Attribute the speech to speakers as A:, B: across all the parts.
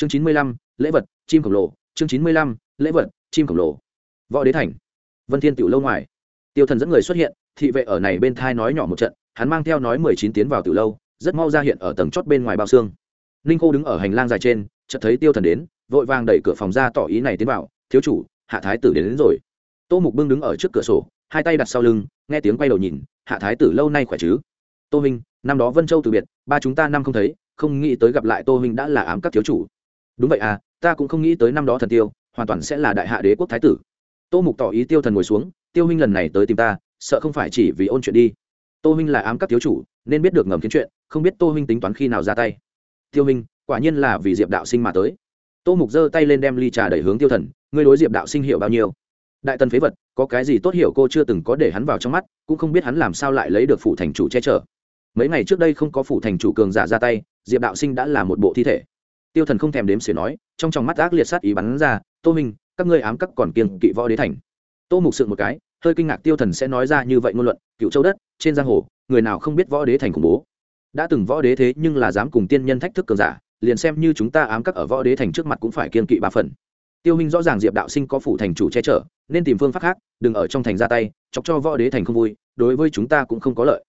A: chương chín mươi lăm lễ vật chim khổng lồ. Chương chín mươi lăm lễ vật chim khổng lồ. Võ đế thành. Vân thiên tiểu lâu ngoài. Tiêu thần dẫn người xuất hiện thị vệ ở này bên thai nói nhỏ một trận hắn mang theo nói mười chín tiến vào tiểu lâu rất mau ra hiện ở tầng chót bên ngoài bao xương. Ninh khô đứng ở hành lang dài trên chợt thấy tiêu thần đến vội vàng đẩy cửa phòng ra tỏ ý này tiến vào thiếu chủ hạ thái tử đến, đến rồi. Tô mục bưng đứng ở trước cửa sổ hai tay đặt sau lưng nghe tiếng quay đầu nhìn hạ thái tử lâu nay khỏe chứ? Tô minh năm đó vân châu từ biệt ba chúng ta năm không thấy không nghĩ tới gặp lại tô minh đã là ám các thiếu chủ đúng vậy à ta cũng không nghĩ tới năm đó thần tiêu hoàn toàn sẽ là đại hạ đế quốc thái tử. Tô mục tỏ ý tiêu thần ngồi xuống tiêu huynh lần này tới tìm ta sợ không phải chỉ vì ôn chuyện đi. Tô huynh là ám các thiếu chủ nên biết được ngầm kiến chuyện không biết tô huynh tính toán khi nào ra tay. Tiêu huynh, quả nhiên là vì diệp đạo sinh mà tới. Tô mục giơ tay lên đem ly trà đẩy hướng tiêu thần ngươi đối diệp đạo sinh hiểu bao nhiêu? Đại tần phế vật có cái gì tốt hiểu cô chưa từng có để hắn vào trong mắt cũng không biết hắn làm sao lại lấy được phủ thành chủ che chở. Mấy ngày trước đây không có phủ thành chủ cường giả ra tay diệp đạo sinh đã là một bộ thi thể tiêu thần không thèm đếm xỉa nói, trong trong mắt ác liệt sát ý bắn ra, tô minh, các ngươi ám các còn kiêng kỵ võ đế thành. Tô mục sự một cái, hơi kinh ngạc tiêu thần sẽ nói ra như vậy ngôn luận cựu châu đất, trên giang hồ, người nào không biết võ đế thành khủng bố? Đã từng võ đế thế nhưng là dám cùng tiên nhân thách thức cường giả, liền xem như chúng ta ám các ở võ đế thành trước mặt cũng phải kiên kỵ ba phần. Tiêu minh rõ ràng diệp đạo sinh có phủ thành chủ che chở, nên tìm phương pháp khác, đừng ở trong thành ra tay, chọc cho võ đế thành không vui, đối với chúng ta cũng không có lợi.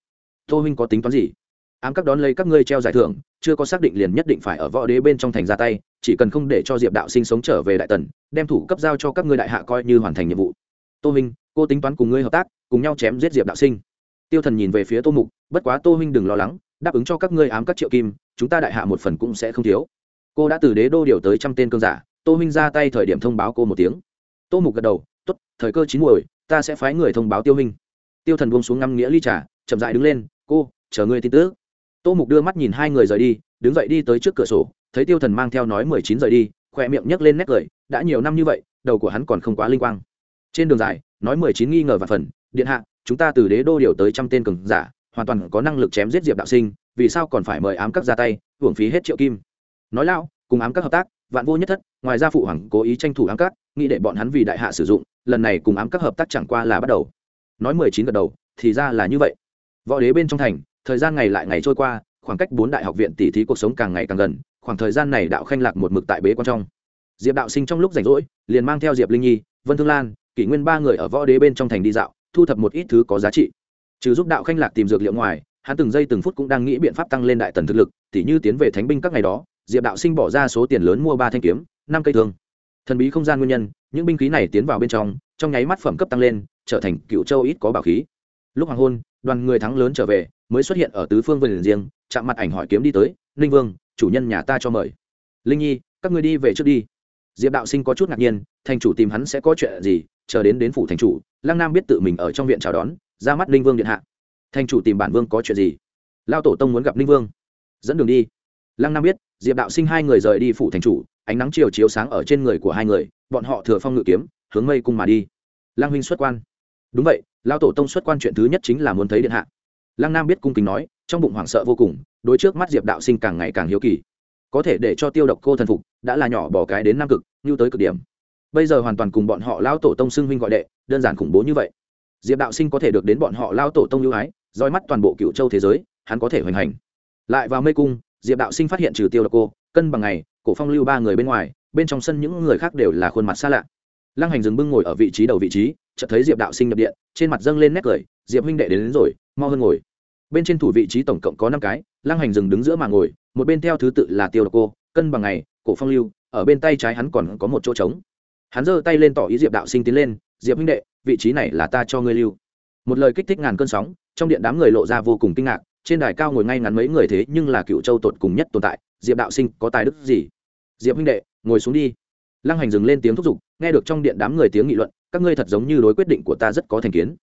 A: Tô minh có tính toán gì? Ám các đón lấy các ngươi treo giải thưởng, chưa có xác định liền nhất định phải ở võ đế bên trong thành ra tay, chỉ cần không để cho diệp đạo sinh sống trở về đại tần, đem thủ cấp giao cho các ngươi đại hạ coi như hoàn thành nhiệm vụ. Tô minh cô tính toán cùng ngươi hợp tác, cùng nhau chém giết diệp đạo sinh. Tiêu thần nhìn về phía tô mục, bất quá tô minh đừng lo lắng, đáp ứng cho các ngươi ám các triệu kim, chúng ta đại hạ một phần cũng sẽ không thiếu. Cô đã từ đế đô điều tới trăm tên cơn giả, tô minh ra tay thời điểm thông báo cô một tiếng. Tô mục gật đầu t ố t thời cơ chín muồi, ta sẽ phái người thông báo tiêu minh tiêu thần buông xuống ngăm nghĩa ly trà, chậm dại đứng lên, cô, chờ ngươi tin tức tô mục đưa mắt nhìn hai người rời đi, đứng dậy đi tới trước cửa sổ, thấy tiêu thần mang theo nói mười chín rời đi, khỏe miệng nhấc lên nét cười, đã nhiều năm như vậy, đầu của hắn còn không quá linh quang. Trên đường dài, nói mười chín nghi ngờ và phần, điện hạ, chúng ta từ đế đô điều tới trăm tên cường giả, hoàn toàn có năng lực chém giết diệp đạo sinh, vì sao còn phải mời ám các ra tay, hưởng phí hết triệu kim? Nói lão cùng ám các hợp tác, vạn vô nhất thất, ngoài ra phụ hoàng cố ý tranh thủ ám các, nghĩ để bọn hắn vì đại hạ sử dụng, lần này cùng ám các hợp tác chẳng qua là bắt đầu. Nói mười chín gật đầu, thì ra là như vậy. Võ đế bên trong thành thời gian ngày lại ngày trôi qua, khoảng cách bốn đại học viện tỉ thí cuộc sống càng ngày càng gần, khoảng thời gian này đạo khanh lạc một mực tại bế quan trong. Diệp đạo sinh trong lúc rảnh rỗi, liền mang theo diệp linh nhi, vân thương lan, kỷ nguyên ba người ở võ đế bên trong thành đi dạo, thu thập một ít thứ có giá trị. Trừ giúp đạo khanh lạc tìm dược liệu ngoài, hắn từng giây từng phút cũng đang nghĩ biện pháp tăng lên đại tần thực lực, tỉ như tiến về thánh binh các ngày đó, diệp đạo sinh bỏ ra số tiền lớn mua ba thanh kiếm, năm cây thương. Thần bí không gian nguyên nhân, những binh khí này tiến vào bên trong trong nháy mắt phẩm cấp tăng lên, trở thành cựu châu ít có bảo khí. Lúc hoàng hôn đoàn người thắng lớn trở về, mới xuất hiện ở tứ phương vườn riêng, chạm mặt ảnh hỏi kiếm đi tới ninh vương, chủ nhân nhà ta cho mời. Linh nhi, các người đi về trước đi. Diệp đạo sinh có chút ngạc nhiên, thành chủ tìm hắn sẽ có chuyện gì, chờ đến đến phủ thành chủ, lăng nam biết tự mình ở trong viện chào đón, ra mắt ninh vương điện hạ. Thành chủ tìm bản vương có chuyện gì? Lao tổ tông muốn gặp ninh vương. Dẫn đường đi. Lăng nam biết, diệp đạo sinh hai người rời đi phủ thành chủ, ánh nắng chiều chiếu sáng ở trên người của hai người, bọn họ thừa phong ngự kiếm, hướng mây cung mà đi. Lăng huynh xuất quan. Đúng vậy lao tổ tông xuất quan chuyện thứ nhất chính là muốn thấy điện hạ. Lăng nam biết cung kính nói, trong bụng hoảng sợ vô cùng, đối trước mắt diệp đạo sinh càng ngày càng hiếu kỳ. Có thể để cho tiêu độc cô thần phục, đã là nhỏ bỏ cái đến nam cực, như tới cực điểm. Bây giờ hoàn toàn cùng bọn họ lao tổ tông xưng huynh gọi đệ, đơn giản khủng bố như vậy. Diệp đạo sinh có thể được đến bọn họ lao tổ tông ưu ái, roi mắt toàn bộ cựu châu thế giới, hắn có thể hoành hành. Lại vào mê cung, diệp đạo sinh phát hiện trừ tiêu độc cô, cân bằng ngày, cổ phong lưu ba người bên ngoài, bên trong sân những người khác đều là khuôn mặt xa lạ. Lăng hành dừng bưng ngồi ở vị trí đầu vị trí chợt thấy diệp đạo sinh nhập điện trên mặt dâng lên nét cười diệp huynh đệ đến, đến rồi mau hơn ngồi. Bên trên thủ vị trí tổng cộng có năm cái lăng hành dừng đứng giữa mà ngồi một bên theo thứ tự là tiêu độc cô cân bằng ngày cổ phong lưu ở bên tay trái hắn còn có một chỗ trống. Hắn giơ tay lên tỏ ý diệp đạo sinh tiến lên diệp huynh đệ vị trí này là ta cho ngươi lưu. Một lời kích thích ngàn cơn sóng trong điện đám người lộ ra vô cùng kinh ngạc trên đài cao ngồi ngay ngắn mấy người thế nhưng là cựu châu tột cùng nhất tồn tại diệp đạo sinh có tài đức gì? Diệp huynh đệ ngồi xuống đi. Lăng hành dừng lên tiếng thúc giục nghe được trong điện đám người tiếng nghị luận các ngươi thật giống như đối quyết định của ta rất có thành kiến.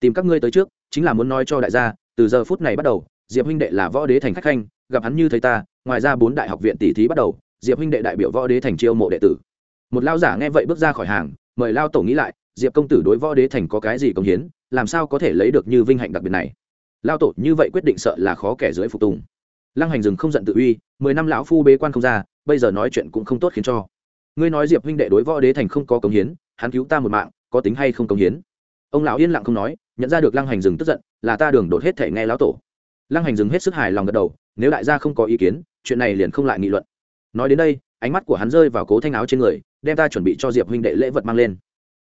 A: Tìm các ngươi tới trước, chính là muốn nói cho đại gia, từ giờ phút này bắt đầu, diệp huynh đệ là võ đế thành khách khanh, gặp hắn như thấy ta, ngoài ra bốn đại học viện tỷ thí bắt đầu, diệp huynh đệ đại biểu võ đế thành chiêu mộ đệ tử. Một lao giả nghe vậy bước ra khỏi hàng, mời lao tổ nghĩ lại, diệp công tử đối võ đế thành có cái gì công hiến, làm sao có thể lấy được như vinh hạnh đặc biệt này? Lao tổ như vậy quyết định sợ là khó kẻ dưới phục tùng. Lăng hành rừng không giận tự uy, mười năm lão phu bế quan không ra, bây giờ nói chuyện cũng không tốt khiến cho. Ngươi nói diệp huynh đệ đối võ đế thành không có công hiến hắn cứu ta một mạng, có tính hay không công hiến? Ông lão yên lặng không nói, nhận ra được lăng hành rừng tức giận, là ta đường đột hết thể nghe lão tổ. Lăng hành rừng hết sức hài lòng gật đầu, nếu đại gia không có ý kiến, chuyện này liền không lại nghị luận. Nói đến đây, ánh mắt của hắn rơi vào cố thanh áo trên người, đem ta chuẩn bị cho diệp huynh đệ lễ vật mang lên.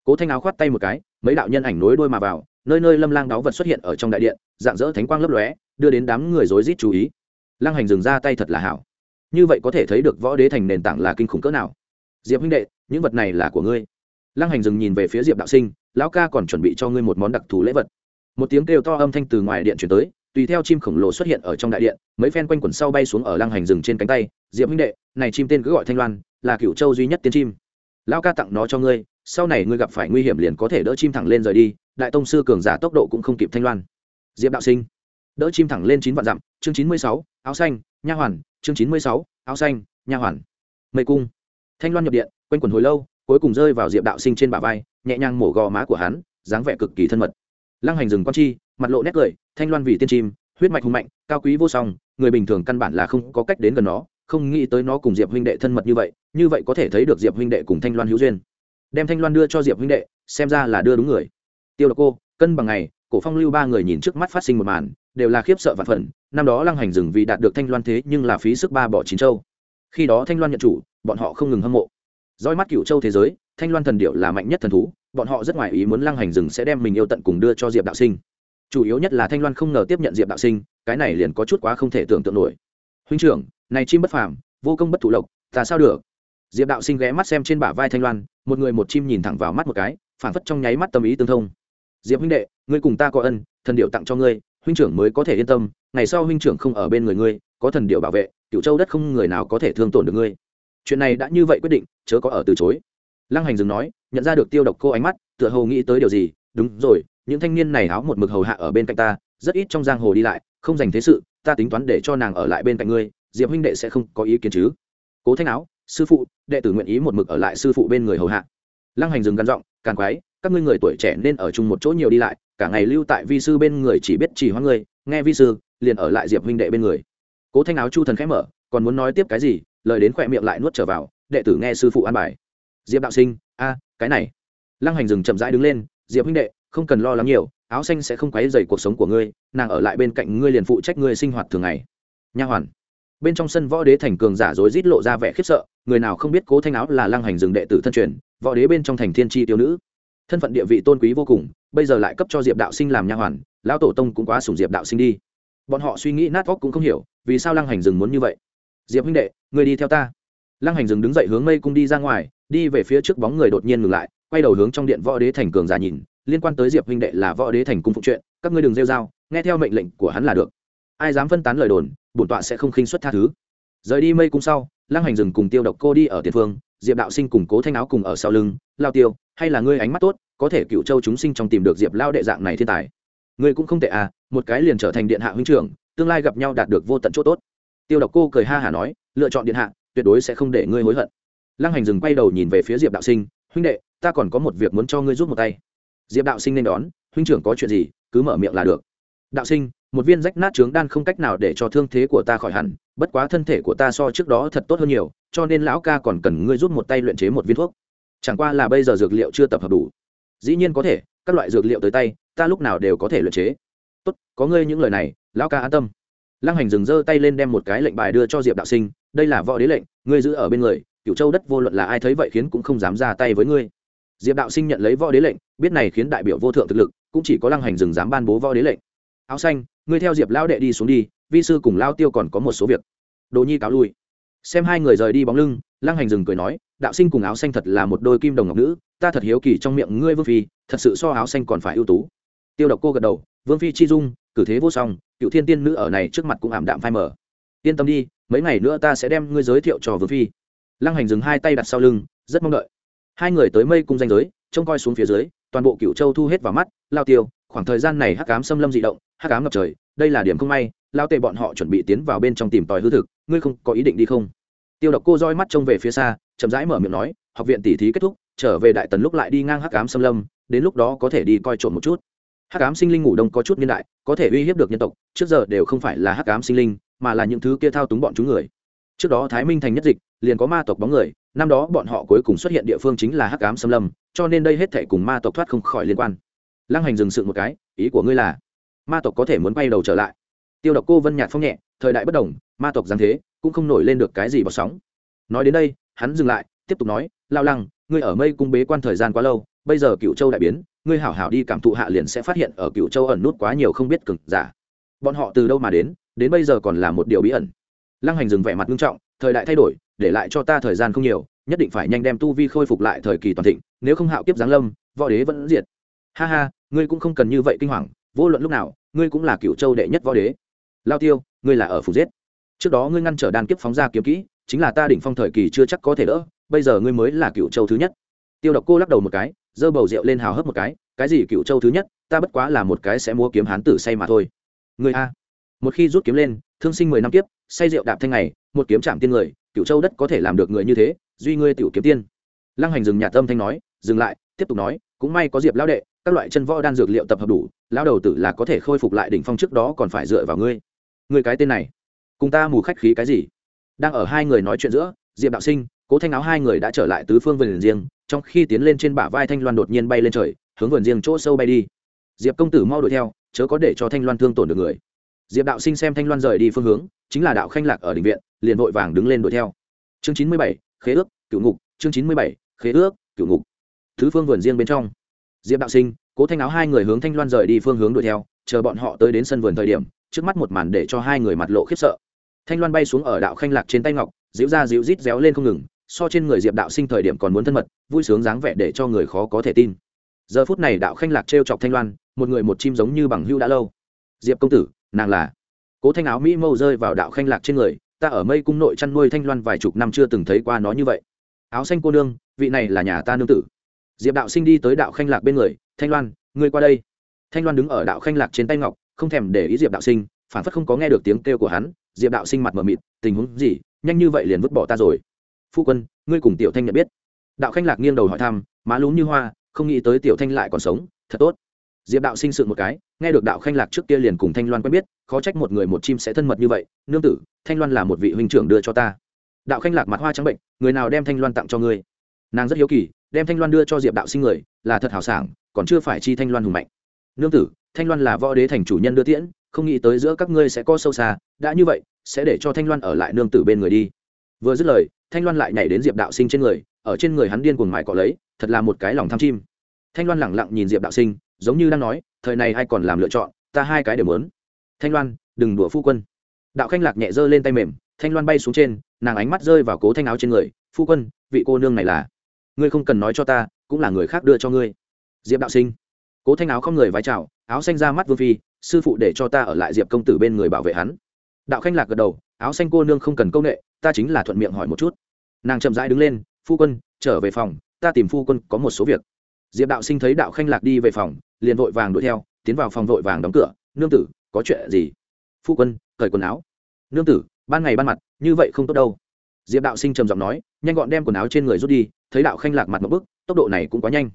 A: Cố thanh áo khoát tay một cái, mấy đạo nhân ảnh nối đuôi mà vào, nơi nơi lâm lang đáo vật xuất hiện ở trong đại điện, dạng dỡ thánh quang lấp lóe, đưa đến đám người rối rít chú ý. Lăng hành dừng ra tay thật là hảo. Như vậy có thể thấy được võ đế thành nền tảng là kinh khủng cỡ nào. Diệp huynh đệ, những vật này là của ngươi lăng hành dừng nhìn về phía diệp đạo sinh, lão ca còn chuẩn bị cho ngươi một món đặc thù lễ vật. Một tiếng kêu to âm thanh từ ngoài điện chuyển tới, tùy theo chim khổng lồ xuất hiện ở trong đại điện, mấy phen quanh quẩn sau bay xuống ở lăng hành rừng trên cánh tay, diệp huynh đệ, này chim tên cứ gọi thanh loan, là cựu châu duy nhất tiên chim. Lão ca tặng nó cho ngươi, sau này ngươi gặp phải nguy hiểm liền có thể đỡ chim thẳng lên rời đi, đại tông sư cường giả tốc độ cũng không kịp thanh loan. Diệp đạo sinh, đỡ chim thẳng lên chín vạn dặm, chương chín mươi sáu, áo xanh, nha hoàn, chương chín mươi sáu, áo xanh, nha hoàn. Mây cung. Thanh loan nhập điện, quanh quần hồi lâu cuối cùng rơi vào diệp đạo sinh trên bả vai, nhẹ nhàng mổ gò má của hắn, dáng vẻ cực kỳ thân mật. Lăng hành rừng con chi, mặt lộ nét cười, thanh loan vì tiên chim, huyết mạch hùng mạnh, cao quý vô song, người bình thường căn bản là không có cách đến gần nó, không nghĩ tới nó cùng diệp huynh đệ thân mật như vậy như vậy có thể thấy được diệp huynh đệ cùng thanh loan hữu duyên. Đem thanh loan đưa cho diệp huynh đệ, xem ra là đưa đúng người. Tiêu độc cô, cân bằng ngày, cổ phong lưu ba người nhìn trước mắt phát sinh một màn, đều là khiếp sợ và phần năm đó lăng hành rừng vì đạt được thanh loan thế nhưng là phí sức ba bỏ chín châu. Khi đó thanh loan nhận chủ, bọn họ không ngừng hâm mộ roi mắt cựu châu thế giới, thanh loan thần điệu là mạnh nhất thần thú, bọn họ rất ngoài ý muốn lăng hành rừng sẽ đem mình yêu tận cùng đưa cho diệp đạo sinh. Chủ yếu nhất là thanh loan không ngờ tiếp nhận diệp đạo sinh, cái này liền có chút quá không thể tưởng tượng nổi. Huynh trưởng, này chim bất phàm, vô công bất thủ lộc, ta sao được? Diệp đạo sinh ghé mắt xem trên bả vai thanh loan, một người một chim nhìn thẳng vào mắt một cái, phản phất trong nháy mắt tâm ý tương thông. Diệp huynh đệ, ngươi cùng ta có ân, thần điệu tặng cho ngươi, huynh trưởng mới có thể yên tâm, ngày sau huynh trưởng không ở bên người ngươi, có thần điệu bảo vệ cựu châu đất không người nào có thể thương tổn được ngươi chuyện này đã như vậy quyết định, chớ có ở từ chối. Lăng hành dừng nói, nhận ra được tiêu độc cô ánh mắt, tựa hồ nghĩ tới điều gì, đúng rồi, những thanh niên này áo một mực hầu hạ ở bên cạnh ta, rất ít trong giang hồ đi lại, không dành thế sự, ta tính toán để cho nàng ở lại bên cạnh ngươi, diệp huynh đệ sẽ không có ý kiến chứ. Cố thanh áo, sư phụ, đệ tử nguyện ý một mực ở lại sư phụ bên người hầu hạ. Lăng hành dừng gắn giọng càn quái, các ngươi người tuổi trẻ nên ở chung một chỗ nhiều đi lại, cả ngày lưu tại vi sư bên người chỉ biết chỉ hoa ngươi, nghe vi sư, liền ở lại diệp huynh đệ bên người. Cố thanh áo chu thần khẽ mở, còn muốn nói tiếp cái gì lời đến khỏe miệng lại nuốt trở vào, đệ tử nghe sư phụ an bài. Diệp đạo sinh, a, cái này. Lăng hành rừng chậm rãi đứng lên, diệp huynh đệ, không cần lo lắng nhiều, áo xanh sẽ không quấy dày cuộc sống của ngươi, nàng ở lại bên cạnh ngươi liền phụ trách ngươi sinh hoạt thường ngày. Nha hoàn. Bên trong sân võ đế thành cường giả rối rít lộ ra vẻ khiếp sợ, người nào không biết cố thanh áo là lăng hành rừng đệ tử thân truyền, võ đế bên trong thành thiên tri tiêu nữ. Thân phận địa vị tôn quý vô cùng, bây giờ lại cấp cho diệp đạo sinh làm nha hoàn, lão tổ tông cũng quá sủng diệp đạo sinh đi. Bọn họ suy nghĩ nát óc cũng không hiểu, vì sao lăng hành rừng muốn như vậy? Diệp huynh đệ người đi theo ta. Lăng hành dừng đứng dậy hướng mây cung đi ra ngoài, đi về phía trước bóng người đột nhiên ngừng lại, quay đầu hướng trong điện võ đế thành cường giả nhìn, liên quan tới diệp huynh đệ là võ đế thành cung phụ chuyện, các ngươi đừng rêu r nghe theo mệnh lệnh của hắn là được. Ai dám phân tán lời đồn, bổn tọa sẽ không khinh xuất tha thứ. Rời đi mây cung sau, lăng hành dừng cùng tiêu độc cô đi ở tiền phương, diệp đạo sinh cùng cố thanh áo cùng ở sau lưng, lao tiêu, hay là ngươi ánh mắt tốt, có thể cựu châu chúng sinh trong tìm được diệp lao đệ dạng này thiên tài. Ngươi cũng không tệ à một cái liền trở thành điện hạ huynh trưởng, tương lai gặp nhau đạt được vô tận chỗ tốt. Tiêu độc cô cười ha hả nói lựa chọn điện hạ, tuyệt đối sẽ không để ngươi hối hận. Lăng hành dừng quay đầu nhìn về phía diệp đạo sinh, huynh đệ, ta còn có một việc muốn cho ngươi rút một tay. Diệp đạo sinh nên đón, huynh trưởng có chuyện gì, cứ mở miệng là được. Đạo sinh, một viên rách nát trướng đan không cách nào để cho thương thế của ta khỏi hẳn, bất quá thân thể của ta so trước đó thật tốt hơn nhiều, cho nên lão ca còn cần ngươi rút một tay luyện chế một viên thuốc. Chẳng qua là bây giờ dược liệu chưa tập hợp đủ. Dĩ nhiên có thể, các loại dược liệu tới tay, ta lúc nào đều có thể luyện chế. Tốt, có ngươi những lời này, lão ca an tâm. Lăng hành dừng giơ tay lên đem một cái lệnh bài đưa cho diệp đạo sinh đây là võ đế lệnh, ngươi giữ ở bên người cựu châu đất vô luận là ai thấy vậy khiến cũng không dám ra tay với ngươi. Diệp đạo sinh nhận lấy võ đế lệnh, biết này khiến đại biểu vô thượng thực lực, cũng chỉ có lăng hành dừng dám ban bố võ đế lệnh. Áo xanh, ngươi theo diệp lão đệ đi xuống đi, vi sư cùng lao tiêu còn có một số việc. Đồ nhi cáo lui. Xem hai người rời đi bóng lưng, lăng hành dừng cười nói, đạo sinh cùng áo xanh thật là một đôi kim đồng ngọc nữ, ta thật hiếu kỳ trong miệng ngươi vương phi, thật sự so áo xanh còn phải ưu tú. Tiêu độc cô gật đầu, vương phi chi dung, cử thế vô song, cựu thiên tiên nữ ở này trước mặt cũng ảm đạm phai mờ. Yên tâm đi mấy ngày nữa ta sẽ đem ngươi giới thiệu cho vương phi. Lăng hành dừng hai tay đặt sau lưng, rất mong đợi. Hai người tới mây cung danh giới, trông coi xuống phía dưới, toàn bộ cựu châu thu hết vào mắt, lao tiêu, khoảng thời gian này hắc cám xâm lâm d ị động, hắc cám ngập trời, đây là điểm không may, lao tệ bọn họ chuẩn bị tiến vào bên trong tìm tòi hư thực, ngươi không có ý định đi không? Tiêu độc cô roi mắt trông về phía xa, chậm rãi mở miệng nói, học viện tỉ thí kết thúc, trở về đại tần lúc lại đi ngang hắc cám xâm lâm, đến lúc đó có thể đi coi trộm một chút. Hắc ám sinh linh ngủ đông có chút niên đại, có thể uy hiếp được nhân tộc, trước giờ đều không phải là hắc ám sinh linh mà là những thứ kia thao túng bọn chúng người. Trước đó thái minh thành nhất dịch, liền có ma tộc bóng người, năm đó bọn họ cuối cùng xuất hiện địa phương chính là hắc ám xâm lâm, cho nên đây hết thể cùng ma tộc thoát không khỏi liên quan. Lăng hành dừng sự một cái, ý của ngươi là, ma tộc có thể muốn bay đầu trở lại. Tiêu độc cô vân nhạt phong nhẹ, thời đại bất đồng, ma tộc giáng thế, cũng không nổi lên được cái gì bọt sóng. Nói đến đây, hắn dừng lại, tiếp tục nói, lao lăng, ngươi ở mây cung bế quan thời gian quá lâu, bây giờ cựu châu đại biến, ngươi hảo hảo đi cảm thụ hạ liền sẽ phát hiện ở cựu châu ẩn nút quá nhiều không biết cực giả. Bọn họ từ đâu mà đến đến bây giờ còn là một điều bí ẩn. Lăng hành dừng vẻ mặt nghiêm trọng, thời đại thay đổi, để lại cho ta thời gian không nhiều, nhất định phải nhanh đem tu vi khôi phục lại thời kỳ toàn thịnh, nếu không hạo kiếp giáng lâm, võ đế vẫn diệt. Ha ha, ngươi cũng không cần như vậy kinh hoàng, vô luận lúc nào, ngươi cũng là cựu châu đệ nhất võ đế. Lao tiêu, ngươi là ở phủ giết. Trước đó ngươi ngăn trở đan kiếp phóng ra kiếm kỹ, chính là ta đỉnh phong thời kỳ chưa chắc có thể đỡ, bây giờ ngươi mới là cựu châu thứ nhất. Tiêu độc cô lắc đầu một cái, giơ bầu rượu lên hào hấp một cái cái gì cựu châu thứ nhất, ta bất quá là một cái sẽ mua kiếm hán tử say mà thôi. Người a một khi rút kiếm lên, thương sinh mười năm kiếp, say rượu đạp thanh ngày, một kiếm chạm tiên người cựu châu đất có thể làm được người như thế, duy ngươi tiểu kiếm tiên. Lăng hành dừng nhà tâm thanh nói, dừng lại, tiếp tục nói, cũng may có diệp lão đệ, các loại chân võ đan dược liệu tập hợp đủ, lão đầu tử là có thể khôi phục lại đỉnh phong trước đó còn phải dựa vào ngươi. Ngươi cái tên này, cùng ta mù khách khí cái gì? Đang ở hai người nói chuyện giữa, diệp đạo sinh, cố thanh áo hai người đã trở lại tứ phương vườn riêng, trong khi tiến lên trên bả vai thanh loan đột nhiên bay lên trời, hướng vườn riêng chỗ sâu bay đi. Diệp công tử mau đuổi theo, chớ có để cho thanh loan thương tổn được người diệp đạo sinh xem thanh loan rời đi phương hướng, chính là đạo khanh lạc ở định viện, liền vội vàng đứng lên đuổi theo. Chương chín mươi bảy, khế ước cựu ngục, chương chín mươi bảy, khế ước cựu ngục. Thứ phương vườn riêng bên trong. Diệp đạo sinh, cố thanh áo hai người hướng thanh loan rời đi phương hướng đuổi theo, chờ bọn họ tới đến sân vườn thời điểm, trước mắt một màn để cho hai người mặt lộ khiếp sợ. Thanh loan bay xuống ở đạo khanh lạc trên tay ngọc, dịu ra dịu rít réo lên không ngừng, so trên người diệp đạo sinh thời điểm còn muốn thân mật, vui sướng dáng vẻ để cho người khó có thể tin. Giờ phút này đạo khanh lạc t chọc thanh loan, một người một chim giống như bằng hưu đã lâu. Diệp công tử nàng là cố thanh áo mỹ mâu rơi vào đạo khanh lạc trên người ta ở mây cung nội chăn nuôi thanh loan vài chục năm chưa từng thấy qua nó như vậy áo xanh cô nương vị này là nhà ta nương tử diệp đạo sinh đi tới đạo khanh lạc bên người thanh loan ngươi qua đây thanh loan đứng ở đạo khanh lạc trên tay ngọc không thèm để ý diệp đạo sinh phản phất không có nghe được tiếng kêu của hắn diệp đạo sinh mặt mờ mịt tình huống gì nhanh như vậy liền vứt bỏ ta rồi phu quân ngươi cùng tiểu thanh nhận biết đạo khanh lạc nghiêng đầu hỏi thăm má lún như hoa không nghĩ tới tiểu thanh lại còn sống thật tốt diệp đạo sinh sự một cái, nghe được đạo khanh lạc trước kia liền cùng thanh loan quen biết, khó trách một người một chim sẽ thân mật như vậy, nương tử, thanh loan là một vị huynh trưởng đưa cho ta. Đạo khanh lạc mặt hoa trắng bệnh, người nào đem thanh loan tặng cho ngươi? Nàng rất hiếu kỳ, đem thanh loan đưa cho diệp đạo sinh người, là thật hào sảng, còn chưa phải chi thanh loan hùng mạnh. Nương tử, thanh loan là võ đế thành chủ nhân đưa tiễn, không nghĩ tới giữa các ngươi sẽ có sâu xa, đã như vậy, sẽ để cho thanh loan ở lại nương tử bên người đi. Vừa dứt lời, thanh loan lại nhảy đến diệp đạo sinh trên người, ở trên người hắn điên cuồng mải cọ lấy, thật là một cái lòng tham chim. Thanh loan lẳng lặng nhìn diệp đạo sinh giống như đang nói, thời này ai còn làm lựa chọn, ta hai cái đều muốn. Thanh loan, đừng đùa phu quân. Đạo khanh lạc nhẹ giơ lên tay mềm, thanh loan bay xuống trên, nàng ánh mắt rơi vào cố thanh áo trên người, phu quân, vị cô nương này là? Ngươi không cần nói cho ta, cũng là người khác đưa cho ngươi. Diệp đạo sinh. Cố thanh áo không người vái chào, áo xanh ra mắt vương phi, sư phụ để cho ta ở lại diệp công tử bên người bảo vệ hắn. Đạo khanh lạc gật đầu, áo xanh cô nương không cần công nghệ ta chính là thuận miệng hỏi một chút. Nàng chậm rãi đứng lên, phu quân, trở về phòng, ta tìm phu quân có một số việc. Diệp đạo sinh thấy đạo khanh lạc đi về phòng liền vội vàng đuổi theo, tiến vào phòng vội vàng đóng cửa. Nương tử, có chuyện gì? Phu quân, cởi quần áo. Nương tử, ban ngày ban mặt, như vậy không tốt đâu. Diệp đạo sinh trầm giọng nói, nhanh gọn đem quần áo trên người rút đi. Thấy đạo khanh lạc mặt một bức tốc độ này cũng quá nhanh.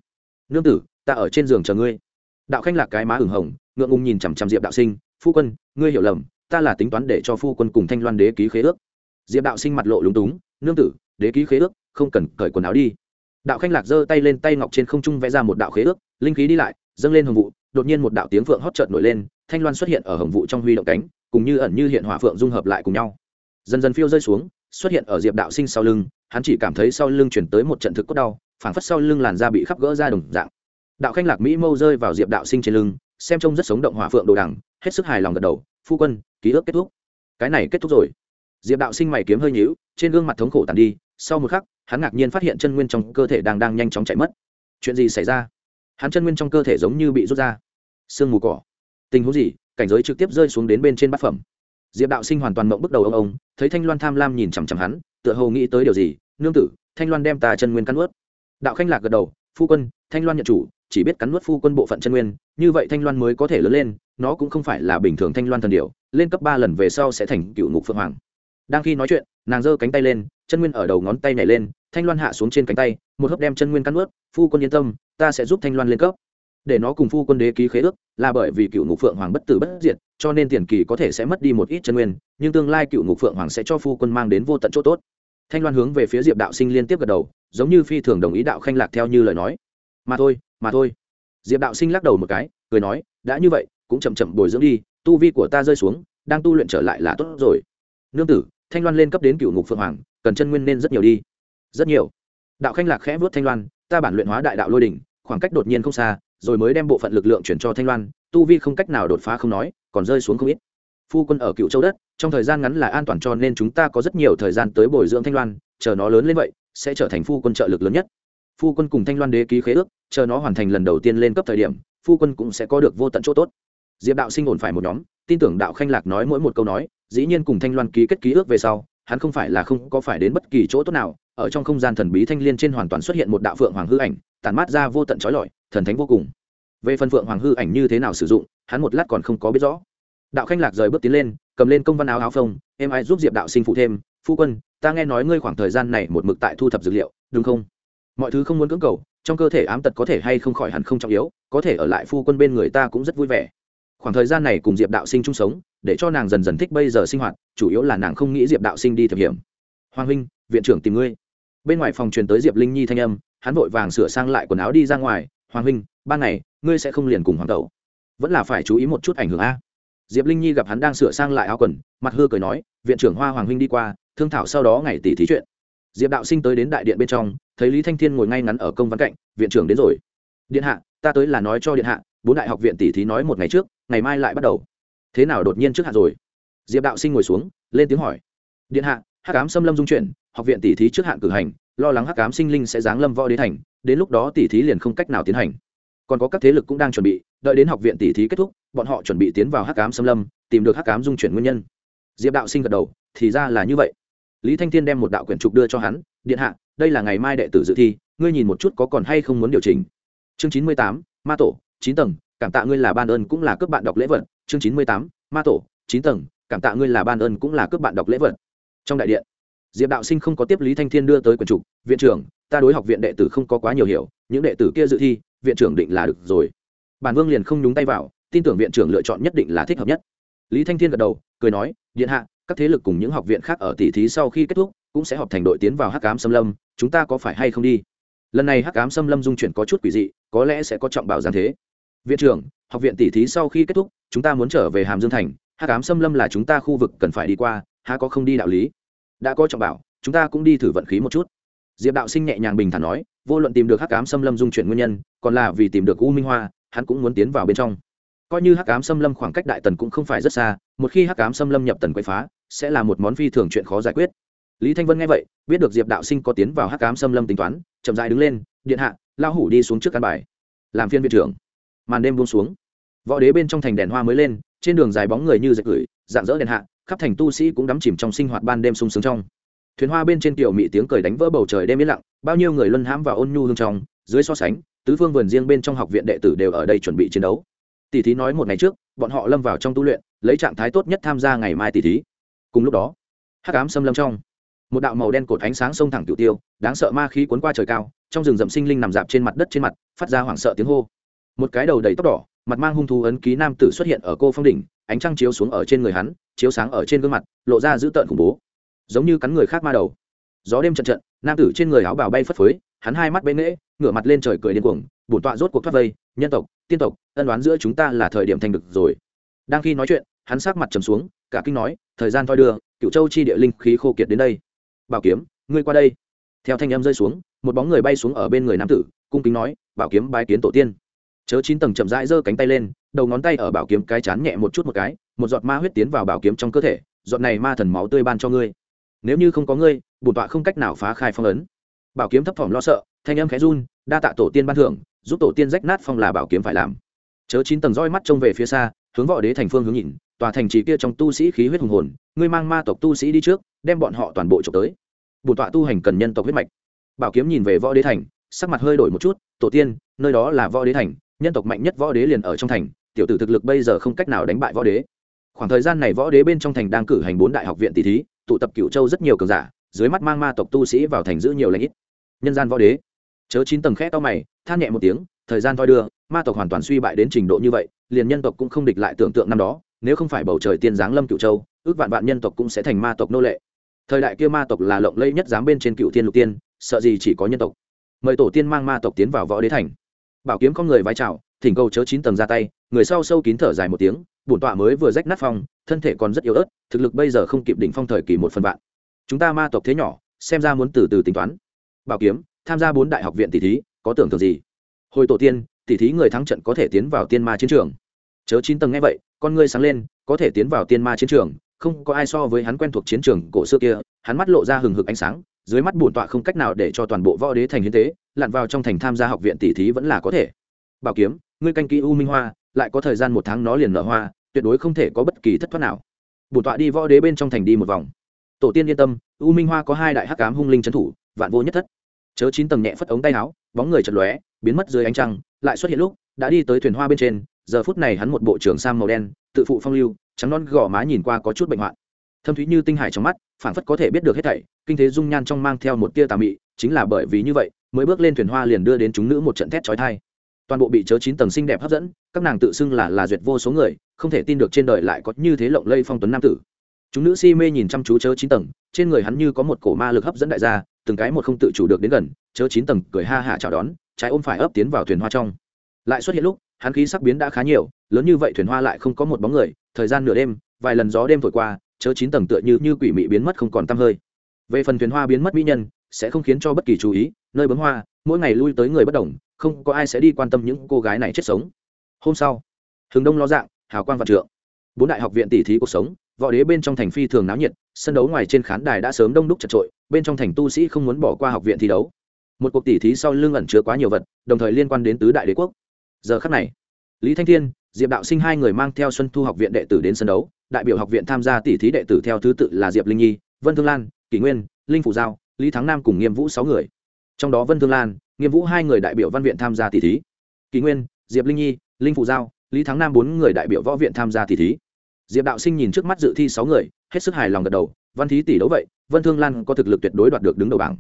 A: Nương tử, ta ở trên giường chờ ngươi. Đạo khanh lạc cái má ửng hồng, ngượng ngùng nhìn chằm chằm diệp đạo sinh. Phu quân, ngươi hiểu lầm, ta là tính toán để cho phu quân cùng thanh loan đế ký khế ước. Diệp đạo sinh mặt lộ lúng túng, nương tử, đế ký khế ước, không cần cởi quần áo đi. Đạo khanh lạc giơ tay lên tay ngọc trên không trung vẽ ra một đạo khế ước, linh khí đi lại dâng lên hồng vụ, đột nhiên một đạo tiếng phượng hót chợt nổi lên, thanh loan xuất hiện ở hồng vụ trong huy động cánh, cùng như ẩn như hiện hỏa phượng dung hợp lại cùng nhau. Dần dần phiêu rơi xuống, xuất hiện ở diệp đạo sinh sau lưng, hắn chỉ cảm thấy sau lưng chuyển tới một trận thực cốt đau, phảng phất sau lưng làn da bị khắp gỡ ra đồng dạng. Đạo khanh lạc mỹ mâu rơi vào diệp đạo sinh trên lưng, xem trông rất sống động hỏa phượng đồ đằng, hết sức hài lòng gật đầu, phu quân, ký ức kết thúc. Cái này kết thúc rồi. Diệp đạo sinh mày kiếm hơi nhíu, trên gương mặt thống khổ tàn đi, sau một khắc, hắn ngạc nhiên phát hiện chân nguyên trong cơ thể đang đang nhanh chóng chạy mất. Chuyện gì xảy ra? Hắn chân nguyên trong cơ thể giống như bị rút ra. Sương mù cỏ. Tình huống gì? Cảnh giới trực tiếp rơi xuống đến bên trên bát phẩm. Diệp đạo sinh hoàn toàn mộng bước đầu ông ông, thấy thanh loan tham lam nhìn chằm chằm hắn, tựa hồ nghĩ tới điều gì. Nương tử, thanh loan đem ta chân nguyên cắn ướt đạo khanh lạc gật đầu, phu quân, thanh loan nhận chủ, chỉ biết cắn nuốt phu quân bộ phận chân nguyên, như vậy thanh loan mới có thể lớn lên, nó cũng không phải là bình thường thanh loan thần điệu lên cấp ba lần về sau sẽ thành cựu ngục phượng hoàng đang khi nói chuyện, nàng giơ cánh tay lên, chân nguyên ở đầu ngón tay nhảy lên, thanh loan hạ xuống trên cánh tay, một hớp đem chân nguyên cắn ướt phu quân yên tâm, ta sẽ giúp thanh loan lên cấp. Để nó cùng phu quân đế ký khế ước, là bởi vì cựu ngục phượng hoàng bất tử bất diệt, cho nên tiền kỳ có thể sẽ mất đi một ít chân nguyên, nhưng tương lai cựu ngục phượng hoàng sẽ cho phu quân mang đến vô tận chỗ tốt. Thanh loan hướng về phía diệp đạo sinh liên tiếp gật đầu, giống như phi thường đồng ý đạo khanh lạc theo như lời nói. Mà thôi mà thôi. Diệp đạo sinh lắc đầu một cái, cười nói, đã như vậy, cũng chậm chậm bồi dưỡng đi, tu vi của ta rơi xuống, đang tu luyện trở lại là tốt rồi. Nương tử thanh loan lên cấp đến cựu ngục phượng hoàng, cần chân nguyên nên rất nhiều đi. Rất nhiều. Đạo khanh lạc khẽ vớt thanh loan, ta bản luyện hóa đại đạo lôi đỉnh, khoảng cách đột nhiên không xa, rồi mới đem bộ phận lực lượng chuyển cho thanh loan, tu vi không cách nào đột phá không nói, còn rơi xuống không ít. Phu quân ở cựu châu đất, trong thời gian ngắn là an toàn cho nên chúng ta có rất nhiều thời gian tới bồi dưỡng thanh loan, chờ nó lớn lên vậy, sẽ trở thành phu quân trợ lực lớn nhất. Phu quân cùng thanh loan đế ký khế ước, chờ nó hoàn thành lần đầu tiên lên cấp thời điểm, phu quân cũng sẽ có được vô tận chỗ tốt. Diệp đạo sinh ổn phải một nhóm, tin tưởng đạo khanh lạc nói mỗi một câu nói dĩ nhiên cùng thanh loan ký kết ký ước về sau, hắn không phải là không có phải đến bất kỳ chỗ tốt nào, ở trong không gian thần bí thanh liên trên hoàn toàn xuất hiện một đạo phượng hoàng hư ảnh, tản mát ra vô tận trói lọi, thần thánh vô cùng. Về phần phượng hoàng hư ảnh như thế nào sử dụng, hắn một lát còn không có biết rõ. Đạo khanh lạc rời bước tiến lên, cầm lên công văn áo áo phông, em ai giúp diệp đạo sinh phụ thêm, phu quân, ta nghe nói ngươi khoảng thời gian này một mực tại thu thập dược liệu, đúng không? Mọi thứ không muốn cưỡng cầu, trong cơ thể ám tật có thể hay không khỏi hẳn không trọng yếu, có thể ở lại phu quân bên người ta cũng rất vui vẻ. Khoảng thời gian này cùng diệp đạo sinh chung sống để cho nàng dần dần thích bây giờ sinh hoạt, chủ yếu là nàng không nghĩ diệp đạo sinh đi thực hiểm hoàng huynh, viện trưởng tìm ngươi. Bên ngoài phòng truyền tới diệp linh nhi thanh âm, hắn vội vàng sửa sang lại quần áo đi ra ngoài, hoàng huynh, ban ngày, ngươi sẽ không liền cùng hoàng tẩu. Vẫn là phải chú ý một chút ảnh hưởng a. Diệp linh nhi gặp hắn đang sửa sang lại áo quần, mặt hư cười nói, viện trưởng hoa hoàng huynh đi qua, thương thảo sau đó ngày tỷ thí chuyện. Diệp đạo sinh tới đến đại điện bên trong, thấy lý thanh thiên ngồi ngay ngắn ở công văn cạnh, viện trưởng đến rồi. Điện hạ, ta tới là nói cho điện hạ, bốn đại học viện tỷ thí nói một ngày trước, ngày mai lại bắt đầu thế nào đột nhiên trước hạ rồi? Diệp đạo sinh ngồi xuống, lên tiếng hỏi. Điện hạ, hắc ám xâm lâm dung chuyển, học viện tỷ thí trước hạn cử hành, lo lắng hắc ám sinh linh sẽ giáng lâm võ đế thành, đến lúc đó tỷ thí liền không cách nào tiến hành. Còn có các thế lực cũng đang chuẩn bị, đợi đến học viện tỷ thí kết thúc, bọn họ chuẩn bị tiến vào hắc ám xâm lâm, tìm được hắc ám dung chuyển nguyên nhân. Diệp đạo sinh gật đầu, thì ra là như vậy. Lý thanh thiên đem một đạo quyển trục đưa cho hắn, điện hạ, đây là ngày mai đệ tử dự thi, ngươi nhìn một chút có còn hay không muốn điều chỉnh. Chương chín mươi tám, ma tổ, chín tầng cảm tạ ngươi là ban ơn cũng là cướp bạn đọc lễ vật, chương chín mươi tám, ma tổ, chín tầng, cảm tạ ngươi là ban ơn cũng là cướp bạn đọc lễ vật. Trong đại điện, diệp đạo sinh không có tiếp lý thanh thiên đưa tới quần trục viện trưởng, ta đối học viện đệ tử không có quá nhiều hiểu, những đệ tử kia dự thi, viện trưởng định là được rồi. Bản vương liền không nhúng tay vào, tin tưởng viện trưởng lựa chọn nhất định là thích hợp nhất. Lý thanh thiên gật đầu, cười nói, điện hạ, các thế lực cùng những học viện khác ở tỷ thí sau khi kết thúc, cũng sẽ họp thành đội tiến vào hắc ám xâm lâm, chúng ta có phải hay không đi? Lần này hắc ám xâm lâm dung chuyển có chút quỷ dị, có lẽ sẽ có trọng bảo giáng thế viện trưởng, học viện tỷ thí sau khi kết thúc, chúng ta muốn trở về hàm dương thành. Hắc ám xâm lâm là chúng ta khu vực cần phải đi qua, há có không đi đạo lý? Đã có trọng bảo, chúng ta cũng đi thử vận khí một chút. Diệp đạo sinh nhẹ nhàng bình thản nói, vô luận tìm được hắc ám xâm lâm dung chuyển nguyên nhân, còn là vì tìm được u minh hoa, hắn cũng muốn tiến vào bên trong. Coi như hắc ám xâm lâm khoảng cách đại tần cũng không phải rất xa, một khi hắc ám xâm lâm nhập tần quậy phá, sẽ là một món phi thường chuyện khó giải quyết. Lý thanh vân nghe vậy, biết được diệp đạo sinh có tiến vào hắc ám xâm lâm tính toán, chậm dại đứng lên, điện hạ lao hủ đi xuống trước căn bài. Làm phiên viện trưởng màn đêm buông xuống. Võ đế bên trong thành đèn hoa mới lên, trên đường dài bóng người như dệt gửi, dạng dỡ đèn hạ, khắp thành tu sĩ cũng đắm chìm trong sinh hoạt ban đêm sung sướng trong. Thuyền hoa bên trên tiểu mỹ tiếng cười đánh vỡ bầu trời đêm yên lặng, bao nhiêu người luân hãm vào ôn nhu hương trong, dưới so sánh, tứ phương vườn riêng bên trong học viện đệ tử đều ở đây chuẩn bị chiến đấu. Tỷ thí nói một ngày trước, bọn họ lâm vào trong tu luyện, lấy trạng thái tốt nhất tham gia ngày mai tỷ thí. Cùng lúc đó, hắc ám xâm lâm trong. Một đạo màu đen cột ánh sáng sông thẳng tiểu tiêu, đáng sợ ma khí cuốn qua trời cao, trong rừng rậm sinh linh nằm dạp trên mặt đất trên mặt, phát ra hoảng sợ tiếng hô một cái đầu đầy tóc đỏ, mặt mang hung thú ấn ký nam tử xuất hiện ở cô phong đỉnh, ánh trăng chiếu xuống ở trên người hắn, chiếu sáng ở trên gương mặt, lộ ra dữ tợn khủng bố. Giống như cắn người khác ma đầu. Gió đêm trận trận, nam tử trên người áo bào bay phất phới, hắn hai mắt bên nghễ, ngửa mặt lên trời cười điên cuồng, bổn tọa rốt cuộc thoát vây, nhân tộc, tiên tộc, ân đoán giữa chúng ta là thời điểm thành được rồi. Đang khi nói chuyện, hắn sát mặt trầm xuống, cả kinh nói, thời gian thoi đưa cựu châu chi địa linh khí khô kiệt đến đây. Bảo kiếm, ngươi qua đây. Theo thanh âm rơi xuống, một bóng người bay xuống ở bên người nam tử, cung kính nói, bảo kiếm bái kiến tổ tiên chớ chín tầng chậm rãi giơ cánh tay lên, đầu ngón tay ở bảo kiếm cái chán nhẹ một chút một cái, một giọt ma huyết tiến vào bảo kiếm trong cơ thể, giọt này ma thần máu tươi ban cho ngươi. Nếu như không có ngươi bổn tọa không cách nào phá khai phong ấn. Bảo kiếm thấp thỏm lo sợ, thanh âm khẽ run, đa tạ tổ tiên ban thưởng, giúp tổ tiên rách nát phong là bảo kiếm phải làm. Chớ chín tầng roi mắt trông về phía xa, hướng võ đế thành phương hướng nhìn, tòa thành trì kia trong tu sĩ khí huyết hùng hồn, ngươi mang ma tộc tu sĩ đi trước, đem bọn họ toàn bộ trộm tới. Bổn tọa tu hành cần nhân tộc huyết mạch. Bảo kiếm nhìn về võ đế thành, sắc mặt hơi đổi một chút, tổ tiên, nơi đó là võ đế thành nhân tộc mạnh nhất võ đế liền ở trong thành, tiểu tử thực lực bây giờ không cách nào đánh bại võ đế. Khoảng thời gian này võ đế bên trong thành đang cử hành bốn đại học viện tỷ thí, tụ tập cựu châu rất nhiều cường giả, dưới mắt mang ma tộc tu sĩ vào thành giữ nhiều lãnh ít. Nhân gian võ đế. Chớ chín tầng khẽ to mày, than nhẹ một tiếng, thời gian thoi đưa, ma tộc hoàn toàn suy bại đến trình độ như vậy, liền nhân tộc cũng không địch lại tưởng tượng năm đó, nếu không phải bầu trời tiên giáng lâm cựu châu, ước vạn vạn nhân tộc cũng sẽ thành ma tộc nô lệ. Thời đại kia ma tộc là lộng lẫy nhất dám bên trên cựu tiên lục tiên, sợ gì chỉ có nhân tộc. Mời tổ tiên mang ma tộc tiến vào võ đế thành bảo kiếm con người vai trào, thỉnh cầu chớ chín tầng ra tay, người sau sâu kín thở dài một tiếng, bổn tọa mới vừa rách nát phong, thân thể còn rất yếu ớt, thực lực bây giờ không kịp đỉnh phong thời kỳ một phần vạn. Chúng ta ma tộc thế nhỏ, xem ra muốn từ từ tính toán. Bảo kiếm, tham gia bốn đại học viện tỷ thí, có tưởng tượng gì? Hồi tổ tiên, tỷ thí người thắng trận có thể tiến vào tiên ma chiến trường. Chớ chín tầng nghe vậy, con ngươi sáng lên, có thể tiến vào tiên ma chiến trường, không có ai so với hắn quen thuộc chiến trường cổ xưa kia, hắn mắt lộ ra hừng hực ánh sáng dưới mắt bổn tọa không cách nào để cho toàn bộ võ đế thành hiến tế, lặn vào trong thành tham gia học viện tỷ thí vẫn là có thể. Bảo kiếm, ngươi canh kỹ u minh hoa, lại có thời gian một tháng nó liền nở hoa, tuyệt đối không thể có bất kỳ thất thoát nào. Bổn tọa đi võ đế bên trong thành đi một vòng. Tổ tiên yên tâm, u minh hoa có hai đại hắc cám hung linh trấn thủ, vạn vô nhất thất. Chớ chín tầng nhẹ phất ống tay áo, bóng người chật lóe, biến mất dưới ánh trăng, lại xuất hiện lúc, đã đi tới thuyền hoa bên trên, giờ phút này hắn một bộ trưởng sam màu đen, tự phụ phong lưu, trắng non gò má nhìn qua có chút bệnh hoạn thâm thúy như tinh hải trong mắt phản phất có thể biết được hết thảy, kinh thế dung nhan trong mang theo một tia tà mị, chính là bởi vì như vậy, mới bước lên thuyền hoa liền đưa đến chúng nữ một trận thét trói thai toàn bộ bị chớ chín tầng xinh đẹp hấp dẫn, các nàng tự xưng là là duyệt vô số người, không thể tin được trên đời lại có như thế lộng lây phong tuấn nam tử. Chúng nữ si mê nhìn chăm chú chớ chín tầng, trên người hắn như có một cổ ma lực hấp dẫn đại gia, từng cái một không tự chủ được đến gần, chớ chín tầng cười ha hạ chào đón, trái ôm phải ấp tiến vào thuyền hoa trong. Lại xuất hiện lúc, hắn khí sắc biến đã khá nhiều, lớn như vậy thuyền hoa lại không có một bóng người, thời gian nửa đêm, vài lần gió đêm thổi qua chớ chín tầng tựa như như quỷ mị biến mất không còn tăm hơi. Về phần thuyền hoa biến mất mỹ nhân, sẽ không khiến cho bất kỳ chú ý, nơi bấm hoa, mỗi ngày lui tới người bất đồng, không có ai sẽ đi quan tâm những cô gái này chết sống. Hôm sau, hướng đông lo dạng, hào quang vạn trượng. Bốn đại học viện tỷ thí cuộc sống, võ đế bên trong thành phi thường náo nhiệt, sân đấu ngoài trên khán đài đã sớm đông đúc chật trội, bên trong thành tu sĩ không muốn bỏ qua học viện thi đấu. Một cuộc tỷ thí sau lưng ẩn chứa quá nhiều vật, đồng thời liên quan đến tứ đại đế quốc. Giờ khắc này, lý thanh thiên diệp đạo sinh hai người mang theo xuân thu học viện đệ tử đến sân đấu, đại biểu học viện tham gia tỷ thí đệ tử theo thứ tự là diệp linh nhi, vân thương lan, kỷ nguyên, linh phủ giao, lý thắng nam cùng nghiêm vũ sáu người. Trong đó vân thương lan, nghiêm vũ hai người đại biểu văn viện tham gia tỷ thí. Kỷ nguyên, diệp linh nhi, linh phủ giao, lý thắng nam bốn người đại biểu võ viện tham gia tỷ thí. Diệp đạo sinh nhìn trước mắt dự thi sáu người, hết sức hài lòng gật đầu, văn thí tỷ đấu vậy, vân thương lan có thực lực tuyệt đối đoạt được đứng đầu bảng.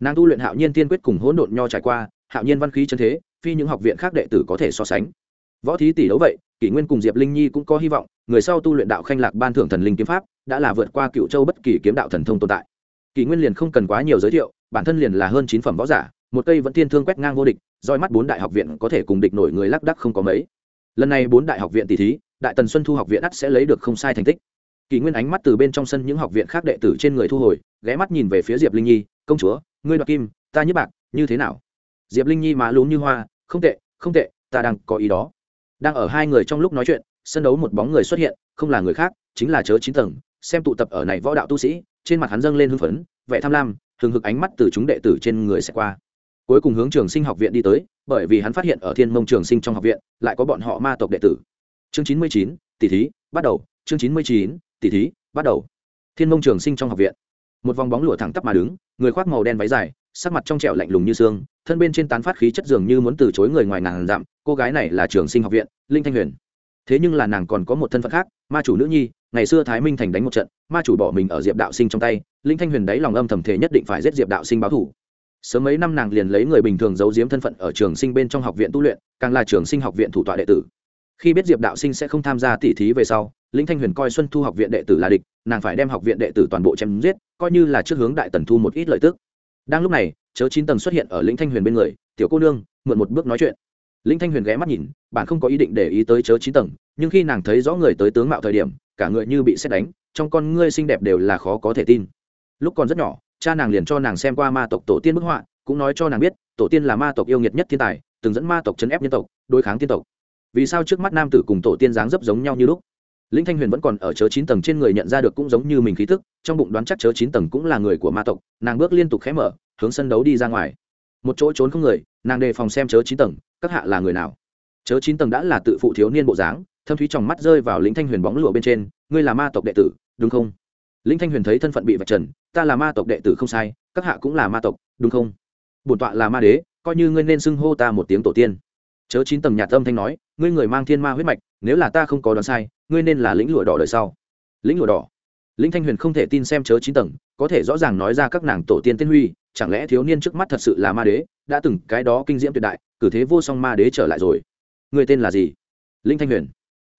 A: Nàng tu luyện hạo nhiên tiên quyết cùng hỗn độn nho trải qua, hạo nhiên văn khí chân thế, phi những học viện khác đệ tử có thể so sánh võ thí tỷ đấu vậy, kỷ nguyên cùng diệp linh nhi cũng có hy vọng, người sau tu luyện đạo khanh lạc ban thưởng thần linh kiếm pháp, đã là vượt qua cựu châu bất kỳ kiếm đạo thần thông tồn tại. Kỷ nguyên liền không cần quá nhiều giới thiệu, bản thân liền là hơn chín phẩm võ giả, một cây vẫn thiên thương quét ngang vô địch, roi mắt bốn đại học viện có thể cùng địch nổi người lác đắc không có mấy. Lần này bốn đại học viện tỷ thí, đại tần xuân thu học viện ắt sẽ lấy được không sai thành tích. Kỷ nguyên ánh mắt từ bên trong sân những học viện khác đệ tử trên người thu hồi, ghé mắt nhìn về phía diệp linh nhi, công chúa, ngươi đoạt kim, ta nhức bạc, như thế nào? Diệp linh nhi má lún như hoa, không tệ không tệ, ta đang có ý đó đang ở hai người trong lúc nói chuyện, sân đấu một bóng người xuất hiện, không là người khác, chính là chớ chín tầng, xem tụ tập ở này võ đạo tu sĩ, trên mặt hắn dâng lên hưng phấn, vẻ tham lam, hừng hực ánh mắt từ chúng đệ tử trên người sẽ qua. Cuối cùng hướng trường sinh học viện đi tới, bởi vì hắn phát hiện ở thiên mông trường sinh trong học viện, lại có bọn họ ma tộc đệ tử. Chương chín mươi chín, tỷ thí, bắt đầu. Chương chín mươi chín, tỷ thí, bắt đầu. Thiên mông trường sinh trong học viện. Một vòng bóng lụa thẳng tắp mà đứng, người khoác màu đen váy dài, sắc mặt trong trẻo lạnh lùng như xương thân bên trên tán phát khí chất dường như muốn từ chối người ngoài ngàn dặm, cô gái này là trường sinh học viện, linh thanh huyền. Thế nhưng là nàng còn có một thân phận khác, ma chủ nữ nhi, ngày xưa thái minh thành đánh một trận, ma chủ bỏ mình ở diệp đạo sinh trong tay, linh thanh huyền đáy lòng âm thầm thể nhất định phải giết diệp đạo sinh báo thủ. Sớm mấy năm nàng liền lấy người bình thường giấu giếm thân phận ở trường sinh bên trong học viện tu luyện, càng là trường sinh học viện thủ tọa đệ tử. Khi biết diệp đạo sinh sẽ không tham gia tỷ thí về sau, linh thanh huyền coi xuân thu học viện đệ tử là địch, nàng phải đem học viện đệ tử toàn bộ chém giết, coi như là trước hướng đại tần thu một ít lợi tức đang lúc này, chớ chín tầng xuất hiện ở lĩnh thanh huyền bên người, tiểu cô nương, mượn một bước nói chuyện. Lĩnh thanh huyền ghé mắt nhìn bạn không có ý định để ý tới chớ chín tầng, nhưng khi nàng thấy rõ người tới tướng mạo thời điểm, cả người như bị xét đánh, trong con ngươi xinh đẹp đều là khó có thể tin. Lúc còn rất nhỏ, cha nàng liền cho nàng xem qua ma tộc tổ tiên bức họa, cũng nói cho nàng biết, tổ tiên là ma tộc yêu nghiệt nhất thiên tài, từng dẫn ma tộc chấn ép nhân tộc, đối kháng tiên tộc. Vì sao trước mắt nam tử cùng tổ tiên dáng dấp giống nhau như lúc? Linh thanh huyền vẫn còn ở chớ chín tầng trên người nhận ra được cũng giống như mình khí thức trong bụng đoán chắc chớ chín tầng cũng là người của ma tộc, nàng bước liên tục khé mở, hướng sân đấu đi ra ngoài. Một chỗ trốn không người, nàng đề phòng xem chớ chín tầng, các hạ là người nào? Chớ chín tầng đã là tự phụ thiếu niên bộ dáng, thâm thúy trong mắt rơi vào lĩnh thanh huyền bóng lụa bên trên, ngươi là ma tộc đệ tử, đúng không? Lĩnh thanh huyền thấy thân phận bị vạch trần, ta là ma tộc đệ tử không sai, các hạ cũng là ma tộc, đúng không? Bổn tọa là ma đế, coi như ngươi nên xưng hô ta một tiếng tổ tiên. Chớ chín tầng nhạt âm thanh nói ngươi người mang thiên ma huyết mạch, nếu là ta không có đoán sai, ngươi nên là lĩnh lụa đỏ đời sau. Lĩnh lụa đỏ. Lĩnh thanh huyền không thể tin xem chớ chín tầng, có thể rõ ràng nói ra các nàng tổ tiên tiên huy, chẳng lẽ thiếu niên trước mắt thật sự là ma đế, đã từng cái đó kinh diễm tuyệt đại, cử thế vô song ma đế trở lại rồi. Người tên là gì? Linh thanh huyền.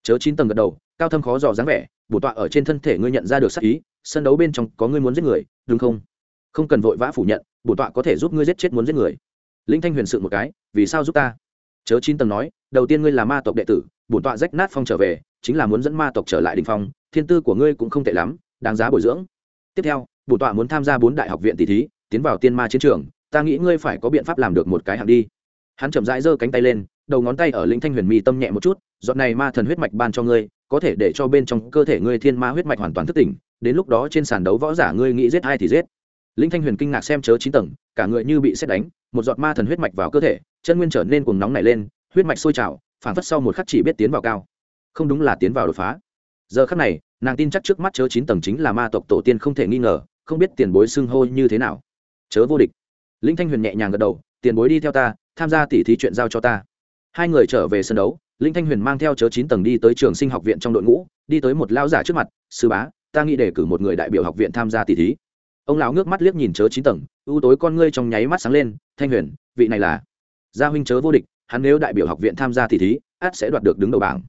A: Chớ chín tầng gật đầu, cao thâm khó dò dáng vẻ, bổ tọa ở trên thân thể ngươi nhận ra được sắc ý, sân đấu bên trong có ngươi muốn giết người, đúng không? Không cần vội vã phủ nhận, bổ tọa có thể giúp ngươi giết chết muốn giết người. Linh thanh huyền sự một cái, vì sao giúp ta? Chớ chín tầng nói đầu tiên ngươi là ma tộc đệ tử, bổn tọa rách nát phong trở về, chính là muốn dẫn ma tộc trở lại đình phong, thiên tư của ngươi cũng không tệ lắm, đáng giá bồi dưỡng. Tiếp theo, bổn tọa muốn tham gia bốn đại học viện tỷ thí, tiến vào tiên ma chiến trường, ta nghĩ ngươi phải có biện pháp làm được một cái hạng đi. Hắn chậm rãi giơ cánh tay lên, đầu ngón tay ở lĩnh thanh huyền mi tâm nhẹ một chút dọn này ma thần huyết mạch ban cho ngươi, có thể để cho bên trong cơ thể ngươi thiên ma huyết mạch hoàn toàn thức tỉnh, đến lúc đó trên sàn đấu võ giả ngươi nghĩ giết ai thì giết. Lĩnh thanh huyền kinh ngạc xem chớ chín tầng, cả người như bị xét đánh, một giọt ma thần huyết mạch vào cơ thể, chân nguyên trở nên cuồng nóng nảy lên huyết mạch sôi trào phản phất sau một khắc chỉ biết tiến vào cao. Không đúng là tiến vào đột phá. Giờ khắc này, nàng tin chắc trước mắt chớ chín tầng chính là ma tộc tổ tiên không thể nghi ngờ, không biết tiền bối xưng hô như thế nào. Chớ vô địch. Linh thanh huyền nhẹ nhàng gật đầu, tiền bối đi theo ta, tham gia tỉ thí chuyện giao cho ta. Hai người trở về sân đấu, linh thanh huyền mang theo chớ chín tầng đi tới trường sinh học viện trong đội ngũ, đi tới một lao giả trước mặt, sư bá, ta nghĩ để cử một người đại biểu học viện tham gia tỉ thí. Ông lão ngước mắt liếc nhìn chớ chín tầng, ưu tối con ngươi trong nháy mắt sáng lên, thanh huyền, vị này là gia huynh chớ vô địch, hắn nếu đại biểu học viện tham gia thì thí át sẽ đoạt được đứng đầu bảng.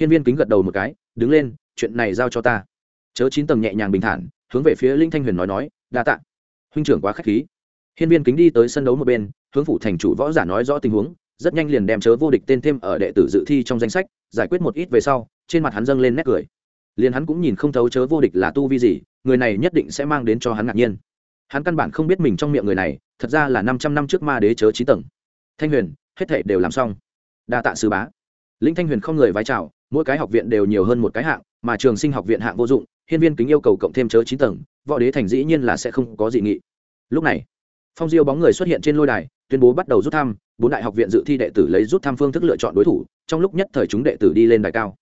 A: Hiên viên kính gật đầu một cái, đứng lên, chuyện này giao cho ta. Chớ chín tầng nhẹ nhàng bình thản, hướng về phía linh thanh huyền nói nói, đa tạ. Huynh trưởng quá k h á c h khí. Hiên viên kính đi tới sân đấu một bên, hướng phủ thành chủ võ giả nói rõ tình huống, rất nhanh liền đem chớ vô địch tên thêm ở đệ tử dự thi trong danh sách, giải quyết một ít về sau, trên mặt hắn dâng lên nét cười. Liền hắn cũng nhìn không thấu chớ vô địch là tu vi gì, người này nhất định sẽ mang đến cho hắn ngạc nhiên. Hắn căn bản không biết mình trong miệng người này, thật ra là năm trăm năm trước ma đế chớ trí tầng thanh huyền, hết thể đều làm xong. Đa tạ sư bá. Linh thanh huyền không người vái chào, mỗi cái học viện đều nhiều hơn một cái hạng, mà trường sinh học viện hạng vô dụng, hiên viên kính yêu cầu cộng thêm chớ chín tầng, võ đế thành dĩ nhiên là sẽ không có dị nghị. Lúc này, phong diêu bóng người xuất hiện trên lôi đài, tuyên bố bắt đầu rút thăm, bốn đại học viện dự thi đệ tử lấy rút thăm phương thức lựa chọn đối thủ, trong lúc nhất thời chúng đệ tử đi lên đài cao.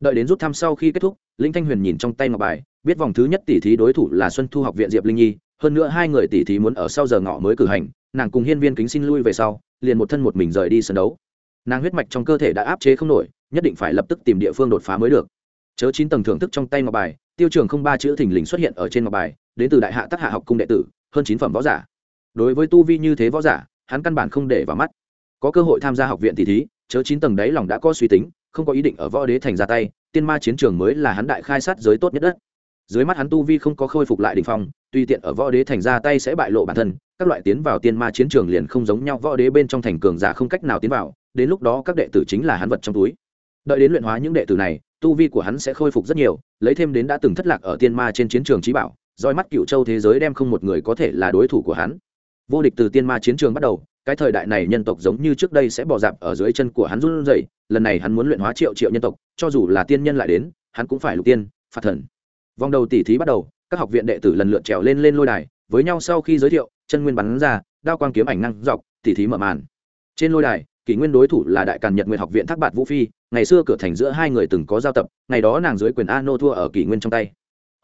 A: Đợi đến rút thăm sau khi kết thúc, linh thanh huyền nhìn trong tay ngọc bài, biết vòng thứ nhất tỷ thí đối thủ là xuân thu học viện diệp linh nhi hơn nữa hai người tỷ thí muốn ở sau giờ ngọ mới cử hành, nàng cùng hiên viên kính xin lui về sau, liền một thân một mình rời đi sân đấu. Nàng huyết mạch trong cơ thể đã áp chế không nổi, nhất định phải lập tức tìm địa phương đột phá mới được. Chớ chín tầng thưởng thức trong tay ngọc bài, tiêu trường không ba chữ thình lình xuất hiện ở trên ngọc bài, đến từ đại hạ tác hạ học cung đệ tử, hơn chín phẩm võ giả. Đối với tu vi như thế võ giả, hắn căn bản không để vào mắt. Có cơ hội tham gia học viện tỷ thí, chớ chín tầng đấy lòng đã có suy tính, không có ý định ở võ đế thành ra tay, tiên ma chiến trường mới là hắn đại khai sát giới tốt nhất đất dưới mắt hắn tu vi không có khôi phục lại đ ỉ n h phong, tuy tiện ở võ đế thành ra tay sẽ bại lộ bản thân, các loại tiến vào tiên ma chiến trường liền không giống nhau, võ đế bên trong thành cường giả không cách nào tiến vào, đến lúc đó các đệ tử chính là hắn vật trong túi. Đợi đến luyện hóa những đệ tử này, tu vi của hắn sẽ khôi phục rất nhiều, lấy thêm đến đã từng thất lạc ở tiên ma trên chiến trường trí bảo, roi mắt cựu châu thế giới đem không một người có thể là đối thủ của hắn. Vô địch từ tiên ma chiến trường bắt đầu, cái thời đại này nhân tộc giống như trước đây sẽ bỏ dạp ở dưới chân của hắn run rẩy, lần này hắn muốn luyện hóa triệu triệu nhân tộc, cho dù là tiên nhân lại đến, hắn cũng phải lục tiên, phạt thần vòng đầu tỉ thí bắt đầu, các học viện đệ tử lần lượt trèo lên lên lôi đài, với nhau sau khi giới thiệu, chân nguyên bắn ra, đao quang kiếm ảnh năng dọc, tỉ thí mở màn. Trên lôi đài, kỷ nguyên đối thủ là đại càn nhật nguyện học viện thác bạt vũ phi, ngày xưa cửa thành giữa hai người từng có giao tập, ngày đó nàng dưới quyền a nô thua ở kỷ nguyên trong tay.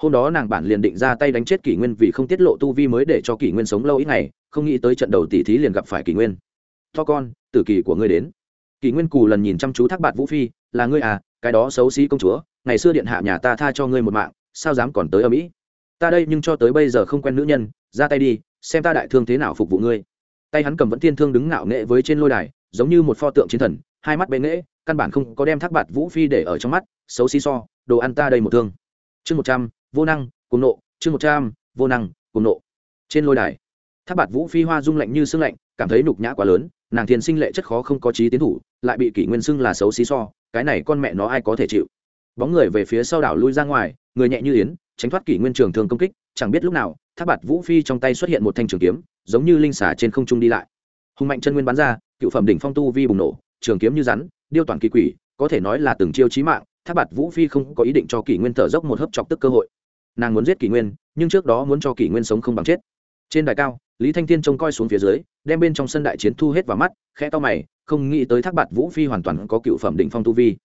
A: Hôm đó nàng bản liền định ra tay đánh chết kỷ nguyên vì không tiết lộ tu vi mới để cho kỷ nguyên sống lâu ít ngày, không nghĩ tới trận đầu tỷ thí liền gặp phải kỷ nguyên. To con, tử kỳ của ngươi đến. Kỷ nguyên cù lần nhìn chăm chú thác bạt vũ phi, là ngươi à cái đó xấu xí công chúa, ngày xưa điện hạ nhà ta tha cho ngươi một mạng sao dám còn tới ở mỹ? Ta đây nhưng cho tới bây giờ không quen nữ nhân, ra tay đi, xem ta đại thương thế nào phục vụ ngươi. Tay hắn cầm vẫn thiên thương đứng ngạo nghệ với trên lôi đài, giống như một pho tượng chiến thần, hai mắt bệ nghễ, căn bản không có đem thác bạt vũ phi để ở trong mắt, xấu xí so, đồ ăn ta đây một thương. Chương một trăm, vô năng cùng nộ, chương một trăm, vô năng cùng nộ. Trên lôi đài, thác bạt vũ phi hoa rung lạnh như sưng lạnh, cảm thấy nhục nhã quá lớn, nàng thiền sinh lệ chất khó không có trí tiến thủ, lại bị kỷ nguyên xưng là xấu xí so, cái này con mẹ nó ai có thể chịu? Bóng người về phía sau đảo lui ra ngoài, người nhẹ như yến, tránh thoát kỷ nguyên trường thường công kích, chẳng biết lúc nào tháp bạt vũ phi trong tay xuất hiện một thanh trường kiếm, giống như linh xả trên không trung đi lại. Hùng mạnh chân nguyên bắn ra, cựu phẩm đỉnh phong tu vi bùng nổ, trường kiếm như rắn, điêu toàn kỳ quỷ, có thể nói là từng chiêu chí mạng tháp bạt vũ phi không có ý định cho kỷ nguyên thở dốc một hớp chọc tức cơ hội. Nàng muốn giết kỷ nguyên, nhưng trước đó muốn cho kỷ nguyên sống không bằng chết. Trên đài cao, lý thanh thiên trông coi xuống phía dưới, đem bên trong sân đại chiến thu hết vào mắt, khẽ to mày, không nghĩ tới thác bạt vũ phi hoàn toàn có cựu phẩm đỉnh phong tu vi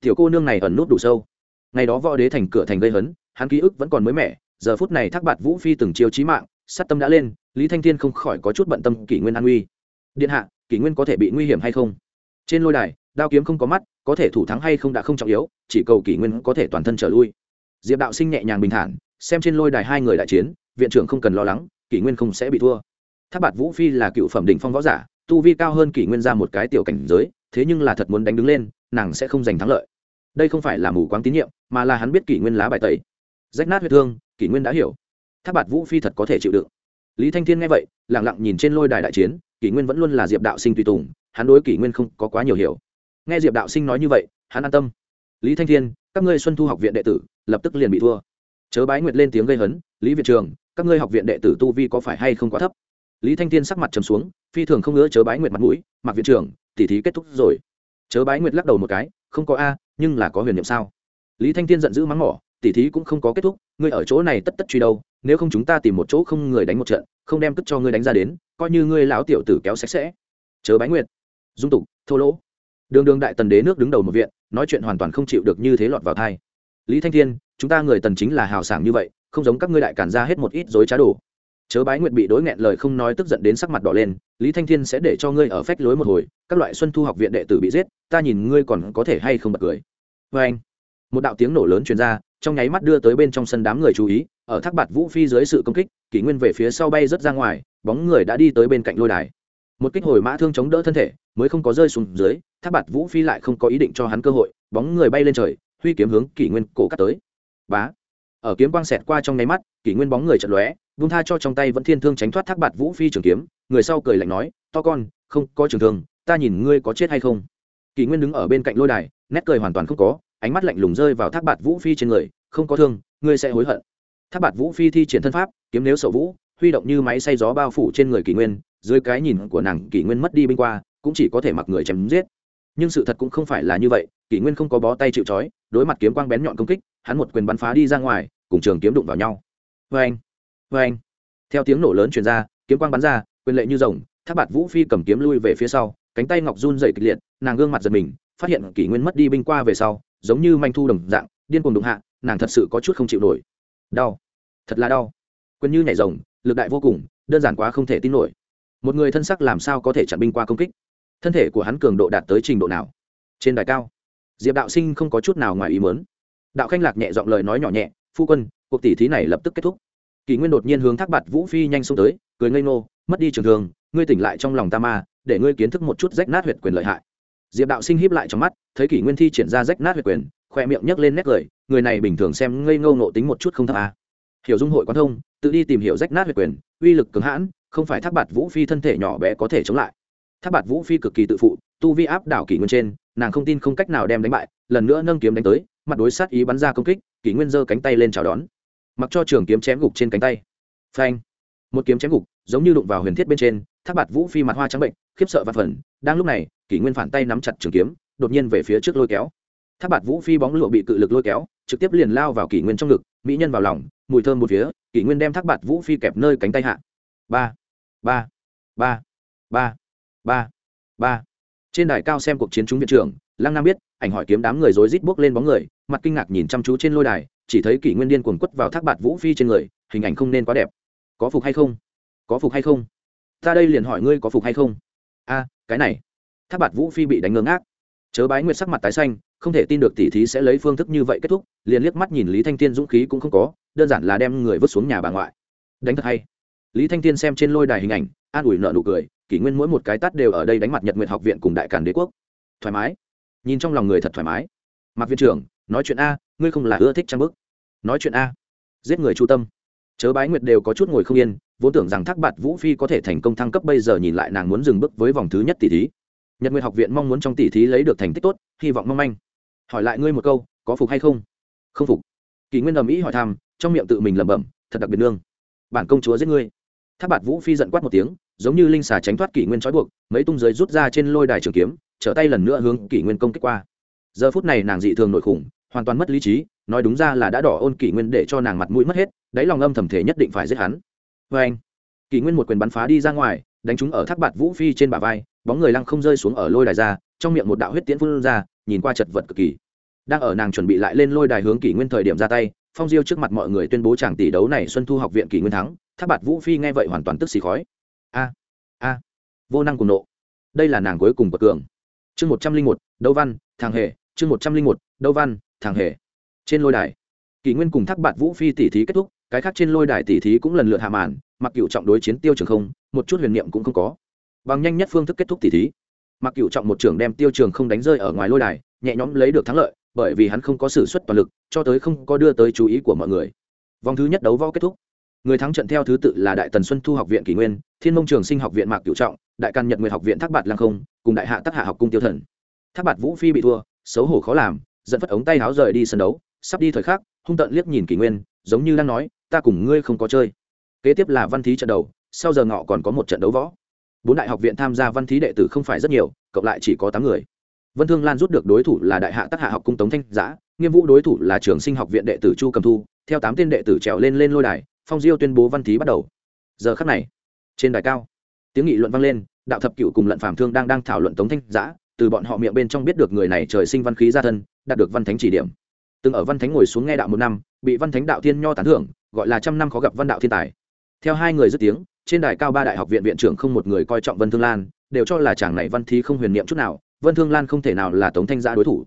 A: tiểu cô nương này ẩn nút đủ sâu. Ngày đó võ đế thành cửa thành gây hấn, hắn ký ức vẫn còn mới mẻ, giờ phút này thác bạt vũ phi từng chiêu chí mạng, sát tâm đã lên, lý thanh thiên không khỏi có chút bận tâm kỷ nguyên an nguy. Điện hạ, kỷ nguyên có thể bị nguy hiểm hay không? Trên lôi đài, đao kiếm không có mắt, có thể thủ thắng hay không đã không trọng yếu, chỉ cầu kỷ nguyên có thể toàn thân trở lui. Diệp đạo sinh nhẹ nhàng bình thản, xem trên lôi đài hai người đại chiến, viện trưởng không cần lo lắng, kỷ nguyên không sẽ bị thua. Tháp bạt vũ phi là cựu phẩm đỉnh phong võ giả, tu vi cao hơn kỷ nguyên ra một cái tiểu cảnh giới, thế nhưng là thật muốn đánh đứng lên nàng sẽ không giành thắng lợi. Đây không phải là mù quáng tín nhiệm, mà là hắn biết kỷ nguyên lá bài tẩy. Rách nát huyết thương, kỷ nguyên đã hiểu. Tháp bạt vũ phi thật có thể chịu đựng. Lý thanh thiên nghe vậy lẳng lặng nhìn trên lôi đài đại chiến, kỷ nguyên vẫn luôn là diệp đạo sinh tùy tùng, hắn đối kỷ nguyên không có quá nhiều hiểu. Nghe diệp đạo sinh nói như vậy, hắn an tâm. Lý thanh thiên, các ngươi xuân thu học viện đệ tử, lập tức liền bị thua. Chớ bái nguyệt lên tiếng gây hấn, lý việt trường, các ngươi học viện đệ tử tu vi có phải hay không quá thấp? Lý thanh thiên sắc mặt trầm xuống, phi thường không ngỡ chớ bái nguyệt mặt mũi mặc viện trưởng tỉ thí kết thúc rồi chớ bái nguyệt lắc đầu một cái, không có a, nhưng là có huyền niệm sao? Lý thanh thiên giận dữ mắng mỏ, tỉ thí cũng không có kết thúc, ngươi ở chỗ này tất tất truy đâu, nếu không chúng ta tìm một chỗ không người đánh một trận, không đem cất cho ngươi đánh ra đến, coi như ngươi lão tiểu tử kéo sạch sẽ. Chớ bái nguyệt. Dung tục, thô lỗ. Đường đường đại tần đế nước đứng đầu một viện, nói chuyện hoàn toàn không chịu được như thế lọt vào thai lý thanh thiên, chúng ta người tần chính là hào sảng như vậy, không giống các ngươi đại cản ra hết một ít dối trá đồ chớ bái nguyệt bị đối nghẹn lời không nói tức giận đến sắc mặt đỏ lên, lý thanh thiên sẽ để cho ngươi ở phách lối một hồi, các loại xuân thu học viện đệ tử bị giết, ta nhìn ngươi còn có thể hay không bật cười. Vê anh, một đạo tiếng nổ lớn truyền ra, trong nháy mắt đưa tới bên trong sân đám người chú ý, ở thác bạt vũ phi dưới sự công kích, kỷ nguyên về phía sau bay rất ra ngoài, bóng người đã đi tới bên cạnh lôi đài. Một kích hồi mã thương chống đỡ thân thể, mới không có rơi xuống dưới, thác bạt vũ phi lại không có ý định cho hắn cơ hội, bóng người bay lên trời, huy kiếm hướng kỷ nguyên cổ cắt tới. Bá, ở kiếm quang xẹt qua trong nháy mắt, kỷ nguyên bóng người chật lóe vung tha cho trong tay vẫn thiên thương tránh thoát thác bạt vũ phi trường kiếm, người sau cười lạnh nói, to con, không có trường thương, ta nhìn ngươi có chết hay không? Kỷ nguyên đứng ở bên cạnh lôi đài, nét cười hoàn toàn không có, ánh mắt lạnh lùng rơi vào thác bạt vũ phi trên người, không có thương, ngươi sẽ hối hận. Thác bạt vũ phi thi triển thân pháp, kiếm nếu sậu vũ, huy động như máy xay gió bao phủ trên người kỷ nguyên, dưới cái nhìn của nàng, kỷ nguyên mất đi binh qua, cũng chỉ có thể mặc người chém giết. Nhưng sự thật cũng không phải là như vậy, kỷ nguyên không có bó tay chịu trói, đối mặt kiếm quang bén nhọn công kích, hắn một quyền bắn phá đi ra ngoài, cùng trường kiếm đụng vào nhau. Vê anh vê anh, theo tiếng nổ lớn truyền ra, kiếm quang bắn ra, quyền lệ như rồng tháp bạt vũ phi cầm kiếm lui về phía sau, cánh tay ngọc run dậy kịch liệt, nàng gương mặt giật mình, phát hiện kỷ nguyên mất đi binh qua về sau, giống như manh thu đồng dạng, điên cuồng đụng hạ, nàng thật sự có chút không chịu nổi. Đau, thật là đau. Quyền như nhảy rồng, lực đại vô cùng, đơn giản quá không thể tin nổi. Một người thân sắc làm sao có thể chặn binh qua công kích? Thân thể của hắn cường độ đạt tới trình độ nào? Trên đài cao, diệp đạo sinh không có chút nào ngoài ý mớn đạo khanh lạc nhẹ giọng lời nói nhỏ nhẹ, phu quân, cuộc tỷ thí này lập tức kết thúc kỷ nguyên đột nhiên hướng thác bạt vũ phi nhanh xông tới, cười ngây ngô, mất đi trường thường, ngươi tỉnh lại trong lòng ta ma, để ngươi kiến thức một chút rách nát huyệt quyền lợi hại. Diệp đạo sinh híp lại trong mắt, thấy kỷ nguyên thi triển ra rách nát huyệt quyền, khoe miệng nhấc lên nét cười, người này bình thường xem ngây ngô nộ tính một chút không thấp à. hiểu dung hội quan thông, tự đi tìm hiểu rách nát huyệt quyền, uy lực cứng hãn, không phải thác bạt vũ phi thân thể nhỏ bé có thể chống lại. Thác bạt vũ phi cực kỳ tự phụ, tu vi áp đảo kỷ nguyên trên, nàng không tin không cách nào đem đánh bại, lần nữa nâng kiếm đánh tới, mặt đối sát ý bắn ra công kích, kỷ nguyên giơ cánh tay lên chào đón mặc cho trường kiếm chém gục trên cánh tay. Phanh. Một kiếm chém gục, giống như đụng vào huyền thiết bên trên, thác bạt vũ phi mặt hoa trắng bệnh, khiếp sợ và phần đang lúc này, kỷ nguyên phản tay nắm chặt trường kiếm, đột nhiên về phía trước lôi kéo. Thác bạt vũ phi bóng lụa bị cự lực lôi kéo, trực tiếp liền lao vào kỷ nguyên trong ngực, mỹ nhân vào lòng, mùi thơm một phía, kỷ nguyên đem thác bạt vũ phi kẹp nơi cánh tay hạ. Ba. Ba. Ba. Ba. Ba. Ba. Trên đài cao xem cuộc chiến chúng viện trưởng, lăng nam biết, ảnh hỏi kiếm đám người rối rít bước lên bóng người, mặt kinh ngạc nhìn chăm chú trên lôi đài chỉ thấy kỷ nguyên điên cuồng quất vào thác bạt vũ phi trên người, hình ảnh không nên quá đẹp. Có phục hay không? Có phục hay không? Ta đây liền hỏi ngươi có phục hay không? A, cái này. Thác bạt vũ phi bị đánh ngơ ngác. Chớ bái nguyệt sắc mặt tái xanh, không thể tin được tỷ thí sẽ lấy phương thức như vậy kết thúc, liền liếc mắt nhìn lý thanh tiên dũng khí cũng không có, đơn giản là đem người vứt xuống nhà bà ngoại. Đánh thật hay. Lý thanh tiên xem trên lôi đài hình ảnh, an ủi nợ nụ cười, kỷ nguyên mỗi một cái tắt đều ở đây đánh mặt nhật nguyện học viện cùng đại cản đế quốc. Thoải mái. Nhìn trong lòng người thật thoải mái. Mặc viện trưởng nói chuyện a, ngươi không là ưa thích trang bức. Nói chuyện a. Giết người chu tâm. Chớ bái nguyệt đều có chút ngồi không yên, vốn tưởng rằng thác bạt vũ phi có thể thành công thăng cấp, bây giờ nhìn lại nàng muốn dừng bước với vòng thứ nhất tỷ thí. Nhật nguyệt học viện mong muốn trong tỷ thí lấy được thành tích tốt, hy vọng mong manh. Hỏi lại ngươi một câu, có phục hay không? Không phục. Kỷ nguyên ầm ĩ hỏi thăm, trong miệng tự mình lẩm bẩm, thật đặc biệt nương. Bản công chúa giết ngươi. Thác bạt vũ phi giận quát một tiếng, giống như linh xà tránh thoát kỷ nguyên trói buộc, mấy tung giới rút ra trên lôi đài trường kiếm, trở tay lần nữa hướng kỷ nguyên công kích qua. Giờ phút này nàng dị thường nội khủng hoàn toàn mất lý trí, nói đúng ra là đã đỏ ôn kỷ nguyên để cho nàng mặt mũi mất hết, đáy lòng âm thầm thể nhất định phải giết hắn. Vê anh, kỷ nguyên một quyền bắn phá đi ra ngoài, đánh chúng ở thác bạt vũ phi trên bả vai, bóng người lăng không rơi xuống ở lôi đài ra, trong miệng một đạo huyết tiễn phun ra, nhìn qua chật vật cực kỳ. Đang ở nàng chuẩn bị lại lên lôi đài hướng kỷ nguyên thời điểm ra tay, phong diêu trước mặt mọi người tuyên bố chàng tỷ đấu này xuân thu học viện kỷ nguyên thắng, thác bạt vũ phi nghe vậy hoàn toàn tức xì khói. A a, vô năng cùng nộ. Đây là nàng cuối cùng bậc cường. Chương một trăm linh một, đấu văn, thằng hề, chương một trăm linh một, đấu văn thằng hề. Trên lôi đài, kỷ nguyên cùng thác bạt vũ phi tỷ thí kết thúc, cái khác trên lôi đài tỷ thí cũng lần lượt hạ màn, mặc cựu trọng đối chiến tiêu trường không, một chút huyền niệm cũng không có. Bằng nhanh nhất phương thức kết thúc tỷ thí. Mặc cựu trọng một trưởng đem tiêu trường không đánh rơi ở ngoài lôi đài, nhẹ nhõm lấy được thắng lợi, bởi vì hắn không có s ử suất toàn lực, cho tới không có đưa tới chú ý của mọi người. Vòng thứ nhất đấu võ kết thúc. Người thắng trận theo thứ tự là đại tần xuân thu học viện kỷ nguyên, thiên mông trường sinh học viện mạc cựu trọng, đại Căn nhật nguyệt học viện thác bạt lăng không, cùng đại hạ tác hạ học cung tiêu thần. Thác bạt vũ phi bị thua, xấu hổ khó làm dẫn phất ống tay áo rời đi sân đấu, sắp đi thời khắc, hung tận liếc nhìn kỷ nguyên, giống như đang nói, ta cùng ngươi không có chơi. Kế tiếp là văn thí trận đầu, sau giờ ngọ còn có một trận đấu võ. Bốn đại học viện tham gia văn thí đệ tử không phải rất nhiều, cộng lại chỉ có tám người. Vân thương lan rút được đối thủ là đại hạ tác hạ học cung tống thanh giã, nghiêm vũ đối thủ là trường sinh học viện đệ tử chu cầm thu, theo tám tên đệ tử trèo lên lên lôi đài, phong diêu tuyên bố văn thí bắt đầu. Giờ khắc này, trên đài cao, tiếng nghị luận vang lên, đạo thập cựu cùng lận phạm thương đang đang thảo luận tống thanh giã từ bọn họ miệng bên trong biết được người này trời sinh văn khí gia thân, đạt được văn thánh chỉ điểm. Từng ở văn thánh ngồi xuống nghe đạo một năm, bị văn thánh đạo thiên nho tán thưởng, gọi là trăm năm khó gặp văn đạo thiên tài. Theo hai người dứt tiếng, trên đài cao ba đại học viện viện trưởng không một người coi trọng vân thương lan, đều cho là chàng này văn thí không huyền niệm chút nào, vân thương lan không thể nào là tống thanh gia đối thủ.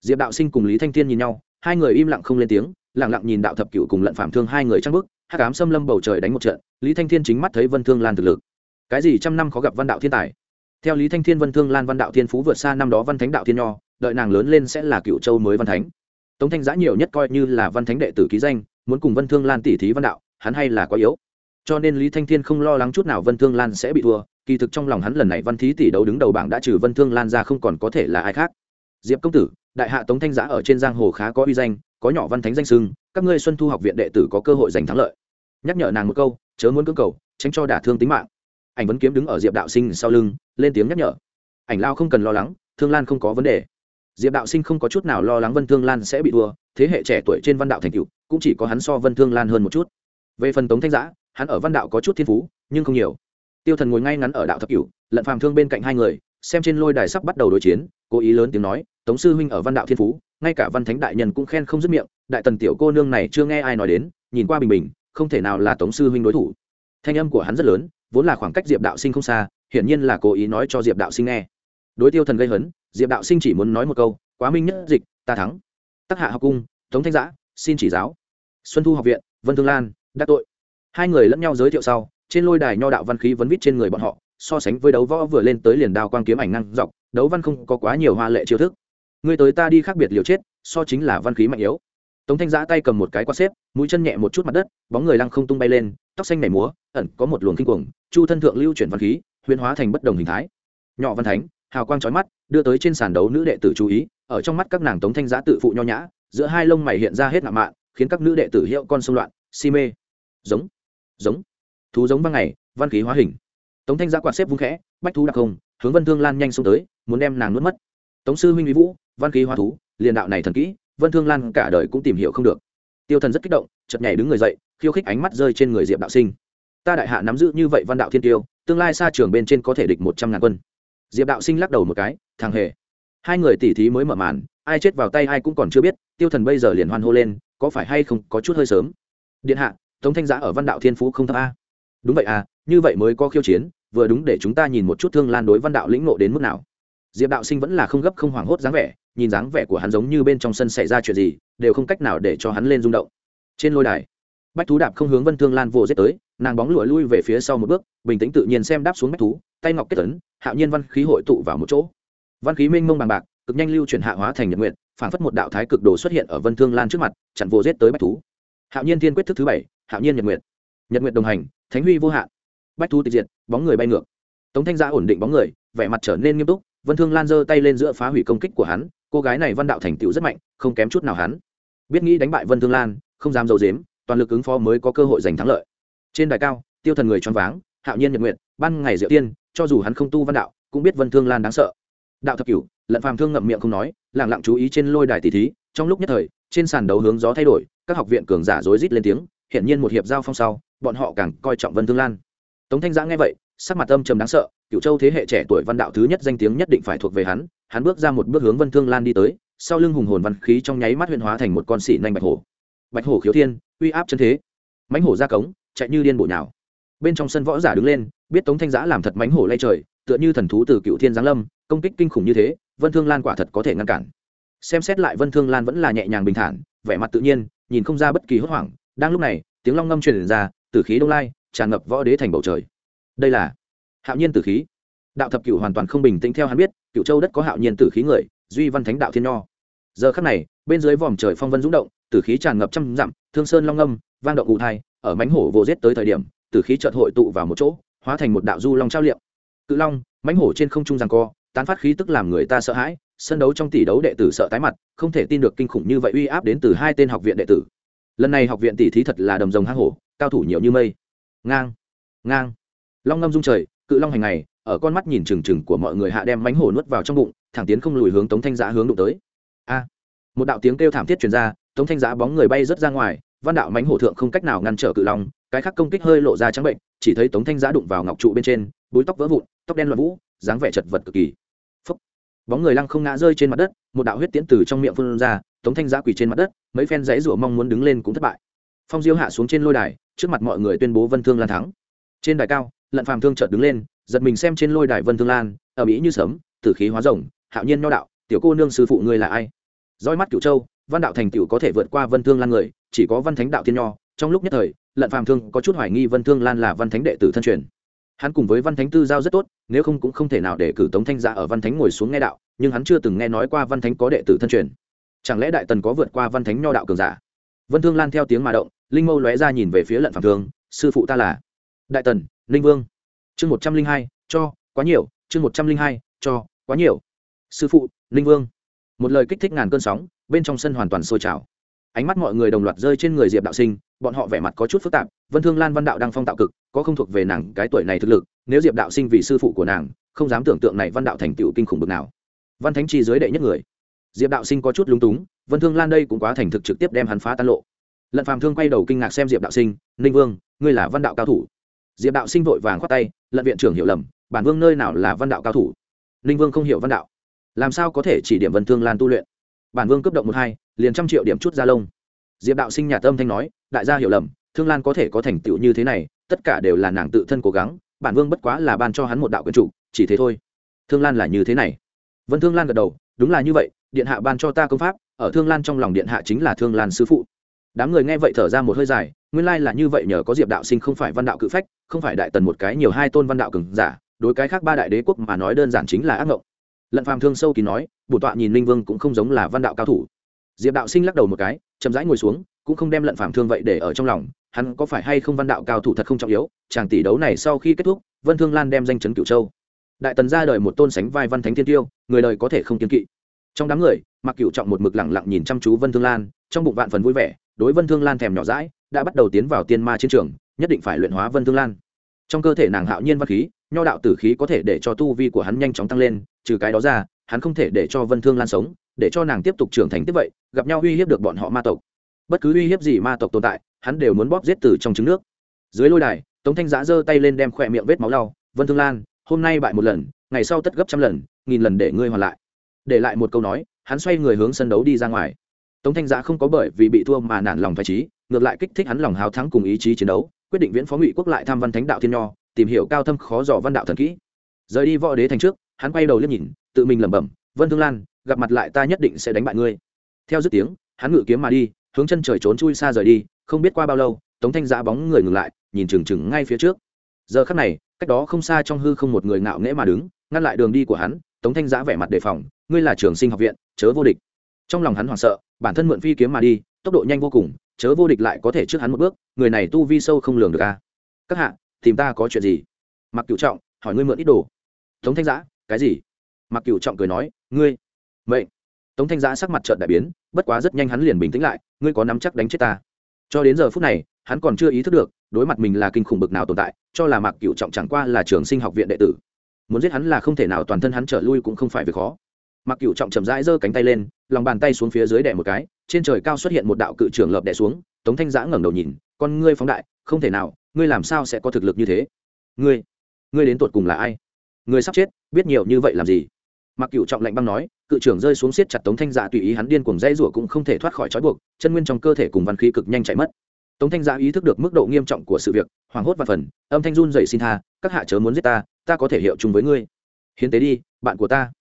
A: Diệp đạo sinh cùng lý thanh thiên nhìn nhau, hai người im lặng không lên tiếng lẳng lặng nhìn đạo thập cựu cùng lận phạm thương hai người trang bức hát cám xâm lâm bầu trời đánh một trận, lý thanh thiên chính mắt thấy vân thương lan thực lực. Cái gì trăm năm khó gặp văn đạo thiên tài? Theo lý thanh thiên vân thương lan văn đạo thiên phú vượt xa năm đó văn thánh đạo thiên nho, đợi nàng lớn lên sẽ là cựu châu mới văn thánh. Tống thanh giã nhiều nhất coi như là văn thánh đệ tử ký danh, muốn cùng vân thương lan tỷ thí văn đạo, hắn hay là quá yếu. Cho nên lý thanh thiên không lo lắng chút nào vân thương lan sẽ bị thua, kỳ thực trong lòng hắn lần này văn thí tỷ đấu đứng đầu bảng đã trừ vân thương lan ra không còn có thể là ai khác. Diệp công tử, đại hạ tống thanh giã ở trên giang hồ khá có uy danh, có nhỏ văn thánh danh sưng các ngươi xuân thu học viện đệ tử có cơ hội giành thắng lợi. Nhắc nhở nàng một câu, chớ muốn cưỡng cầu, tránh cho đả thương tính mạng ảnh vẫn kiếm đứng ở diệp đạo sinh sau lưng, lên tiếng nhắc nhở. ảnh lao không cần lo lắng, thương lan không có vấn đề. diệp đạo sinh không có chút nào lo lắng vân thương lan sẽ bị thua, thế hệ trẻ tuổi trên văn đạo thành cựu cũng chỉ có hắn so vân thương lan hơn một chút. về phần tống thanh giã, hắn ở văn đạo có chút thiên phú, nhưng không nhiều. tiêu thần ngồi ngay ngắn ở đạo thập cửu, lận phàm thương bên cạnh hai người, xem trên lôi đài sắp bắt đầu đối chiến, cố ý lớn tiếng nói, tống sư huynh ở văn đạo thiên phú, ngay cả văn thánh đại nhân cũng khen không dứt miệng, đại tần tiểu cô nương này chưa nghe ai nói đến, nhìn qua bình bình, không thể nào là tống sư huynh đối thủ. thanh âm của hắn rất lớn vốn là khoảng cách diệp đạo sinh không xa, hiển nhiên là cố ý nói cho diệp đạo sinh nghe. Đối tiêu thần gây hấn, diệp đạo sinh chỉ muốn nói một câu, quá minh nhất dịch, ta thắng. Tắc hạ học cung tống thanh giã, xin chỉ giáo. Xuân thu học viện, vân thương lan, đắc tội. Hai người lẫn nhau giới thiệu sau, trên lôi đài nho đạo văn khí vấn vít trên người bọn họ, so sánh với đấu võ vừa lên tới liền đao quang kiếm ảnh năng dọc, đấu văn không có quá nhiều hoa lệ chiêu thức. Người tới ta đi khác biệt liều chết, so chính là văn khí mạnh yếu tống thanh giã tay cầm một cái quạt xếp, mũi chân nhẹ một chút mặt đất, bóng người lăng không tung bay lên, tóc xanh nảy múa, ẩn có một luồng kinh cuồng, chu thân thượng lưu chuyển văn khí, huyền hóa thành bất đồng hình thái. Nhỏ văn thánh, hào quang trói mắt, đưa tới trên sàn đấu nữ đệ tử chú ý, ở trong mắt các nàng tống thanh giã tự phụ nho nhã, giữa hai lông mày hiện ra hết ngạo mạn, khiến các nữ đệ tử hiệu con xung loạn, si mê. Giống giống, thú giống văng ngày, văn khí hóa hình. Tống thanh giã quạt xếp vung khẽ, bách thú đặc không hướng vân thương lan nhanh xông tới, muốn đem nàng nuốt mất. Tống sư huynh vi vũ, văn khí hóa thú, liền đạo này thần kỹ vân thương lan cả đời cũng tìm hiểu không được. Tiêu thần rất kích động chật nhảy đứng người dậy, khiêu khích ánh mắt rơi trên người diệp đạo sinh. Ta đại hạ nắm giữ như vậy văn đạo thiên tiêu, tương lai xa trường bên trên có thể địch một trăm ngàn quân. Diệp đạo sinh lắc đầu một cái, thằng hề. Hai người tỉ thí mới mở màn, ai chết vào tay ai cũng còn chưa biết, tiêu thần bây giờ liền hoan hô lên, có phải hay không có chút hơi sớm. Điện hạ, tống thanh giã ở văn đạo thiên phú không thấp a. Đúng vậy à như vậy mới có khiêu chiến, vừa đúng để chúng ta nhìn một chút thương lan đối văn đạo lĩnh nộ đến mức nào. Diệp đạo sinh vẫn là không gấp không hoảng hốt dáng vẻ nhìn dáng vẻ của hắn giống như bên trong sân xảy ra chuyện gì, đều không cách nào để cho hắn lên rung động. Trên lôi đài, bách thú đạp không hướng vân thương lan vô giết tới, nàng bóng lụa lui về phía sau một bước, bình tĩnh tự nhiên xem đáp xuống bách thú, tay ngọc kết tấn hạo nhiên văn khí hội tụ vào một chỗ. Văn khí minh mông bằng bạc, cực nhanh lưu chuyển hạ hóa thành nhật nguyện phản phất một đạo thái cực đồ xuất hiện ở vân thương lan trước mặt, chặn vô giết tới bách thú. Hạo nhiên thiên quyết thức thứ bảy, hạo nhiên nhật nguyện nhật nguyện đồng hành, thánh huy vô hạn. Bách thú tịch diệt, bóng người bay ngược. Tống thanh gia ổn định bóng người, vẻ mặt trở nên nghiêm túc, vân thương lan giơ tay lên giữa phá hủy công kích của hắn cô gái này văn đạo thành tựu rất mạnh, không kém chút nào hắn. Biết nghĩ đánh bại vân thương lan, không dám d i ấ u dếm toàn lực ứng phó mới có cơ hội giành thắng lợi. Trên đài cao, tiêu thần người choáng váng, hạo nhiên nhật nguyện ban ngày diệu tiên, cho dù hắn không tu văn đạo, cũng biết vân thương lan đáng sợ. Đạo thập cửu, lận phàm thương ngậm miệng không nói lẳng lặng chú ý trên lôi đài tỷ thí, trong lúc nhất thời, trên sàn đấu hướng gió thay đổi, các học viện cường giả rối rít lên tiếng, hiển nhiên một hiệp giao phong sau, bọn họ càng coi trọng vân thương lan. Tống thanh giã nghe vậy sắc mặt âm trầm đáng sợ cựu châu thế hệ trẻ tuổi văn đạo thứ nhất danh tiếng nhất định phải thuộc về hắn hắn bước ra một bước hướng vân thương lan đi tới, sau lưng hùng hồn văn khí trong nháy mắt huyền hóa thành một con xỉ nanh bạch hổ. Bạch hổ khiếu thiên, uy áp chân thế. Mãnh hổ ra cống, chạy như điên bộ nào bên trong sân võ giả đứng lên, biết tống thanh giã làm thật mãnh hổ lay trời, tựa như thần thú từ cựu thiên giáng lâm, công kích kinh khủng như thế, vân thương lan quả thật có thể ngăn cản. Xem xét lại vân thương lan vẫn là nhẹ nhàng bình thản, vẻ mặt tự nhiên, nhìn không ra bất kỳ hốt hoảng. Đang lúc này, tiếng long ngâm truyền ra, từ khí đông lai, tràn ngập võ đế thành bầu trời đây là hạo nhiên tử khí. Đạo thập cửu hoàn toàn không bình tĩnh theo hắn biết cựu châu đất có hạo nhiên tử khí người, duy văn thánh đạo thiên nho. Giờ khắc này, bên dưới vòm trời phong vân rung động, tử khí tràn ngập trăm dặm, thương sơn long âm vang động cụ thai, ở mánh hổ vô giết tới thời điểm, tử khí chợt hội tụ vào một chỗ, hóa thành một đạo du long trao liệm. Cự long, mánh hổ trên không trung rằng co, tán phát khí tức làm người ta sợ hãi, sân đấu trong tỷ đấu đệ tử sợ tái mặt, không thể tin được kinh khủng như vậy uy áp đến từ hai tên học viện đệ tử. Lần này học viện tỷ thí thật là đầm rồng hang hổ, cao thủ nhiều như mây. Ngang ngang long ngâm dung trời cự long hành này, ở con mắt nhìn trừng trừng của mọi người hạ đem mánh hổ nuốt vào trong bụng thẳng tiến không lùi hướng tống thanh giã hướng đụng tới. A! Một đạo tiếng kêu thảm thiết truyền ra tống thanh giã bóng người bay rớt ra ngoài văn đạo mánh hổ thượng không cách nào ngăn trở cự long cái khác công kích hơi lộ ra trắng bệnh chỉ thấy tống thanh giã đụng vào ngọc trụ bên trên búi tóc vỡ vụn tóc đen loạn vũ dáng vẻ chật vật cực kỳ. Phúc. bóng người lăng không ngã rơi trên mặt đất một đạo huyết tiễn từ trong miệng phun ra tống thanh giã quỳ trên mặt đất mấy phen giấy rủa mong muốn đứng lên cũng thất bại. Phong diêu hạ xuống trên lôi đài trước mặt mọi người tuyên bố vân thương lan thắng. Trên đài cao lận phàm thương chợt đứng lên, giật mình xem trên lôi đài vân thương lan ở mỹ như sấm, tử khí hóa rồng, hạo nhiên nho đạo, tiểu cô nương sư phụ ngươi là ai? Roi mắt cửu châu, văn đạo thành tựu có thể vượt qua vân thương lan người, chỉ có văn thánh đạo thiên nho. Trong lúc nhất thời, lận phàm thương có chút hoài nghi vân thương lan là văn thánh đệ tử thân truyền. Hắn cùng với văn thánh tư giao rất tốt, nếu không cũng không thể nào để cử tống thanh giả ở văn thánh ngồi xuống nghe đạo, nhưng hắn chưa từng nghe nói qua văn thánh có đệ tử thân truyền. Chẳng lẽ đại tần có vượt qua văn thánh nho đạo cường giả? Vân thương lan theo tiếng mà động, linh mâu lóe ra nhìn về phía lận phàm thương, sư phụ ta là đại tần linh vương. Chương một trăm linh hai, cho, quá nhiều. Chương một trăm linh hai, cho, quá nhiều. Sư phụ, linh vương. Một lời kích thích ngàn cơn sóng, bên trong sân hoàn toàn sôi trào. Ánh mắt mọi người đồng loạt rơi trên người diệp đạo sinh, bọn họ vẻ mặt có chút phức tạp. Vân thương lan văn đạo đang phong tạo cực, có không thuộc về nàng cái tuổi này thực lực, nếu diệp đạo sinh vì sư phụ của nàng, không dám tưởng tượng này văn đạo thành tựu kinh khủng bực nào. Văn thánh chi dưới đệ nhất người. Diệp đạo sinh có chút lúng túng, vân thương lan đây cũng quá thành thực trực tiếp đem hắn phá tan lộ. Lận phàm thương quay đầu kinh ngạc xem diệp đạo sinh ninh vương, ngươi là văn đạo cao thủ diệp đạo sinh vội vàng khoát tay, lận viện trưởng hiểu lầm, bản vương nơi nào là văn đạo cao thủ? Ninh vương không hiểu văn đạo. Làm sao có thể chỉ điểm vân thương lan tu luyện? Bản vương cấp động một hai, liền trăm triệu điểm chút ra lông. Diệp đạo sinh nhà tâm thanh nói, đại gia hiểu lầm, thương lan có thể có thành tựu như thế này, tất cả đều là nàng tự thân cố gắng, bản vương bất quá là ban cho hắn một đạo quyền chủ, chỉ thế thôi. Thương lan là như thế này. Vân thương lan gật đầu, đúng là như vậy, điện hạ ban cho ta công pháp, ở thương lan trong lòng điện hạ chính là thương lan sư phụ. Đám người nghe vậy thở ra một hơi dài nguyên lai là như vậy nhờ có diệp đạo sinh không phải văn đạo cự phách, không phải đại tần một cái nhiều hai tôn văn đạo cường giả, đối cái khác ba đại đế quốc mà nói đơn giản chính là ác ngộng. Lận phàm thương sâu kín nói, bổ tọa nhìn linh vương cũng không giống là văn đạo cao thủ. Diệp đạo sinh lắc đầu một cái, chậm rãi ngồi xuống, cũng không đem lận phàm thương vậy để ở trong lòng, hắn có phải hay không văn đạo cao thủ thật không trọng yếu, chàng tỷ đấu này sau khi kết thúc, vân thương lan đem danh chấn cửu châu. Đại tần ra đời một tôn sánh vai văn thánh thiên tiêu, người đời có thể không kiên kỵ. Trong đám người mặc cửu trọng một mực lặng lặng nhìn chăm chú vân thương lan, trong bụng vạn phần vui vẻ, đối vân thương lan thèm nhỏ rãi đã bắt đầu tiến vào tiên ma chiến trường, nhất định phải luyện hóa vân thương lan. Trong cơ thể nàng hạo nhiên văn khí, nho đạo tử khí có thể để cho tu vi của hắn nhanh chóng tăng lên, trừ cái đó ra, hắn không thể để cho vân thương lan sống, để cho nàng tiếp tục trưởng thành tiếp vậy, gặp nhau uy hiếp được bọn họ ma tộc. Bất cứ uy hiếp gì ma tộc tồn tại, hắn đều muốn bóp giết từ trong trứng nước. Dưới lôi đài, tống thanh giã giơ tay lên đem khỏe miệng vết máu lau, vân thương lan, hôm nay bại một lần, ngày sau tất gấp trăm lần, nghìn lần để ngươi hoàn lại. Để lại một câu nói, hắn xoay người hướng sân đấu đi ra ngoài. Tống thanh giã không có bởi vì bị thua mà nản lòng phải trí ngược lại kích thích hắn lòng hào thắng cùng ý chí chiến đấu, quyết định viễn phó ngụy quốc lại thăm văn thánh đạo thiên nho, tìm hiểu cao thâm khó dò văn đạo thần kỹ. Rời đi võ đế thành trước, hắn quay đầu liếc nhìn, tự mình lẩm bẩm, vân thương lan, gặp mặt lại ta nhất định sẽ đánh bại ngươi. Theo dứt tiếng, hắn ngự kiếm mà đi, hướng chân trời trốn chui xa rời đi, không biết qua bao lâu, tống thanh giã bóng người ngừng lại, nhìn trừng trừng ngay phía trước. Giờ khắc này, cách đó không xa trong hư không một người ngạo nghễ mà đứng, ngăn lại đường đi của hắn, tống thanh giã vẻ mặt đề phòng, ngươi là trường sinh học viện, chớ vô địch. Trong lòng hắn hoảng sợ, bản thân mượn phi kiếm mà đi, tốc độ nhanh vô cùng chớ vô địch lại có thể trước hắn một bước, người này tu vi sâu không lường được a. À? các hạ, tìm ta có chuyện gì? Mặc cựu trọng, hỏi ngươi mượn ít đồ. Tống thanh giã, cái gì? Mặc cựu trọng cười nói, ngươi vậy tống thanh giã sắc mặt trợn đại biến, bất quá rất nhanh hắn liền bình tĩnh lại, ngươi có nắm chắc đánh chết ta. Cho đến giờ phút này, hắn còn chưa ý thức được, đối mặt mình là kinh khủng bực nào tồn tại, cho là mạc cựu trọng chẳng qua là trường sinh học viện đệ tử. Muốn giết hắn là không thể nào, toàn thân hắn trở lui cũng không phải việc khó. Mạc cựu trọng chậm rãi giơ cánh tay lên lòng bàn tay xuống phía dưới đè một cái, trên trời cao xuất hiện một đạo cự trưởng lợp đè xuống, tống thanh giã ngẩng đầu nhìn, con ngươi phóng đại, không thể nào, ngươi làm sao sẽ có thực lực như thế? Ngươi ngươi đến tột cùng là ai? Ngươi sắp chết, biết nhiều như vậy làm gì? Mặc cựu trọng lạnh băng nói, cự trưởng rơi xuống siết chặt tống thanh dạ tùy ý hắn điên cuồng dây rủa cũng không thể thoát khỏi trói buộc, chân nguyên trong cơ thể cùng văn khí cực nhanh chạy mất. Tống thanh dạ ý thức được mức độ nghiêm trọng của sự việc, hoảng hốt và phần, âm thanh run dậy xin tha, các hạ chớ muốn giết ta ta có thể hiệu chung với ngươi. Hiến tế đi, bạn của ta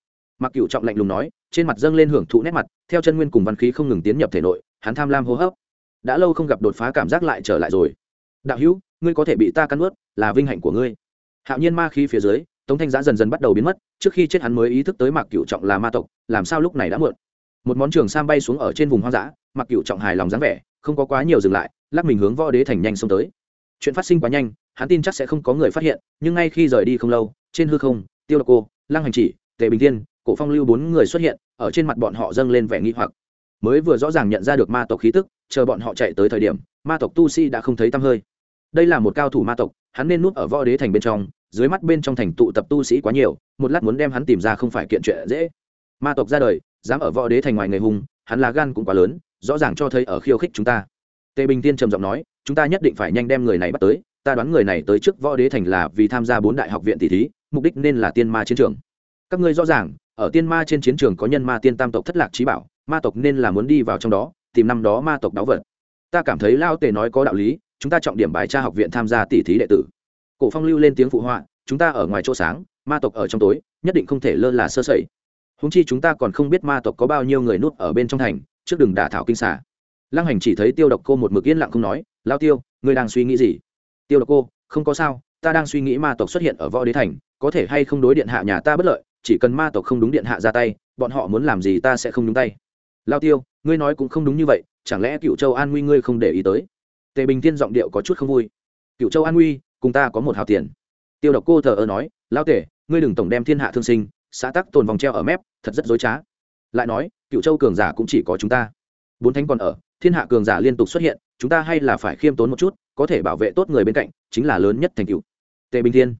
A: mặc cựu trọng lạnh lùng nói, trên mặt dâng lên hưởng thụ nét mặt, theo chân nguyên cùng văn khí không ngừng tiến nhập thể nội, hắn tham lam hô hấp. Đã lâu không gặp đột phá cảm giác lại trở lại rồi. Đạo hữu, ngươi có thể bị ta cắn ướt là vinh hạnh của ngươi. Hạo nhiên ma khí phía dưới, tống thanh giã dần dần bắt đầu biến mất, trước khi chết hắn mới ý thức tới mạc cựu trọng là ma tộc, làm sao lúc này đã muộn? Một món trường sam bay xuống ở trên vùng hoang dã, mạc cựu trọng hài lòng dáng vẻ, không có quá nhiều dừng lại, lắc mình hướng võ đế thành nhanh xông tới. Chuyện phát sinh quá nhanh, hắn tin chắc sẽ không có người phát hiện, nhưng ngay khi rời đi không lâu, trên hư không, tiêu độc cô, lăng hành chỉ, tề bình thiên cổ phong lưu bốn người xuất hiện, ở trên mặt bọn họ dâng lên vẻ nghi hoặc. Mới vừa rõ ràng nhận ra được ma tộc khí tức, chờ bọn họ chạy tới thời điểm, ma tộc tu sĩ đã không thấy tăm hơi. Đây là một cao thủ ma tộc, hắn nên núp ở võ đế thành bên trong, dưới mắt bên trong thành tụ tập tu sĩ quá nhiều, một lát muốn đem hắn tìm ra không phải kiện chuyện dễ. Ma tộc ra đời, dám ở võ đế thành ngoài người hùng hắn là gan cũng quá lớn, rõ ràng cho thấy ở khiêu khích chúng ta. Tề bình tiên trầm giọng nói, chúng ta nhất định phải nhanh đem người này bắt tới, ta đoán người này tới trước võ đế thành là vì tham gia bốn đại học viện tỷ thí, mục đích nên là tiên ma chiến trường. Các ngươi rõ ràng ở tiên ma trên chiến trường có nhân ma tiên tam tộc thất lạc trí bảo, ma tộc nên là muốn đi vào trong đó, tìm năm đó ma tộc đáo vật. Ta cảm thấy lao tề nói có đạo lý, chúng ta trọng điểm bài tra học viện tham gia tỷ thí đệ tử. Cổ phong lưu lên tiếng phụ họa, chúng ta ở ngoài chỗ sáng, ma tộc ở trong tối, nhất định không thể lơ là sơ sẩy. Húng chi chúng ta còn không biết ma tộc có bao nhiêu người nuốt ở bên trong thành, trước đừng đả thảo kinh xả lăng hành chỉ thấy tiêu độc cô một mực yên lặng không nói, lao tiêu, ngươi đang suy nghĩ gì? Tiêu độc cô, không có sao, ta đang suy nghĩ ma tộc xuất hiện ở võ đế thành, có thể hay không đối điện hạ nhà ta bất lợi chỉ cần ma tộc không đúng điện hạ ra tay, bọn họ muốn làm gì ta sẽ không đúng tay. Lao tiêu, ngươi nói cũng không đúng như vậy, chẳng lẽ cựu châu an nguy ngươi không để ý tới? Tề bình thiên giọng điệu có chút không vui. Cựu châu an nguy, cùng ta có một hào tiền. Tiêu độc cô thờ ơ nói, lao tể ngươi đừng tổng đem thiên hạ thương sinh, xã tắc tồn vòng treo ở mép, thật rất dối trá. Lại nói cựu châu cường giả cũng chỉ có chúng ta. Bốn thánh còn ở, thiên hạ cường giả liên tục xuất hiện, chúng ta hay là phải khiêm tốn một chút, có thể bảo vệ tốt người bên cạnh, chính là lớn nhất thành cựu tề bình thiên,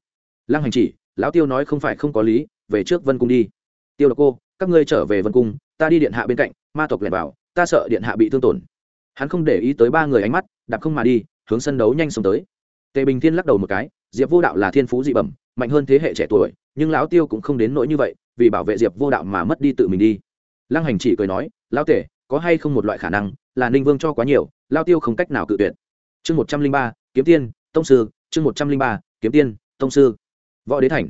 A: lăng hành chỉ lão tiêu nói không phải không có lý, về trước vân cung đi. Tiêu độc cô, các ngươi trở về vân cung, ta đi điện hạ bên cạnh, ma tộc lẻn vào, ta sợ điện hạ bị thương tổn. Hắn không để ý tới ba người ánh mắt, đạp không mà đi, hướng sân đấu nhanh xuống tới. Tề bình thiên lắc đầu một cái, diệp vô đạo là thiên phú dị bẩm, mạnh hơn thế hệ trẻ tuổi, nhưng lão tiêu cũng không đến nỗi như vậy, vì bảo vệ diệp vô đạo mà mất đi tự mình đi. Lăng hành chỉ cười nói, lão tể, có hay không một loại khả năng, là ninh vương cho quá nhiều lao tiêu không cách nào cự tuyệt. Chương một trăm linh ba, kiếm tiên, tông sư, chương một trăm linh ba, kiếm tiên, tông sư võ đế thành.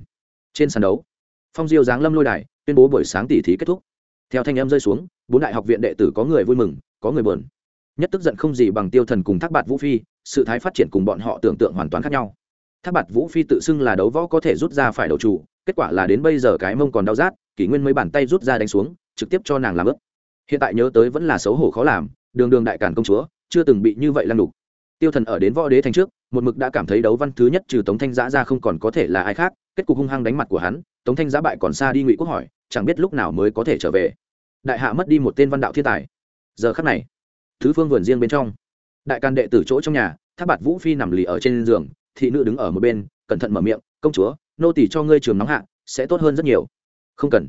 A: Trên sàn đấu, phong diêu giáng lâm lôi đài, tuyên bố buổi sáng tỷ thí kết thúc. Theo thanh em rơi xuống, bốn đại học viện đệ tử có người vui mừng, có người buồn. Nhất tức giận không gì bằng tiêu thần cùng thác bạt vũ phi, sự thái phát triển cùng bọn họ tưởng tượng hoàn toàn khác nhau. Thác bạt vũ phi tự xưng là đấu võ có thể rút ra phải đầu chủ, kết quả là đến bây giờ cái mông còn đau rát, kỷ nguyên mấy bàn tay rút ra đánh xuống, trực tiếp cho nàng làm ướp. Hiện tại nhớ tới vẫn là xấu hổ khó làm, đường đường đại cản công chúa, chưa từng bị như vậy lăng đục tiêu thần ở đến võ đế thành trước, một mực đã cảm thấy đấu văn thứ nhất trừ tống thanh giã ra không còn có thể là ai khác, kết cục hung hăng đánh mặt của hắn, tống thanh giã bại còn xa đi ngụy quốc hỏi, chẳng biết lúc nào mới có thể trở về. Đại hạ mất đi một tên văn đạo thiên tài. Giờ khắc này, thứ phương vườn riêng bên trong, đại can đệ tử chỗ trong nhà tháp bạt vũ phi nằm lì ở trên giường, thị nữ đứng ở một bên, cẩn thận mở miệng, công chúa, nô tỷ cho ngươi trường nóng hạ, sẽ tốt hơn rất nhiều. Không cần.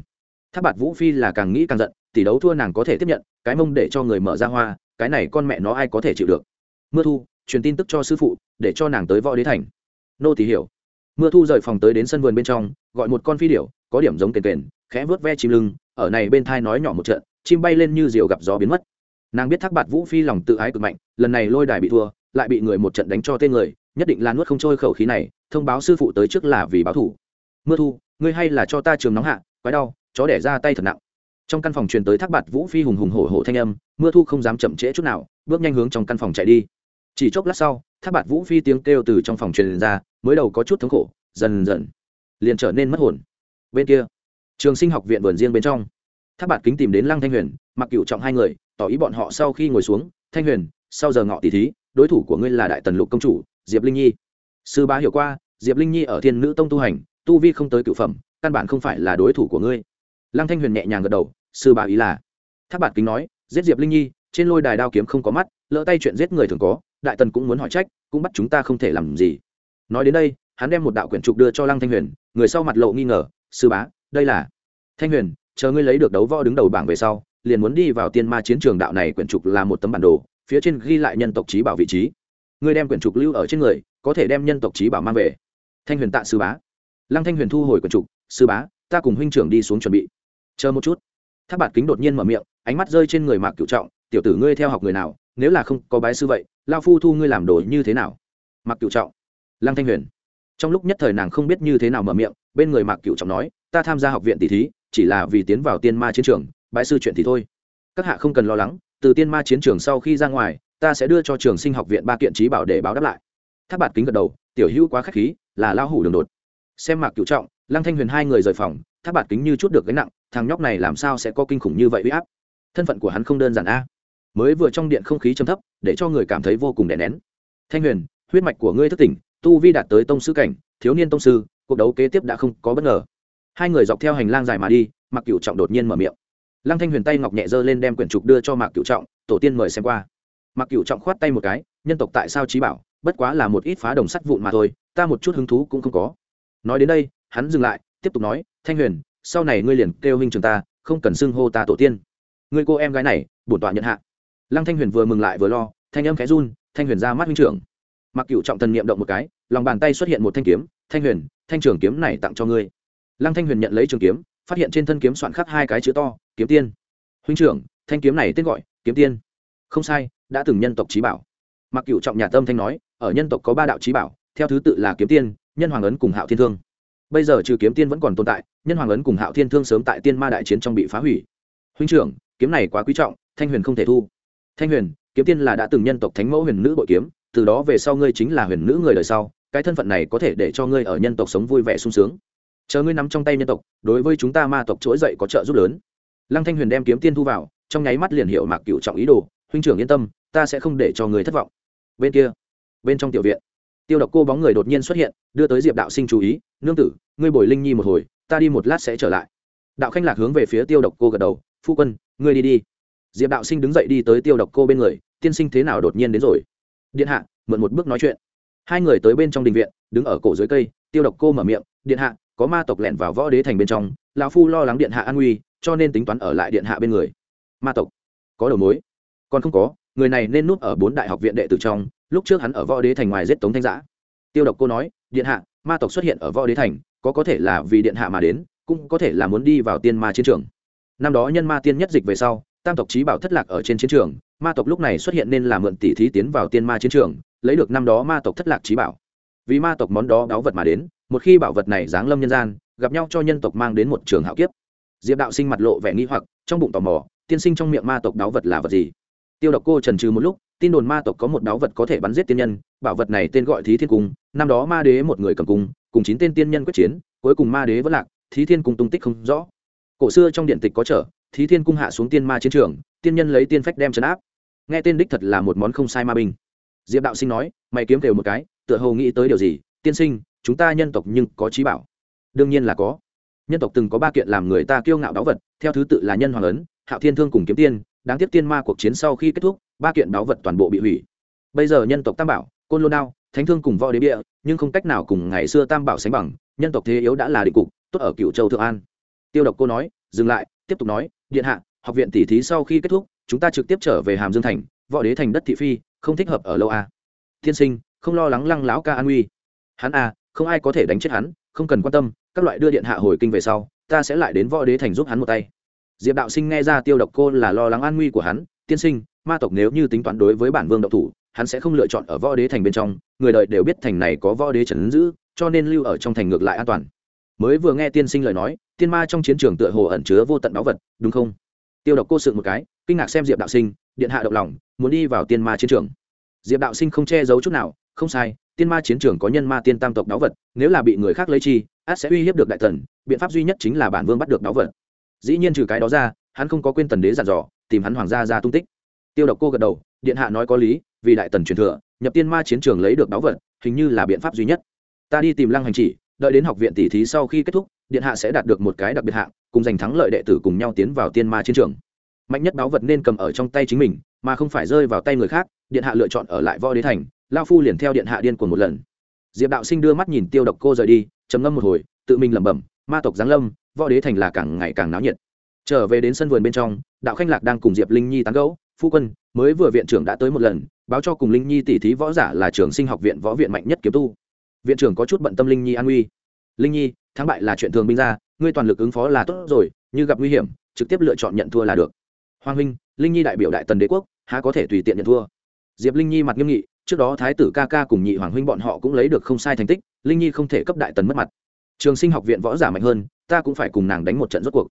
A: Tháp bạt vũ phi là càng nghĩ càng giận, tỷ đấu thua nàng có thể tiếp nhận, cái mông để cho người mở ra hoa, cái này con mẹ nó ai có thể chịu được? Mưa thu truyền tin tức cho sư phụ, để cho nàng tới võ đế thành. Nô thì hiểu. Mưa thu rời phòng tới đến sân vườn bên trong, gọi một con phi điểu, có điểm giống kền kền, khẽ vớt ve chim lưng, ở này bên thai nói nhỏ một trận, chim bay lên như diều gặp gió biến mất. Nàng biết thác bạt vũ phi lòng tự ái cực mạnh, lần này lôi đài bị thua, lại bị người một trận đánh cho tên người, nhất định là nuốt không trôi khẩu khí này, thông báo sư phụ tới trước là vì báo thủ. Mưa thu, ngươi hay là cho ta trường nóng hạ, quái đau, chó đẻ ra tay thật nặng. Trong căn phòng truyền tới thác bạt vũ phi hùng hùng hổ hổ thanh âm, mưa thu không dám chậm trễ chút nào, bước nhanh hướng trong căn phòng chạy đi chỉ chốc lát sau tháp bạt vũ phi tiếng kêu từ trong phòng truyền ra, mới đầu có chút thống khổ, dần dần liền trở nên mất hồn. Bên kia, trường sinh học viện vườn riêng bên trong tháp bạt kính tìm đến lăng thanh huyền, mặc cựu trọng hai người, tỏ ý bọn họ sau khi ngồi xuống, thanh huyền, sau giờ ngọ tỷ thí, đối thủ của ngươi là đại tần lục công chủ, diệp linh nhi. Sư bá hiểu qua, diệp linh nhi ở thiên nữ tông tu hành, tu vi không tới cựu phẩm, căn bản không phải là đối thủ của ngươi. Lăng thanh huyền nhẹ nhàng gật đầu, sư bá ý là. Tháp bạt kính nói, giết diệp linh nhi, trên lôi đài đao kiếm không có mắt, lỡ tay chuyện giết người thường có đại tần cũng muốn hỏi trách, cũng bắt chúng ta không thể làm gì. Nói đến đây, hắn đem một đạo quyển trục đưa cho lăng thanh huyền, người sau mặt lộ nghi ngờ, sư bá, đây là thanh huyền, chờ ngươi lấy được đấu võ đứng đầu bảng về sau, liền muốn đi vào tiên ma chiến trường đạo này quyển trục là một tấm bản đồ, phía trên ghi lại nhân tộc trí bảo vị trí. Ngươi đem quyển trục lưu ở trên người, có thể đem nhân tộc trí bảo mang về. Thanh huyền tạ sư bá. Lăng thanh huyền thu hồi quyển trục, sư bá, ta cùng huynh trưởng đi xuống chuẩn bị. Chờ một chút. Tháp bạt kính đột nhiên mở miệng, ánh mắt rơi trên người mạc cựu trọng tiểu tử ngươi theo học người nào, nếu là không có bái sư vậy, lao phu thu ngươi làm đồ như thế nào? Mặc cựu trọng, lăng thanh huyền. Trong lúc nhất thời nàng không biết như thế nào mở miệng, bên người mạc cựu trọng nói, ta tham gia học viện tỷ thí, chỉ là vì tiến vào tiên ma chiến trường bãi sư chuyện thì thôi. Các hạ không cần lo lắng, từ tiên ma chiến trường sau khi ra ngoài, ta sẽ đưa cho trường sinh học viện ba kiện trí bảo để báo đáp lại. Tháp bạt kính gật đầu, tiểu hữu quá k h á c h khí, là lao hủ đường đột. Xem mạc cựu trọng, lăng thanh huyền hai người rời phòng, tháp bạt kính như chút được gánh nặng, thằng nhóc này làm sao sẽ có kinh khủng như vậy uy áp? Thân phận của hắn không đơn giản a mới vừa trong điện không khí châm thấp, để cho người cảm thấy vô cùng đè nén. Thanh huyền, huyết mạch của ngươi thất tỉnh, tu vi đạt tới tông sư cảnh, thiếu niên tông sư, cuộc đấu kế tiếp đã không có bất ngờ. Hai người dọc theo hành lang dài mà đi mặc cựu trọng đột nhiên mở miệng. Lăng thanh huyền tay ngọc nhẹ giơ lên đem quyển trục đưa cho mạc cựu trọng, tổ tiên mời xem qua. Mạc cựu trọng khoát tay một cái, nhân tộc tại sao trí bảo, bất quá là một ít phá đồng sắt vụn mà thôi, ta một chút hứng thú cũng không có. Nói đến đây, hắn dừng lại, tiếp tục nói, thanh huyền, sau này ngươi liền kêu huynh trường ta, không cần xưng hô ta tổ tiên. Ngươi cô em gái này, bổn tọa nhận hạ lăng thanh huyền vừa mừng lại vừa lo, thanh âm khẽ run, thanh huyền ra mắt huynh trưởng. Mặc cựu trọng thần niệm động một cái, lòng bàn tay xuất hiện một thanh kiếm, thanh huyền, thanh trường kiếm này tặng cho ngươi. Lăng thanh huyền nhận lấy trường kiếm, phát hiện trên thân kiếm soạn khắc hai cái chữ to, kiếm tiên. Huynh trưởng, thanh kiếm này tên gọi, kiếm tiên. Không sai, đã từng nhân tộc trí bảo. Mặc cựu trọng nhà tâm thanh nói, ở nhân tộc có ba đạo trí bảo, theo thứ tự là kiếm tiên, nhân hoàng ấn cùng hạo thiên thương. Bây giờ trừ kiếm tiên vẫn còn tồn tại, nhân hoàng ấn cùng hạo thiên thương sớm tại tiên ma đại chiến trong bị phá hủy. Huynh trưởng, kiếm này quá quý trọng, thanh huyền không thể thu thanh huyền, kiếm tiên là đã từng nhân tộc thánh mẫu huyền nữ bội kiếm, từ đó về sau ngươi chính là huyền nữ người đời sau, cái thân phận này có thể để cho ngươi ở nhân tộc sống vui vẻ sung sướng. Chờ ngươi nắm trong tay nhân tộc, đối với chúng ta ma tộc trỗi dậy có trợ giúp lớn. Lăng thanh huyền đem kiếm tiên thu vào, trong nháy mắt liền hiểu mạc cựu trọng ý đồ, huynh trưởng yên tâm, ta sẽ không để cho người thất vọng. Bên kia, bên trong tiểu viện, tiêu độc cô bóng người đột nhiên xuất hiện, đưa tới diệp đạo sinh chú ý, nương tử, ngươi bồi linh nhi một hồi, ta đi một lát sẽ trở lại. Đạo khanh lạc hướng về phía tiêu độc cô gật đầu, phu quân, ngươi đi đi diệp đạo sinh đứng dậy đi tới tiêu độc cô bên người, tiên sinh thế nào đột nhiên đến rồi? Điện hạ, mượn một bước nói chuyện. Hai người tới bên trong đình viện, đứng ở cổ dưới cây, tiêu độc cô mở miệng, điện hạ, có ma tộc lẻn vào võ đế thành bên trong, lão phu lo lắng điện hạ an nguy, cho nên tính toán ở lại điện hạ bên người. Ma tộc, có đầu mối. Còn không có, người này nên núp ở bốn đại học viện đệ tử trong, lúc trước hắn ở võ đế thành ngoài giết tống thanh giã. Tiêu độc cô nói, điện hạ, ma tộc xuất hiện ở võ đế thành, có có thể là vì điện hạ mà đến, cũng có thể là muốn đi vào tiên ma chiến trường. Năm đó nhân ma tiên nhất dịch về sau tam tộc trí bảo thất lạc ở trên chiến trường, ma tộc lúc này xuất hiện nên là mượn tỷ thí tiến vào tiên ma chiến trường, lấy được năm đó ma tộc thất lạc trí bảo. Vì ma tộc món đó đáo vật mà đến, một khi bảo vật này giáng lâm nhân gian, gặp nhau cho nhân tộc mang đến một trường hạo kiếp. Diệp đạo sinh mặt lộ vẻ nghi hoặc, trong bụng tò mò, tiên sinh trong miệng ma tộc đáo vật là vật gì? Tiêu độc cô trần trừ một lúc, tin đồn ma tộc có một đáo vật có thể bắn giết tiên nhân, bảo vật này tên gọi thí thiên cung, năm đó ma đế một người cầm cung, cùng chín tên tiên nhân quyết chiến, cuối cùng ma đế vẫn lạc, thí thiên cung tung tích không rõ. Cổ xưa trong điện tịch có trở thí thiên cung hạ xuống tiên ma chiến trường, tiên nhân lấy tiên phách đem chấn áp. Nghe tên đích thật là một món không sai ma binh. Diệp đạo sinh nói, mày kiếm đều một cái, tựa hồ nghĩ tới điều gì, tiên sinh, chúng ta nhân tộc nhưng có trí bảo. Đương nhiên là có. Nhân tộc từng có ba kiện làm người ta kiêu ngạo đáo vật, theo thứ tự là nhân hoàng ấn, hạo thiên thương cùng kiếm tiên, đáng tiếc tiên ma cuộc chiến sau khi kết thúc, ba kiện đáo vật toàn bộ bị hủy. Bây giờ nhân tộc tam bảo, côn lô đao, thánh thương cùng võ đế địa nhưng không cách nào cùng ngày xưa tam bảo sánh bằng, nhân tộc thế yếu đã là định cục, tốt ở cựu châu thượng an. Tiêu độc cô nói, dừng lại tiếp tục nói điện hạ học viện tỷ thí sau khi kết thúc chúng ta trực tiếp trở về hàm dương thành võ đế thành đất thị phi không thích hợp ở lâu a à. tiên sinh không lo lắng lăng lão ca an uy. Hắn a à, không ai có thể đánh chết hắn không cần quan tâm các loại đưa điện hạ hồi kinh về sau ta sẽ lại đến võ đế thành giúp hắn một tay. Diệp đạo sinh nghe ra tiêu độc cô là lo lắng an nguy của hắn tiên sinh ma tộc nếu như tính toán đối với bản vương độc thủ hắn sẽ không lựa chọn ở võ đế thành bên trong người đời đều biết thành này có võ đế trần giữ cho nên lưu ở trong thành ngược lại an toàn. Mới vừa nghe tiên sinh lời nói tiên ma trong chiến trường tựa hồ ẩn chứa vô tận báu vật, đúng không? Tiêu độc cô sự một cái, kinh ngạc xem diệp đạo sinh, điện hạ động lòng, muốn đi vào tiên ma chiến trường. Diệp đạo sinh không che giấu chút nào, không sai, tiên ma chiến trường có nhân ma tiên tam tộc báu vật, nếu là bị người khác lấy chi át sẽ uy hiếp được đại tần, biện pháp duy nhất chính là bản vương bắt được báu vật. Dĩ nhiên trừ cái đó ra, hắn không có quên tần đế dặn dò, tìm hắn hoàng gia ra tung tích. Tiêu độc cô gật đầu, điện hạ nói có lý, vì đại tần truyền thừa, nhập tiên ma chiến trường lấy được báu vật, hình như là biện pháp duy nhất. Ta đi tìm lăng hành chỉ đợi đến học viện tỷ thí sau khi kết thúc, điện hạ sẽ đạt được một cái đặc biệt hạng, cùng giành thắng lợi đệ tử cùng nhau tiến vào tiên ma chiến trường. Mạnh nhất báu vật nên cầm ở trong tay chính mình, mà không phải rơi vào tay người khác, điện hạ lựa chọn ở lại võ đế thành lao phu liền theo điện hạ điên cuồng một lần. Diệp đạo sinh đưa mắt nhìn tiêu độc cô rời đi, trầm ngâm một hồi, tự mình lẩm bẩm, ma tộc giáng lâm, võ đế thành là càng ngày càng náo nhiệt. Trở về đến sân vườn bên trong, đạo khanh lạc đang cùng diệp linh nhi tán gẫu, phu quân, mới vừa viện trưởng đã tới một lần, báo cho cùng linh nhi tỷ thí võ giả là trường sinh học viện võ viện mạnh nhất kiếm tu viện trưởng có chút bận tâm linh nhi an nguy. Linh nhi, thắng bại là chuyện thường binh ra, ngươi toàn lực ứng phó là tốt rồi, như gặp nguy hiểm, trực tiếp lựa chọn nhận thua là được. Hoàng huynh, linh nhi đại biểu đại tần đế quốc, há có thể tùy tiện nhận thua? Diệp linh nhi mặt nghiêm nghị, trước đó thái tử ca ca cùng nhị hoàng huynh bọn họ cũng lấy được không sai thành tích, linh nhi không thể cấp đại tần mất mặt. Trường sinh học viện võ giả mạnh hơn, ta cũng phải cùng nàng đánh một trận rốt cuộc.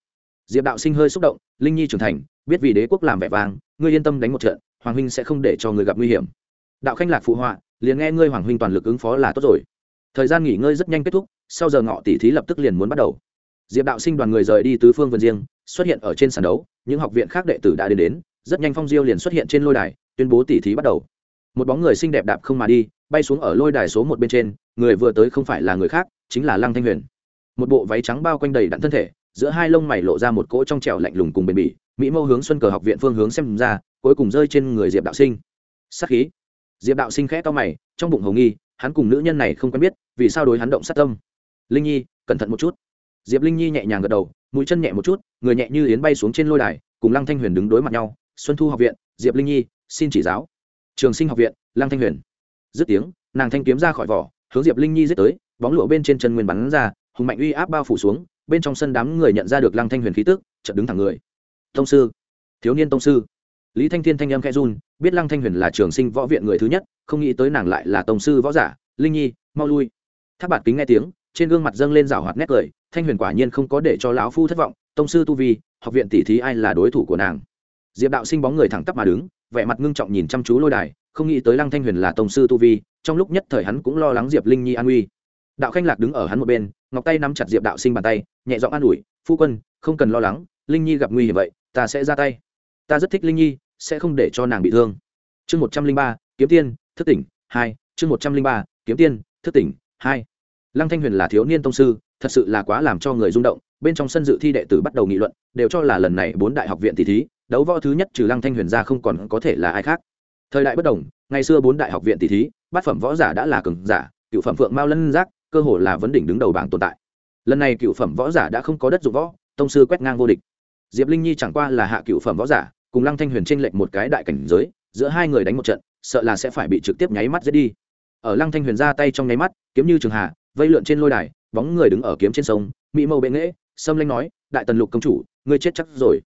A: Diệp đạo sinh hơi xúc động, linh nhi trưởng thành, biết vì đế quốc làm vẻ vang, ngươi yên tâm đánh một trận, hoàng huynh sẽ không để cho người gặp nguy hiểm. Đạo khanh lạc phụ họa, liền nghe ngươi hoàng huynh toàn lực ứng phó là tốt rồi thời gian nghỉ ngơi rất nhanh kết thúc, sau giờ ngọ tỷ thí lập tức liền muốn bắt đầu. Diệp đạo sinh đoàn người rời đi tứ phương vườn riêng, xuất hiện ở trên sàn đấu, những học viện khác đệ tử đã đến đến, rất nhanh phong diêu liền xuất hiện trên lôi đài, tuyên bố tỷ thí bắt đầu. Một bóng người xinh đẹp đạp không mà đi, bay xuống ở lôi đài số một bên trên, người vừa tới không phải là người khác, chính là lăng thanh huyền. Một bộ váy trắng bao quanh đầy đặn thân thể, giữa hai lông mày lộ ra một cỗ trong trẻo lạnh lùng cùng bền bỉ, mỹ mâu hướng xuân cờ học viện phương hướng xem ra, cuối cùng rơi trên người diệp đạo sinh. Sắc khí. Diệp đạo sinh khẽ to mày, trong bụng hầu nghi hắn cùng nữ nhân này không quen biết, vì sao đối hắn động sát tâm? Linh nhi, cẩn thận một chút. Diệp linh nhi nhẹ nhàng gật đầu, mũi chân nhẹ một chút, người nhẹ như yến bay xuống trên lôi đài, cùng lăng thanh huyền đứng đối mặt nhau, xuân thu học viện, diệp linh nhi, xin chỉ giáo. Trường sinh học viện, lăng thanh huyền. Dứt tiếng, nàng thanh kiếm ra khỏi vỏ, hướng diệp linh nhi giết tới, bóng lụa bên trên chân nguyên bắn ra, hùng mạnh uy áp bao phủ xuống, bên trong sân đám người nhận ra được lăng thanh huyền khí tức, chợt đứng thẳng người. Tông sư, thiếu niên tông sư lý thanh thiên thanh âm khẽ run, biết lăng thanh huyền là trường sinh võ viện người thứ nhất, không nghĩ tới nàng lại là tổng sư võ giả. Linh nhi, mau lui. Tháp bạt kính nghe tiếng, trên gương mặt dâng lên rào hoạt nét cười, thanh huyền quả nhiên không có để cho lão phu thất vọng, tông sư tu vi, học viện tỷ thí ai là đối thủ của nàng. Diệp đạo sinh bóng người thẳng tắp mà đứng, vẻ mặt ngưng trọng nhìn chăm chú lôi đài, không nghĩ tới lăng thanh huyền là tông sư tu vi, trong lúc nhất thời hắn cũng lo lắng diệp linh nhi an uy đạo khanh lạc đứng ở hắn một bên, ngọc tay nắm chặt diệp đạo sinh bàn tay, nhẹ giọng an ủi, phu quân, không cần lo lắng, linh nhi gặp nguy hiểm vậy, ta sẽ ra tay. Ta rất thích linh nhi sẽ không để cho nàng bị thương. Chương một trăm linh ba, kiếm tiên, thức tỉnh, hai. Chương một trăm linh ba, kiếm tiên, thức tỉnh, hai. Lăng thanh huyền là thiếu niên tông sư, thật sự là quá làm cho người rung động, bên trong sân dự thi đệ tử bắt đầu nghị luận, đều cho là lần này bốn đại học viện tỷ thí, đấu võ thứ nhất trừ lăng thanh huyền ra không còn có thể là ai khác. Thời đại bất đồng, ngày xưa bốn đại học viện tỷ thí, bát phẩm võ giả đã là cường giả, cựu phẩm phượng mao lân giác, cơ hồ là vấn đỉnh đứng đầu bảng tồn tại. Lần này cựu phẩm võ giả đã không có đất dụng võ, tông sư quét ngang vô địch. Diệp linh nhi chẳng qua là hạ cựu phẩm võ giả cùng lăng thanh huyền tranh lệch một cái đại cảnh giới, giữa hai người đánh một trận, sợ là sẽ phải bị trực tiếp nháy mắt giết đi. Ở lăng thanh huyền ra tay trong nháy mắt, kiếm như trường hạ, vây lượn trên lôi đài, bóng người đứng ở kiếm trên sông, mỹ mâu bệ nghễ sâm lanh nói, đại tần lục công chủ, ngươi chết chắc rồi.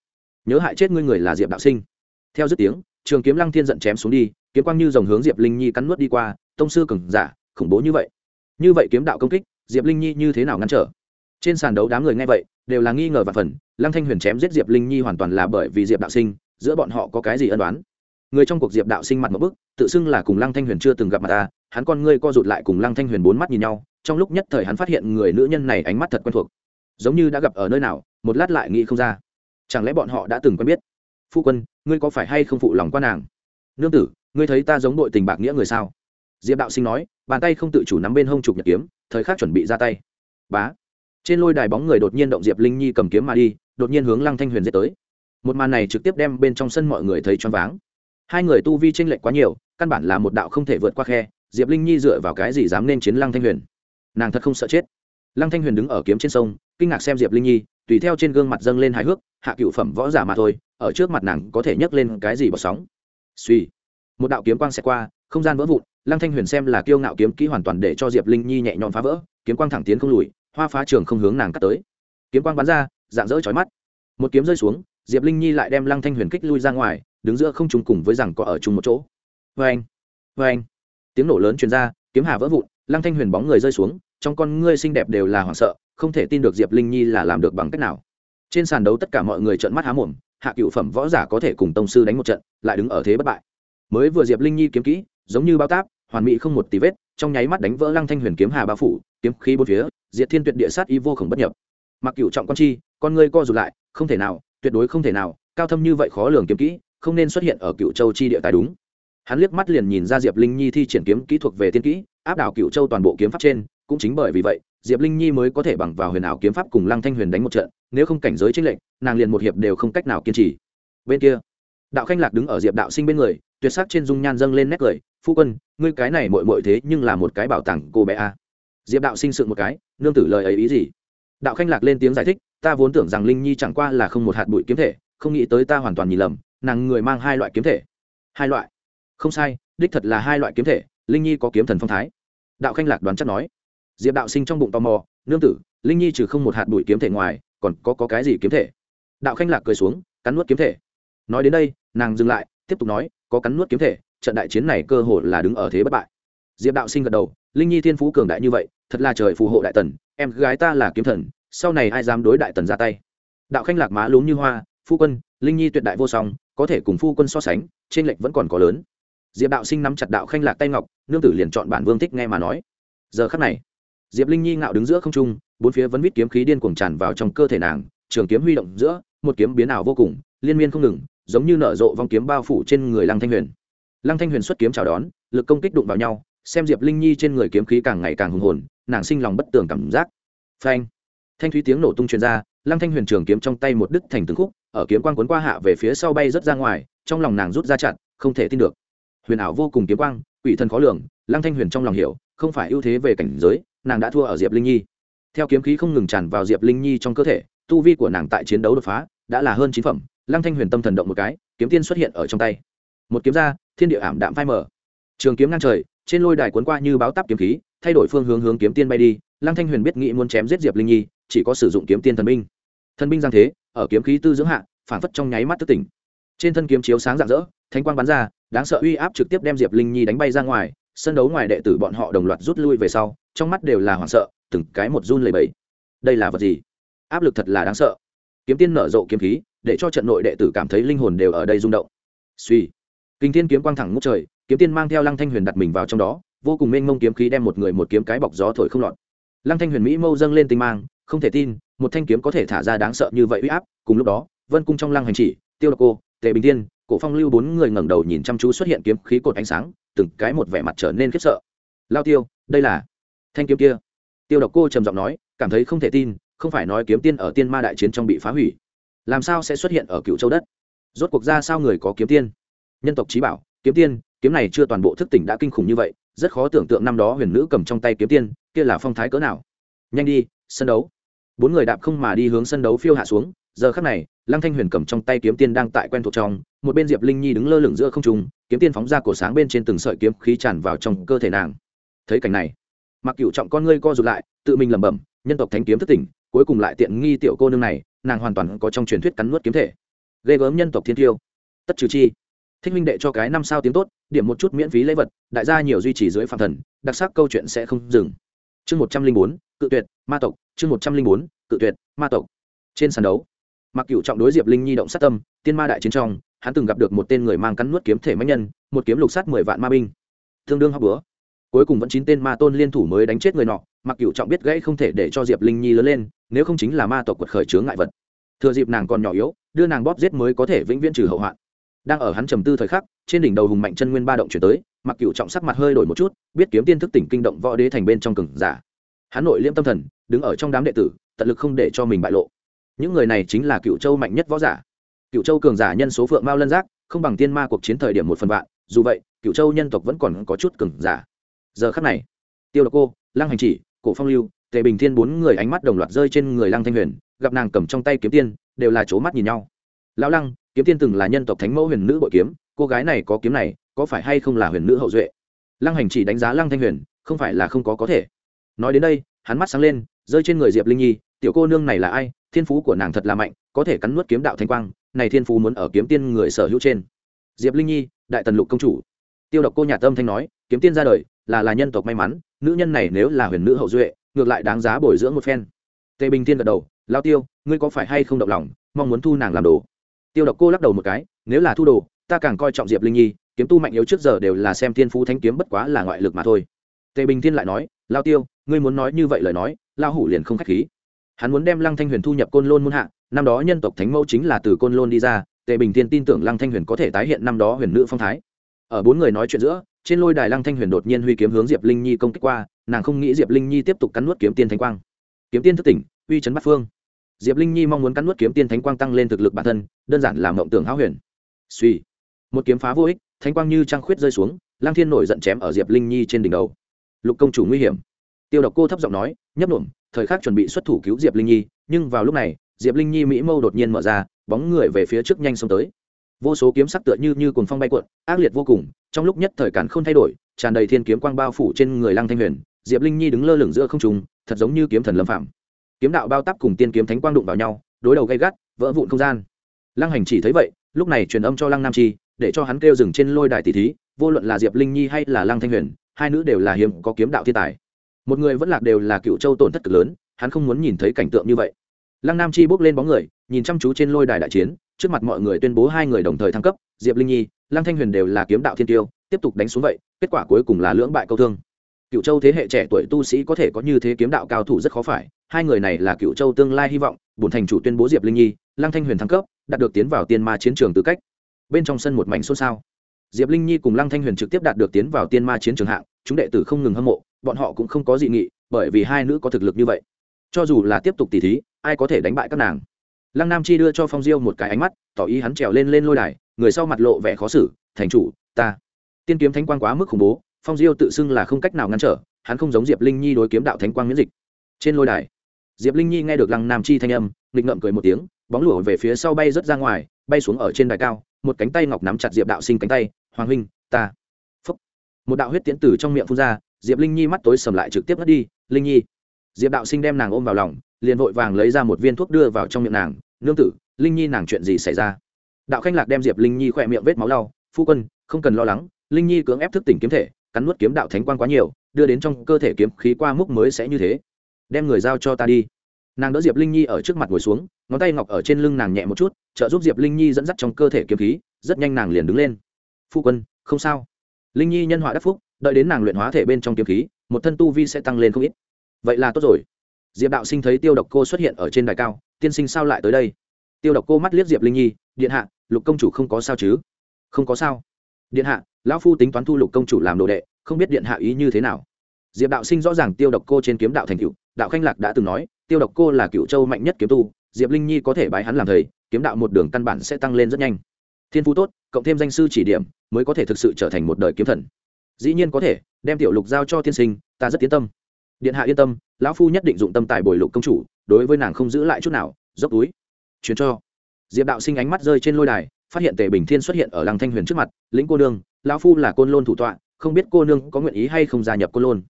A: Nhớ hại chết ngươi người là diệp đạo sinh. Theo dứt tiếng, trường kiếm lăng thiên giận chém xuống đi, kiếm quang như dòng hướng diệp linh nhi cắn nuốt đi qua, tông sư cường giả, khủng bố như vậy. Như vậy kiếm đạo công kích, diệp linh nhi như thế nào ngăn trở? Trên sàn đấu đám người nghe vậy, đều là nghi ngờ và phần, lăng thanh huyền chém giết diệp linh nhi hoàn toàn là bởi vì diệp đạo sinh giữa bọn họ có cái gì ân đoán người trong cuộc diệp đạo sinh mặt một bức, tự xưng là cùng lăng thanh huyền chưa từng gặp mặt ta, hắn con ngươi co rụt lại cùng lăng thanh huyền bốn mắt nhìn nhau, trong lúc nhất thời hắn phát hiện người nữ nhân này ánh mắt thật quen thuộc. Giống như đã gặp ở nơi nào, một lát lại nghĩ không ra. Chẳng lẽ bọn họ đã từng quen biết? Phu quân, ngươi có phải hay không phụ lòng quan nàng? Nương tử, ngươi thấy ta giống đội tình bạc nghĩa người sao? Diệp đạo sinh nói, bàn tay không tự chủ nắm bên hông trục nhật kiếm, thời khắc chuẩn bị ra tay. Bá. Trên lôi đài bóng người đột nhiên động diệp linh nhi cầm kiếm mà đi, đột nhiên hướng lăng thanh huyền dết tới một màn này trực tiếp đem bên trong sân mọi người thấy choáng váng. Hai người tu vi tranh lệch quá nhiều, căn bản là một đạo không thể vượt qua khe, diệp linh nhi dựa vào cái gì dám nên chiến lăng thanh huyền? Nàng thật không sợ chết. Lăng thanh huyền đứng ở kiếm trên sông, kinh ngạc xem diệp linh nhi, tùy theo trên gương mặt dâng lên hài hước, hạ cựu phẩm võ giả mà thôi, ở trước mặt nàng có thể nhấc lên cái gì bọt sóng. Suy một đạo kiếm quang xẹt qua, không gian vỡ vụn, lăng thanh huyền xem là kiêu ngạo kiếm kỹ hoàn toàn để cho diệp linh nhi nhẹ nhõm phá vỡ, kiếm quang thẳng tiến không lùi, hoa phá trường không hướng nàng cắt tới. Kiếm quang bắn ra, dạng dỡ chói mắt. Một kiếm rơi xuống diệp linh nhi lại đem lăng thanh huyền kích lui ra ngoài, đứng giữa không trùng cùng với rằng có ở chung một chỗ. Vê anh vê anh. Tiếng nổ lớn truyền ra, kiếm hà vỡ vụn, lăng thanh huyền bóng người rơi xuống, trong con ngươi xinh đẹp đều là hoảng sợ, không thể tin được diệp linh nhi là làm được bằng cách nào. Trên sàn đấu tất cả mọi người trợn mắt há mồm, hạ cựu phẩm võ giả có thể cùng tông sư đánh một trận, lại đứng ở thế bất bại. Mới vừa diệp linh nhi kiếm kỹ, giống như bao táp, hoàn mỹ không một tí vết, trong nháy mắt đánh vỡ lăng thanh huyền kiếm hà bao phủ, kiếm khí bốn phía, diệt thiên tuyệt địa sát y vô khổng bất nhập. Mặc cựu trọng con chi, con ngươi co rụt lại, không thể nào tuyệt đối không thể nào, cao thâm như vậy khó lường kiếm kỹ, không nên xuất hiện ở cựu châu chi địa tài đúng. Hắn liếc mắt liền nhìn ra diệp linh nhi thi triển kiếm kỹ thuật về tiên kỹ, áp đảo cựu châu toàn bộ kiếm pháp trên, cũng chính bởi vì vậy, diệp linh nhi mới có thể bằng vào huyền ảo kiếm pháp cùng lăng thanh huyền đánh một trận, nếu không cảnh giới tranh lệnh nàng liền một hiệp đều không cách nào kiên trì. Bên kia, đạo khanh lạc đứng ở diệp đạo sinh bên người, tuyệt sắc trên dung nhan dâng lên nét cười, phu quân, ngươi cái này mội mội thế nhưng là một cái bảo tàng cô bé a. Diệp đạo sinh sự một cái, nương tử lời ấy ý gì? Đạo khanh lạc lên tiếng giải thích ta vốn tưởng rằng linh nhi chẳng qua là không một hạt bụi kiếm thể không nghĩ tới ta hoàn toàn nhìn lầm nàng người mang hai loại kiếm thể. Hai loại? Không sai đích thật là hai loại kiếm thể linh nhi có kiếm thần phong thái. Đạo khanh lạc đoán chắc nói. Diệp đạo sinh trong bụng tò mò nương tử linh nhi trừ không một hạt bụi kiếm thể ngoài còn có, có cái gì kiếm thể? Đạo khanh lạc cười xuống cắn nuốt kiếm thể. Nói đến đây nàng dừng lại tiếp tục nói có cắn nuốt kiếm thể trận đại chiến này cơ hội là đứng ở thế bất bại. Diệp đạo sinh gật đầu linh nhi thiên phú cường đại như vậy thật là trời phù hộ đại tần em gái ta là kiếm thần sau này ai dám đối đại tần ra tay? Đạo khanh lạc má lún như hoa, phu quân, linh nhi tuyệt đại vô song, có thể cùng phu quân so sánh, trên lệnh vẫn còn có lớn. Diệp đạo sinh nắm chặt đạo khanh lạc tay ngọc, nương tử liền chọn bản vương thích nghe mà nói. Giờ khắc này, diệp linh nhi ngạo đứng giữa không trung, bốn phía vẫn vít kiếm khí điên cuồng tràn vào trong cơ thể nàng, trường kiếm huy động giữa, một kiếm biến ảo vô cùng, liên miên không ngừng, giống như nở rộ vong kiếm bao phủ trên người lăng thanh huyền. Lăng thanh huyền xuất kiếm chào đón, lực công kích đụng vào nhau, xem diệp linh nhi trên người kiếm khí càng ngày càng hùng hồn, nàng sinh lòng bất tường cảm giác. Phanh! Thanh thúy tiếng nổ tung truyền ra, lăng thanh huyền trường kiếm trong tay một đứt thành từng khúc, ở kiếm quang cuốn qua hạ về phía sau bay rất ra ngoài, trong lòng nàng rút ra chặn không thể tin được. Huyền ảo vô cùng kiếm quang, quỷ thần khó lường, lăng thanh huyền trong lòng hiểu, không phải ưu thế về cảnh giới, nàng đã thua ở diệp linh nhi. Theo kiếm khí không ngừng tràn vào diệp linh nhi trong cơ thể, tu vi của nàng tại chiến đấu đột phá, đã là hơn chín phẩm, lăng thanh huyền tâm thần động một cái, kiếm tiên xuất hiện ở trong tay. Một kiếm ra, thiên địa ảm đạm phai mở trường kiếm ngang trời, trên lôi đài cuốn qua như báo táp kiếm khí, thay đổi phương hướng hướng kiếm tiên bay đi, lăng thanh huyền biết nghĩ muốn chém giết diệp linh nhi chỉ có sử dụng kiếm tiên thần binh. Thần binh giang thế, ở kiếm khí tư dưỡng hạ, phản phất trong nháy mắt thức tỉnh. Trên thân kiếm chiếu sáng rạng rỡ thanh quang bắn ra, đáng sợ uy áp trực tiếp đem diệp linh nhi đánh bay ra ngoài, sân đấu ngoài đệ tử bọn họ đồng loạt rút lui về sau, trong mắt đều là hoảng sợ, từng cái một run lầy bẫy đây là vật gì? Áp lực thật là đáng sợ. Kiếm tiên nở rộ kiếm khí, để cho trận nội đệ tử cảm thấy linh hồn đều ở đây rung động. Suy. Kinh thiên kiếm quang thẳng ngút trời, kiếm tiên mang theo lăng thanh huyền đặt mình vào trong đó, vô cùng mênh mông kiếm khí đem một người một kiếm cái bọc gió thổi không lọt. Lăng thanh huyền mỹ mâu dâng lên tinh mang không thể tin, một thanh kiếm có thể thả ra đáng sợ như vậy uy áp, cùng lúc đó, vân cung trong lăng hành chỉ, tiêu độc cô, tề bình tiên cổ phong lưu bốn người ngẩng đầu nhìn chăm chú xuất hiện kiếm khí cột ánh sáng, từng cái một vẻ mặt trở nên khiếp sợ. Lao tiêu, đây là thanh kiếm kia. Tiêu độc cô trầm giọng nói, cảm thấy không thể tin, không phải nói kiếm tiên ở tiên ma đại chiến trong bị phá hủy. Làm sao sẽ xuất hiện ở cựu châu đất? Rốt cuộc ra sao người có kiếm tiên? Nhân tộc trí bảo, kiếm tiên, kiếm này chưa toàn bộ thức tỉnh đã kinh khủng như vậy, rất khó tưởng tượng năm đó huyền nữ cầm trong tay kiếm tiên, kia là phong thái cỡ nào. Nhanh đi, sân đấu bốn người đạp không mà đi hướng sân đấu phiêu hạ xuống, giờ khắc này, lăng thanh huyền cầm trong tay kiếm tiên đang tại quen thuộc trong, một bên diệp linh nhi đứng lơ lửng giữa không trung, kiếm tiên phóng ra cổ sáng bên trên từng sợi kiếm khí tràn vào trong cơ thể nàng. Thấy cảnh này mặc cựu trọng con ngươi co rụt lại, tự mình lẩm bẩm, nhân tộc thánh kiếm thất tỉnh, cuối cùng lại tiện nghi tiểu cô nương này, nàng hoàn toàn có trong truyền thuyết cắn nuốt kiếm thể. Ghê gớm nhân tộc thiên tiêu. Tất trừ chi, thích minh đệ cho cái năm sao tiếng tốt, điểm một chút miễn phí lễ vật, đại gia nhiều duy trì dưới phạm thần, đặc sắc câu chuyện sẽ không dừng. Chương một trăm linh bốn, cự tuyệt, ma tộc chương một trăm linh bốn, cự tuyệt, ma tộc. Trên sàn đấu mặc cựu trọng đối diệp linh nhi động sát tâm, tiên ma đại chiến trong, hắn từng gặp được một tên người mang cắn nuốt kiếm thể mãnh nhân, một kiếm lục sát mười vạn ma binh. Tương đương hóc bữa cuối cùng vẫn chín tên ma tôn liên thủ mới đánh chết người nọ mặc cựu trọng biết gãy không thể để cho diệp linh nhi lớn lên, nếu không chính là ma tộc quật khởi chướng ngại vật. Thừa dịp nàng còn nhỏ yếu, đưa nàng bóp giết mới có thể vĩnh viễn trừ hậu hoạn. Đang ở hắn trầm tư thời khắc, trên đỉnh đầu hùng mạnh chân nguyên ba động chuyển tới mặc cựu trọng sắc mặt hơi đổi một chút, biết kiếm tiên thức tỉnh kinh động võ đế thành bên trong cừng giả hắn nội liễm tâm thần, đứng ở trong đám đệ tử, tận lực không để cho mình bại lộ. Những người này chính là cựu châu mạnh nhất võ giả. Cựu châu cường giả nhân số phượng mao lân giác, không bằng tiên ma cuộc chiến thời điểm một phần vạn, dù vậy cựu châu nhân tộc vẫn còn có chút cường giả. Giờ khắc này, tiêu độc cô, lăng hành chỉ, cổ phong lưu, tề bình thiên bốn người ánh mắt đồng loạt rơi trên người lăng thanh huyền, gặp nàng cầm trong tay kiếm tiên, đều là c mắt nhìn nhau. Lão lăng, kiếm tiên từng là nhân tộc thánh mẫu huyền nữ bội kiếm, cô gái này có kiếm này, có phải hay không là huyền nữ hậu duệ? Lăng hành chỉ đánh giá lăng thanh huyền, không phải là không có có thể nói đến đây, hắn mắt sáng lên, rơi trên người diệp linh nhi, tiểu cô nương này là ai? Thiên phú của nàng thật là mạnh, có thể cắn nuốt kiếm đạo thanh quang, này thiên phú muốn ở kiếm tiên người sở hữu trên. Diệp linh nhi, đại tần lục công chủ. Tiêu độc cô nhà tâm thanh nói, kiếm tiên ra đời, là là nhân tộc may mắn, nữ nhân này nếu là huyền nữ hậu duệ, ngược lại đáng giá bồi dưỡng một phen. Tề bình thiên gật đầu, lao tiêu, ngươi có phải hay không động lòng, mong muốn thu nàng làm đồ? Tiêu độc cô lắc đầu một cái, nếu là thu đồ, ta càng coi trọng diệp linh nhi, kiếm tu mạnh yếu trước giờ đều là xem thiên phú thanh kiếm bất quá là ngoại lực mà thôi. Tề bình thiên lại nói, lao tiêu ngươi muốn nói như vậy lời nói lao hủ liền không k h á c h khí. Hắn muốn đem lăng thanh huyền thu nhập côn lôn muôn hạ, năm đó nhân tộc thánh mẫu chính là từ côn lôn đi ra, tề bình thiên tin tưởng lăng thanh huyền có thể tái hiện năm đó huyền nữ phong thái. Ở bốn người nói chuyện giữa, trên lôi đài lăng thanh huyền đột nhiên huy kiếm hướng diệp linh nhi công kích qua, nàng không nghĩ diệp linh nhi tiếp tục cắn nuốt kiếm tiên thánh quang. Kiếm tiên thức tỉnh, uy chấn bắt phương. Diệp linh nhi mong muốn cắn nuốt kiếm tiên thánh quang tăng lên thực lực bản thân, đơn giản là mộng tưởng háo huyền. Suy một kiếm phá vô ích, thánh quang như trăng khuyết rơi xuống lang thiên nổi giận chém ở diệp linh nhi trên đỉnh đầu. Lục công chủ nguy hiểm tiêu độc cô thấp giọng nói, nhấp nổm thời khắc chuẩn bị xuất thủ cứu diệp linh nhi. Nhưng vào lúc này, diệp linh nhi mỹ mâu đột nhiên mở ra, bóng người về phía trước nhanh xông tới. Vô số kiếm sắc tựa như như cồn phong bay cuộn, ác liệt vô cùng, trong lúc nhất thời cản không thay đổi, tràn đầy thiên kiếm quang bao phủ trên người lăng thanh huyền, diệp linh nhi đứng lơ lửng giữa không trung, thật giống như kiếm thần lâm phạm. Kiếm đạo bao tắp cùng tiên kiếm thánh quang đụng vào nhau, đối đầu gay gắt, vỡ vụn không gian. Lăng hành chỉ thấy vậy, lúc này truyền âm cho lăng nam chi, để cho hắn kêu dừng trên lôi đài tỷ thí, vô luận là diệp linh nhi hay là lăng thanh huyền, hai nữ đều là hiếm có kiếm đạo thiên tài một người vẫn lạc đều là cựu châu tổn thất cực lớn, hắn không muốn nhìn thấy cảnh tượng như vậy. Lăng nam chi bước lên bóng người, nhìn chăm chú trên lôi đài đại chiến, trước mặt mọi người tuyên bố hai người đồng thời thăng cấp, diệp linh nhi, lăng thanh huyền đều là kiếm đạo thiên tiêu, tiếp tục đánh xuống vậy, kết quả cuối cùng là lưỡng bại câu thương. Cựu châu thế hệ trẻ tuổi tu sĩ có thể có như thế kiếm đạo cao thủ rất khó phải, hai người này là cựu châu tương lai hy vọng, Bổn thành chủ tuyên bố diệp linh nhi, lăng thanh huyền thăng cấp, đạt được tiến vào tiên ma chiến trường tư cách. Bên trong sân một mảnh xôn xao. Diệp linh nhi cùng lăng thanh huyền trực tiếp đạt được tiến vào tiên ma chiến trường hạng, chúng đệ tử không ngừng hâm mộ bọn họ cũng không có dị nghị, bởi vì hai nữ có thực lực như vậy. Cho dù là tiếp tục tỉ thí, ai có thể đánh bại các nàng? Lăng nam chi đưa cho phong diêu một cái ánh mắt, tỏ ý hắn trèo lên lên lôi đài, người sau mặt lộ vẻ khó xử, thành chủ, ta. Tiên kiếm thánh quang quá mức khủng bố, phong diêu tự xưng là không cách nào ngăn trở, hắn không giống diệp linh nhi đối kiếm đạo thánh quang miễn dịch. Trên lôi đài, diệp linh nhi nghe được lăng nam chi thanh âm, nghịch ngậm cười một tiếng, bóng lụa về phía sau bay rớt ra ngoài, bay xuống ở trên đài cao, một cánh tay ngọc nắm chặt diệp đạo sinh cánh tay, hoàng huynh, ta. Phúc. Một đạo huyết tiễn tử trong miệng phun ra diệp linh nhi mắt tối sầm lại trực tiếp mất đi, linh nhi. Diệp đạo sinh đem nàng ôm vào lòng, liền vội vàng lấy ra một viên thuốc đưa vào trong miệng nàng, nương tử, linh nhi nàng chuyện gì xảy ra? Đạo khanh lạc đem diệp linh nhi khỏe miệng vết máu đau. phu quân, không cần lo lắng, linh nhi cưỡng ép thức tỉnh kiếm thể, cắn nuốt kiếm đạo thánh quan quá nhiều, đưa đến trong cơ thể kiếm khí qua mức mới sẽ như thế. Đem người giao cho ta đi. Nàng đỡ diệp linh nhi ở trước mặt ngồi xuống, ngón tay ngọc ở trên lưng nàng nhẹ một chút, trợ giúp diệp linh nhi dẫn dắt trong cơ thể kiếm khí, rất nhanh nàng liền đứng lên. Phu quân, không sao. Linh nhi nhân họa đắc phúc đợi đến nàng luyện hóa thể bên trong kiếm khí, một thân tu vi sẽ tăng lên không ít. Vậy là tốt rồi. Diệp đạo sinh thấy tiêu độc cô xuất hiện ở trên đài cao, tiên sinh sao lại tới đây? Tiêu độc cô mắt liếc diệp linh nhi, điện hạ, lục công chủ không có sao chứ? Không có sao. Điện hạ, lão phu tính toán thu lục công chủ làm đồ đệ, không biết điện hạ ý như thế nào? Diệp đạo sinh rõ ràng tiêu độc cô trên kiếm đạo thành cựu đạo khanh lạc đã từng nói, tiêu độc cô là cựu châu mạnh nhất kiếm tu, diệp linh nhi có thể bái hắn làm thầy, kiếm đạo một đường căn bản sẽ tăng lên rất nhanh. Thiên phú tốt, cộng thêm danh sư chỉ điểm, mới có thể thực sự trở thành một đời kiếm thần dĩ nhiên có thể, đem tiểu lục giao cho tiên sinh, ta rất tiến tâm. Điện hạ yên tâm, lão phu nhất định dụng tâm tài bồi lục công chủ, đối với nàng không giữ lại chút nào, dốc túi. Chuyến cho. Diệp đạo sinh ánh mắt rơi trên lôi đài, phát hiện tề bình thiên xuất hiện ở làng thanh huyền trước mặt, lĩnh cô nương, lão phu là côn lôn thủ tọa, không biết cô nương có nguyện ý hay không gia nhập côn lôn.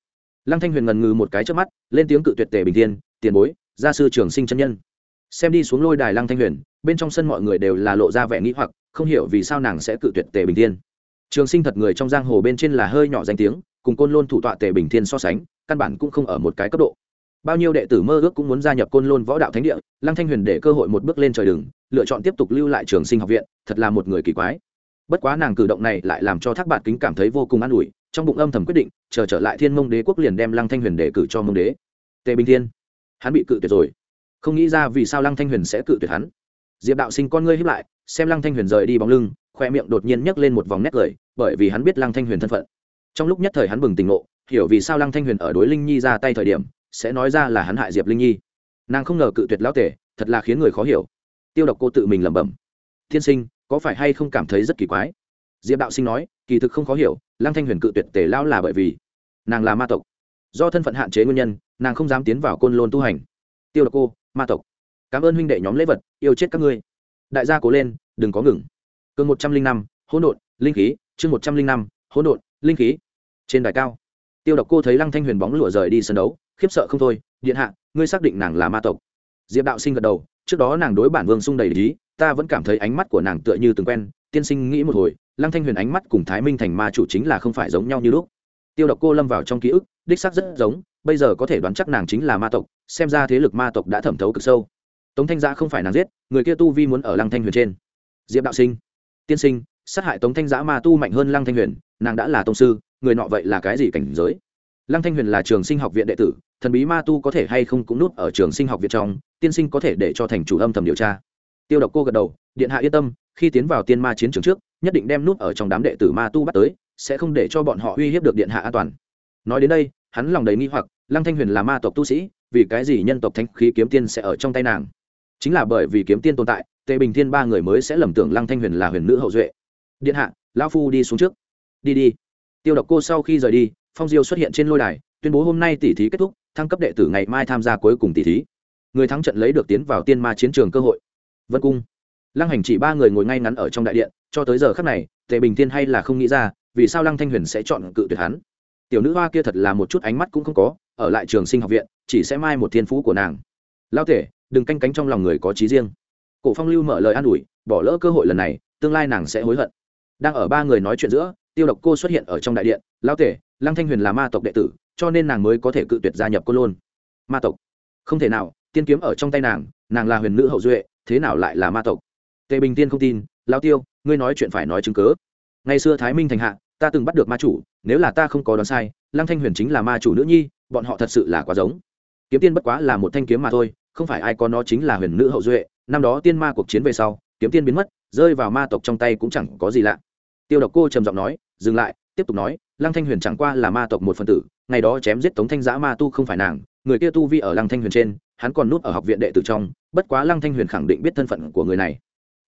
A: Lăng thanh huyền ngần ngừ một cái trước mắt, lên tiếng cự tuyệt tề bình thiên, tiền bối, gia sư trường sinh chân nhân. Xem đi xuống lôi đài lăng thanh huyền, bên trong sân mọi người đều là lộ ra vẻ nghĩ hoặc, không hiểu vì sao nàng sẽ cự tuyệt tề bình thiên trường sinh thật người trong giang hồ bên trên là hơi nhỏ danh tiếng, cùng côn lôn thủ tọa tề bình thiên so sánh, căn bản cũng không ở một cái cấp độ. Bao nhiêu đệ tử mơ ước cũng muốn gia nhập côn lôn võ đạo thánh địa, lăng thanh huyền để cơ hội một bước lên trời đường lựa chọn tiếp tục lưu lại trường sinh học viện, thật là một người kỳ quái. Bất quá nàng cử động này lại làm cho thác bạt kính cảm thấy vô cùng an ủi, trong bụng âm thầm quyết định, chờ trở lại thiên mông đế quốc liền đem lăng thanh huyền đề cử cho mông đế. Tề bình thiên, hắn bị cự tuyệt rồi. Không nghĩ ra vì sao lăng thanh huyền sẽ cự tuyệt hắn. Diệp đạo sinh con ngươi hiếp lại, xem lăng thanh huyền rời đi bóng lưng khoe miệng đột nhiên nhấc lên một vòng nét cười, bởi vì hắn biết lăng thanh huyền thân phận. Trong lúc nhất thời hắn bừng tỉnh ngộ, hiểu vì sao lăng thanh huyền ở đối linh nhi ra tay thời điểm, sẽ nói ra là hắn hại diệp linh nhi. Nàng không ngờ cự tuyệt lão tể, thật là khiến người khó hiểu. Tiêu độc cô tự mình lẩm bẩm thiên sinh, có phải hay không cảm thấy rất kỳ quái? Diệp đạo sinh nói, kỳ thực không khó hiểu, lăng thanh huyền cự tuyệt tể lão là bởi vì nàng là ma tộc. Do thân phận hạn chế nguyên nhân, nàng không dám tiến vào côn lôn tu hành. Tiêu độc cô, ma tộc, cảm ơn huynh đệ nhóm lễ vật, yêu chết các ngươi. Đại gia cố lên, đừng có ngừng cường một trăm linh năm, hỗn độn, linh khí, chương một trăm linh năm, hỗn độn, linh khí. Trên đài cao, tiêu độc cô thấy lăng thanh huyền bóng lụa rời đi sân đấu, khiếp sợ không thôi, điện hạ, ngươi xác định nàng là ma tộc? Diệp đạo sinh gật đầu, trước đó nàng đối bản vương sung đầy lý, ta vẫn cảm thấy ánh mắt của nàng tựa như từng quen, tiên sinh nghĩ một hồi, lăng thanh huyền ánh mắt cùng thái minh thành ma chủ chính là không phải giống nhau như lúc. Tiêu độc cô lâm vào trong ký ức, đích xác rất giống, bây giờ có thể đoán chắc nàng chính là ma tộc, xem ra thế lực ma tộc đã thẩm thấu cực sâu. Tống thanh gia không phải nàng giết, người kia tu vi muốn ở lăng thanh huyền trên. Diệp đạo sinh tiên sinh, sát hại tống thanh giã ma tu mạnh hơn lăng thanh huyền, nàng đã là tông sư, người nọ vậy là cái gì cảnh giới? Lăng thanh huyền là trường sinh học viện đệ tử, thần bí ma tu có thể hay không cũng nút ở trường sinh học viện trong, tiên sinh có thể để cho thành chủ âm thầm điều tra. Tiêu độc cô gật đầu, điện hạ yên tâm, khi tiến vào tiên ma chiến trường trước, nhất định đem nút ở trong đám đệ tử ma tu bắt tới, sẽ không để cho bọn họ uy hiếp được điện hạ an toàn. Nói đến đây, hắn lòng đầy nghi hoặc, lăng thanh huyền là ma tộc tu sĩ, vì cái gì nhân tộc thanh khí kiếm tiên sẽ ở trong tay nàng? Chính là bởi vì kiếm tiên tồn tại tề bình thiên ba người mới sẽ lầm tưởng lăng thanh huyền là huyền nữ hậu duệ. Điện hạ, lão phu đi xuống trước. Đi đi. Tiêu độc cô sau khi rời đi, phong diêu xuất hiện trên lôi đài, tuyên bố hôm nay tỷ thí kết thúc, thăng cấp đệ tử ngày mai tham gia cuối cùng tỷ thí. Người thắng trận lấy được tiến vào tiên ma chiến trường cơ hội. Vân cung. Lăng hành chỉ ba người ngồi ngay ngắn ở trong đại điện, cho tới giờ khắc này, tề bình thiên hay là không nghĩ ra, vì sao lăng thanh huyền sẽ chọn cự tuyệt hắn. Tiểu nữ hoa kia thật là một chút ánh mắt cũng không có, ở lại trường sinh học viện, chỉ sẽ mai một thiên phú của nàng. Lao thể đừng canh cánh trong lòng người có trí riêng cổ phong lưu mở lời an ủi, bỏ lỡ cơ hội lần này, tương lai nàng sẽ hối hận. Đang ở ba người nói chuyện giữa, tiêu độc cô xuất hiện ở trong đại điện lao tể, lăng thanh huyền là ma tộc đệ tử, cho nên nàng mới có thể cự tuyệt gia nhập cô lôn. Ma tộc? Không thể nào, tiên kiếm ở trong tay nàng nàng là huyền nữ hậu duệ, thế nào lại là ma tộc? Tề bình tiên không tin lao tiêu, ngươi nói chuyện phải nói chứng cớ ngày xưa thái minh thành hạ, ta từng bắt được ma chủ, nếu là ta không có đoán sai, lăng thanh huyền chính là ma chủ nữ nhi, bọn họ thật sự là quá giống. Kiếm tiên bất quá là một thanh kiếm mà thôi, không phải ai có nó chính là huyền nữ hậu duệ năm đó tiên ma cuộc chiến về sau, kiếm tiên biến mất, rơi vào ma tộc trong tay cũng chẳng có gì lạ. Tiêu độc cô trầm giọng nói, dừng lại, tiếp tục nói, lăng thanh huyền chẳng qua là ma tộc một phần tử, ngày đó chém giết tống thanh giã ma tu không phải nàng, người kia tu vi ở lăng thanh huyền trên, hắn còn núp ở học viện đệ tử trong, bất quá lăng thanh huyền khẳng định biết thân phận của người này.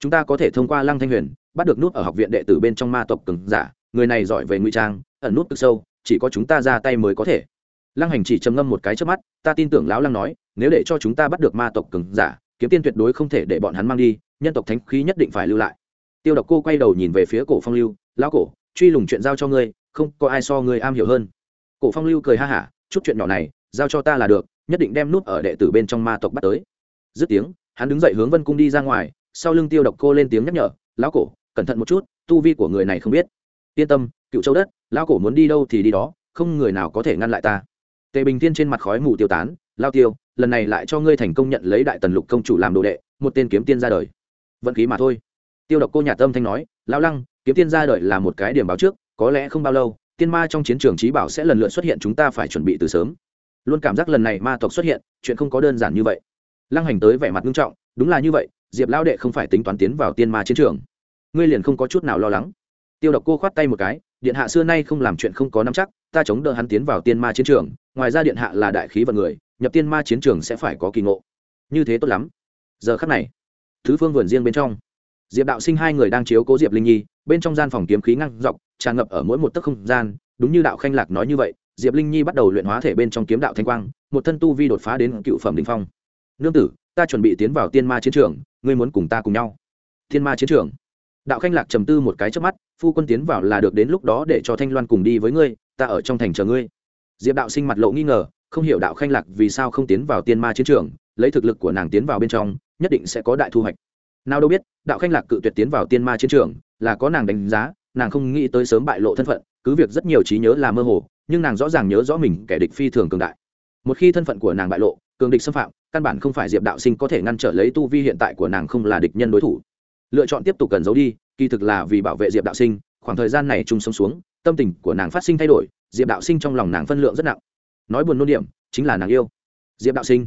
A: Chúng ta có thể thông qua lăng thanh huyền, bắt được nút ở học viện đệ tử bên trong ma tộc cường giả, người này giỏi về ngụy trang, ẩn nút cực sâu, chỉ có chúng ta ra tay mới có thể. Lăng hành chỉ trầm ngâm một cái trước mắt, ta tin tưởng lão lăng nói, nếu để cho chúng ta bắt được ma tộc cường giả kiếm tiên tuyệt đối không thể để bọn hắn mang đi, nhân tộc thánh khí nhất định phải lưu lại. Tiêu độc cô quay đầu nhìn về phía cổ phong lưu, lão cổ, truy lùng chuyện giao cho ngươi, không có ai so ngươi am hiểu hơn. Cổ phong lưu cười ha hả, chút chuyện nhỏ này, giao cho ta là được, nhất định đem nút ở đệ tử bên trong ma tộc bắt tới. Dứt tiếng, hắn đứng dậy hướng vân cung đi ra ngoài, sau lưng tiêu độc cô lên tiếng nhắc nhở, lão cổ, cẩn thận một chút, tu vi của người này không biết. Yên tâm, cựu châu đất, lão cổ muốn đi đâu thì đi đó, không người nào có thể ngăn lại ta. Tề bình thiên trên mặt khói mù tiêu tán lao tiêu, lần này lại cho ngươi thành công nhận lấy đại tần lục công chủ làm đồ đệ, một tên kiếm tiên ra đời. Vận khí mà thôi. Tiêu độc cô nhà tâm thanh nói, lão lăng, kiếm tiên ra đời là một cái điểm báo trước, có lẽ không bao lâu, tiên ma trong chiến trường trí bảo sẽ lần lượt xuất hiện chúng ta phải chuẩn bị từ sớm. Luôn cảm giác lần này ma tộc xuất hiện, chuyện không có đơn giản như vậy. Lăng hành tới vẻ mặt nghiêm trọng, đúng là như vậy, diệp lão đệ không phải tính toán tiến vào tiên ma chiến trường. Ngươi liền không có chút nào lo lắng. Tiêu độc cô khoát tay một cái, điện hạ xưa nay không làm chuyện không có nắm chắc, ta chống đỡ hắn tiến vào tiên ma chiến trường, ngoài ra điện hạ là đại khí vận người nhập tiên ma chiến trường sẽ phải có kỳ ngộ. Như thế tốt lắm. Giờ khắc này, thứ phương vườn riêng bên trong. Diệp đạo sinh hai người đang chiếu cố diệp linh nhi, bên trong gian phòng kiếm khí ngăn dọc, tràn ngập ở mỗi một tấc không gian. Đúng như đạo khanh lạc nói như vậy, diệp linh nhi bắt đầu luyện hóa thể bên trong kiếm đạo thanh quang, một thân tu vi đột phá đến cựu phẩm đình phong. Nương tử, ta chuẩn bị tiến vào tiên ma chiến trường, ngươi muốn cùng ta cùng nhau. Tiên ma chiến trường? Đạo khanh lạc trầm tư một cái trước mắt, phu quân tiến vào là được đến lúc đó để cho thanh loan cùng đi với ngươi, ta ở trong thành chờ ngươi. Diệp đạo sinh mặt lộ nghi ngờ không hiểu đạo khanh lạc vì sao không tiến vào tiên ma chiến trường, lấy thực lực của nàng tiến vào bên trong, nhất định sẽ có đại thu hoạch. Nào đâu biết, đạo khanh lạc cự tuyệt tiến vào tiên ma chiến trường, là có nàng đánh giá, nàng không nghĩ tới sớm bại lộ thân phận, cứ việc rất nhiều trí nhớ là mơ hồ, nhưng nàng rõ ràng nhớ rõ mình kẻ địch phi thường cường đại. Một khi thân phận của nàng bại lộ, cường địch xâm phạm, căn bản không phải diệp đạo sinh có thể ngăn trở lấy tu vi hiện tại của nàng không là địch nhân đối thủ. Lựa chọn tiếp tục cần giấu đi, kỳ thực là vì bảo vệ diệp đạo sinh, khoảng thời gian này chung sống xuống, tâm tình của nàng phát sinh thay đổi, diệp đạo sinh trong lòng nàng phân lượng rất nặng nói buồn nôn điểm, chính là nàng yêu. Diệp đạo sinh,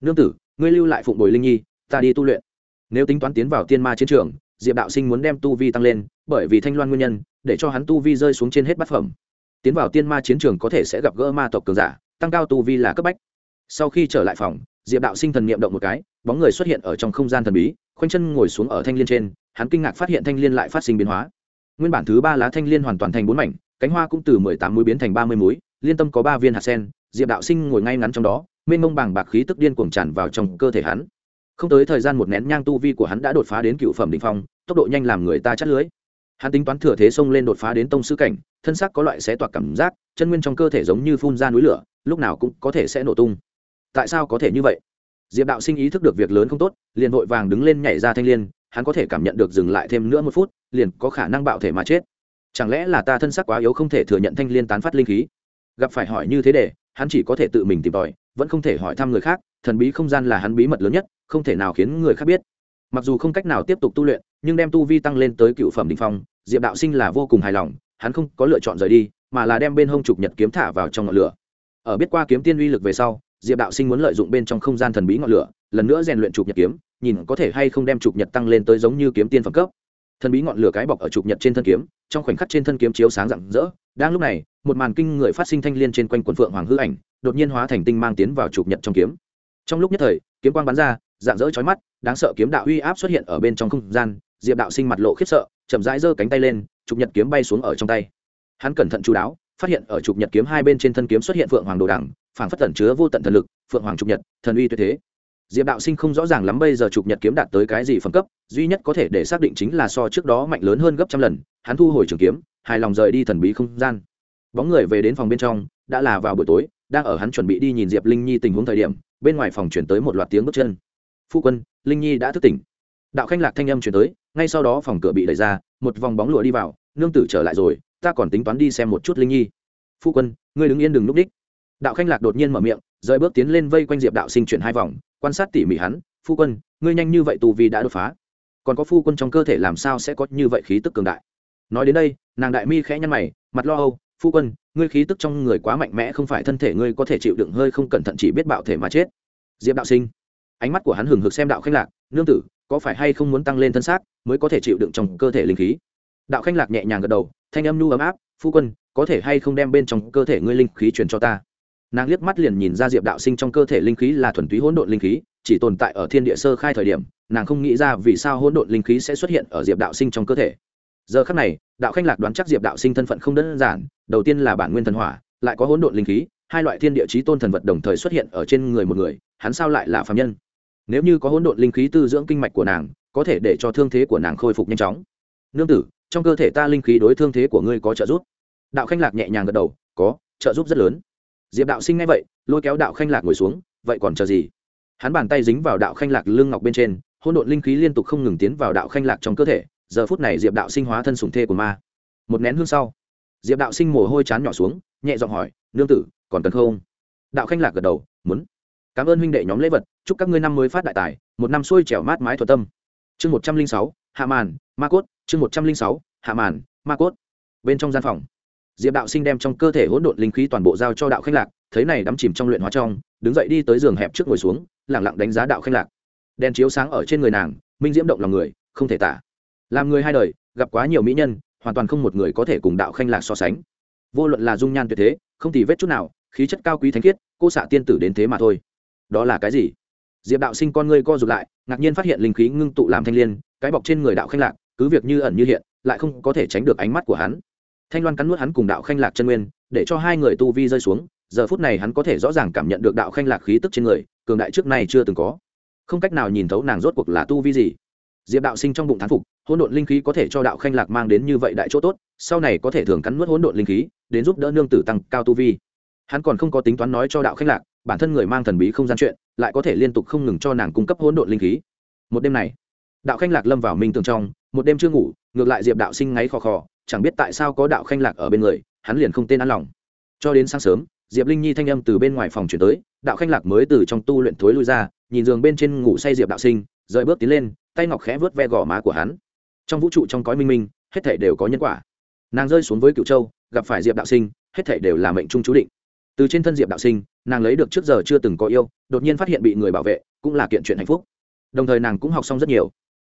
A: nương tử, ngươi lưu lại phụng bồi linh nhi, ta đi tu luyện. Nếu tính toán tiến vào tiên ma chiến trường, diệp đạo sinh muốn đem tu vi tăng lên, bởi vì thanh loan nguyên nhân, để cho hắn tu vi rơi xuống trên hết bát phẩm. Tiến vào tiên ma chiến trường có thể sẽ gặp gỡ ma tộc cường giả, tăng cao tu vi là cấp bách. Sau khi trở lại phòng, diệp đạo sinh thần niệm động một cái, bóng người xuất hiện ở trong không gian thần bí, khoanh chân ngồi xuống ở thanh liên trên, hắn kinh ngạc phát hiện thanh liên lại phát sinh biến hóa. Nguyên bản thứ ba lá thanh liên hoàn toàn thành bốn mảnh, cánh hoa cũng từ mười tám múi biến thành ba mươi múi liên tâm có ba viên hạt sen diệp đạo sinh ngồi ngay ngắn trong đó, mênh mông bàng bạc khí tức điên cuồng tràn vào trong cơ thể hắn. Không tới thời gian một nén nhang tu vi của hắn đã đột phá đến cựu phẩm đình phong, tốc độ nhanh làm người ta chắt lưới. Hắn tính toán thừa thế xông lên đột phá đến tông sư cảnh, thân xác có loại xé toạc cảm giác, chân nguyên trong cơ thể giống như phun ra núi lửa, lúc nào cũng có thể sẽ nổ tung. Tại sao có thể như vậy? Diệp đạo sinh ý thức được việc lớn không tốt, liền vội vàng đứng lên nhảy ra thanh l i ê n hắn có thể cảm nhận được dừng lại thêm nữa một phút, liền có khả năng bạo thể mà chết. Chẳng lẽ là ta thân xác quá yếu không thể thừa nhận thanh l i ê n tán phát linh khí? Gặp phải hỏi như thế để hắn chỉ có thể tự mình tìm tòi, vẫn không thể hỏi thăm người khác, thần bí không gian là hắn bí mật lớn nhất, không thể nào khiến người khác biết. Mặc dù không cách nào tiếp tục tu luyện, nhưng đem tu vi tăng lên tới cựu phẩm đ ỉ n h phong, diệp đạo sinh là vô cùng hài lòng, hắn không có lựa chọn rời đi, mà là đem bên hông trục nhật kiếm thả vào trong ngọn lửa. Ở biết qua kiếm tiên uy lực về sau, diệp đạo sinh muốn lợi dụng bên trong không gian thần bí ngọn lửa, lần nữa rèn luyện trục nhật kiếm, nhìn có thể hay không đem trục nhật tăng lên tới giống như kiếm tiên phẩm cấp thần bí ngọn lửa cái bọc ở trục nhật trên thân kiếm, trong khoảnh khắc trên thân kiếm chiếu sáng rạng rỡ. Đang lúc này, một màn kinh người phát sinh thanh l i ê n trên quanh quần phượng hoàng hư ảnh, đột nhiên hóa thành tinh mang tiến vào trục nhật trong kiếm. Trong lúc nhất thời, kiếm quang bắn ra, rạng rỡ chói mắt, đáng sợ kiếm đạo uy áp xuất hiện ở bên trong không gian, diệp đạo sinh mặt lộ khiếp sợ, chậm rãi giơ cánh tay lên, trục nhật kiếm bay xuống ở trong tay. Hắn cẩn thận chú đáo, phát hiện ở trục nhật kiếm hai bên trên thân kiếm xuất hiện phượng hoàng đồ đằng, phảng phất tẩn chứa vô tận thần lực, phượng hoàng trục nhật, thần uy tuyệt thế diệp đạo sinh không rõ ràng lắm bây giờ chụp nhật kiếm đạt tới cái gì phẩm cấp, duy nhất có thể để xác định chính là so trước đó mạnh lớn hơn gấp trăm lần, hắn thu hồi trường kiếm, hài lòng rời đi thần bí không gian. Bóng người về đến phòng bên trong, đã là vào buổi tối, đang ở hắn chuẩn bị đi nhìn diệp linh nhi tình huống thời điểm, bên ngoài phòng chuyển tới một loạt tiếng bước chân. Phu quân, linh nhi đã thức tỉnh. Đạo khanh lạc thanh âm chuyển tới, ngay sau đó phòng cửa bị đẩy ra, một vòng bóng lụa đi vào, nương tử trở lại rồi, ta còn tính toán đi xem một chút linh nhi. Phu quân, ngươi đứng yên đừng núp đích. Đạo khanh lạc đột nhiên mở miệng rời bước tiến lên vây quanh diệp đạo sinh chuyển hai vòng, quan sát tỉ mỉ hắn, phu quân, ngươi nhanh như vậy tù vì đã đột phá. Còn có phu quân trong cơ thể làm sao sẽ có như vậy khí tức cường đại? Nói đến đây, nàng đại mi khẽ nhăn mày, mặt lo âu, phu quân, ngươi khí tức trong người quá mạnh mẽ không phải thân thể ngươi có thể chịu đựng hơi không cẩn thận chỉ biết bạo thể mà chết. Diệp đạo sinh. Ánh mắt của hắn hừng hực xem đạo khanh lạc, nương tử, có phải hay không muốn tăng lên thân xác mới có thể chịu đựng trong cơ thể linh khí? Đạo khanh lạc nhẹ nhàng gật đầu, thanh âm nhu ấm áp, phu quân, có thể hay không đem bên trong cơ thể ngươi linh khí truyền cho ta? Nàng liếc mắt liền nhìn ra diệp đạo sinh trong cơ thể linh khí là thuần túy hỗn độn linh khí, chỉ tồn tại ở thiên địa sơ khai thời điểm, nàng không nghĩ ra vì sao hỗn độn linh khí sẽ xuất hiện ở diệp đạo sinh trong cơ thể. Giờ khắc này, đạo khanh lạc đoán chắc diệp đạo sinh thân phận không đơn giản, đầu tiên là bản nguyên thần hỏa, lại có hỗn độn linh khí, hai loại thiên địa chí tôn thần vật đồng thời xuất hiện ở trên người một người, hắn sao lại là phạm nhân? Nếu như có hỗn độn linh khí tư dưỡng kinh mạch của nàng, có thể để cho thương thế của nàng khôi phục nhanh chóng. Nương tử, trong cơ thể ta linh khí đối thương thế của ngươi có trợ giúp? Đạo khanh lạc nhẹ nhàng gật đầu, có, trợ giúp rất lớn diệp đạo sinh ngay vậy, lôi kéo đạo khanh lạc ngồi xuống, vậy còn chờ gì? Hắn bàn tay dính vào đạo khanh lạc lưng ngọc bên trên hôn độn linh khí liên tục không ngừng tiến vào đạo khanh lạc trong cơ thể, giờ phút này diệp đạo sinh hóa thân sùng thê của ma. Một nén hương sau, diệp đạo sinh mồ hôi chán nhỏ xuống, nhẹ giọng hỏi, nương tử, còn cần không? Đạo khanh lạc gật đầu, muốn. Cảm ơn huynh đệ nhóm lễ vật, chúc các ngươi năm mới phát đại tài, một năm xuôi trèo mát mái thuật tâm. Chương một trăm linh sáu, hạ màn, ma cốt. Chương một trăm linh sáu, hạ màn, ma cốt. Bên trong gian phòng diệp đạo sinh đem trong cơ thể hỗn độn linh khí toàn bộ giao cho đạo khách lạc, thấy này đắm chìm trong luyện hóa trong, đứng dậy đi tới giường hẹp trước ngồi xuống, lẳng lặng đánh giá đạo khách lạc. Đèn chiếu sáng ở trên người nàng, minh diễm động lòng người, không thể tả. Làm người hai đời, gặp quá nhiều mỹ nhân, hoàn toàn không một người có thể cùng đạo khanh lạc so sánh. Vô luận là dung nhan tuyệt thế, không thì vết chút nào, khí chất cao quý thánh khiết, cô xạ tiên tử đến thế mà thôi. Đó là cái gì? Diệp đạo sinh con ngươi co rụt lại, ngạc nhiên phát hiện linh khí ngưng tụ làm thanh l i ê n cái bọc trên người đạo khanh lạc, cứ việc như ẩn như hiện, lại không có thể tránh được ánh mắt của hắn thanh loan cắn nuốt hắn cùng đạo khanh lạc chân nguyên, để cho hai người tu vi rơi xuống, giờ phút này hắn có thể rõ ràng cảm nhận được đạo khanh lạc khí tức trên người, cường đại trước nay chưa từng có. Không cách nào nhìn thấu nàng rốt cuộc là tu vi gì. Diệp đạo sinh trong bụng thán phục, hỗn độn linh khí có thể cho đạo khanh lạc mang đến như vậy đại chỗ tốt, sau này có thể thường cắn nuốt hỗn độn linh khí, đến giúp đỡ nương tử tăng cao tu vi. Hắn còn không có tính toán nói cho đạo khanh lạc, bản thân người mang thần bí không gian chuyện, lại có thể liên tục không ngừng cho nàng cung cấp hỗn độn linh khí. Một đêm này, đạo khanh lạc lâm vào minh tường trong, một đêm chưa ngủ, ngược lại diệp đạo sinh ngáy khò khò chẳng biết tại sao có đạo khanh lạc ở bên người, hắn liền không tên ăn lòng. Cho đến sáng sớm, diệp linh nhi thanh âm từ bên ngoài phòng chuyển tới, đạo khanh lạc mới từ trong tu luyện thối lui ra, nhìn giường bên trên ngủ say diệp đạo sinh, rời bước tiến lên, tay ngọc khẽ vớt ve gò má của hắn. Trong vũ trụ trong cõi minh minh, hết thể đều có nhân quả. Nàng rơi xuống với cựu châu, gặp phải diệp đạo sinh, hết thể đều là mệnh trung chú định. Từ trên thân diệp đạo sinh, nàng lấy được trước giờ chưa từng có yêu, đột nhiên phát hiện bị người bảo vệ, cũng là kiện chuyện hạnh phúc. Đồng thời nàng cũng học xong rất nhiều.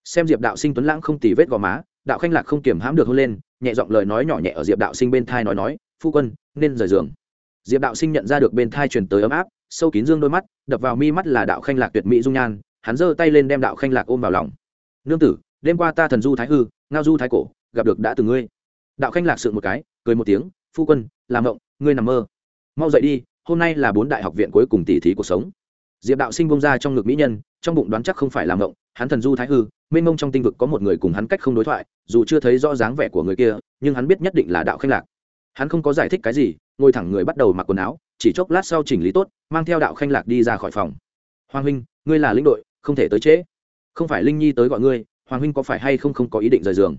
A: Xem diệp đạo sinh tuấn lãng không tì vết gò má đạo khanh lạc không kiềm hãm được hôn lên, nhẹ giọng lời nói nhỏ nhẹ ở diệp đạo sinh bên thai nói nói, phu quân, nên rời giường. Diệp đạo sinh nhận ra được bên thai truyền tới ấm áp, sâu kín dương đôi mắt, đập vào mi mắt là đạo khanh lạc tuyệt mỹ dung nhan, hắn giơ tay lên đem đạo khanh lạc ôm vào lòng. Nương tử, đêm qua ta thần du thái hư, ngao du thái cổ, gặp được đã từng ngươi. Đạo khanh lạc sự một cái, cười một tiếng, phu quân, làm mộng ngươi nằm mơ. Mau dậy đi, hôm nay là bốn đại học viện cuối cùng tỉ thí cuộc sống diệp đạo sinh bông ra trong ngực mỹ nhân, trong bụng đoán chắc không phải làm ngộng hắn thần du thái hư, mênh mông trong tinh vực có một người cùng hắn cách không đối thoại, dù chưa thấy rõ dáng vẻ của người kia, nhưng hắn biết nhất định là đạo khanh lạc. Hắn không có giải thích cái gì, ngồi thẳng người bắt đầu mặc quần áo, chỉ chốc lát sau chỉnh lý tốt, mang theo đạo khanh lạc đi ra khỏi phòng. Hoàng huynh, ngươi là lĩnh đội, không thể tới trễ. Không phải linh nhi tới gọi ngươi, hoàng huynh có phải hay không không có ý định rời giường?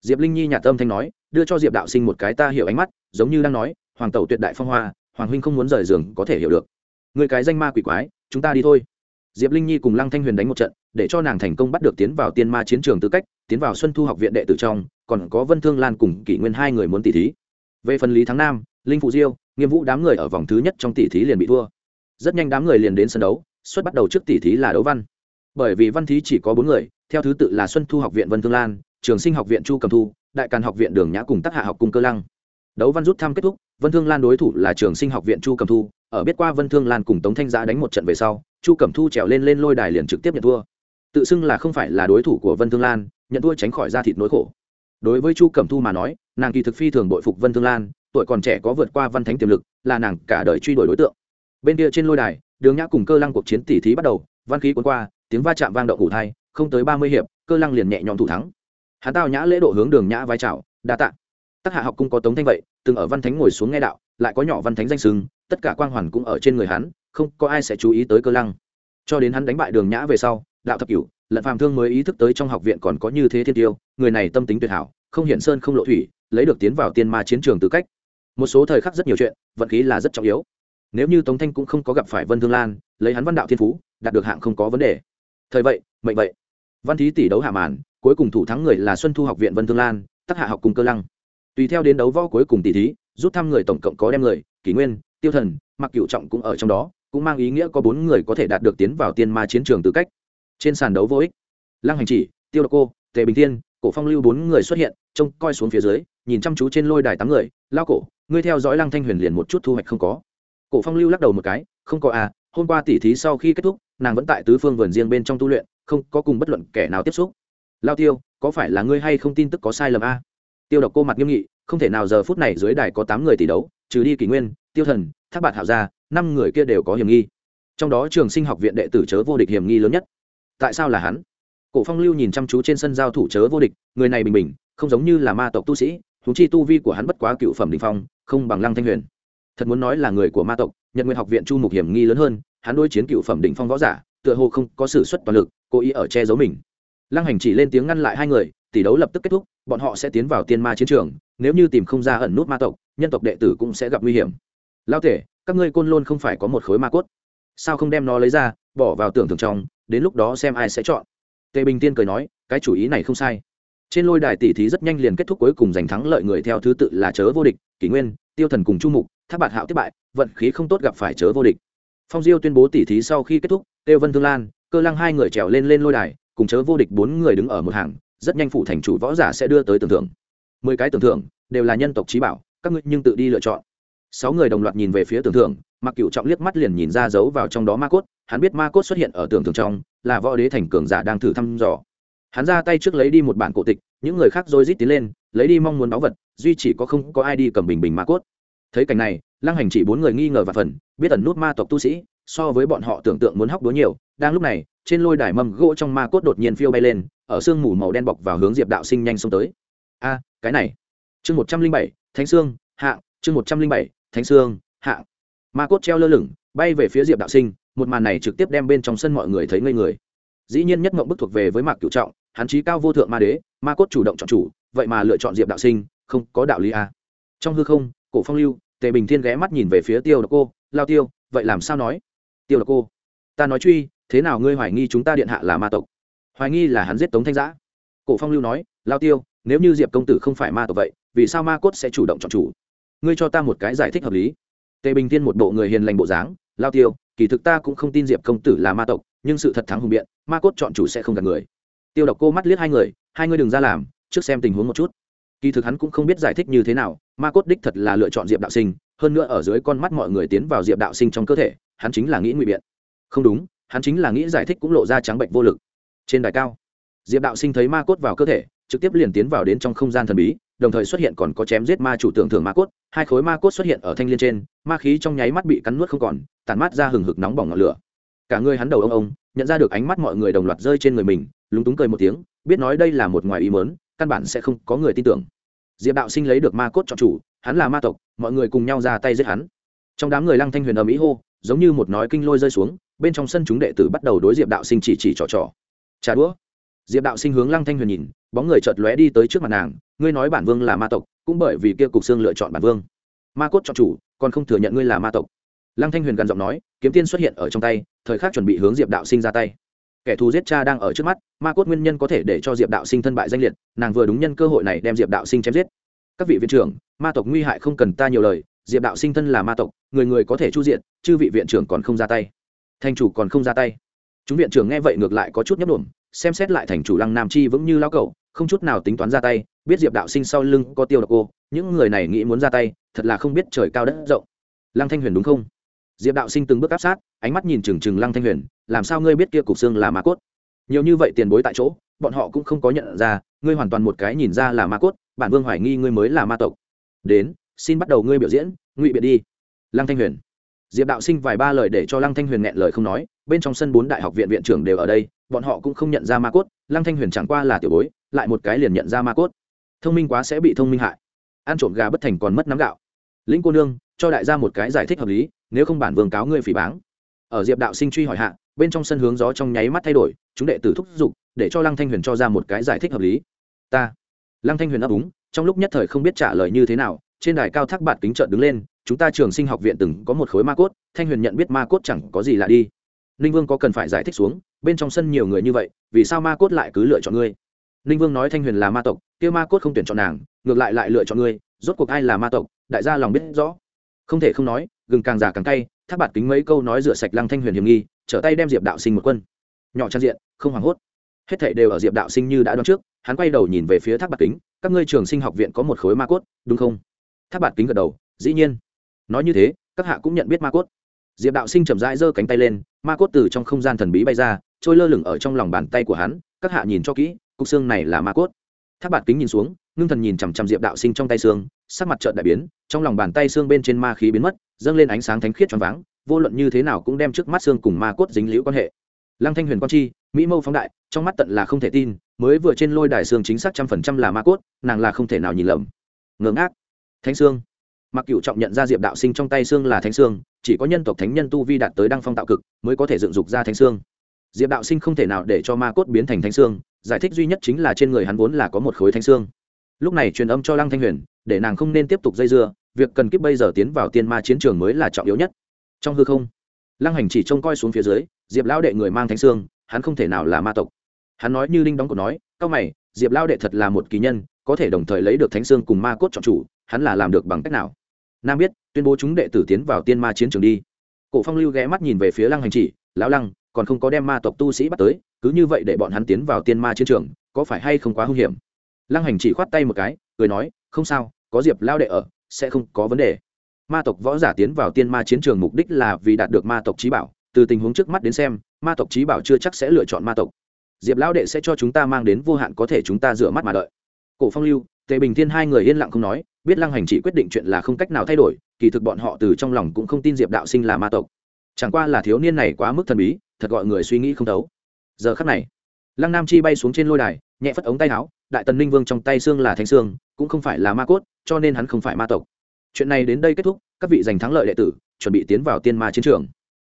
A: Diệp linh nhi nhạt tâm thanh nói, đưa cho diệp đạo sinh một cái ta hiểu ánh mắt, giống như đang nói, hoàng tẩu tuyệt đại phong hoa, hoàng huynh không muốn rời giường có thể hiểu được. Người cái danh ma quỷ quái chúng ta đi thôi. Diệp linh nhi cùng lăng thanh huyền đánh một trận, để cho nàng thành công bắt được tiến vào tiên ma chiến trường tư cách, tiến vào xuân thu học viện đệ tử trong, còn có vân thương lan cùng kỷ nguyên hai người muốn tỷ thí. Về phần lý thắng nam, linh phụ diêu, nghiêm vũ đám người ở vòng thứ nhất trong tỷ thí liền bị thua. Rất nhanh đám người liền đến sân đấu xuất bắt đầu trước tỷ thí là đấu văn. Bởi vì văn thí chỉ có bốn người, theo thứ tự là xuân thu học viện vân thương lan, trường sinh học viện chu cầm thu, đại càn học viện đường nhã cùng tác hạ học cung cơ lăng. Đấu văn rút thăm kết thúc, vân thương lan đối thủ là trường sinh học viện chu cầm thu ở biết qua vân thương lan cùng tống thanh giã đánh một trận về sau, chu Cẩm thu trèo lên lên lôi đài liền trực tiếp nhận thua. Tự xưng là không phải là đối thủ của vân thương lan, nhận thua tránh khỏi ra thịt nỗi khổ. Đối với chu Cẩm thu mà nói, nàng kỳ thực phi thường bội phục vân thương lan, tuổi còn trẻ có vượt qua văn thánh tiềm lực, là nàng cả đời truy đuổi đối tượng. Bên kia trên lôi đài, đường nhã cùng cơ lăng cuộc chiến tỉ thí bắt đầu, văn khí cuốn qua, tiếng va chạm vang động hủ thai, không tới ba mươi hiệp, cơ lăng liền nhẹ nhõm thủ thắng. Hắn tao nhã lễ độ hướng đường nhã vai trào đa tạ. Tác hạ học cung có tống thanh vậy, từng ở văn thánh ngồi xuống nghe đạo, lại có nhỏ văn thánh danh sưng tất cả quang hoàn cũng ở trên người hắn, không có ai sẽ chú ý tới cơ lăng. Cho đến hắn đánh bại đường nhã về sau, đạo thập cửu, lận phàm thương mới ý thức tới trong học viện còn có như thế thiên tiêu, người này tâm tính tuyệt hảo, không hiển sơn không lộ thủy, lấy được tiến vào tiên ma chiến trường tư cách. Một số thời khắc rất nhiều chuyện, vận khí là rất trọng yếu. Nếu như tống thanh cũng không có gặp phải vân thương lan, lấy hắn văn đạo thiên phú, đạt được hạng không có vấn đề. Thời vậy, mệnh vậy. Văn thí tỷ đấu hạ màn, cuối cùng thủ thắng người là xuân thu học viện vân thương lan tất hạ học cùng cơ lăng. Tùy theo đến đấu võ cuối cùng tỷ thí, rút thăm người tổng cộng có đem người, kỷ nguyên tiêu thần mặc cựu trọng cũng ở trong đó, cũng mang ý nghĩa có bốn người có thể đạt được tiến vào tiên ma chiến trường tư cách. Trên sàn đấu vô ích, lăng hành chỉ, tiêu độc cô, tề bình thiên, cổ phong lưu bốn người xuất hiện, trông coi xuống phía dưới, nhìn chăm chú trên lôi đài tám người lao cổ, ngươi theo dõi lăng thanh huyền liền một chút thu hoạch không có. Cổ phong lưu lắc đầu một cái, không có à hôm qua tỉ thí sau khi kết thúc, nàng vẫn tại tứ phương vườn riêng bên trong tu luyện, không có cùng bất luận kẻ nào tiếp xúc. Lao tiêu, có phải là ngươi hay không tin tức có sai lầm a tiêu độc cô mặt nghiêm nghị, không thể nào giờ phút này dưới đài có tám người tỷ đấu trừ đi kỷ nguyên, tiêu thần, thác bạt hạo gia, năm người kia đều có hiểm nghi. Trong đó trường sinh học viện đệ tử chớ vô địch hiểm nghi lớn nhất. Tại sao là hắn? Cổ phong lưu nhìn chăm chú trên sân giao thủ chớ vô địch, người này bình bình, không giống như là ma tộc tu sĩ, huống chi tu vi của hắn bất quá cựu phẩm đình phong, không bằng lăng thanh huyền. Thật muốn nói là người của ma tộc, nhật nguyện học viện chu mục hiểm nghi lớn hơn, hắn đối chiến cựu phẩm đỉnh phong võ giả, tựa hồ không có sự xuất toàn lực, cố ý ở che giấu mình. Lăng hành chỉ lên tiếng ngăn lại hai người, tỷ đấu lập tức kết thúc, bọn họ sẽ tiến vào tiên ma chiến trường nếu như tìm không ra ẩn nút ma tộc, nhân tộc đệ tử cũng sẽ gặp nguy hiểm. Lao tể, các ngươi côn lôn không phải có một khối ma cốt. Sao không đem nó lấy ra, bỏ vào tưởng tượng trong, đến lúc đó xem ai sẽ chọn. Tề bình tiên cười nói, cái chủ ý này không sai. Trên lôi đài tỷ thí rất nhanh liền kết thúc cuối cùng giành thắng lợi người theo thứ tự là chớ vô địch, kỷ nguyên, tiêu thần cùng chu mục tháp bạt hạo tiếp bại, vận khí không tốt gặp phải chớ vô địch. Phong diêu tuyên bố tỷ thí sau khi kết thúc, tiêu vân thương lan, cơ lăng hai người trèo lên lên lôi đài, cùng chớ vô địch bốn người đứng ở một hàng, rất nhanh phụ thành chủ võ giả sẽ đưa tới tưởng thưởng mười cái tưởng thưởng, đều là nhân tộc trí bảo, các ngươi nhưng tự đi lựa chọn. Sáu người đồng loạt nhìn về phía tưởng thưởng mặc cựu trọng liếc mắt liền nhìn ra giấu vào trong đó ma cốt, hắn biết ma cốt xuất hiện ở tưởng thưởng trong, là võ đế thành cường giả đang thử thăm dò. Hắn ra tay trước lấy đi một bản cổ tịch, những người khác rồi rít tiến lên, lấy đi mong muốn báu vật, duy chỉ có không có ai đi cầm bình bình ma cốt. Thấy cảnh này, lăng hành chỉ bốn người nghi ngờ và phần, biết ẩn nút ma tộc tu sĩ, so với bọn họ tưởng tượng muốn hóc đúa nhiều, đang lúc này, trên lôi đài mâm gỗ trong ma cốt đột nhiên phiêu bay lên, ở sương mù màu đen bọc vào hướng diệp đạo sinh nhanh xông tới. A cái này. Chương một trăm linh bảy, thánh sương hạ chương một trăm linh bảy, thánh sương hạ ma cốt treo lơ lửng, bay về phía diệp đạo sinh, một màn này trực tiếp đem bên trong sân mọi người thấy ngây người. Dĩ nhiên nhất mộng bức thuộc về với mạc cựu trọng, hắn chí cao vô thượng ma đế, ma cốt chủ động chọn chủ, vậy mà lựa chọn diệp đạo sinh, không có đạo lý à. Trong hư không, cổ phong lưu, tề bình thiên ghé mắt nhìn về phía tiêu độc cô, lao tiêu, vậy làm sao nói? Tiêu độc cô, ta nói truy, thế nào ngươi hoài nghi chúng ta điện hạ là ma tộc? Hoài nghi là hắn giết tống thanh giã. Cổ phong lưu nói, lao tiêu nếu như diệp công tử không phải ma tộc vậy, vì sao ma cốt sẽ chủ động chọn chủ? Ngươi cho ta một cái giải thích hợp lý. Tề bình thiên một bộ người hiền lành bộ dáng, lao tiêu, kỳ thực ta cũng không tin diệp công tử là ma tộc, nhưng sự thật thắng hùng biện, ma cốt chọn chủ sẽ không gặp người. Tiêu độc cô mắt liếc hai người hai người đừng ra làm, trước xem tình huống một chút. Kỳ thực hắn cũng không biết giải thích như thế nào, ma cốt đích thật là lựa chọn diệp đạo sinh, hơn nữa ở dưới con mắt mọi người tiến vào diệp đạo sinh trong cơ thể, hắn chính là nghĩ ngụy biện. Không đúng, hắn chính là nghĩ giải thích cũng lộ ra trắng bệnh vô lực. Trên đài cao, diệp đạo sinh thấy ma cốt vào cơ thể trực tiếp liền tiến vào đến trong không gian thần bí, đồng thời xuất hiện còn có chém giết ma chủ tưởng thưởng ma cốt, hai khối ma cốt xuất hiện ở thanh liên trên, ma khí trong nháy mắt bị cắn nuốt không còn tàn mát ra hừng hực nóng bỏng ngọn lửa. Cả người hắn đầu ông ông, nhận ra được ánh mắt mọi người đồng loạt rơi trên người mình, lúng túng cười một tiếng, biết nói đây là một ngoài ý mớn căn bản sẽ không có người tin tưởng. Diệp đạo sinh lấy được ma cốt chọn chủ, hắn là ma tộc, mọi người cùng nhau ra tay giết hắn. Trong đám người lăng thanh huyền ở mỹ hô, giống như một nói kinh lôi rơi xuống, bên trong sân chúng đệ tử bắt đầu đối diệp đạo sinh chỉ chỉ trò trò. Trà đũa. Diệp đạo sinh hướng lăng thanh huyền nhìn bóng người chợt lóe đi tới trước mặt nàng, ngươi nói bản vương là ma tộc, cũng bởi vì kia cục xương lựa chọn bản vương. Ma cốt chọn chủ, còn không thừa nhận ngươi là ma tộc. Lăng thanh huyền gần giọng nói, kiếm tiên xuất hiện ở trong tay, thời khắc chuẩn bị hướng diệp đạo sinh ra tay. Kẻ thù giết cha đang ở trước mắt, ma cốt nguyên nhân có thể để cho diệp đạo sinh thân bại danh liệt, nàng vừa đúng nhân cơ hội này đem diệp đạo sinh chém giết. Các vị viện trưởng, ma tộc nguy hại không cần ta nhiều lời, diệp đạo sinh thân là ma tộc, người người có thể chu diện, chư vị viện trưởng còn không ra tay. Thành chủ còn không ra tay. Chúng viện trưởng nghe vậy ngược lại có chút nhấp đổm xem xét lại thành chủ lăng nam chi vững như lao cẩu không chút nào tính toán ra tay, biết diệp đạo sinh sau lưng có tiêu độc cô, những người này nghĩ muốn ra tay, thật là không biết trời cao đất rộng. Lăng thanh huyền đúng không? Diệp đạo sinh từng bước áp sát, ánh mắt nhìn trừng trừng lăng thanh huyền, làm sao ngươi biết kia cục xương là ma cốt? Nhiều như vậy tiền bối tại chỗ, bọn họ cũng không có nhận ra, ngươi hoàn toàn một cái nhìn ra là ma cốt, bản vương hoài nghi ngươi mới là ma tộc. Đến, xin bắt đầu ngươi biểu diễn, ngụy biện đi. Lăng thanh huyền. Diệp đạo sinh vài ba lời để cho lăng thanh huyền nghẹn lời không nói, bên trong sân bốn đại học viện viện trưởng đều ở đây, bọn họ cũng không nhận ra ma cốt, lăng thanh huyền chẳng qua là tiểu bối lại một cái liền nhận ra ma cốt. Thông minh quá sẽ bị thông minh hại. Ăn trộm gà bất thành còn mất nắm gạo. Lĩnh cô nương, cho đại gia một cái giải thích hợp lý, nếu không bản vương cáo ngươi phỉ báng. Ở diệp đạo sinh truy hỏi hạ, bên trong sân hướng gió trong nháy mắt thay đổi, chúng đệ tử thúc giục, để cho lăng thanh huyền cho ra một cái giải thích hợp lý. Ta. Lăng thanh huyền ấp úng trong lúc nhất thời không biết trả lời như thế nào, trên đài cao thác bạt kính trợn đứng lên, chúng ta trường sinh học viện từng có một khối ma cốt, thanh huyền nhận biết ma cốt chẳng có gì lạ đi. Ninh vương có cần phải giải thích xuống, bên trong sân nhiều người như vậy, vì sao ma cốt lại cứ lựa chọn ngươi? Ninh vương nói thanh huyền là ma tộc, kia ma cốt không tuyển chọn nàng, ngược lại lại lựa chọn ngươi, rốt cuộc ai là ma tộc, đại gia lòng biết rõ. Không thể không nói, gừng càng già càng cay Tháp bạt kính mấy câu nói rửa sạch lăng thanh huyền hiểm nghi, trở tay đem diệp đạo sinh một quân. Nhỏ trang diện, không hoảng hốt. Hết thảy đều ở diệp đạo sinh như đã đoán trước, hắn quay đầu nhìn về phía Tháp bạt kính, các ngươi trường sinh học viện có một khối ma cốt, đúng không? Tháp bạt kính gật đầu, dĩ nhiên. Nói như thế, các hạ cũng nhận biết ma cốt. Diệp đạo sinh chậm rãi giơ cánh tay lên, ma cốt từ trong không gian thần bí bay ra, trôi lơ lửng ở trong lòng bàn tay của hắn, các hạ nhìn cho kỹ cục xương này là ma cốt. Tháp bạt kính nhìn xuống, ngưng thần nhìn chằm chằm diệp đạo sinh trong tay xương, sắc mặt trợn đại biến, trong lòng bàn tay xương bên trên ma khí biến mất, dâng lên ánh sáng thánh khiết choáng váng, vô luận như thế nào cũng đem trước mắt xương cùng ma cốt dính liễu quan hệ. Lăng thanh huyền quan chi, mỹ mâu phóng đại, trong mắt tận là không thể tin, mới vừa trên lôi đài xương chính xác trăm phần trăm là ma cốt, nàng là không thể nào nhìn lầm. Ngớ ngác. Thánh xương. Mặc cựu trọng nhận ra diệp đạo sinh trong tay xương là thánh xương, chỉ có nhân tộc thánh nhân tu vi đạt tới đăng phong tạo cực, mới có thể dựng dục ra thánh xương. Diệp đạo sinh không thể nào để cho ma cốt biến thành thánh xương giải thích duy nhất chính là trên người hắn vốn là có một khối thánh xương. Lúc này truyền âm cho lăng thanh huyền, để nàng không nên tiếp tục dây dưa, việc cần kiếp bây giờ tiến vào tiên ma chiến trường mới là trọng yếu nhất. Trong hư không, lăng hành chỉ trông coi xuống phía dưới, diệp lão đệ người mang thánh xương, hắn không thể nào là ma tộc. Hắn nói như linh đóng cổ nói, cao mày, diệp lão đệ thật là một kỳ nhân, có thể đồng thời lấy được thánh xương cùng ma cốt chọn chủ, hắn là làm được bằng cách nào? Nam biết, tuyên bố chúng đệ tử tiến vào tiên ma chiến trường đi. Cổ phong lưu ghé mắt nhìn về phía lăng hành chỉ, lão lăng còn không có đem ma tộc tu sĩ bắt tới, cứ như vậy để bọn hắn tiến vào tiên ma chiến trường, có phải hay không quá hung hiểm? Lăng hành chỉ khoát tay một cái, cười nói, không sao, có diệp lao đệ ở, sẽ không có vấn đề. Ma tộc võ giả tiến vào tiên ma chiến trường mục đích là vì đạt được ma tộc trí bảo, từ tình huống trước mắt đến xem, ma tộc trí bảo chưa chắc sẽ lựa chọn ma tộc. Diệp lão đệ sẽ cho chúng ta mang đến vô hạn có thể chúng ta rửa mắt mà đợi. Cổ phong lưu, tề bình thiên hai người yên lặng không nói, biết lăng hành chỉ quyết định chuyện là không cách nào thay đổi, kỳ thực bọn họ từ trong lòng cũng không tin diệp đạo sinh là ma tộc. Chẳng qua là thiếu niên này quá mức thần bí thật gọi người suy nghĩ không thấu. Giờ khắc này, lăng nam chi bay xuống trên lôi đài, nhẹ phất ống tay áo, đại tần ninh vương trong tay xương là thanh xương, cũng không phải là ma cốt, cho nên hắn không phải ma tộc. Chuyện này đến đây kết thúc, các vị giành thắng lợi đệ tử, chuẩn bị tiến vào tiên ma chiến trường.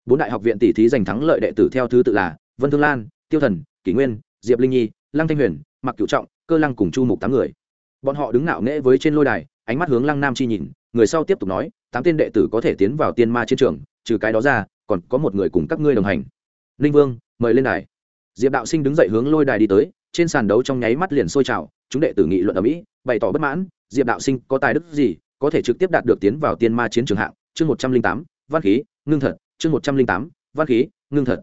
A: Bốn đại học viện tỷ thí giành thắng lợi đệ tử theo thứ tự là vân thương lan, tiêu thần, kỷ nguyên, diệp linh nhi, lăng thanh huyền mặc cửu trọng, cơ lăng cùng chu mục tám người. Bọn họ đứng ngạo nghễ với trên lôi đài, ánh mắt hướng lăng nam chi nhìn, người sau tiếp tục nói, tám tên đệ tử có thể tiến vào tiên ma chiến trường, trừ cái đó ra, còn có một người cùng các ngươi đồng hành ninh vương, mời lên đài. Diệp đạo sinh đứng dậy hướng lôi đài đi tới, trên sàn đấu trong nháy mắt liền sôi trào, chúng đệ tử nghị luận ở mỹ, bày tỏ bất mãn, diệp đạo sinh có tài đức gì, có thể trực tiếp đạt được tiến vào tiên ma chiến trường hạng, chương một trăm linh tám, văn khí, ngưng thật, chương một trăm linh tám, văn khí, ngưng thật.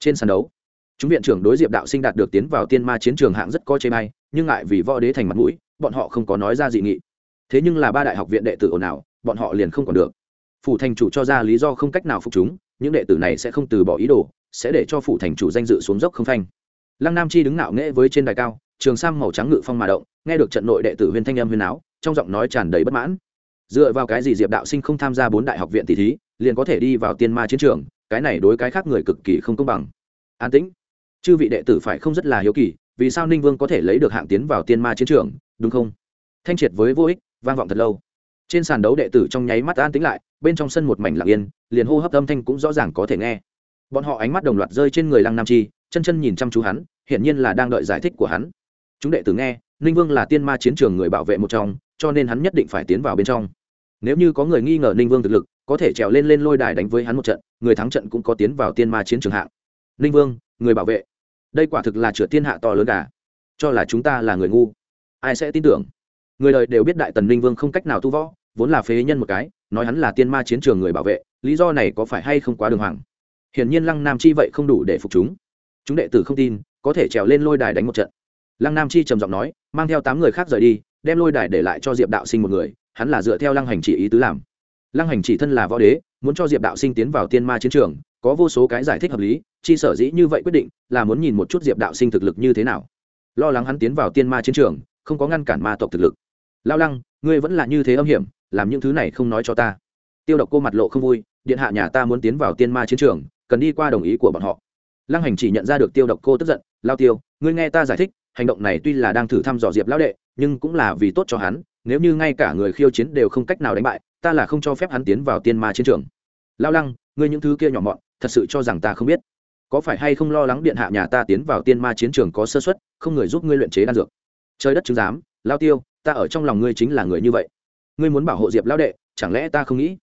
A: Trên sàn đấu, chúng viện trưởng đối diệp đạo sinh đạt được tiến vào tiên ma chiến trường hạng rất có chê may nhưng ngại vì võ đế thành mặt mũi, bọn họ không có nói ra dị nghị. Thế nhưng là ba đại học viện đệ tử ồn ào, bọn họ liền không còn được. Phủ thành chủ cho ra lý do không cách nào phục chúng, những đệ tử này sẽ không từ bỏ ý đồ sẽ để cho phủ thành chủ danh dự xuống dốc không phanh. Lăng nam chi đứng nạo nghễ với trên đài cao, trường sam màu trắng ngự phong mà động, nghe được trận nội đệ tử huyền thanh âm huyền áo, trong giọng nói tràn đầy bất mãn. Dựa vào cái gì diệp đạo sinh không tham gia bốn đại học viện tỷ thí, liền có thể đi vào tiên ma chiến trường, cái này đối cái khác người cực kỳ không công bằng. An tĩnh. Chư vị đệ tử phải không rất là hiếu kỳ, vì sao ninh vương có thể lấy được hạng tiến vào tiên ma chiến trường, đúng không? Thanh triệt với vô ích, vang vọng thật lâu. Trên sàn đấu đệ tử trong nháy mắt an tĩnh lại, bên trong sân một mảnh lặng yên, liền hô hấp âm thanh cũng rõ ràng có thể nghe bọn họ ánh mắt đồng loạt rơi trên người lăng nam chi, chân chân nhìn chăm chú hắn, hiển nhiên là đang đợi giải thích của hắn. Chúng đệ tử nghe, ninh vương là tiên ma chiến trường người bảo vệ một trong, cho nên hắn nhất định phải tiến vào bên trong. Nếu như có người nghi ngờ ninh vương thực lực, có thể trèo lên lên lôi đài đánh với hắn một trận, người thắng trận cũng có tiến vào tiên ma chiến trường hạng. Ninh vương, người bảo vệ. Đây quả thực là chửa thiên hạ to lớn cả cho là chúng ta là người ngu. Ai sẽ tin tưởng? Người đời đều biết đại tần ninh vương không cách nào tu võ, vốn là phế nhân một cái, nói hắn là tiên ma chiến trường người bảo vệ, lý do này có phải hay không quá đường hoàng? Hiển nhiên lăng nam chi vậy không đủ để phục chúng. Chúng đệ tử không tin, có thể trèo lên lôi đài đánh một trận. Lăng nam chi trầm giọng nói, mang theo tám người khác rời đi, đem lôi đài để lại cho diệp đạo sinh một người, hắn là dựa theo lăng hành chỉ ý tứ làm. Lăng hành chỉ thân là võ đế, muốn cho diệp đạo sinh tiến vào tiên ma chiến trường, có vô số cái giải thích hợp lý, chi sở dĩ như vậy quyết định, là muốn nhìn một chút diệp đạo sinh thực lực như thế nào. Lo lắng hắn tiến vào tiên ma chiến trường, không có ngăn cản ma tộc thực lực. Lao lăng, ngươi vẫn là như thế âm hiểm, làm những thứ này không nói cho ta. Tiêu độc cô mặt lộ không vui, điện hạ nhà ta muốn tiến vào tiên ma chiến trường cần đi qua đồng ý của bọn họ. Lăng hành chỉ nhận ra được tiêu độc cô tức giận, lao tiêu, ngươi nghe ta giải thích, hành động này tuy là đang thử thăm dò diệp lão đệ, nhưng cũng là vì tốt cho hắn, nếu như ngay cả người khiêu chiến đều không cách nào đánh bại, ta là không cho phép hắn tiến vào tiên ma chiến trường. Lao lăng, ngươi những thứ kia nhỏ mọn, thật sự cho rằng ta không biết. Có phải hay không lo lắng điện hạ nhà ta tiến vào tiên ma chiến trường có sơ xuất không người giúp ngươi luyện chế đan dược? Trời đất chứng giám, lao tiêu, ta ở trong lòng ngươi chính là người như vậy. Ngươi muốn bảo hộ diệp lão đệ, chẳng lẽ ta không nghĩ?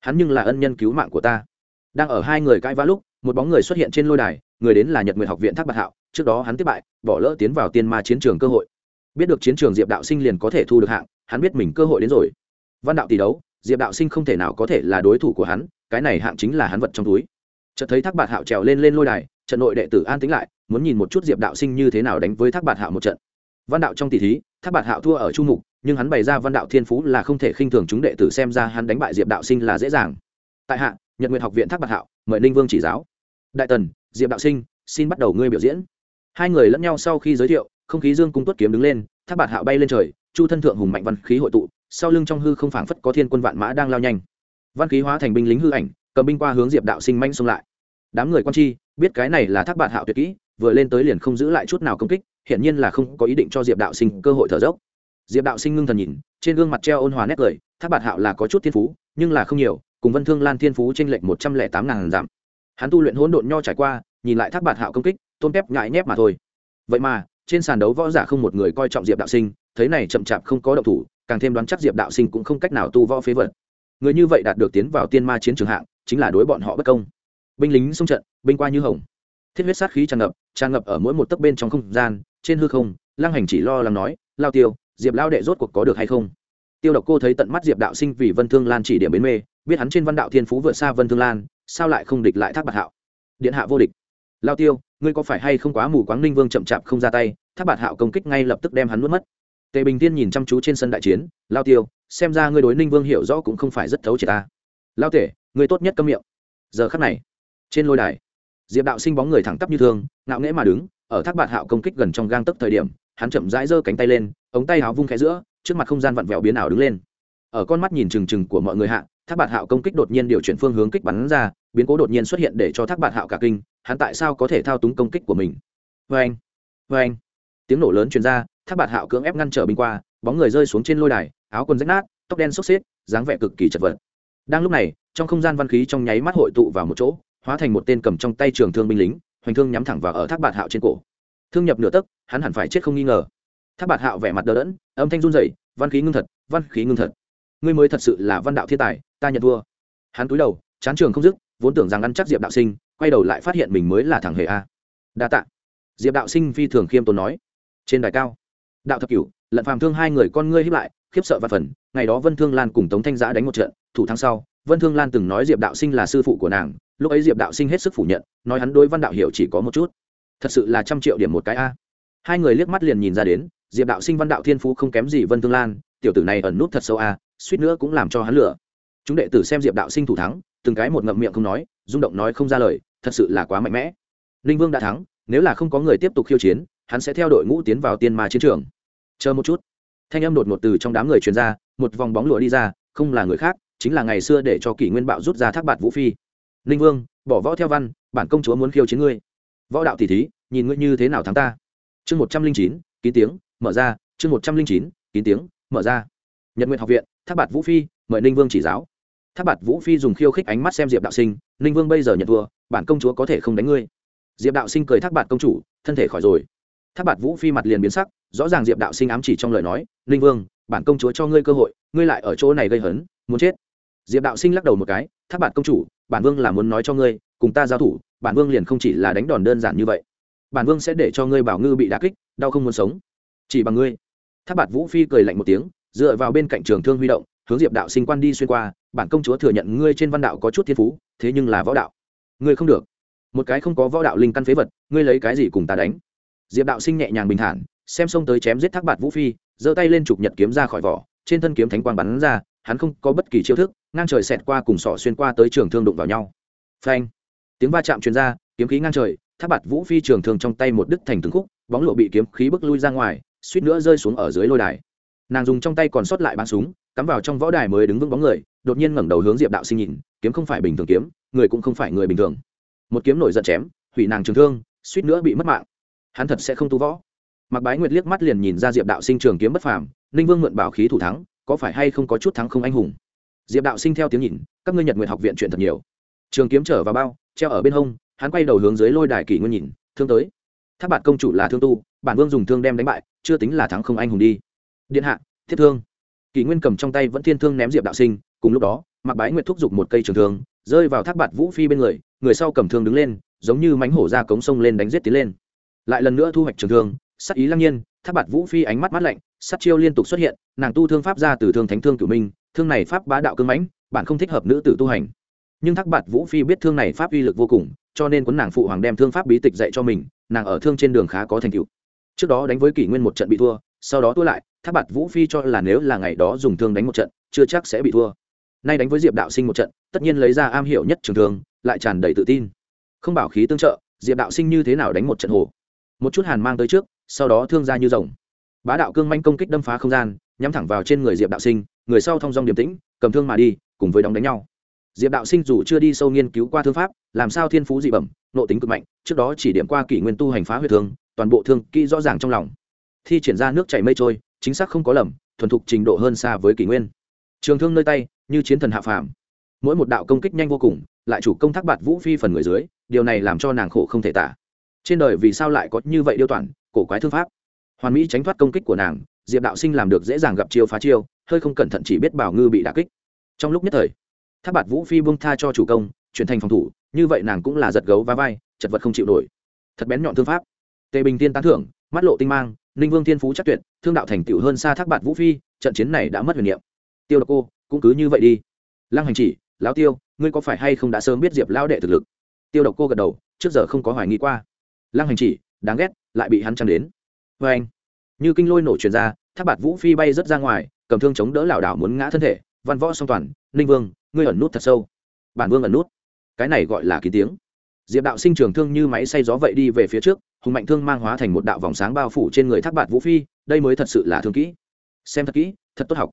A: Hắn nhưng là ân nhân cứu mạng của ta đang ở hai người cãi vã lúc, một bóng người xuất hiện trên lôi đài, người đến là nhật nguyện học viện thác bạc hạo, trước đó hắn tiếp bại, bỏ lỡ tiến vào tiên ma chiến trường cơ hội. Biết được chiến trường diệp đạo sinh liền có thể thu được hạng, hắn biết mình cơ hội đến rồi. Văn đạo tỷ đấu, diệp đạo sinh không thể nào có thể là đối thủ của hắn, cái này hạng chính là hắn vật trong túi. Chợt thấy thác bạc hạo trèo lên lên lôi đài, trận nội đệ tử an tính lại, muốn nhìn một chút diệp đạo sinh như thế nào đánh với thác bạc hạo một trận. Văn đạo trong tỷ thí, thác bạc hạo thua ở chu mục, nhưng hắn bày ra văn đạo thiên phú là không thể khinh thường chúng đệ tử xem ra hắn đánh bại diệp đạo sinh là dễ dàng. Tại hạ nhật nguyện học viện thác bạc hạo, mời ninh vương chỉ giáo. Đại tần, diệp đạo sinh, xin bắt đầu ngươi biểu diễn. Hai người lẫn nhau sau khi giới thiệu, không khí dương cung tuất kiếm đứng lên, thác bạc hạo bay lên trời, chu thân thượng hùng mạnh văn khí hội tụ, sau lưng trong hư không phảng phất có thiên quân vạn mã đang lao nhanh. Văn khí hóa thành binh lính hư ảnh, cầm binh qua hướng diệp đạo sinh manh xông lại. Đám người quan chi, biết cái này là thác bạc hạo tuyệt kỹ, vừa lên tới liền không giữ lại chút nào công kích, hiển nhiên là không có ý định cho diệp đạo sinh cơ hội thở dốc. Diệp đạo sinh ngưng thần nhìn, trên gương mặt treo ôn hòa nét cười, thác bạc hạo là có chút thiên phú, nhưng là không nhiều cùng vân thương lan thiên phú trên lệnh một trăm lẻ tám ngàn giảm. Hắn tu luyện hỗn độn nho trải qua, nhìn lại thác bạt hạo công kích, tôn kép ngại nhép mà thôi. Vậy mà, trên sàn đấu võ giả không một người coi trọng diệp đạo sinh, thấy này chậm chạp không có động thủ, càng thêm đoán chắc diệp đạo sinh cũng không cách nào tu võ phế vật. Người như vậy đạt được tiến vào tiên ma chiến trường hạng, chính là đối bọn họ bất công. Binh lính xung trận, binh qua như hồng. Thiết huyết sát khí tràn ngập tràn ngập ở mỗi một tấc bên trong không gian, trên hư không, lăng hành chỉ lo lắng nói, lao tiêu, diệp lao đệ rốt cuộc có được hay không? Tiêu độc cô thấy tận mắt diệp đạo sinh vì vân thương lan chỉ điểm bến mê, biết hắn trên văn đạo thiên phú vượt xa vân thương lan, sao lại không địch lại thác bạc hạo? Điện hạ vô địch. Lao tiêu, ngươi có phải hay không quá mù quáng ninh vương chậm chạp không ra tay, thác bạc hạo công kích ngay lập tức đem hắn nuốt mất. Tề bình tiên nhìn chăm chú trên sân đại chiến, lao tiêu, xem ra ngươi đối ninh vương hiểu rõ cũng không phải rất thấu chỉ ta. Lao tể, ngươi tốt nhất câm miệng. Giờ khắc này, trên lôi đài, diệp đạo sinh bóng người thẳng tắp như thương ngạo nghễ mà đứng, ở thác bạt hạo công kích gần trong gang tấc thời điểm, hắn chậm rãi giơ cánh tay lên ống tay áo vung khẽ giữa, trước mặt không gian vặn vẹo biến ảo đứng lên. Ở con mắt nhìn trừng trừng của mọi người hạ, thác bạt hạo công kích đột nhiên điều chuyển phương hướng kích bắn ra, biến cố đột nhiên xuất hiện để cho thác bạt hạo cả kinh, hắn tại sao có thể thao túng công kích của mình? Vê anh vê anh tiếng nổ lớn truyền ra, thác bạt hạo cưỡng ép ngăn trở binh qua, bóng người rơi xuống trên lôi đài, áo quần rách nát, tóc đen xốc xếp, dáng vẻ cực kỳ chật vật. Đang lúc này, trong không gian văn khí trong nháy mắt hội tụ vào một chỗ, hóa thành một tên cầm trong tay trường thương binh lính, hoành thương nhắm thẳng vào ở thác bạt hạo trên cổ. Thương nhập nửa tấc, hắn hẳn phải chết không nghi ngờ thác bạt hạo vẻ mặt đờ đẫn, âm thanh run rẩy, văn khí ngưng thật, văn khí ngưng thật. Ngươi mới thật sự là văn đạo thiên tài, ta nhận thua. Hắn cúi đầu, chán trường không dứt, vốn tưởng rằng ăn chắc diệp đạo sinh, quay đầu lại phát hiện mình mới là thằng hề a. Đa tạ. Diệp đạo sinh phi thường khiêm tốn nói, trên đài cao, đạo thập cửu, lận phàm thương hai người con ngươi hiếp lại, khiếp sợ và phần, ngày đó vân thương lan cùng tống thanh giã đánh một trận, thủ thắng sau, vân thương lan từng nói diệp đạo sinh là sư phụ của nàng, lúc ấy diệp đạo sinh hết sức phủ nhận, nói hắn đối văn đạo hiểu chỉ có một chút. Thật sự là trăm triệu điểm một cái a. Hai người liếc mắt liền nhìn ra đến diệp đạo sinh văn đạo thiên phú không kém gì vân thương lan, tiểu tử này ẩn nút thật sâu a suýt nữa cũng làm cho hắn lửa chúng đệ tử xem diệp đạo sinh thủ thắng, từng cái một ngậm miệng không nói, rung động nói không ra lời, thật sự là quá mạnh mẽ. Ninh vương đã thắng, nếu là không có người tiếp tục khiêu chiến, hắn sẽ theo đội ngũ tiến vào tiên ma chiến trường. Chờ một chút. Thanh âm đột ngột từ trong đám người truyền ra, một vòng bóng lụa đi ra, không là người khác, chính là ngày xưa để cho kỷ nguyên bạo rút ra thác bạt vũ phi. Ninh vương, bỏ võ theo văn, bản công chúa muốn khiêu chiến ngươi. Võ đạo tỷ thí, nhìn ngươi như thế nào thắng ta? Chương một trăm linh chín, kín tiếng mở ra, chương một trăm linh chín, kín tiếng, mở ra. Nhật nguyện học viện tháp bạt vũ phi, mời ninh vương chỉ giáo. Tháp bạt vũ phi dùng khiêu khích ánh mắt xem diệp đạo sinh, ninh vương bây giờ nhận thua, bản công chúa có thể không đánh ngươi. Diệp đạo sinh cười thác bạt công chủ, thân thể khỏi rồi. Thác bạt vũ phi mặt liền biến sắc, rõ ràng diệp đạo sinh ám chỉ trong lời nói, ninh vương, bản công chúa cho ngươi cơ hội, ngươi lại ở chỗ này gây hấn, muốn chết. Diệp đạo sinh lắc đầu một cái, thác bạt công chủ, bản vương là muốn nói cho ngươi, cùng ta giao thủ, bản vương liền không chỉ là đánh đòn đơn giản như vậy. Bản vương sẽ để cho ngươi bảo ngư bị đá kích, đau không muốn sống chỉ bằng ngươi. Tháp bạt vũ phi cười lạnh một tiếng, dựa vào bên cạnh trường thương huy động, hướng diệp đạo sinh quan đi xuyên qua, bản công chúa thừa nhận ngươi trên văn đạo có chút thiên phú, thế nhưng là võ đạo. Ngươi không được. Một cái không có võ đạo linh căn phế vật, ngươi lấy cái gì cùng ta đánh? Diệp đạo sinh nhẹ nhàng bình thản, xem xông tới chém giết thác bạt vũ phi, giơ tay lên chụp nhật kiếm ra khỏi vỏ, trên thân kiếm thánh quang bắn ra, hắn không có bất kỳ chiêu thức, ngang trời xẹt qua cùng sọ xuyên qua tới trường thương đụng vào nhau. Phanh! Tiếng va chạm truyền ra, kiếm khí ngang trời, tháp bạt vũ phi trường thương trong tay một đứt thành từng khúc, bóng lộ bị kiếm khí bức lui ra ngoài suýt nữa rơi xuống ở dưới lôi đài. Nàng dùng trong tay còn sót lại bắn súng, cắm vào trong võ đài mới đứng vững bóng người, đột nhiên ngẩng đầu hướng diệp đạo sinh nhìn, kiếm không phải bình thường kiếm, người cũng không phải người bình thường. Một kiếm nổi giận chém, hủy nàng trường thương, suýt nữa bị mất mạng. Hắn thật sẽ không tu võ. Mặc bái nguyệt liếc mắt liền nhìn ra diệp đạo sinh trường kiếm bất phàm, ninh vương mượn bảo khí thủ thắng, có phải hay không có chút thắng không anh hùng? Diệp đạo sinh theo tiếng nhìn, các ngươi nhật nguyện học viện chuyện thật nhiều. Trường kiếm trở vào bao, treo ở bên hông, hắn quay đầu hướng dưới lôi đài kỷ nguyên nhìn, thương tới tháp bạt công chủ là thương tu, bản vương dùng thương đem đánh bại, chưa tính là thắng không anh hùng đi. Điện hạ, thiết thương. Kỷ nguyên cầm trong tay vẫn thiên thương ném diệp đạo sinh, cùng lúc đó mặc bái nguyệt thúc giục một cây trường thương, rơi vào tháp bạt vũ phi bên người người sau cầm thương đứng lên, giống như mánh hổ ra cống sông lên đánh giết tiến lên. Lại lần nữa thu hoạch trường thương, sắc ý lăng nhiên, Tháp bạt vũ phi ánh mắt mắt lạnh sắc chiêu liên tục xuất hiện, nàng tu thương pháp ra từ thương thánh thương cửu minh, thương này pháp bá đạo cưng mãnh, bạn không thích hợp nữ tử tu hành. Nhưng thác bạt vũ phi biết thương này pháp uy lực vô cùng, cho nên quấn nàng phụ hoàng đem thương pháp bí tịch dạy cho mình nàng ở thương trên đường khá có thành tựu. Trước đó đánh với kỷ nguyên một trận bị thua, sau đó tua lại tháp bạt vũ phi cho là nếu là ngày đó dùng thương đánh một trận, chưa chắc sẽ bị thua. Nay đánh với diệp đạo sinh một trận, tất nhiên lấy ra am hiểu nhất trường thương, lại tràn đầy tự tin. Không bảo khí tương trợ, diệp đạo sinh như thế nào đánh một trận hồ? Một chút hàn mang tới trước, sau đó thương ra như rồng. Bá đạo cương manh công kích đâm phá không gian, nhắm thẳng vào trên người diệp đạo sinh, người sau thong dong điềm tĩnh, cầm thương mà đi, cùng với đóng đánh nhau. Diệp đạo sinh dù chưa đi sâu nghiên cứu qua thương pháp, làm sao thiên phú dị bẩm Nội tính cực mạnh, trước đó chỉ điểm qua kỷ nguyên tu hành phá huyết thương, toàn bộ thương kỹ rõ ràng trong lòng. Thi triển ra nước chảy mây trôi, chính xác không có lầm, thuần thục trình độ hơn xa với kỷ nguyên. Trường thương nơi tay, như chiến thần hạ phàm. Mỗi một đạo công kích nhanh vô cùng, lại chủ công thác bạt vũ phi phần người dưới, điều này làm cho nàng khổ không thể tả. Trên đời vì sao lại có như vậy điêu toàn, cổ quái thương pháp? Hoàn mỹ tránh thoát công kích của nàng, diệp đạo sinh làm được dễ dàng gặp chiêu phá chiêu, hơi không cẩn thận chỉ biết bảo ngư bị đả kích. Trong lúc nhất thời tháp bạt vũ phi buông tha cho chủ công, chuyển thành phòng thủ như vậy nàng cũng là giật gấu và vai, chật vật không chịu nổi. Thật bén nhọn thương pháp. Tề bình tiên tán thưởng, mắt lộ tinh mang, ninh vương thiên phú chắc tuyệt, thương đạo thành tựu hơn xa thác bạt vũ phi, trận chiến này đã mất huyền niệm. Tiêu độc cô, cũng cứ như vậy đi. Lăng hành chỉ, lão tiêu, ngươi có phải hay không đã sớm biết diệp lão đệ thực lực? Tiêu độc cô gật đầu, trước giờ không có hoài nghi qua. Lăng hành chỉ, đáng ghét, lại bị hắn chăn đến. Vê anh, như kinh lôi nổ truyền ra tháp bạt vũ phi bay rất ra ngoài, cầm thương chống đỡ lảo đảo muốn ngã thân thể, văn võ song toàn, ninh vương, ngươi ẩn nút thật sâu. Bản vương ẩn nút cái này gọi là ký tiếng. Diệp đạo sinh trường thương như máy xay gió vậy đi về phía trước, hùng mạnh thương mang hóa thành một đạo vòng sáng bao phủ trên người thác bạt vũ phi, đây mới thật sự là thương kỹ. Xem thật kỹ, thật tốt học.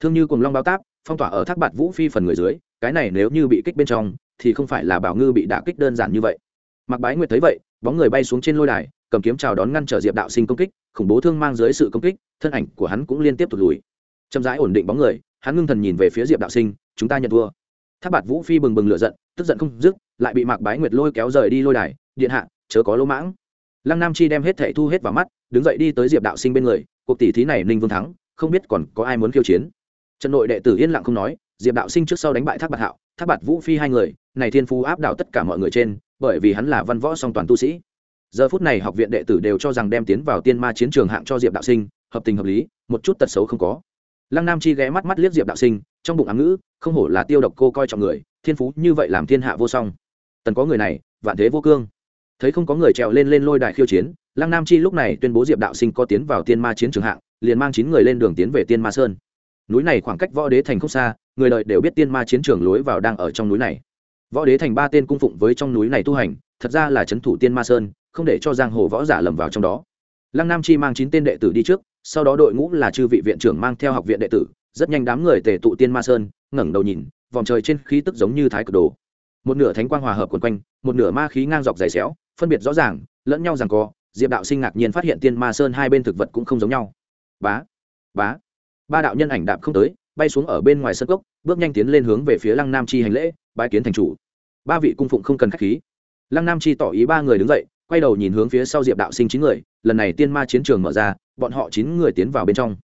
A: Thương như cùng long bao táp, phong tỏa ở thác bạt vũ phi phần người dưới, cái này nếu như bị kích bên trong, thì không phải là bảo ngư bị đả kích đơn giản như vậy. Mặc bái nguyệt thấy vậy, bóng người bay xuống trên lôi đài, cầm kiếm chào đón ngăn trở diệp đạo sinh công kích, khủng bố thương mang dưới sự công kích, thân ảnh của hắn cũng liên tiếp tụt lùi. Chậm rãi ổn định bóng người, hắn ngưng thần nhìn về phía diệp đạo sinh, chúng ta nhận thua tháp bạt vũ phi bừng bừng lửa giận, tức giận không dứt, lại bị mạc bái nguyệt lôi kéo rời đi lôi đài. Điện hạ, chớ có lỗ mãng. Lăng nam chi đem hết thệ thu hết vào mắt, đứng dậy đi tới diệp đạo sinh bên người. Cuộc tỷ thí này ninh vương thắng, không biết còn có ai muốn khiêu chiến. Trận nội đệ tử yên lặng không nói, diệp đạo sinh trước sau đánh bại thác bạt hạo, thác bạt vũ phi hai người, này thiên phú áp đảo tất cả mọi người trên, bởi vì hắn là văn võ song toàn tu sĩ. Giờ phút này học viện đệ tử đều cho rằng đem tiến vào tiên ma chiến trường hạng cho diệp đạo sinh, hợp tình hợp lý, một chút tật xấu không có lăng nam chi ghé mắt mắt liếc diệp đạo sinh, trong bụng ám ngữ, không hổ là tiêu độc cô coi trọng người, thiên phú như vậy làm thiên hạ vô song. Tần có người này, vạn thế vô cương. Thấy không có người trèo lên lên lôi đài khiêu chiến, lăng nam chi lúc này tuyên bố diệp đạo sinh có tiến vào tiên ma chiến trường hạng, liền mang chín người lên đường tiến về tiên ma sơn. Núi này khoảng cách võ đế thành không xa, người đời đều biết tiên ma chiến trường lối vào đang ở trong núi này. Võ đế thành ba tên cung phụng với trong núi này tu hành, thật ra là c h ấ n thủ tiên ma sơn, không để cho giang hồ võ giả lầm vào trong đó. Lăng nam chi mang chín tên đệ tử đi trước sau đó đội ngũ là chư vị viện trưởng mang theo học viện đệ tử, rất nhanh đám người tề tụ tiên ma sơn, ngẩng đầu nhìn, vòng trời trên khí tức giống như thái cực đồ. Một nửa thánh quang hòa hợp quần quanh, một nửa ma khí ngang dọc dày xéo, phân biệt rõ ràng, lẫn nhau rằng co, diệp đạo sinh ngạc nhiên phát hiện tiên ma sơn hai bên thực vật cũng không giống nhau. Bá bá. Ba đạo nhân ảnh đạp không tới, bay xuống ở bên ngoài sân cốc, bước nhanh tiến lên hướng về phía lăng nam chi hành lễ bãi kiến thành chủ. Ba vị cung phụng không cần k h á c h khí. Lăng nam chi tỏ ý ba người đứng dậy quay đầu nhìn hướng phía sau diệp đạo sinh chín người, lần này tiên ma chiến trường mở ra, bọn họ chín người tiến vào bên trong.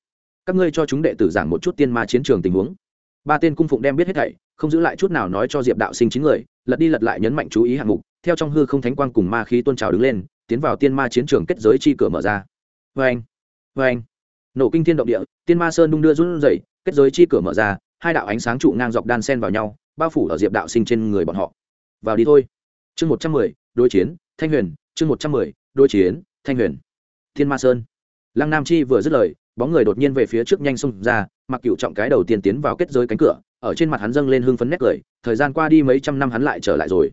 A: Các ngươi cho chúng đệ tử giảng một chút tiên ma chiến trường tình huống. Ba tên cung phụng đem biết hết thảy, không giữ lại chút nào nói cho diệp đạo sinh chín người, lật đi lật lại nhấn mạnh chú ý hạng mục, theo trong hư không thánh quang cùng ma khí tôn trào đứng lên, tiến vào tiên ma chiến trường kết giới chi cửa mở ra. Vê anh vê anh nổ kinh thiên động địa, tiên ma sơn đung đưa run rẩy, kết giới chi cửa mở ra, hai đạo ánh sáng trụ ngang dọc đan sen vào nhau, bao phủ ở diệp đạo sinh trên người bọn họ. Vào đi thôi. Chương một trăm mười, đối chiến, thanh huyền chương một trăm mười đối chiến, thanh huyền. Thiên ma sơn. Lăng nam chi vừa dứt lời, bóng người đột nhiên về phía trước nhanh xông ra, mặc cựu trọng cái đầu tiên tiến vào kết giới cánh cửa, ở trên mặt hắn dâng lên hưng phấn nét cười, thời gian qua đi mấy trăm năm hắn lại trở lại rồi.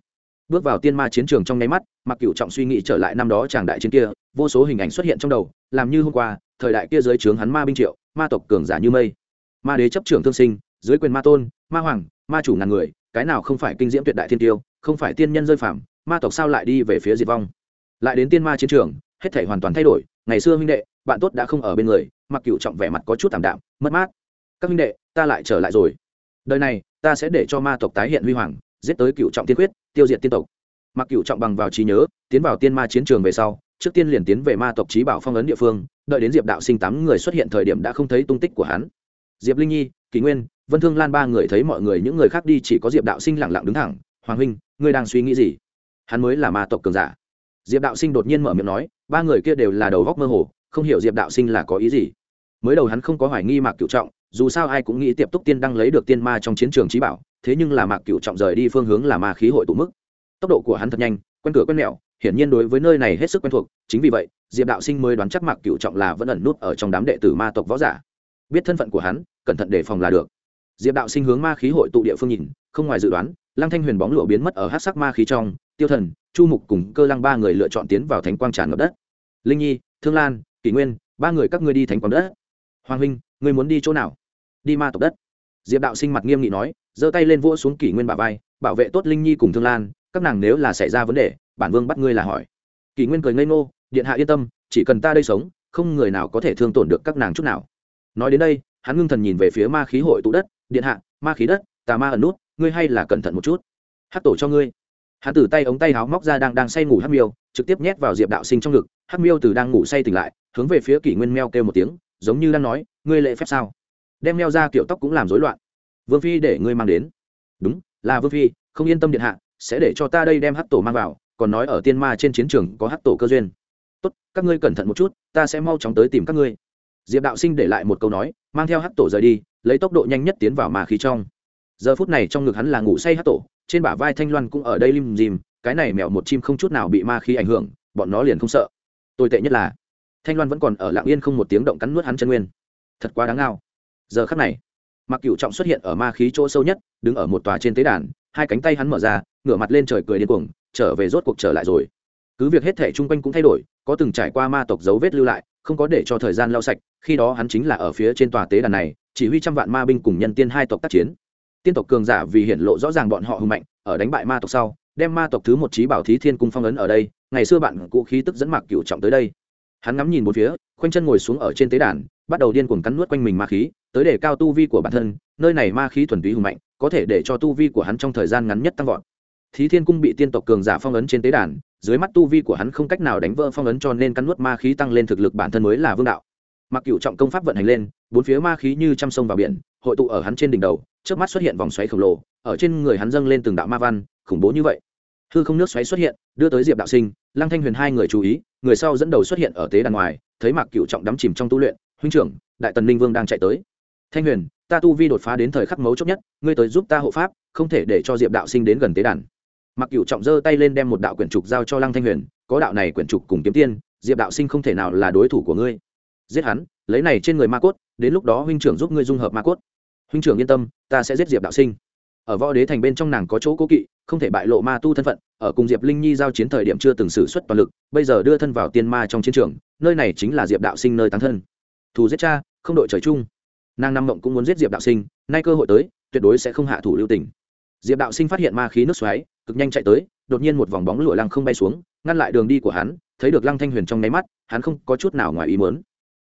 A: Bước vào tiên ma chiến trường trong nháy mắt, mặc cựu trọng suy nghĩ trở lại năm đó chàng đại chiến kia, vô số hình ảnh xuất hiện trong đầu, làm như hôm qua, thời đại kia dưới trướng hắn ma binh triệu, ma tộc cường giả như mây. Ma đế chấp trưởng thương sinh, dưới quyền ma tôn, ma hoàng, ma chủ ngàn người, cái nào không phải kinh diễm tuyệt đại thiên tiêu, không phải tiên nhân rơi phạm ma tộc sao lại đi về phía diệt vong? Lại đến tiên ma chiến trường, hết thể hoàn toàn thay đổi. Ngày xưa huynh đệ, bạn tốt đã không ở bên người, mặc cựu trọng vẻ mặt có chút t đạm, mất mát. Các huynh đệ, ta lại trở lại rồi. Đời này, ta sẽ để cho ma tộc tái hiện huy hoàng, giết tới cựu trọng tiên quyết, tiêu diệt tiên tộc. Mặc cựu trọng bằng vào trí nhớ, tiến vào tiên ma chiến trường về sau, trước tiên liền tiến về ma tộc trí bảo phong ấn địa phương, đợi đến diệp đạo sinh tám người xuất hiện thời điểm đã không thấy tung tích của hắn. Diệp linh nhi, kỳ nguyên, vân thương lan ba người thấy mọi người, những người khác đi chỉ có diệp đạo sinh lẳng lặng đứng thẳng. Hoàng huynh, ngươi đang suy nghĩ gì? Hắn mới là ma tộc cường giả diệp đạo sinh đột nhiên mở miệng nói, ba người kia đều là đầu góc mơ hồ, không hiểu diệp đạo sinh là có ý gì. Mới đầu hắn không có hoài nghi mạc cựu trọng, dù sao ai cũng nghĩ tiệp túc tiên đăng lấy được tiên ma trong chiến trường trí bảo, thế nhưng là mạc cựu trọng rời đi phương hướng là ma khí hội tụ mức. Tốc độ của hắn thật nhanh, quen cửa quen mẹo, hiển nhiên đối với nơi này hết sức quen thuộc, chính vì vậy, diệp đạo sinh mới đoán chắc mạc cựu trọng là vẫn ẩn nút ở trong đám đệ tử ma tộc võ giả. Biết thân phận của hắn, cẩn thận đề phòng là được. Diệp đạo sinh hướng ma khí hội tụ địa phương nhìn, không ngoài dự đoán, lăng thanh huyền bóng lụa biến mất ở hát sắc ma khí trong tiêu thần, chu mục cùng cơ lăng ba người lựa chọn tiến vào thánh quang tràn ngập đất. Linh nhi, thương lan, kỷ nguyên, ba người các ngươi đi thánh quang đất. Hoàng huynh, ngươi muốn đi chỗ nào? Đi ma tộc đất. Diệp đạo sinh mặt nghiêm nghị nói, giơ tay lên vỗ xuống kỷ nguyên bà vai, bảo vệ tốt linh nhi cùng thương lan, các nàng nếu là xảy ra vấn đề, bản vương bắt ngươi là hỏi. Kỷ nguyên cười ngây ngô, điện hạ yên tâm, chỉ cần ta đây sống, không người nào có thể thương tổn được các nàng chút nào. Nói đến đây, hắn ngưng thần nhìn về phía ma khí hội tụ đất, điện hạ, ma khí đất, tà ma ẩn nút, ngươi hay là cẩn thận một chút. Hát tổ cho ngươi hắn từ tay ống tay áo móc ra đang đang say ngủ hát miêu, trực tiếp nhét vào diệp đạo sinh trong ngực. Hát miêu từ đang ngủ say tỉnh lại, hướng về phía kỷ nguyên meo kêu một tiếng, giống như đang nói, ngươi lệ phép sao? Đem meo ra, kiểu tóc cũng làm rối loạn. Vương phi để ngươi mang đến. Đúng, là vương phi, không yên tâm điện hạ, sẽ để cho ta đây đem hắc tổ mang vào, còn nói ở tiên ma trên chiến trường có hắc tổ cơ duyên. Tốt, các ngươi cẩn thận một chút, ta sẽ mau chóng tới tìm các ngươi. Diệp đạo sinh để lại một câu nói, mang theo hắc tổ rời đi, lấy tốc độ nhanh nhất tiến vào mà khí trong. Giờ phút này trong ngực hắn là ngủ say hắc tổ trên bả vai thanh loan cũng ở đây lim dìm cái này mèo một chim không chút nào bị ma khí ảnh hưởng, bọn nó liền không sợ. Tồi tệ nhất là, thanh loan vẫn còn ở lạng yên không một tiếng động cắn nuốt hắn chân nguyên. Thật quá đáng ngao. Giờ khắc này mặc cựu trọng xuất hiện ở ma khí chỗ sâu nhất, đứng ở một tòa trên tế đàn, hai cánh tay hắn mở ra, ngửa mặt lên trời cười điên cuồng, trở về rốt cuộc trở lại rồi. Cứ việc hết thể chung quanh cũng thay đổi, có từng trải qua ma tộc dấu vết lưu lại, không có để cho thời gian lau sạch, khi đó hắn chính là ở phía trên tòa tế đàn này, chỉ huy trăm vạn ma binh cùng nhân tiên hai tộc tác chiến tiên tộc cường giả vì hiện lộ rõ ràng bọn họ hùng mạnh, ở đánh bại ma tộc sau, đem ma tộc thứ một trí bảo thí thiên cung phong ấn ở đây, ngày xưa bạn cũ khí tức dẫn mạc cựu trọng tới đây. Hắn ngắm nhìn một phía, khoanh chân ngồi xuống ở trên tế đàn, bắt đầu điên cuồng cắn nuốt quanh mình ma khí, tới để cao tu vi của bản thân, nơi này ma khí thuần túy hùng mạnh, có thể để cho tu vi của hắn trong thời gian ngắn nhất tăng vọt. Thí thiên cung bị tiên tộc cường giả phong ấn trên tế đàn, dưới mắt tu vi của hắn không cách nào đánh vỡ phong ấn cho nên cắn nuốt ma khí tăng lên thực lực bản thân mới là vương đạo. Mặc cựu trọng công pháp vận hành lên, bốn phía ma khí như trăm sông vào biển hội tụ ở hắn trên đỉnh đầu trước mắt xuất hiện vòng xoáy khổng lồ, ở trên người hắn dâng lên từng đạo ma văn, khủng bố như vậy. Hư không nước xoáy xuất hiện, đưa tới diệp đạo sinh, lăng thanh huyền hai người chú ý, người sau dẫn đầu xuất hiện ở tế đàn ngoài, thấy mạc cựu trọng đắm chìm trong tu luyện, huynh trưởng, đại tần ninh vương đang chạy tới. Thanh huyền, ta tu vi đột phá đến thời khắc mấu chốt nhất, ngươi tới giúp ta hộ pháp, không thể để cho diệp đạo sinh đến gần tế đàn. Mặc cựu trọng giơ tay lên đem một đạo quyển trục giao cho lăng thanh huyền, có đạo này quyển trục cùng kiếm tiên, diệp đạo sinh không thể nào là đối thủ của ngươi. Giết hắn, lấy này trên người ma cốt, đến lúc đó huynh trưởng giúp ngươi dung hợp ma cốt huynh trưởng yên tâm, ta sẽ giết diệp đạo sinh. Ở võ đế thành bên trong nàng có chỗ cố kỵ, không thể bại lộ ma tu thân phận. Ở cùng diệp linh nhi giao chiến thời điểm chưa từng xử suất toàn lực, bây giờ đưa thân vào tiên ma trong chiến trường, nơi này chính là diệp đạo sinh nơi tán thân. Thù giết cha, không đội trời chung. Nàng năm mộng cũng muốn giết diệp đạo sinh, nay cơ hội tới, tuyệt đối sẽ không hạ thủ lưu tình. Diệp đạo sinh phát hiện ma khí nước xoáy, cực nhanh chạy tới, đột nhiên một vòng bóng lụa lăng không bay xuống, ngăn lại đường đi của hắn, thấy được lăng thanh huyền trong nháy mắt, hắn không có chút nào ngoài ý muốn.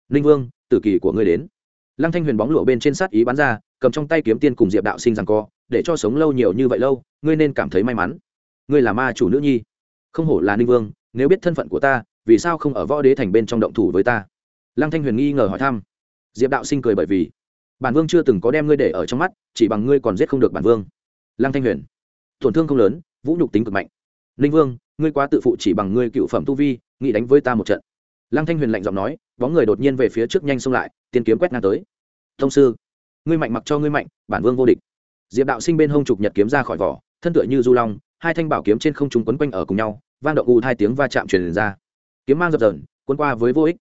A: Ninh vương, tử kỳ của ngươi đến lăng thanh huyền bóng lụa bên trên sát ý bắn ra, cầm trong tay kiếm tiên cùng diệp đạo sinh rằng co, để cho sống lâu nhiều như vậy lâu, ngươi nên cảm thấy may mắn. Ngươi là ma chủ nữ nhi. Không hổ là ninh vương, nếu biết thân phận của ta, vì sao không ở võ đế thành bên trong động thủ với ta? Lăng thanh huyền nghi ngờ hỏi thăm. Diệp đạo sinh cười bởi vì, bản vương chưa từng có đem ngươi để ở trong mắt, chỉ bằng ngươi còn giết không được bản vương. Lăng thanh huyền, tổn thương không lớn, vũ nhục tính cực mạnh. Ninh vương, ngươi quá tự phụ chỉ bằng ngươi cựu phẩm tu vi, nghĩ đánh với ta một trận. Lăng thanh huyền lạnh giọng nói, bóng người đột nhiên về phía trước nhanh xông lại tiên kiếm quét ngang tới. Thông sư, ngươi mạnh mặc cho ngươi mạnh, bản vương vô địch. Diệp đạo sinh bên hông trục nhật kiếm ra khỏi vỏ, thân tựa như du long, hai thanh bảo kiếm trên không trung quấn quanh ở cùng nhau, vang động u hai tiếng va chạm truyền ra. Kiếm mang dập dờn quân qua với vô ích.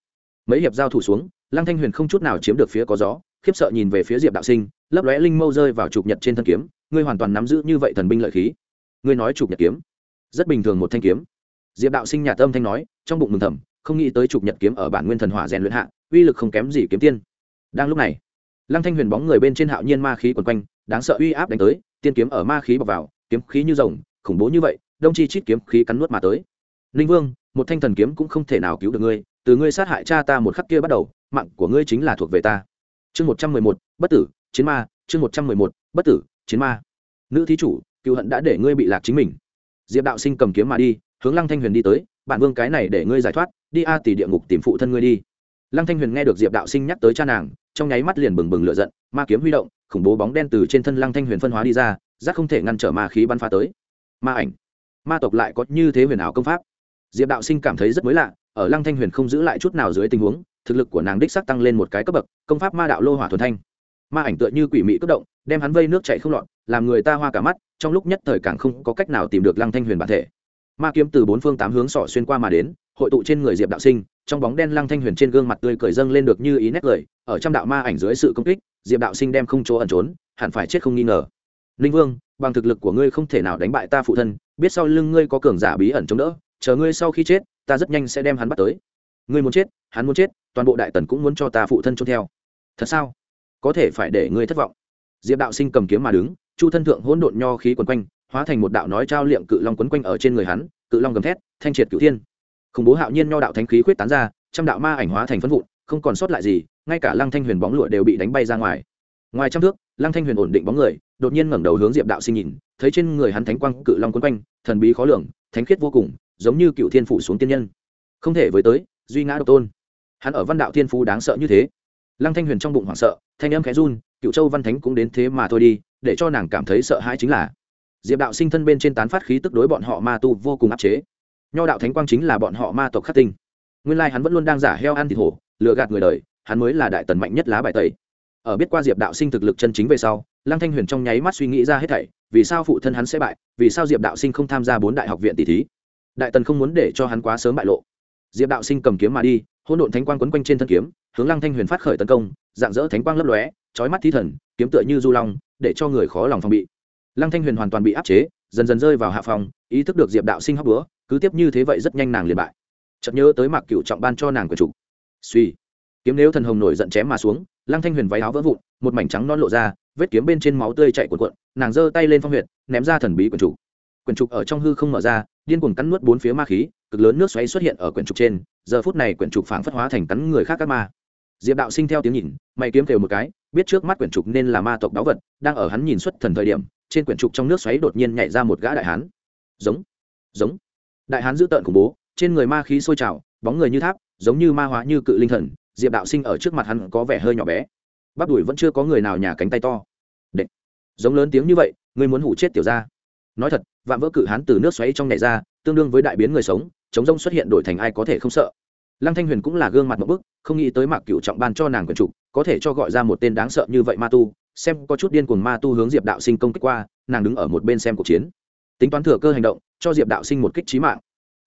A: Mấy hiệp giao thủ xuống, lăng thanh huyền không chút nào chiếm được phía có gió, khiếp sợ nhìn về phía diệp đạo sinh, lấp lóe linh mâu rơi vào trục nhật trên thân kiếm, ngươi hoàn toàn nắm giữ như vậy thần binh lợi khí. Ngươi nói trục nhật kiếm, rất bình thường một thanh kiếm. Diệp đạo sinh nhà tâm thanh nói, trong bụng mừng thầm không nghĩ tới trục nhật kiếm ở bản nguyên thần hỏa rèn luyện hạ, uy lực không kém gì kiếm tiên. Đang lúc này, lăng thanh huyền bóng người bên trên hạo nhiên ma khí quần quanh, đáng sợ uy áp đánh tới, tiên kiếm ở ma khí bọc vào, kiếm khí như rồng, khủng bố như vậy, đông chi chít kiếm khí cắn nuốt mà tới. Ninh vương, một thanh thần kiếm cũng không thể nào cứu được ngươi, từ ngươi sát hại cha ta một khắc kia bắt đầu, mạng của ngươi chính là thuộc về ta. Chương một trăm mười một, bất tử, chiến ma, chương một trăm mười một, bất tử, chiến ma. Nữ thí chủ, cựu hận đã để ngươi bị lạc chính mình. Diệp đạo sinh cầm kiếm mà đi, hướng lăng thanh huyền đi tới bạn vương cái này để ngươi giải thoát, đi a tỷ địa ngục tìm phụ thân ngươi đi. Lăng thanh huyền nghe được diệp đạo sinh nhắc tới cha nàng, trong nháy mắt liền bừng bừng lửa giận, ma kiếm huy động, khủng bố bóng đen từ trên thân lăng thanh huyền phân hóa đi ra rác không thể ngăn trở ma khí bắn phá tới. Ma ảnh, ma tộc lại có như thế huyền ảo công pháp. Diệp đạo sinh cảm thấy rất mới lạ, ở lăng thanh huyền không giữ lại chút nào dưới tình huống, thực lực của nàng đích sắc tăng lên một cái cấp bậc, công pháp ma đạo lô hỏa thuần thanh. Ma ảnh tựa như quỷ mị cất động, đem hắn vây nước chạy không lọt, làm người ta hoa cả mắt, trong lúc nhất thời càng không có cách nào tìm được lăng thanh huyền bản thể ma kiếm từ bốn phương tám hướng sỏ xuyên qua mà đến, hội tụ trên người diệp đạo sinh, trong bóng đen lăng thanh huyền trên gương mặt tươi cười dâng lên được như ý nét cười ở trong đạo ma ảnh dưới sự công kích, diệp đạo sinh đem không chỗ ẩn trốn, hẳn phải chết không nghi ngờ. Ninh vương, bằng thực lực của ngươi không thể nào đánh bại ta phụ thân, biết sau lưng ngươi có cường giả bí ẩn chống đỡ, chờ ngươi sau khi chết, ta rất nhanh sẽ đem hắn bắt tới. Ngươi muốn chết, hắn muốn chết, toàn bộ đại tần cũng muốn cho ta phụ thân trốn theo. Thật sao? Có thể phải để ngươi thất vọng. Diệp đạo sinh cầm kiếm mà đứng, chu thân thượng hỗn độn nho khí quần quanh hóa thành một đạo nói trao liệm cự long quấn quanh ở trên người hắn, cự long gầm thét, thanh triệt cửu thiên. Khủng bố hạo nhiên nho đạo thánh khí khuyết tán ra, trăm đạo ma ảnh hóa thành phân vụn, không còn sót lại gì, ngay cả lăng thanh huyền bóng lụa đều bị đánh bay ra ngoài. Ngoài trăm thước, lăng thanh huyền ổn định bóng người, đột nhiên ngẩng đầu hướng diệp đạo sinh nhìn, thấy trên người hắn thánh quang cự long quấn quanh, thần bí khó lường, thánh khiết vô cùng, giống như cựu thiên phủ xuống tiên nhân. Không thể với tới, duy ngã độc tôn. Hắn ở văn đạo thiên phú đáng sợ như thế. Lăng thanh huyền trong bụng hoảng sợ, thanh âm khẽ run, cựu châu văn thánh cũng đến thế mà thôi đi, để cho nàng cảm thấy sợ hãi chính là diệp đạo sinh thân bên trên tán phát khí tức đối bọn họ ma tu vô cùng áp chế. Nho đạo thánh quang chính là bọn họ ma tộc khắc tinh. Nguyên lai hắn vẫn luôn đang giả heo ăn thịt hổ, lừa gạt người đời, hắn mới là đại tần mạnh nhất lá bài tẩy. Ở biết qua diệp đạo sinh thực lực chân chính về sau, lăng thanh huyền trong nháy mắt suy nghĩ ra hết thảy, vì sao phụ thân hắn sẽ bại, vì sao diệp đạo sinh không tham gia bốn đại học viện tỷ thí? Đại tần không muốn để cho hắn quá sớm bại lộ. Diệp đạo sinh cầm kiếm mà đi hôn độn thánh quang quấn quanh trên thân kiếm, hướng lăng thanh huyền phát khởi tấn công, dạng dỡ thánh quang lấp lóe, chói mắt thi thần, kiếm tựa như du long, để cho người khó lòng phòng bị lăng thanh huyền hoàn toàn bị áp chế, dần dần rơi vào hạ phòng, ý thức được diệp đạo sinh hóc búa, cứ tiếp như thế vậy rất nhanh nàng liền bại. Chợt nhớ tới mạc cựu trọng ban cho nàng của chủ. Suy kiếm nếu thần hồng nổi giận chém mà xuống, lăng thanh huyền váy áo vỡ vụn, một mảnh trắng non lộ ra, vết kiếm bên trên máu tươi chạy cuộn cuộn, nàng giơ tay lên phong huyệt, ném ra thần bí quyển trục quyển trục ở trong hư không mở ra, điên cuồng cắn nuốt bốn phía ma khí, cực lớn nước xoáy xuất hiện ở quyển trục trên, giờ phút này quyển trục phảng phất hóa thành cắn người khác các ma. Diệp đạo sinh theo tiếng nhìn, mày kiếm kêu một cái, biết trước mắt quyển trục nên là ma tộc đáo vật, đang ở hắn nhìn xuất thần thời điểm trên quyển trục trong nước xoáy đột nhiên nhảy ra một gã đại hán. Giống giống. Đại hán dữ tợn khủng bố, trên người ma khí sôi trào, bóng người như tháp, giống như ma hóa như cự linh thần, diệp đạo sinh ở trước mặt hắn có vẻ hơi nhỏ bé. Bắp đùi vẫn chưa có người nào nhà cánh tay to. Đệ. giống lớn tiếng như vậy, ngươi muốn hủ chết tiểu ra nói thật, vạm vỡ cự hán từ nước xoáy trong nhảy ra, tương đương với đại biến người sống, chống rông xuất hiện đổi thành ai có thể không sợ. Lăng thanh huyền cũng là gương mặt một bức, không nghĩ tới mạc cựu trọng ban cho nàng quyền trục, có thể cho gọi ra một tên đáng sợ như vậy ma tu xem có chút điên cuồng ma tu hướng diệp đạo sinh công kích qua, nàng đứng ở một bên xem cuộc chiến. Tính toán thừa cơ hành động, cho diệp đạo sinh một kích trí mạng.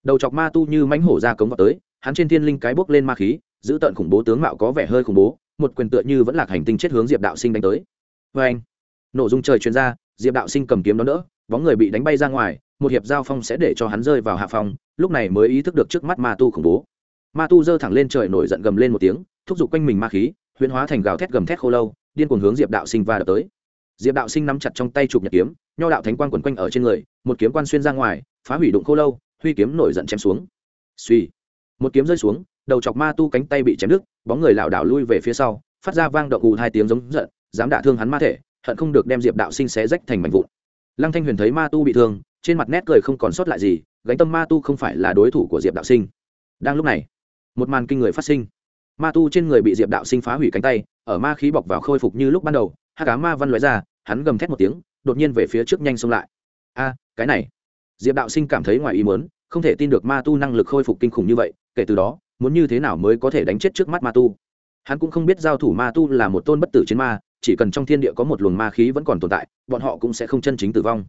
A: Đầu chọc ma tu như mánh hổ ra cống vào tới, hắn trên thiên linh cái bốc lên ma khí, giữ tận khủng bố tướng mạo có vẻ hơi khủng bố, một quyền tựa như vẫn là hành tinh chết hướng diệp đạo sinh đánh tới. Vê anh nổ dung trời chuyên ra, diệp đạo sinh cầm kiếm đó nữa bóng người bị đánh bay ra ngoài, một hiệp giao phong sẽ để cho hắn rơi vào hạ phong, lúc này mới ý thức được trước mắt ma tu khủng bố. Ma tu giơ thẳng lên trời nổi giận gầm lên một tiếng, thúc giục quanh mình ma khí huyễn hóa thành gào thét gầm thét khô lâu điên cuồng hướng diệp đạo sinh và đập tới. Diệp đạo sinh nắm chặt trong tay chụp nhật kiếm, nho đạo thánh quang quẩn quanh ở trên người, một kiếm quan xuyên ra ngoài, phá hủy đụng khô lâu, huy kiếm nổi giận chém xuống. Suy một kiếm rơi xuống, đầu chọc ma tu cánh tay bị chém đứt, bóng người lảo đảo lui về phía sau, phát ra vang động gù hai tiếng giống giận, dám đả thương hắn ma thể, hận không được đem diệp đạo sinh xé rách thành mảnh vụn. Lăng thanh huyền thấy ma tu bị thương, trên mặt nét cười không còn sót lại gì, gánh tâm ma tu không phải là đối thủ của diệp đạo sinh. Đang lúc này, một màn kinh người phát sinh ma tu trên người bị diệp đạo sinh phá hủy cánh tay, ở ma khí bọc vào khôi phục như lúc ban đầu, hát cá ma văn loại ra, hắn gầm thét một tiếng, đột nhiên về phía trước nhanh xông lại. A, cái này. Diệp đạo sinh cảm thấy ngoài ý muốn, không thể tin được ma tu năng lực khôi phục kinh khủng như vậy, kể từ đó, muốn như thế nào mới có thể đánh chết trước mắt ma tu? Hắn cũng không biết giao thủ ma tu là một tôn bất tử chiến ma, chỉ cần trong thiên địa có một luồng ma khí vẫn còn tồn tại, bọn họ cũng sẽ không chân chính tử vong.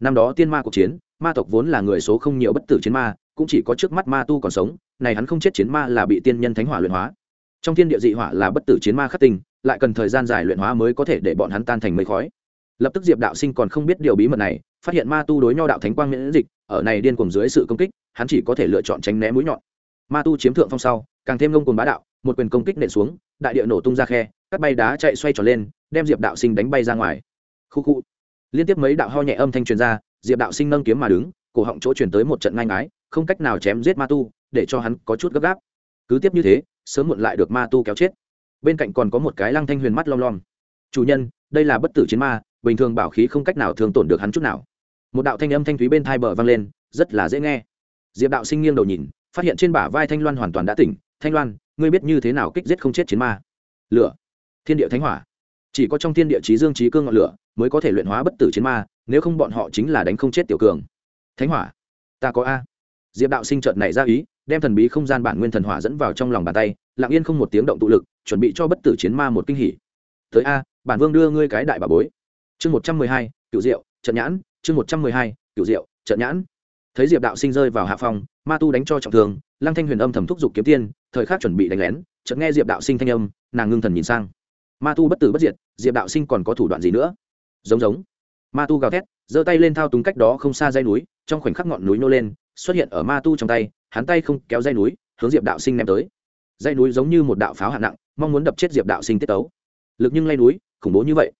A: Năm đó tiên ma cuộc chiến, ma tộc vốn là người số không nhiều bất tử chiến ma, cũng chỉ có trước mắt ma tu còn sống, này hắn không chết chiến ma là bị tiên nhân thánh hỏa luyện hóa trong thiên địa dị hỏa là bất tử chiến ma khắc tinh, lại cần thời gian dài luyện hóa mới có thể để bọn hắn tan thành mây khói. Lập tức diệp đạo sinh còn không biết điều bí mật này, phát hiện ma tu đối nho đạo thánh quang miễn dịch, ở này điên cuồng dưới sự công kích, hắn chỉ có thể lựa chọn tránh né mũi nhọn. Ma tu chiếm thượng phong sau, càng thêm ngông cuồng bá đạo, một quyền công kích nện xuống, đại địa nổ tung ra khe các bay đá chạy xoay trở lên, đem diệp đạo sinh đánh bay ra ngoài. Khu khu. Liên tiếp mấy đạo ho nhẹ âm thanh truyền ra, diệp đạo sinh nâng kiếm mà đứng, cổ họng chỗ truyền tới một trận ngang ái không cách nào chém giết ma tu, để cho hắn có chút gấp gáp. Cứ tiếp như thế sớm muộn lại được ma tu kéo chết. Bên cạnh còn có một cái lăng thanh huyền mắt lom lom. Chủ nhân, đây là bất tử chiến ma, bình thường bảo khí không cách nào thường tổn được hắn chút nào. Một đạo thanh âm thanh thúy bên thai bờ vang lên, rất là dễ nghe. Diệp đạo sinh nghiêng đầu nhìn, phát hiện trên bả vai thanh loan hoàn toàn đã tỉnh. Thanh loan, ngươi biết như thế nào kích giết không chết chiến ma? Lửa. Thiên địa thánh hỏa. Chỉ có trong thiên địa trí dương trí cương ngọn lửa mới có thể luyện hóa bất tử chiến ma, nếu không bọn họ chính là đánh không chết tiểu cường. Thánh hỏa. Ta có a. Diệp đạo sinh trợt này ra ý đem thần bí không gian bản nguyên thần hỏa dẫn vào trong lòng bàn tay, lặng yên không một tiếng động tụ lực, chuẩn bị cho bất tử chiến ma một kinh hỉ. Tới a, bản vương đưa ngươi cái đại bà bối. Chương một trăm mười hai cựu diệu, trận nhãn. Chương một trăm mười hai cựu diệu, trận nhãn. Thấy diệp đạo sinh rơi vào hạ phòng ma tu đánh cho trọng thương, lăng thanh huyền âm thầm thúc giục kiếm tiên, thời khắc chuẩn bị đánh lén, chợt nghe diệp đạo sinh thanh âm, nàng ngưng thần nhìn sang. Ma tu bất tử bất diệt, diệp đạo sinh còn có thủ đoạn gì nữa? Giống giống. Ma tu gào thét, giơ tay lên thao túng cách đó không xa dây núi, trong khoảnh khắc ngọn núi nô lên, xuất hiện ở ma tu trong tay hắn tay không kéo dây núi, hướng diệp đạo sinh ném tới. Dây núi giống như một đạo pháo hạng nặng, mong muốn đập chết diệp đạo sinh tiết tấu. Lực nhưng lay núi, khủng bố như vậy.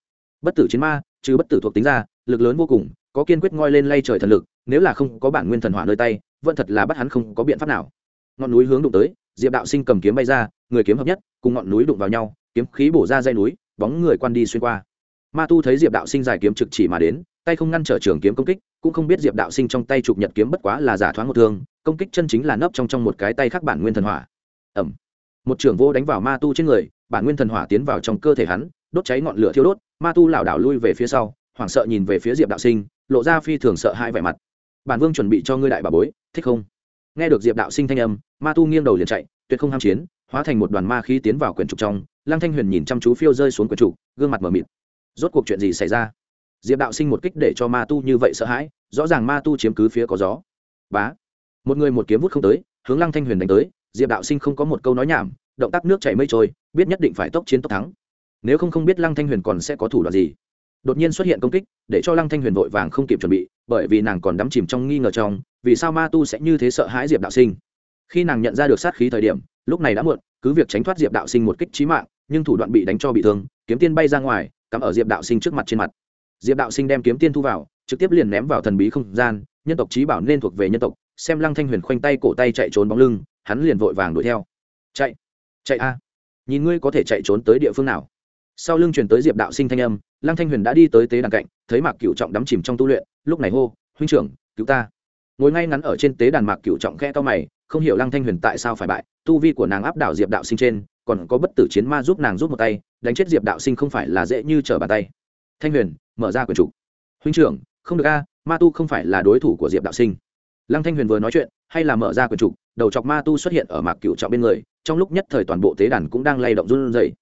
A: Bất tử chiến ma chứ bất tử thuộc tính ra, lực lớn vô cùng, có kiên quyết ngoi lên lay trời thần lực, nếu là không có bản nguyên thần hỏa nơi tay, vẫn thật là bắt hắn không có biện pháp nào. Ngọn núi hướng đụng tới, diệp đạo sinh cầm kiếm bay ra, người kiếm hợp nhất, cùng ngọn núi đụng vào nhau, kiếm khí bổ ra dây núi, bóng người quan đi xuyên qua ma tu thấy diệp đạo sinh dài kiếm trực chỉ mà đến, tay không ngăn trở trường kiếm công kích, cũng không biết diệp đạo sinh trong tay chụp nhật kiếm bất quá là giả thoáng một thương, công kích chân chính là nấp trong trong một cái tay khác bản nguyên thần hỏa. Ẩm một trường vô đánh vào ma tu trên người, bản nguyên thần hỏa tiến vào trong cơ thể hắn, đốt cháy ngọn lửa thiêu đốt, ma tu lảo đảo lui về phía sau, hoảng sợ nhìn về phía diệp đạo sinh, lộ ra phi thường sợ hai vẻ mặt. Bản vương chuẩn bị cho ngươi đại bà bối, thích không? Nghe được diệp đạo sinh thanh âm, ma tu nghiêng đầu liền chạy, tuyệt không ham chiến, hóa thành một đoàn ma khí tiến vào quyển trục trong, lăng thanh huyền nhìn chăm chú phiêu rơi xuống quyển trục, gương mặt mờ mịt rốt cuộc chuyện gì xảy ra? Diệp đạo sinh một kích để cho ma tu như vậy sợ hãi, rõ ràng ma tu chiếm cứ phía có gió. Bá. Một người một kiếm vút không tới, hướng lăng thanh huyền đánh tới, diệp đạo sinh không có một câu nói nhảm, động tác nước chảy mây trôi, biết nhất định phải tốc chiến tốc thắng. Nếu không không biết lăng thanh huyền còn sẽ có thủ đoạn gì. Đột nhiên xuất hiện công kích, để cho lăng thanh huyền vội vàng không kịp chuẩn bị, bởi vì nàng còn đắm chìm trong nghi ngờ trong, vì sao ma tu sẽ như thế sợ hãi diệp đạo sinh? Khi nàng nhận ra được sát khí thời điểm, lúc này đã muộn, cứ việc tránh thoát diệp đạo sinh một kích trí mạng, nhưng thủ đoạn bị đánh cho bị thương, kiếm tiên bay ra ngoài cắm ở diệp đạo sinh trước mặt trên mặt. Diệp đạo sinh đem kiếm tiên thu vào, trực tiếp liền ném vào thần bí không gian, nhân tộc trí bảo nên thuộc về nhân tộc, xem lăng thanh huyền khoanh tay cổ tay chạy trốn bóng lưng, hắn liền vội vàng đuổi theo. Chạy chạy a, nhìn ngươi có thể chạy trốn tới địa phương nào. Sau lưng truyền tới diệp đạo sinh thanh âm, lăng thanh huyền đã đi tới tế đàn cạnh, thấy mạc cựu trọng đắm chìm trong tu luyện, lúc này hô, huynh trưởng, cứu ta. Ngồi ngay ngắn ở trên tế đàn mạc cựu trọng khe to mày, không hiểu lăng thanh huyền tại sao phải bại tu vi của nàng áp đảo diệp đạo sinh trên, còn có bất tử chiến ma giúp nàng giúp một tay, đánh chết diệp đạo sinh không phải là dễ như trở bàn tay. Thanh huyền, mở ra quyển trục. Huynh trưởng, không được a, ma tu không phải là đối thủ của diệp đạo sinh. Lăng thanh huyền vừa nói chuyện, hay là mở ra quyển trục, đầu chọc ma tu xuất hiện ở mạc cựu trọng bên người, trong lúc nhất thời toàn bộ tế đàn cũng đang lay động run rẩy.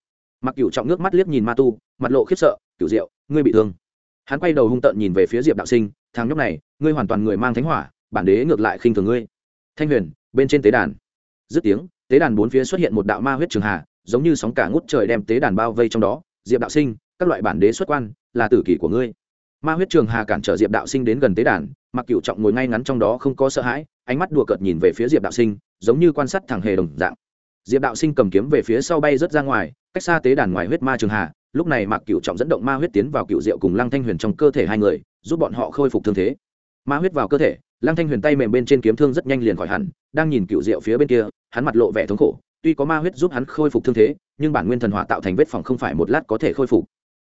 A: Mạc cựu trọng nước mắt liếc nhìn ma tu, mặt lộ khiếp sợ cựu diệu, ngươi bị thương. Hắn quay đầu hung tợn nhìn về phía diệp đạo sinh, thằng nhóc này, ngươi hoàn toàn người mang thánh hỏa, bản đế ngược lại khinh thường ngươi. Thanh huyền, bên trên tế đàn. Dứt tiếng tế đàn bốn phía xuất hiện một đạo ma huyết trường hà, giống như sóng cả ngút trời đem tế đàn bao vây trong đó. Diệp đạo sinh, các loại bản đế xuất quan, là tử kỷ của ngươi. Ma huyết trường hà cản trở diệp đạo sinh đến gần tế đàn, mặc cựu trọng ngồi ngay ngắn trong đó không có sợ hãi, ánh mắt đùa cợt nhìn về phía diệp đạo sinh, giống như quan sát thẳng hề đồng dạng. Diệp đạo sinh cầm kiếm về phía sau bay rớt ra ngoài, cách xa tế đàn ngoài huyết ma trường hà, lúc này mặc cựu trọng dẫn động ma huyết tiến vào cựu diệu cùng lăng thanh huyền trong cơ thể hai người, giúp bọn họ khôi phục thương thế. Ma huyết vào cơ thể, lăng thanh huyền tay mềm bên trên kiếm thương rất nhanh liền khỏi hẳn, đang nhìn cựu diệu phía bên kia hắn mặt lộ vẻ thống khổ, tuy có ma huyết giúp hắn khôi phục thương thế, nhưng bản nguyên thần hỏa tạo thành vết phòng không phải một lát có thể khôi phục.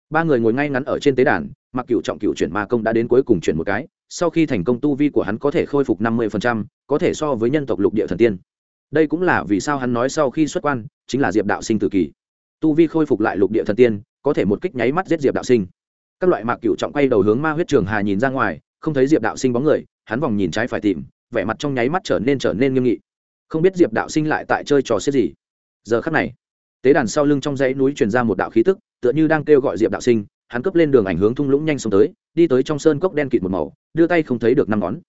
A: Ba người ngồi ngay ngắn ở trên tế đàn, mặc cựu trọng cựu chuyển ma công đã đến cuối cùng chuyển một cái, sau khi thành công tu vi của hắn có thể khôi phục năm mươi có thể so với nhân tộc lục địa thần tiên. Đây cũng là vì sao hắn nói sau khi xuất quan, chính là diệp đạo sinh tự kỷ tu vi khôi phục lại lục địa thần tiên, có thể một kích nháy mắt giết diệp đạo sinh. Các loại mạc cựu trọng quay đầu hướng ma huyết trường hà nhìn ra ngoài, không thấy diệp đạo sinh bóng người, hắn vòng nhìn trái phải tìm, vẻ mặt trong nháy mắt trở nên trở nên nghiêm nghị không biết diệp đạo sinh lại tại chơi trò xếp gì. Giờ khắc này, tế đàn sau lưng trong dãy núi truyền ra một đạo khí tức, tựa như đang kêu gọi diệp đạo sinh, hắn cấp lên đường ảnh hướng thung lũng nhanh xuống tới, đi tới trong sơn cốc đen kịt một màu, đưa tay không thấy được năm ngón.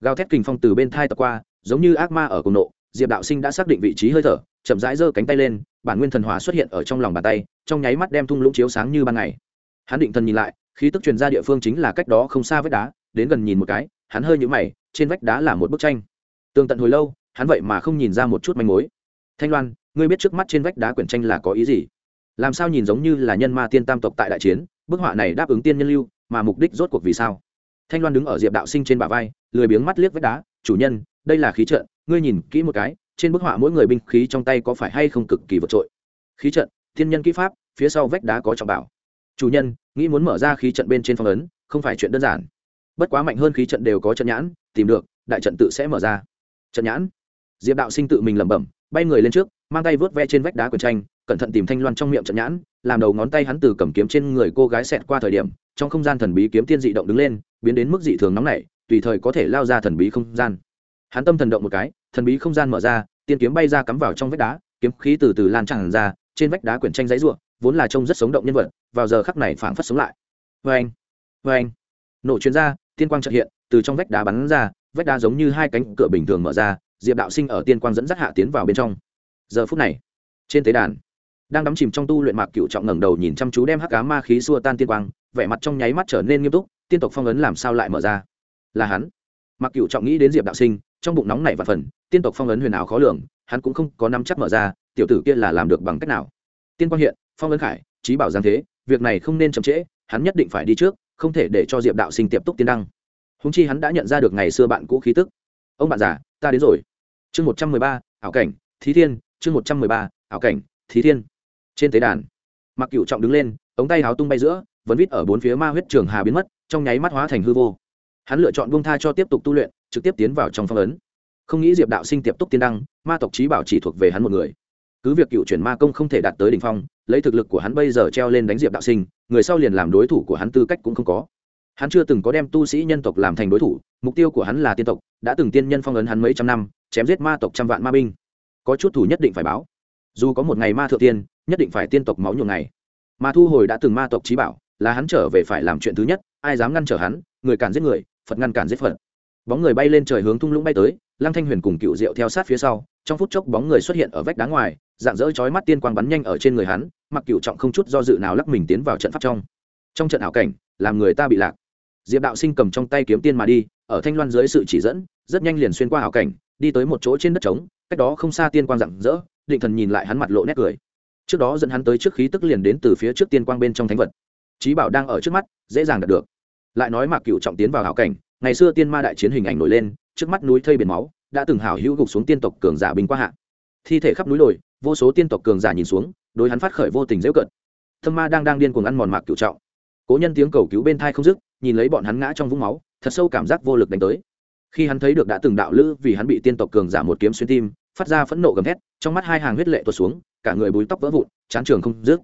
A: Gào thét kình phong từ bên thai tập qua, giống như ác ma ở cùng nộ, diệp đạo sinh đã xác định vị trí hơi thở, chậm rãi giơ cánh tay lên, bản nguyên thần hỏa xuất hiện ở trong lòng bàn tay, trong nháy mắt đem thung lũng chiếu sáng như ban ngày. Hắn định thần nhìn lại, khí tức truyền ra địa phương chính là cách đó không xa vách đá, đến gần nhìn một cái, hắn hơi nhũ mày, trên vách đá là một bức tranh. Tường tận hồi lâu hắn vậy mà không nhìn ra một chút manh mối. Thanh loan, ngươi biết trước mắt trên vách đá quyển tranh là có ý gì? Làm sao nhìn giống như là nhân ma tiên tam tộc tại đại chiến, bức họa này đáp ứng tiên nhân lưu, mà mục đích rốt cuộc vì sao? Thanh loan đứng ở diệp đạo sinh trên bả vai, lười biếng mắt liếc vách đá, chủ nhân, đây là khí trận, ngươi nhìn kỹ một cái, trên bức họa mỗi người binh khí trong tay có phải hay không cực kỳ vượt trội? Khí trận thiên nhân kỹ pháp, phía sau vách đá có trọng bảo. Chủ nhân, nghĩ muốn mở ra khí trận bên trên phong ấn, không phải chuyện đơn giản. Bất quá mạnh hơn khí trận đều có trận nhãn, tìm được, đại trận tự sẽ mở ra. Trận nhãn? Diệp đạo sinh tự mình lẩm bẩm, bay người lên trước, mang tay vớt ve trên vách đá quyển tranh, cẩn thận tìm thanh loan trong miệng trận nhãn, làm đầu ngón tay hắn từ cầm kiếm trên người cô gái xẹt qua thời điểm, trong không gian thần bí kiếm tiên dị động đứng lên, biến đến mức dị thường nóng nảy, tùy thời có thể lao ra thần bí không gian. Hắn tâm thần động một cái, thần bí không gian mở ra, tiên kiếm bay ra cắm vào trong vách đá, kiếm khí từ từ lan tràn ra, trên vách đá quyển tranh giấy ruộng vốn là trông rất sống động nhân vật, vào giờ khắc này phảng phất sống lại. Vê anh vê anh nổ chuyên ra, tiên quang trợ hiện, từ trong vách đá bắn ra, vách đá giống như hai cánh cửa bình thường mở ra diệp đạo sinh ở tiên quang dẫn dắt hạ tiến vào bên trong giờ phút này trên tế đàn đang đắm chìm trong tu luyện mạc cựu trọng ngẩng đầu nhìn chăm chú đem hắc cá ma khí xua tan tiên quang vẻ mặt trong nháy mắt trở nên nghiêm túc tiên tộc phong ấn làm sao lại mở ra là hắn mạc cựu trọng nghĩ đến diệp đạo sinh trong bụng nóng nảy và phần tiên tộc phong ấn huyền ảo khó lường hắn cũng không có nắm chắc mở ra tiểu tử kia là làm được bằng cách nào tiên quang hiện phong ấn khải trí bảo giang thế việc này không nên chậm trễ hắn nhất định phải đi trước không thể để cho diệp đạo sinh tiệp túc tiên đăng húng chi hắn đã nhận ra được ngày xưa bạn cũ khí tức ông bạn già ta đến rồi chương một trăm mười ba, ảo cảnh, thí thiên, chương một trăm mười ba, ảo cảnh, thí thiên. Trên tế đàn mặc cựu trọng đứng lên, ống tay háo tung bay giữa, vẫn vít ở bốn phía ma huyết trường hà biến mất, trong nháy mắt hóa thành hư vô. Hắn lựa chọn buông tha cho tiếp tục tu luyện, trực tiếp tiến vào trong phong ấn. Không nghĩ diệp đạo sinh tiệp túc tiên đăng, ma tộc trí bảo chỉ thuộc về hắn một người. Cứ việc cựu chuyển ma công không thể đạt tới đ ỉ n h phong, lấy thực lực của hắn bây giờ treo lên đánh diệp đạo sinh, người sau liền làm đối thủ của hắn tư cách cũng không có. Hắn chưa từng có đem tu sĩ nhân tộc làm thành đối thủ, mục tiêu của hắn là tiên tộc đã từng tiên nhân phong ấn hắn mấy trăm năm, chém giết ma tộc trăm vạn ma binh. Có chút thủ nhất định phải báo. Dù có một ngày ma thượng tiên, nhất định phải tiên tộc máu nhuộm ngày. Mà thu hồi đã từng ma tộc trí bảo, là hắn trở về phải làm chuyện thứ nhất, ai dám ngăn trở hắn, người cản giết người, phật ngăn cản giết phật. Bóng người bay lên trời hướng thung lũng bay tới, lăng thanh huyền cùng cựu diệu theo sát phía sau, trong phút chốc bóng người xuất hiện ở vách đá ngoài, dạng dỡ chói mắt tiên quang bắn nhanh ở trên người hắn, mặc cựu trọng không chút do dự nào lắc mình tiến vào trận pháp trong. Trong trận ảo cảnh, làm người ta bị lạc. Diệp đạo sinh cầm trong tay kiếm tiên mà đi ở thanh loan dưới sự chỉ dẫn, rất nhanh liền xuyên qua hảo cảnh, đi tới một chỗ trên đất trống, cách đó không xa tiên quang rạng rỡ, định thần nhìn lại hắn mặt lộ nét cười. Trước đó dẫn hắn tới trước khí tức liền đến từ phía trước tiên quang bên trong thánh vật. Trí bảo đang ở trước mắt, dễ dàng đạt được. Lại nói mạc cựu trọng tiến vào hảo cảnh, ngày xưa tiên ma đại chiến hình ảnh nổi lên, trước mắt núi thây biển máu, đã từng hảo hữu gục xuống tiên tộc cường giả bình qua hạ. Thi thể khắp núi đồi, vô số tiên tộc cường giả nhìn xuống, đối hắn phát khởi vô tình dễu cận thâm ma đang đang điên cuồng ăn mòn mạc cựu trọng. Cố nhân tiếng cầu cứu bên thai không dứt, nhìn lấy bọn hắn ngã trong vũng máu thật sâu cảm giác vô lực đánh tới. Khi hắn thấy được đã từng đạo lữ vì hắn bị tiên tộc cường giả một kiếm xuyên tim, phát ra phẫn nộ gầm thét, trong mắt hai hàng huyết lệ tuột xuống, cả người búi tóc vỡ vụn, chán trường không dứt.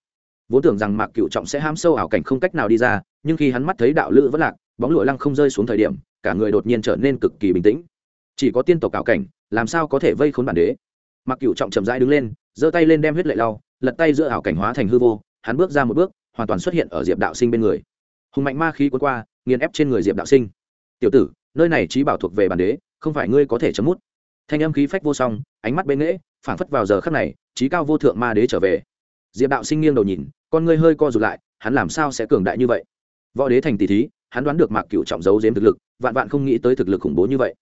A: Vốn tưởng rằng mạc cựu trọng sẽ ham sâu ảo cảnh không cách nào đi ra, nhưng khi hắn mắt thấy đạo lữ vẫn lạc, bóng lụa lăng không rơi xuống thời điểm, cả người đột nhiên trở nên cực kỳ bình tĩnh. Chỉ có tiên tộc ảo cảnh, làm sao có thể vây khốn bản đế? Mạc cựu trọng chậm rãi đứng lên, giơ tay lên đem huyết lệ lau, lật tay giữa ảo cảnh hóa thành hư vô, hắn bước ra một bước, hoàn toàn xuất hiện ở diệp đạo sinh bên người. Hùng mạnh ma khí cuốn qua, nghiền ép trên người diệp đạo sinh tiểu tử, nơi này trí bảo thuộc về bản đế, không phải ngươi có thể chấm mút. Thanh âm khí phách vô song, ánh mắt bên nghễ, phảng phất vào giờ khắc này, trí cao vô thượng ma đế trở về. Diệp đạo sinh nghiêng đầu nhìn, con ngươi hơi co rụt lại, hắn làm sao sẽ cường đại như vậy? Võ đế thành tỷ thí, hắn đoán được mạc cựu trọng giấu giếm thực lực, vạn vạn không nghĩ tới thực lực khủng bố như vậy.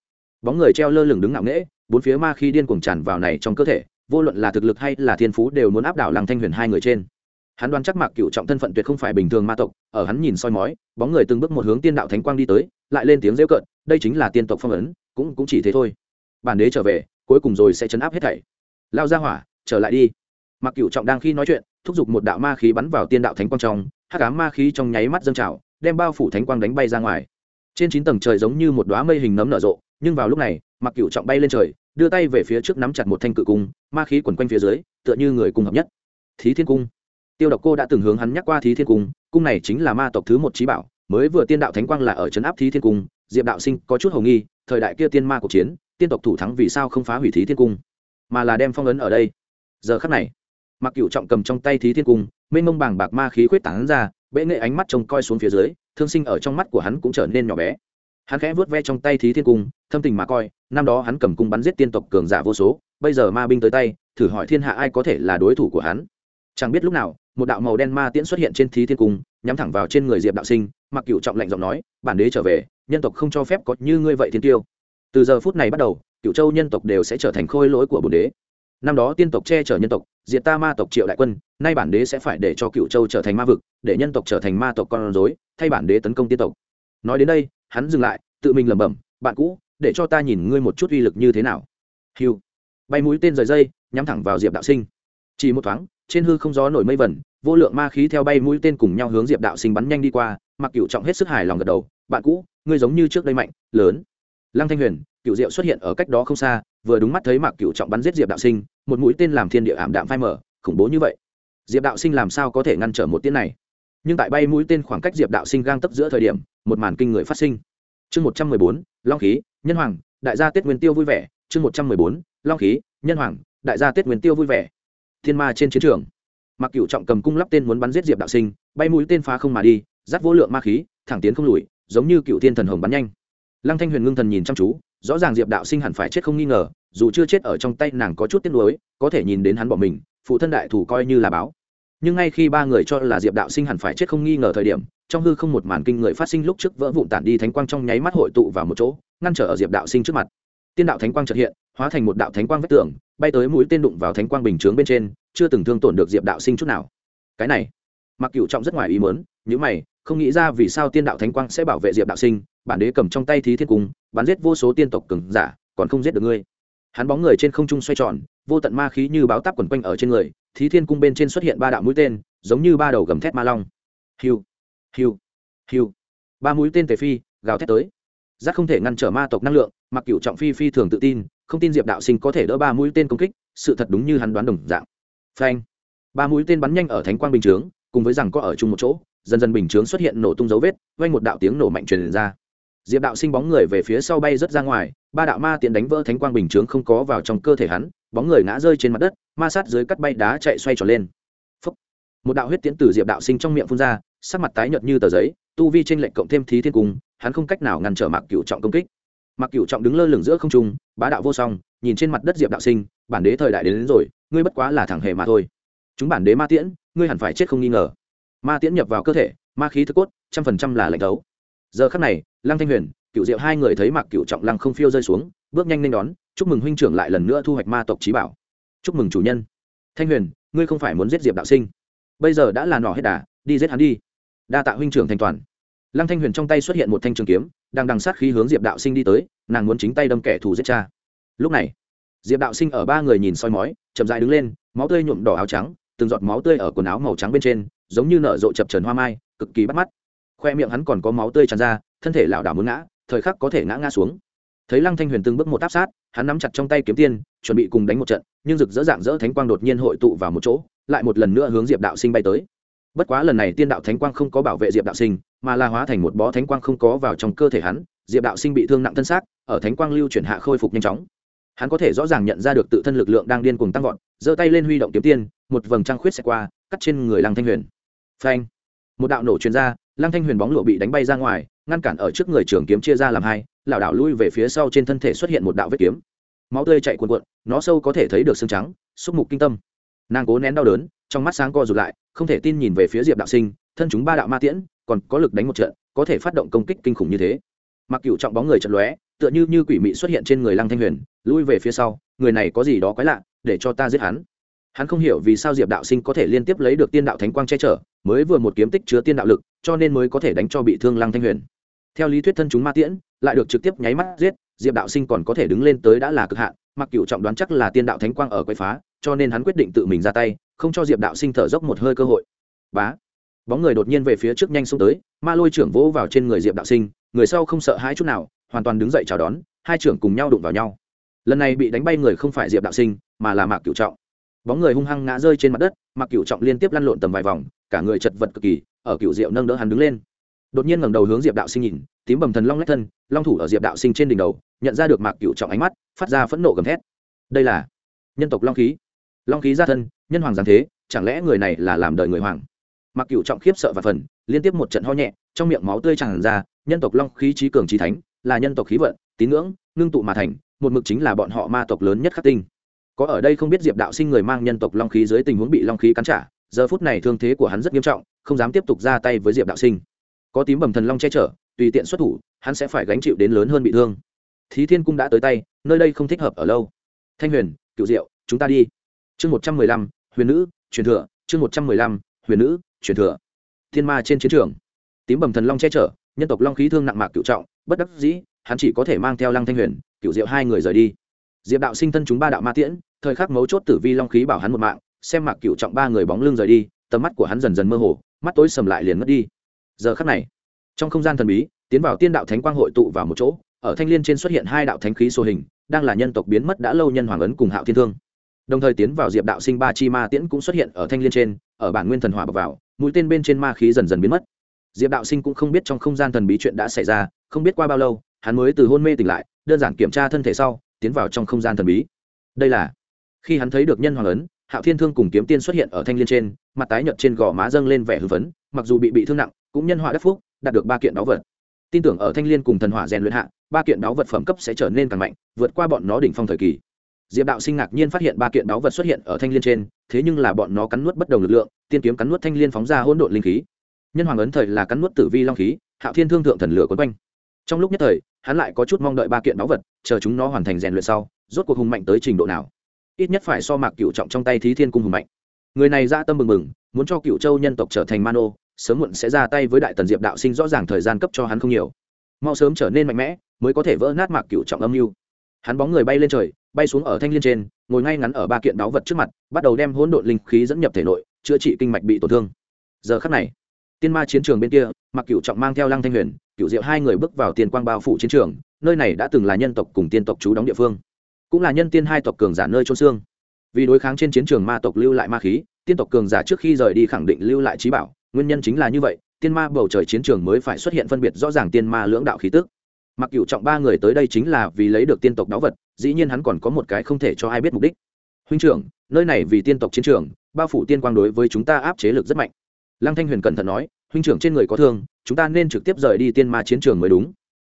A: Bóng người treo lơ lửng đứng ngạo nghễ, bốn phía ma khi điên cuồng tràn vào này trong cơ thể, vô luận là thực lực hay là thiên phú đều muốn áp đảo lăng thanh huyền hai người trên. Hắn đoán chắc mạc cựu trọng thân phận tuyệt không phải bình thường ma tộc, ở hắn nhìn soi mói, bóng người từng bước một hướng tiên đạo thánh quang đi tới lại lên tiếng rêu cợt, đây chính là tiên tộc phong ấn, cũng cũng chỉ thế thôi. Bản đế trở về, cuối cùng rồi sẽ chấn áp hết thảy. Lao ra hỏa, trở lại đi. Mặc cựu trọng đang khi nói chuyện, thúc giục một đạo ma khí bắn vào tiên đạo thánh quang trong, hắc ám ma khí trong nháy mắt dâng trào, đem bao phủ thánh quang đánh bay ra ngoài. Trên chín tầng trời giống như một đoá mây hình nấm nở rộ, nhưng vào lúc này mặc cựu trọng bay lên trời, đưa tay về phía trước nắm chặt một thanh cự cung, ma khí quẩn quanh phía dưới, tựa như người cung hợp nhất. Thí thiên cung. Tiêu độc cô đã từng hướng hắn nhắc qua thí thiên cung cung này chính là ma tộc thứ một trí bảo mới vừa tiên đạo thánh quang là ở trấn áp thí thiên cung, diệp đạo sinh có chút hầu nghi, thời đại kia tiên ma cuộc chiến, tiên tộc thủ thắng vì sao không phá hủy thí thiên cung? Mà là đem phong ấn ở đây. Giờ khắc này mặc cựu trọng cầm trong tay thí thiên cung, mênh mông bàng bạc ma khí khuyết tảng ra, bệ nghệ ánh mắt trông coi xuống phía dưới, thương sinh ở trong mắt của hắn cũng trở nên nhỏ bé. Hắn khẽ vớt ve trong tay thí thiên cung, thâm tình mà coi, năm đó hắn cầm cung bắn giết tiên tộc cường giả vô số, bây giờ ma binh tới tay, thử hỏi thiên hạ ai có thể là đối thủ của hắn? Chẳng biết lúc nào một đạo màu đen ma tiễn xuất hiện trên thí thiên cung, nhắm thẳng vào trên người diệp đạo sinh, mặc cựu trọng lạnh giọng nói, bản đế trở về, nhân tộc không cho phép có như ngươi vậy thiên tiêu. Từ giờ phút này bắt đầu cựu châu nhân tộc đều sẽ trở thành khôi lỗi của bồn đế. Năm đó tiên tộc che chở nhân tộc, diệt ta ma tộc triệu đại quân, nay bản đế sẽ phải để cho cựu châu trở thành ma vực, để nhân tộc trở thành ma tộc con rối, thay bản đế tấn công tiên tộc. Nói đến đây, hắn dừng lại, tự mình lẩm bẩm, bạn cũ, để cho ta nhìn ngươi một chút uy lực như thế nào. Hiu bay mũi tên rời dây, nhắm thẳng vào diệp đạo sinh. Chỉ một thoáng trên hư không gió nổi mây vẩn vô lượng ma khí theo bay mũi tên cùng nhau hướng diệp đạo sinh bắn nhanh đi qua mặc cựu trọng hết sức hài lòng gật đầu, bạn cũ, ngươi giống như trước đây mạnh, lớn. Lăng thanh huyền cựu diệu xuất hiện ở cách đó không xa, vừa đúng mắt thấy Mặc cựu trọng bắn giết diệp đạo sinh, một mũi tên làm thiên địa ảm đạm phai mở khủng bố như vậy. Diệp đạo sinh làm sao có thể ngăn trở một tiếng này? Nhưng tại bay mũi tên khoảng cách diệp đạo sinh gang tấp giữa thời điểm, một màn kinh người phát sinh. Chương một trăm mười bốn, long khí, nhân hoàng, đại gia tết nguyên tiêu vui vẻ. Chương một trăm mười bốn, long khí, nhân hoàng, đại gia tết nguyên tiêu vui vẻ thiên ma trên chiến trường. Mặc cựu trọng cầm cung lắp tên muốn bắn giết diệp đạo sinh, bay mũi tên phá không mà đi, dắt vô lượng ma khí, thẳng tiến không lùi, giống như cựu thiên thần hồng bắn nhanh. Lăng thanh huyền ngưng thần nhìn chăm chú, rõ ràng diệp đạo sinh hẳn phải chết không nghi ngờ, dù chưa chết ở trong tay nàng có chút tiếc nuối, có thể nhìn đến hắn bỏ mình, phụ thân đại thủ coi như là báo. Nhưng ngay khi ba người cho là diệp đạo sinh hẳn phải chết không nghi ngờ thời điểm, trong hư không một màn kinh người phát sinh lúc trước vỡ vụn tản đi thánh quang trong nháy mắt hội tụ vào một chỗ, ngăn trở ở diệp đạo sinh trước mặt. Tiên đạo thánh quang trật hiện, hóa thành một đạo thánh quang vách tường bay tới mũi tên đụng vào thánh quang bình chướng bên trên, chưa từng thương tổn được diệp đạo sinh chút nào. Cái này mặc cựu trọng rất ngoài ý mớn những mày, không nghĩ ra vì sao tiên đạo thánh quang sẽ bảo vệ diệp đạo sinh, bản đế cầm trong tay thí thiên cung, bắn giết vô số tiên tộc cường giả, còn không giết được ngươi. Hắn bóng người trên không trung xoay tròn, vô tận ma khí như báo táp quẩn quanh ở trên người, thí thiên cung bên trên xuất hiện ba đạo mũi tên, giống như ba đầu gầm thét ma long. Hiu hiu hiu. Ba mũi tên tề phi, gào thét tới. Giác không thể ngăn trở ma tộc năng lượng mặc cựu trọng phi phi thường tự tin không tin diệp đạo sinh có thể đỡ ba mũi tên công kích, sự thật đúng như hắn đoán đồng dạng. Phanh. Ba mũi tên bắn nhanh ở thánh quang bình chướng, cùng với rằng có ở chung một chỗ, dần dần bình chướng xuất hiện nổ tung dấu vết, vang một đạo tiếng nổ mạnh truyền ra. Diệp đạo sinh bóng người về phía sau bay rất ra ngoài, ba đạo ma tiện đánh vỡ thánh quang bình chướng không có vào trong cơ thể hắn, bóng người ngã rơi trên mặt đất, ma sát dưới cắt bay đá chạy xoay tròn lên. Phúc. một đạo huyết tiễn từ diệp đạo sinh trong miệng phun ra, sắc mặt tái nhợt như tờ giấy, tu vi trên lệnh cộng thêm thí thiên cung, hắn không cách nào ngăn trở mạc cựu trọng công kích mạc cựu trọng đứng lơ lửng giữa không trung bá đạo vô song nhìn trên mặt đất diệp đạo sinh bản đế thời đại đến, đến rồi ngươi bất quá là thẳng hề mà thôi. Chúng bản đế ma tiễn ngươi hẳn phải chết không nghi ngờ. Ma tiễn nhập vào cơ thể ma khí thức cốt trăm phần trăm là lạnh thấu. Giờ khắc này lăng thanh huyền cựu diệu hai người thấy mạc cựu trọng lăng không phiêu rơi xuống bước nhanh lên đón chúc mừng huynh trưởng lại lần nữa thu hoạch ma tộc trí bảo. Chúc mừng chủ nhân. Thanh huyền ngươi không phải muốn giết diệp đạo sinh. Bây giờ đã là nỏ hết đà đi giết hắn đi. Đa tạ huynh trưởng thành toàn. Lăng thanh huyền trong tay xuất hiện một thanh trường kiếm đang đằng sát khí hướng diệp đạo sinh đi tới, nàng muốn chính tay đâm kẻ thù giết cha. Lúc này, diệp đạo sinh ở ba người nhìn soi mói, chậm dại đứng lên, máu tươi nhuộm đỏ áo trắng, từng giọt máu tươi ở quần áo màu trắng bên trên, giống như nở rộ chập trần hoa mai, cực kỳ bắt mắt. Khoe miệng hắn còn có máu tươi tràn ra, thân thể lảo đảo muốn ngã, thời khắc có thể ngã ngã xuống. Thấy lăng thanh huyền từng bước một áp sát, hắn nắm chặt trong tay kiếm tiên, chuẩn bị cùng đánh một trận, nhưng rực rỡ dạng dỡ thánh quang đột nhiên hội tụ vào một chỗ, lại một lần nữa hướng diệp đạo sinh bay tới bất quá lần này tiên đạo thánh quang không có bảo vệ diệp đạo sinh, mà là hóa thành một bó thánh quang không có vào trong cơ thể hắn, diệp đạo sinh bị thương nặng thân xác, ở thánh quang lưu chuyển hạ khôi phục nhanh chóng. Hắn có thể rõ ràng nhận ra được tự thân lực lượng đang điên cuồng tăng vọt, giơ tay lên huy động kiếm tiên, một vầng trăng khuyết xẹt qua, cắt trên người lăng thanh huyền. Phanh! Một đạo nổ chuyên ra, lăng thanh huyền bóng lụa bị đánh bay ra ngoài, ngăn cản ở trước người trường kiếm chia ra làm hai, lảo đảo lui về phía sau trên thân thể xuất hiện một đạo vết kiếm. Máu tươi chạy cuồn cuộn, nó sâu có thể thấy được xương trắng, xúc mục kinh tâm. Nàng cố nén đau đớn trong mắt sáng co rụt lại, không thể tin nhìn về phía diệp đạo sinh, thân chúng ba đạo ma tiễn, còn có lực đánh một trận, có thể phát động công kích kinh khủng như thế. Mặc cựu trọng bóng người trận lóe, tựa như như quỷ mị xuất hiện trên người lăng thanh huyền, lui về phía sau, người này có gì đó quái lạ, để cho ta giết hắn. Hắn không hiểu vì sao diệp đạo sinh có thể liên tiếp lấy được tiên đạo thánh quang che chở, mới vừa một kiếm tích chứa tiên đạo lực, cho nên mới có thể đánh cho bị thương lăng thanh huyền. Theo lý thuyết thân chúng ma tiễn, lại được trực tiếp nháy mắt giết, diệp đạo sinh còn có thể đứng lên tới đã là cực hạn mặc cựu trọng đoán chắc là tiên đạo thánh quang ở quậy phá, cho nên hắn quyết định tự mình ra tay, không cho diệp đạo sinh thở dốc một hơi cơ hội. Bá. Bóng người đột nhiên về phía trước nhanh xông tới, ma lôi trưởng vỗ vào trên người diệp đạo sinh, người sau không sợ hãi chút nào, hoàn toàn đứng dậy chào đón, hai trưởng cùng nhau đụng vào nhau. Lần này bị đánh bay người không phải diệp đạo sinh, mà là mạc cựu trọng. Bóng người hung hăng ngã rơi trên mặt đất, mạc cựu trọng liên tiếp lăn lộn tầm vài vòng, cả người chật vật cực kỳ, ở cựu diệu nâng đỡ hắn đứng lên đột nhiên ngẩng đầu hướng diệp đạo sinh nhìn, tím bầm thần long lách thân, long thủ ở diệp đạo sinh trên đỉnh đầu, nhận ra được mạc cựu trọng ánh mắt, phát ra phẫn nộ gầm thét. Đây là nhân tộc long khí. Long khí ra thân, nhân hoàng giáng thế, chẳng lẽ người này là làm đời người hoàng? Mạc cựu trọng khiếp sợ và phần, liên tiếp một trận ho nhẹ, trong miệng máu tươi tràn ra, nhân tộc long khí trí cường trí thánh, là nhân tộc khí vận, tín ngưỡng, ngưng tụ mà thành, một mực chính là bọn họ ma tộc lớn nhất khắc tinh. Có ở đây không biết diệp đạo sinh người mang nhân tộc long khí dưới tình huống bị long khí cắn trả, giờ phút này thương thế của hắn rất nghiêm trọng, không dám tiếp tục ra tay với diệp đạo sinh có tím bầm thần long che chở, tùy tiện xuất thủ, hắn sẽ phải gánh chịu đến lớn hơn bị thương. Thí thiên cung đã tới tay, nơi đây không thích hợp ở lâu. Thanh huyền cựu diệu, chúng ta đi. Chương một trăm mười lăm, huyền nữ, truyền thừa, chương một trăm mười lăm, huyền nữ, truyền thừa. Thiên ma trên chiến trường. Tím bầm thần long che chở, nhân tộc long khí thương nặng mạc cựu trọng, bất đắc dĩ, hắn chỉ có thể mang theo lăng thanh huyền cựu diệu hai người rời đi. Diệp đạo sinh thân chúng ba đạo ma tiễn, thời khắc mấu chốt tử vi long khí bảo hắn một mạng, xem mạc cựu trọng ba người bóng lưng rời đi, tầm mắt của hắn dần dần mơ hồ, mắt tối sầm lại liền mất đi giờ khắc này, trong không gian thần bí, tiến vào tiên đạo thánh quang hội tụ vào một chỗ, ở thanh liên trên xuất hiện hai đạo thánh khí sô hình, đang là nhân tộc biến mất đã lâu nhân hoàng ấn cùng hạo thiên thương. Đồng thời tiến vào diệp đạo sinh ba chi ma tiễn cũng xuất hiện ở thanh liên trên, ở bản nguyên thần hỏa bập vào, mũi tên bên trên ma khí dần dần biến mất. Diệp đạo sinh cũng không biết trong không gian thần bí chuyện đã xảy ra, không biết qua bao lâu, hắn mới từ hôn mê tỉnh lại, đơn giản kiểm tra thân thể sau, tiến vào trong không gian thần bí. Đây là, khi hắn thấy được nhân hoàng ấn, hạo thiên thương cùng kiếm tiên xuất hiện ở thanh liên trên, mặt tái nhợt trên gò má dâng lên vẻ hư vấn mặc dù bị bị thương nặng cũng nhân họa đắc phúc, đạt được ba kiện đáo vật. Tin tưởng ở thanh liên cùng thần hỏa rèn luyện hạ, ba kiện đáo vật phẩm cấp sẽ trở nên càng mạnh, vượt qua bọn nó đỉnh phong thời kỳ. Diệp đạo sinh ngạc nhiên phát hiện ba kiện đáo vật xuất hiện ở thanh liên trên, thế nhưng là bọn nó cắn nuốt bất đồng lực lượng, tiên kiếm cắn nuốt thanh liên phóng ra hỗn độn linh khí. Nhân hoàng ấn thời là cắn nuốt tử vi long khí, hạo thiên thương thượng thần lửa quấn quanh. Trong lúc nhất thời, hắn lại có chút mong đợi ba kiện báu vật, chờ chúng nó hoàn thành rèn luyện sau, rốt cuộc hùng mạnh tới trình độ nào. Ít nhất phải so mạc cựu trọng trong tay thí thiên cung hùng mạnh. Người này ra tâm mừng mừng muốn cho cựu châu nhân tộc trở thành mano sớm muộn sẽ ra tay với đại tần diệp đạo sinh rõ ràng thời gian cấp cho hắn không nhiều. Mau sớm trở nên mạnh mẽ, mới có thể vỡ nát mạc cựu trọng âm mưu. Hắn bóng người bay lên trời, bay xuống ở thanh liên trên, ngồi ngay ngắn ở ba kiện đáo vật trước mặt, bắt đầu đem hỗn độn linh khí dẫn nhập thể nội, chữa trị kinh mạch bị tổn thương. Giờ khắc này, tiên ma chiến trường bên kia mặc cựu trọng mang theo lăng thanh huyền cựu diệu hai người bước vào tiền quang bao phủ chiến trường, nơi này đã từng là nhân tộc cùng tiên tộc trú đóng địa phương, cũng là nhân tiên hai tộc cường giả nơi trôn xương. Vì đối kháng trên chiến trường ma tộc lưu lại ma khí, tiên tộc cường giả trước khi rời đi khẳng định lưu lại trí bảo nguyên nhân chính là như vậy, tiên ma bầu trời chiến trường mới phải xuất hiện phân biệt rõ ràng tiên ma lưỡng đạo khí tức. Mặc cựu trọng ba người tới đây chính là vì lấy được tiên tộc đáo vật, dĩ nhiên hắn còn có một cái không thể cho ai biết mục đích. Huynh trưởng, nơi này vì tiên tộc chiến trường, bao phủ tiên quang đối với chúng ta áp chế lực rất mạnh. Lăng thanh huyền cẩn thận nói, huynh trưởng trên người có thương, chúng ta nên trực tiếp rời đi tiên ma chiến trường mới đúng.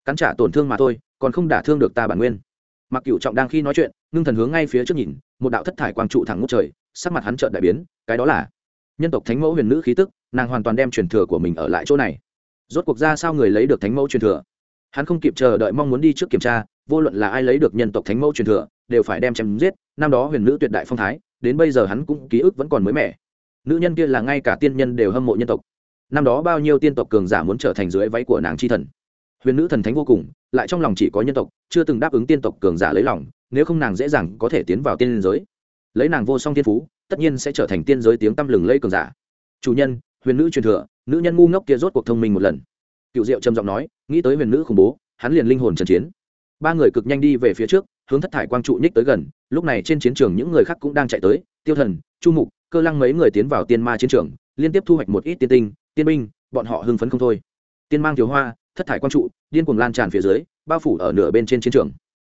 A: Cắn trả tổn thương mà thôi, còn không đả thương được ta bản nguyên. Mặc cựu trọng đang khi nói chuyện, ngưng thần hướng ngay phía trước nhìn, một đạo thất thải quang trụ thẳng ngút trời, sắc mặt hắn trợn đại biến, cái đó là nhân tộc thánh mẫu huyền nữ khí tức, nàng hoàn toàn đem truyền thừa của mình ở lại chỗ này. Rốt cuộc ra sao người lấy được thánh mẫu truyền thừa? Hắn không kịp chờ đợi mong muốn đi trước kiểm tra, vô luận là ai lấy được nhân tộc thánh mẫu truyền thừa, đều phải đem chém giết, năm đó huyền nữ tuyệt đại phong thái, đến bây giờ hắn cũng ký ức vẫn còn mới mẻ. Nữ nhân kia là ngay cả tiên nhân đều hâm mộ nhân tộc. Năm đó bao nhiêu tiên tộc cường giả muốn trở thành dưới váy của nàng chi thần. Huyền nữ thần thánh vô cùng, lại trong lòng chỉ có nhân tộc, chưa từng đáp ứng tiên tộc cường giả lấy lòng, nếu không nàng dễ dàng có thể tiến vào tiên giới. Lấy nàng vô song tiên phú tất nhiên sẽ trở thành tiên giới tiếng tăm lừng lây cường giả. Chủ nhân, huyền nữ truyền thừa, nữ nhân ngu ngốc kia rốt cuộc thông minh một lần. Cựu diệu trầm giọng nói, nghĩ tới huyền nữ khủng bố, hắn liền linh hồn trần chiến. Ba người cực nhanh đi về phía trước, hướng thất thải quang trụ nhích tới gần, lúc này trên chiến trường những người khác cũng đang chạy tới, tiêu thần, chu mục, cơ lăng mấy người tiến vào tiên ma chiến trường, liên tiếp thu hoạch một ít tiên tinh, tiên binh, bọn họ hưng phấn không thôi. Tiên mang thiếu hoa, thất thải quang trụ, điên cuồng lan tràn phía dưới, bao phủ ở nửa bên trên chiến trường.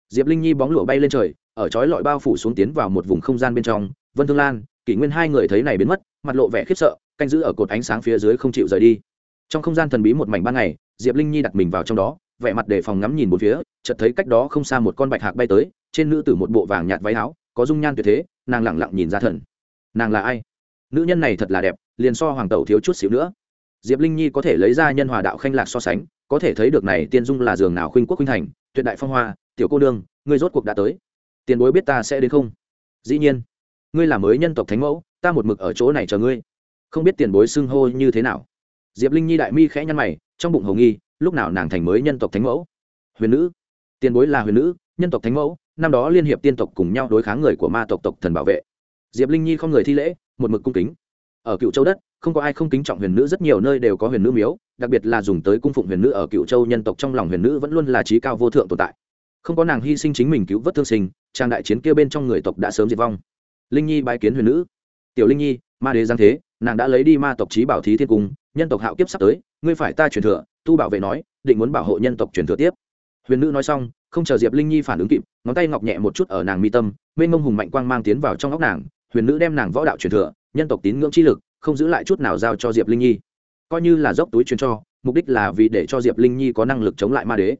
A: Diệp linh nhi bóng lụa bay lên trời, ở chói lọi bao phủ xuống tiến vào một vùng không gian bên trong vân thương lan, kỷ nguyên hai người thấy này biến mất, mặt lộ vẻ khiếp sợ, canh giữ ở cột ánh sáng phía dưới không chịu rời đi. Trong không gian thần bí một mảnh ban ngày, diệp linh nhi đặt mình vào trong đó, vẻ mặt đề phòng ngắm nhìn một phía, chợt thấy cách đó không xa một con bạch hạc bay tới, trên nữ tử một bộ vàng nhạt váy áo, có dung nhan tuyệt thế, nàng lẳng lặng nhìn ra thần. Nàng là ai? Nữ nhân này thật là đẹp, liền so hoàng tẩu thiếu chút xíu nữa. Diệp linh nhi có thể lấy ra nhân hòa đạo khanh lạc so sánh, có thể thấy được này tiên dung là giường nào khuynh quốc khuynh thành, tuyệt đại phong hoa, tiểu cô đương ngươi rốt cuộc đã tới. Tiền bối biết ta sẽ đến không? Dĩ nhiên ngươi là mới nhân tộc thánh mẫu, ta một mực ở chỗ này chờ ngươi. Không biết tiền bối xưng hô như thế nào. Diệp linh nhi đại mi khẽ nhăn mày, trong bụng hồng nghi, lúc nào nàng thành mới nhân tộc thánh mẫu? Huyền nữ. Tiền bối là huyền nữ, nhân tộc thánh mẫu, năm đó liên hiệp tiên tộc cùng nhau đối kháng người của ma tộc tộc thần bảo vệ. Diệp linh nhi không người thi lễ, một mực cung kính. Ở cựu châu đất, không có ai không kính trọng huyền nữ, rất nhiều nơi đều có huyền nữ miếu, đặc biệt là dùng tới cung phụng huyền nữ ở cựu châu nhân tộc trong lòng huyền nữ vẫn luôn là trí cao vô thượng tồn tại. Không có nàng hy sinh chính mình cứu vớt thương sinh trang đại chiến kia bên trong người tộc đã sớm diệt vong linh nhi bái kiến huyền nữ. Tiểu linh nhi, ma đế giang thế, nàng đã lấy đi ma tộc trí bảo thí thiên cung, nhân tộc hạo kiếp sắp tới, ngươi phải ta truyền thừa, tu bảo vệ nói, định muốn bảo hộ nhân tộc truyền thừa tiếp. Huyền nữ nói xong, không chờ diệp linh nhi phản ứng kịp, ngón tay ngọc nhẹ một chút ở nàng mi tâm, mênh mông hùng mạnh quang mang tiến vào trong óc nàng, huyền nữ đem nàng võ đạo truyền thừa, nhân tộc tín ngưỡng chi lực, không giữ lại chút nào giao cho diệp linh nhi. Coi như là dốc túi truyền cho, mục đích là vì để cho diệp linh nhi có năng lực chống lại ma đế.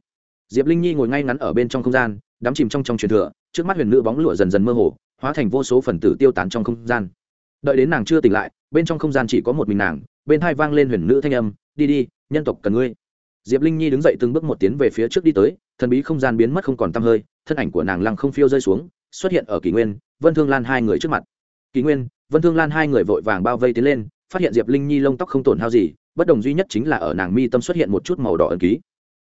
A: Diệp linh nhi ngồi ngay ngắn ở bên trong không gian, đắm chìm trong trong truyền thừa, trước mắt huyền nữ bóng lụa dần dần mơ hồ hóa thành vô số phần tử tiêu tán trong không gian. Đợi đến nàng chưa tỉnh lại, bên trong không gian chỉ có một mình nàng, bên hai vang lên huyền nữ thanh âm, đi đi, nhân tộc cần ngươi. Diệp linh nhi đứng dậy từng bước một tiến về phía trước đi tới, thần bí không gian biến mất không còn tăm hơi, thân ảnh của nàng lăng không phiêu rơi xuống, xuất hiện ở kỷ nguyên, vân thương lan hai người trước mặt. Kỷ nguyên, vân thương lan hai người vội vàng bao vây tiến lên, phát hiện diệp linh nhi lông tóc không tổn hao gì, bất đồng duy nhất chính là ở nàng mi tâm xuất hiện một chút màu đỏ ẩn ký.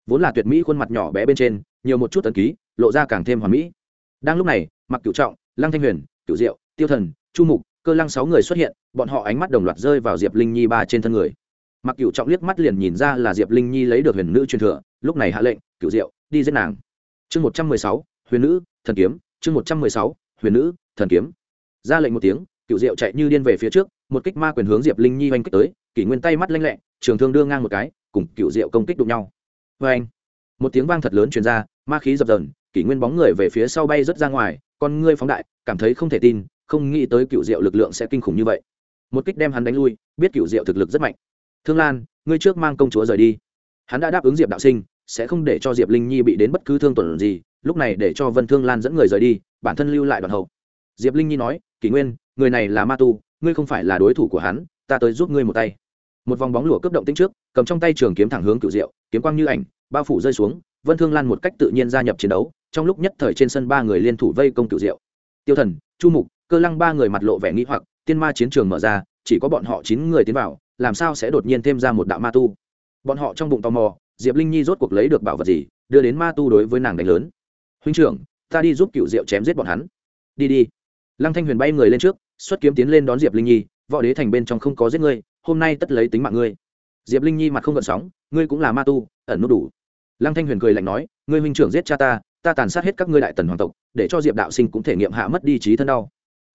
A: Vốn là tuyệt mỹ khuôn mặt nhỏ bé bên trên, nhiều một chút ẩn ký, lộ ra càng thêm hoàn mỹ. Đang lúc này mặc cửu trọng lăng thanh huyền, cửu diệu, tiêu thần, chu mục, cơ lăng sáu người xuất hiện, bọn họ ánh mắt đồng loạt rơi vào diệp linh nhi ba trên thân người. Mặc cửu trọng liếc mắt liền nhìn ra là diệp linh nhi lấy được huyền nữ truyền thừa, lúc này hạ lệnh, cửu diệu, đi giết nàng. Chương một trăm mười sáu, huyền nữ, thần kiếm. Chương một trăm mười sáu, huyền nữ, thần kiếm. Ra lệnh một tiếng, cửu diệu chạy như điên về phía trước, một kích ma quyền hướng diệp linh nhi oanh kích tới, kỷ nguyên tay mắt lanh lẹ, trường thương đưa ngang một cái, cùng cửu diệu công kích đụng nhau. Vê anh một tiếng vang thật lớn truyền ra, ma khí dập dần kỷ nguyên bóng người về phía sau bay rất ra ngoài con ngươi phóng đại, cảm thấy không thể tin, không nghĩ tới cựu diệu lực lượng sẽ kinh khủng như vậy. Một kích đem hắn đánh lui, biết cựu diệu thực lực rất mạnh. Thương lan, ngươi trước mang công chúa rời đi. Hắn đã đáp ứng diệp đạo sinh, sẽ không để cho diệp linh nhi bị đến bất cứ thương tổn gì, lúc này để cho vân thương lan dẫn người rời đi, bản thân lưu lại đoàn hậu. Diệp linh nhi nói, kỷ nguyên, người này là ma tu, ngươi không phải là đối thủ của hắn, ta tới giúp ngươi một tay. Một vòng bóng lụa cấp động tính trước, cầm trong tay trường kiếm thẳng hướng cựu diệu, kiếm quang như ảnh, bao phủ rơi xuống, vân thương lan một cách tự nhiên gia nhập chiến đấu trong lúc nhất thời trên sân ba người liên thủ vây công cựu diệu. Tiêu thần, chu mục, cơ lăng ba người mặt lộ vẻ nghĩ hoặc, tiên ma chiến trường mở ra, chỉ có bọn họ chín người tiến vào, làm sao sẽ đột nhiên thêm ra một đạo ma tu? Bọn họ trong bụng tò mò, diệp linh nhi rốt cuộc lấy được bảo vật gì, đưa đến ma tu đối với nàng đánh lớn. Huynh trưởng, ta đi giúp cựu diệu chém giết bọn hắn. Đi đi. Lăng thanh huyền bay người lên trước, xuất kiếm tiến lên đón diệp linh nhi, võ đế thành bên trong không có giết ngươi, hôm nay tất lấy tính mạng ngươi. Diệp linh nhi mặt không gợn sóng, ngươi cũng là ma tu, ẩn nút đủ. Lăng thanh huyền cười lạnh nói, ngươi huynh trưởng giết cha ta ta tàn sát hết các ngươi đại tần hoàng tộc, để cho diệp đạo sinh cũng thể nghiệm hạ mất đi trí thân đau.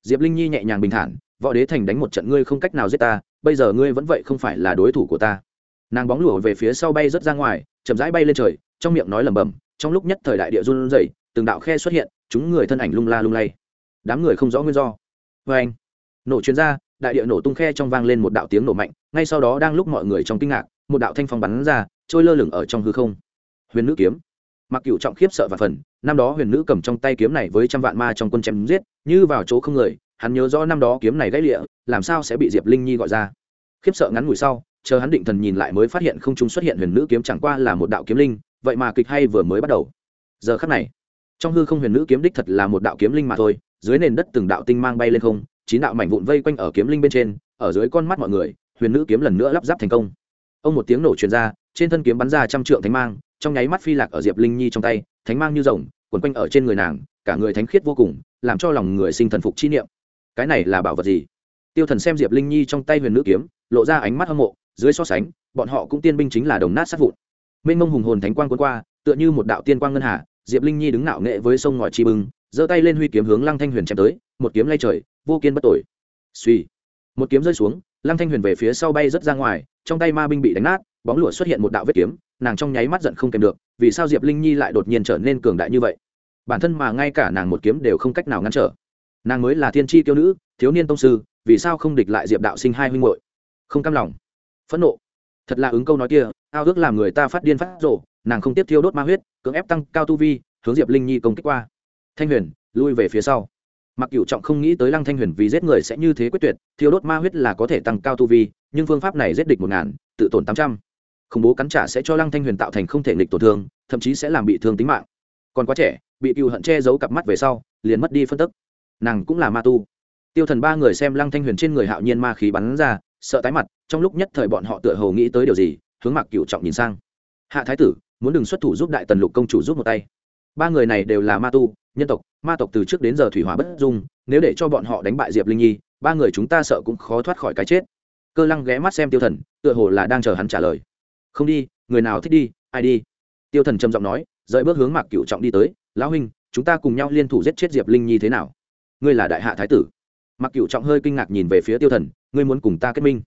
A: Diệp linh nhi nhẹ nhàng bình thản, võ đế thành đánh một trận ngươi không cách nào giết ta, bây giờ ngươi vẫn vậy không phải là đối thủ của ta. Nàng bóng lửa về phía sau bay rớt ra ngoài, chậm rãi bay lên trời, trong miệng nói lẩm bẩm, trong lúc nhất thời đại địa run rẩy, từng đạo khe xuất hiện, chúng người thân ảnh lung la lung lay. Đám người không rõ nguyên do. Vê anh, nổ chuyên ra đại địa nổ tung khe trong vang lên một đạo tiếng nổ mạnh, ngay sau đó đang lúc mọi người trong kinh ngạc, một đạo thanh phong bắn ra, trôi lơ lửng ở trong hư không. Huyền nữ kiếm mặc cựu trọng khiếp sợ và phần, năm đó huyền nữ cầm trong tay kiếm này với trăm vạn ma trong quân chém giết, như vào chỗ không người, hắn nhớ rõ năm đó kiếm này gãy lịa, làm sao sẽ bị diệp linh nhi gọi ra. Khiếp sợ ngắn ngủi sau, chờ hắn định thần nhìn lại mới phát hiện không trung xuất hiện huyền nữ kiếm chẳng qua là một đạo kiếm linh, vậy mà kịch hay vừa mới bắt đầu. Giờ khắc này, trong hư không huyền nữ kiếm đích thật là một đạo kiếm linh mà thôi, dưới nền đất từng đạo tinh mang bay lên không, chín đạo mảnh vụn vây quanh ở kiếm linh bên trên, ở dưới con mắt mọi người, huyền nữ kiếm lần nữa lắp ráp thành công. Ông một tiếng nổ truyền ra, trên thân kiếm bắn ra trăm trượng thánh mang trong nháy mắt phi lạc ở diệp linh nhi trong tay thánh mang như rồng quấn quanh ở trên người nàng cả người thánh khiết vô cùng làm cho lòng người sinh thần phục chi niệm cái này là bảo vật gì tiêu thần xem diệp linh nhi trong tay huyền nữ kiếm lộ ra ánh mắt hâm mộ dưới so sánh bọn họ cũng tiên binh chính là đồng nát sát vụn mênh mông hùng hồn thánh quang quân qua tựa như một đạo tiên quang ngân hà diệp linh nhi đứng nạo nghệ với sông ngòi chi bưng giơ tay lên huy kiếm hướng lăng thanh huyền chém tới một kiếm lay trời vô kiên bất tội suy một kiếm rơi xuống lăng thanh huyền về phía sau bay rất ra ngoài trong tay ma binh bị đánh nát bóng lửa xuất hiện một đạo vết kiếm, nàng trong nháy mắt giận không kèm được, vì sao diệp linh nhi lại đột nhiên trở nên cường đại như vậy? Bản thân mà ngay cả nàng một kiếm đều không cách nào ngăn trở. Nàng mới là thiên tri tiêu nữ, thiếu niên tông sư, vì sao không địch lại diệp đạo sinh hai huynh hội không cam lòng. Phẫn nộ. Thật là ứng câu nói kia, ao ước làm người ta phát điên phát rộ nàng không tiếp thiêu đốt ma huyết, cưỡng ép tăng cao tu vi, hướng diệp linh nhi công kích qua. Thanh huyền, lui về phía sau. Mặc cựu trọng không nghĩ tới lăng thanh huyền vì giết người sẽ như thế quyết tuyệt, thiêu đốt ma huyết là có thể tăng cao tu vi, nhưng phương pháp này giết địch một ngàn, tự tổn tám trăm khủng bố cắn trả sẽ cho lăng thanh huyền tạo thành không thể nghịch tổn thương, thậm chí sẽ làm bị thương tính mạng. Còn quá trẻ, bị cựu hận che giấu cặp mắt về sau, liền mất đi phân tức. Nàng cũng là ma tu. Tiêu thần ba người xem lăng thanh huyền trên người hạo nhiên ma khí bắn ra, sợ tái mặt, trong lúc nhất thời bọn họ tựa hồ nghĩ tới điều gì, hướng mặc cựu trọng nhìn sang. Hạ thái tử, muốn đừng xuất thủ giúp đại tần lục công chủ giúp một tay. Ba người này đều là ma tu, nhân tộc, ma tộc từ trước đến giờ thủy hỏa bất dung, nếu để cho bọn họ đánh bại diệp linh nhi, ba người chúng ta sợ cũng khó thoát khỏi cái chết. Cơ lăng ghé mắt xem tiêu thần, tựa hồ là đang chờ hắn trả lời không đi, người nào thích đi, ai đi? Tiêu thần trầm giọng nói, rời bước hướng mạc cựu trọng đi tới, lão huynh, chúng ta cùng nhau liên thủ giết chết diệp linh nhi thế nào? Ngươi là đại hạ thái tử. Mạc cựu trọng hơi kinh ngạc nhìn về phía tiêu thần, ngươi muốn cùng ta kết minh?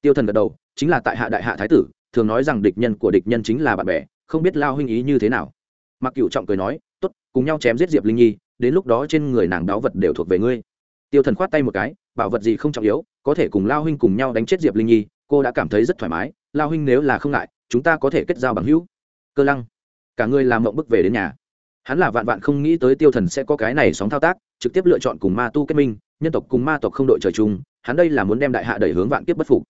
A: Tiêu thần gật đầu, chính là tại hạ đại hạ thái tử, thường nói rằng địch nhân của địch nhân chính là bạn bè, không biết lao huynh ý như thế nào. Mạc cựu trọng cười nói t ố t cùng nhau chém giết diệp linh nhi, đến lúc đó trên người nàng đáo vật đều thuộc về ngươi. Tiêu thần khoát tay một cái, bảo vật gì không trọng yếu, có thể cùng lao huynh cùng nhau đánh chết diệp linh nhi cô đã cảm thấy rất thoải mái, lao huynh nếu là không ngại, chúng ta có thể kết giao bằng hữu. Cơ lăng, cả người làm mộng bức về đến nhà. Hắn là vạn vạn không nghĩ tới tiêu thần sẽ có cái này sóng thao tác, trực tiếp lựa chọn cùng ma tu kết minh, nhân tộc cùng ma tộc không đội trời chung, hắn đây là muốn đem đại hạ đẩy hướng vạn kiếp bất phục.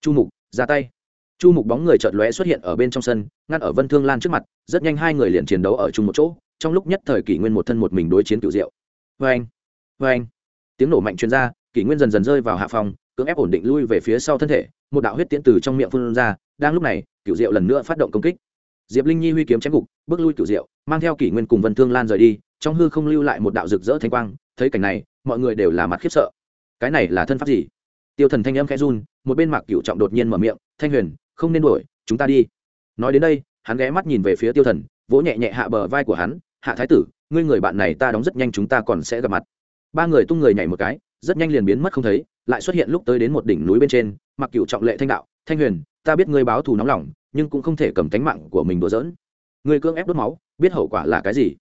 A: Chu mục, ra tay. Chu mục bóng người chợt lóe xuất hiện ở bên trong sân, ngăn ở vân thương lan trước mặt, rất nhanh hai người liền chiến đấu ở chung một chỗ, trong lúc nhất thời kỷ nguyên một thân một mình đối chiến cựu diệu. Vê anh vê anh. Tiếng nổ mạnh chuyên r a kỷ nguyên dần dần rơi vào hạ phòng, cưỡng ép ổn định lui về phía sau thân thể một đạo huyết tiễn từ trong miệng phun ra, đang lúc này cựu diệu lần nữa phát động công kích. Diệp linh nhi huy kiếm chém gục, bước lui cựu diệu, mang theo kỷ nguyên cùng vân thương lan rời đi, trong hư không lưu lại một đạo rực rỡ thanh quang, thấy cảnh này, mọi người đều là mặt khiếp sợ. Cái này là thân pháp gì? Tiêu thần thanh âm khẽ run, một bên mạc cựu trọng đột nhiên mở miệng, thanh huyền, không nên đuổi, chúng ta đi. Nói đến đây, hắn ghé mắt nhìn về phía tiêu thần, vỗ nhẹ nhẹ hạ bờ vai của hắn, hạ thái tử, ngươi người bạn này ta đóng rất nhanh chúng ta còn sẽ gặp mặt. Ba người tung người nhảy một cái, rất nhanh liền biến mất không thấy, lại xuất hiện lúc tới đến một đỉnh núi bên trên mặc cựu trọng lệ thanh đạo, thanh huyền, ta biết ngươi báo thù nóng lòng, nhưng cũng không thể cầm tánh mạng của mình đùa giỡn. Ngươi cưỡng ép đốt máu, biết hậu quả là cái gì?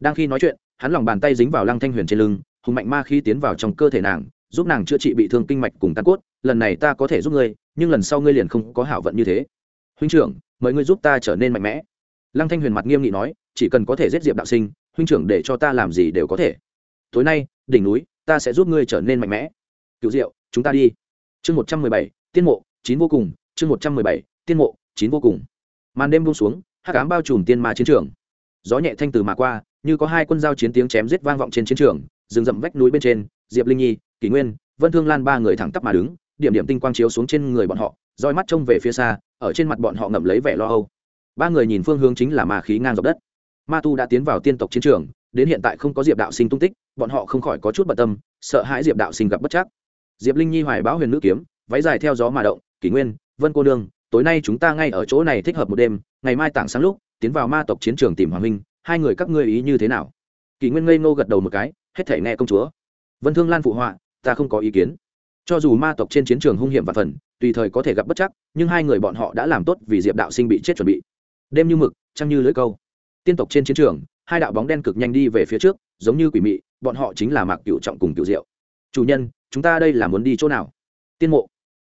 A: Đang khi nói chuyện, hắn lòng bàn tay dính vào lăng thanh huyền trên lưng, hùng mạnh ma khi tiến vào trong cơ thể nàng, giúp nàng chữa trị bị thương kinh mạch cùng tan cốt, lần này ta có thể giúp ngươi, nhưng lần sau ngươi liền không có hảo vận như thế. Huynh trưởng, mời ngươi giúp ta trở nên mạnh mẽ. Lăng thanh huyền mặt nghiêm nghị nói, chỉ cần có thể giết diệp đạo sinh, huynh trưởng để cho ta làm gì đều có thể. Tối nay, đỉnh núi, ta sẽ giúp ngươi trở nên mạnh mẽ. Cựu diệu, chúng ta đi. Chương một trăm mười bảy tiên mộ, chín vô cùng, chương một trăm mười bảy, tiên mộ, chín vô cùng. Màn đêm buông xuống, hắc ám bao trùm tiên ma chiến trường. Gió nhẹ thanh từ mà qua, như có hai quân giao chiến tiếng chém giết vang vọng trên chiến trường, rừng rậm vách núi bên trên, diệp linh nhi, kỷ nguyên, vân thương lan ba người thẳng tắp mà đứng, điểm điểm tinh quang chiếu xuống trên người bọn họ, roi mắt trông về phía xa, ở trên mặt bọn họ ngậm lấy vẻ lo âu. Ba người nhìn phương hướng chính là ma khí ngang dọc đất. Ma tu đã tiến vào tiên tộc chiến trường, đến hiện tại không có diệp đạo sinh tung tích, bọn họ không khỏi có chút bận tâm, sợ hãi diệp đạo sinh gặp bất chắc. Diệp linh nhi hoài báo huyền nữ kiếm váy dài theo gió mà động, kỷ nguyên, vân cô nương, tối nay chúng ta ngay ở chỗ này thích hợp một đêm, ngày mai tảng sáng lúc, tiến vào ma tộc chiến trường tìm hoàng minh, hai người các ngươi ý như thế nào? Kỷ nguyên ngây ngô gật đầu một cái, hết thể nghe công chúa. Vân thương lan phụ họa, ta không có ý kiến. Cho dù ma tộc trên chiến trường hung hiểm và phần, tùy thời có thể gặp bất chắc, nhưng hai người bọn họ đã làm tốt vì diệp đạo sinh bị chết chuẩn bị. Đêm như mực, trăng như lưỡi câu. Tiên tộc trên chiến trường, hai đạo bóng đen cực nhanh đi về phía trước, giống như quỷ mị, bọn họ chính là mạc cựu trọng cùng cựu diệu. Chủ nhân, chúng ta đây là muốn đi chỗ nào? Tiên mộ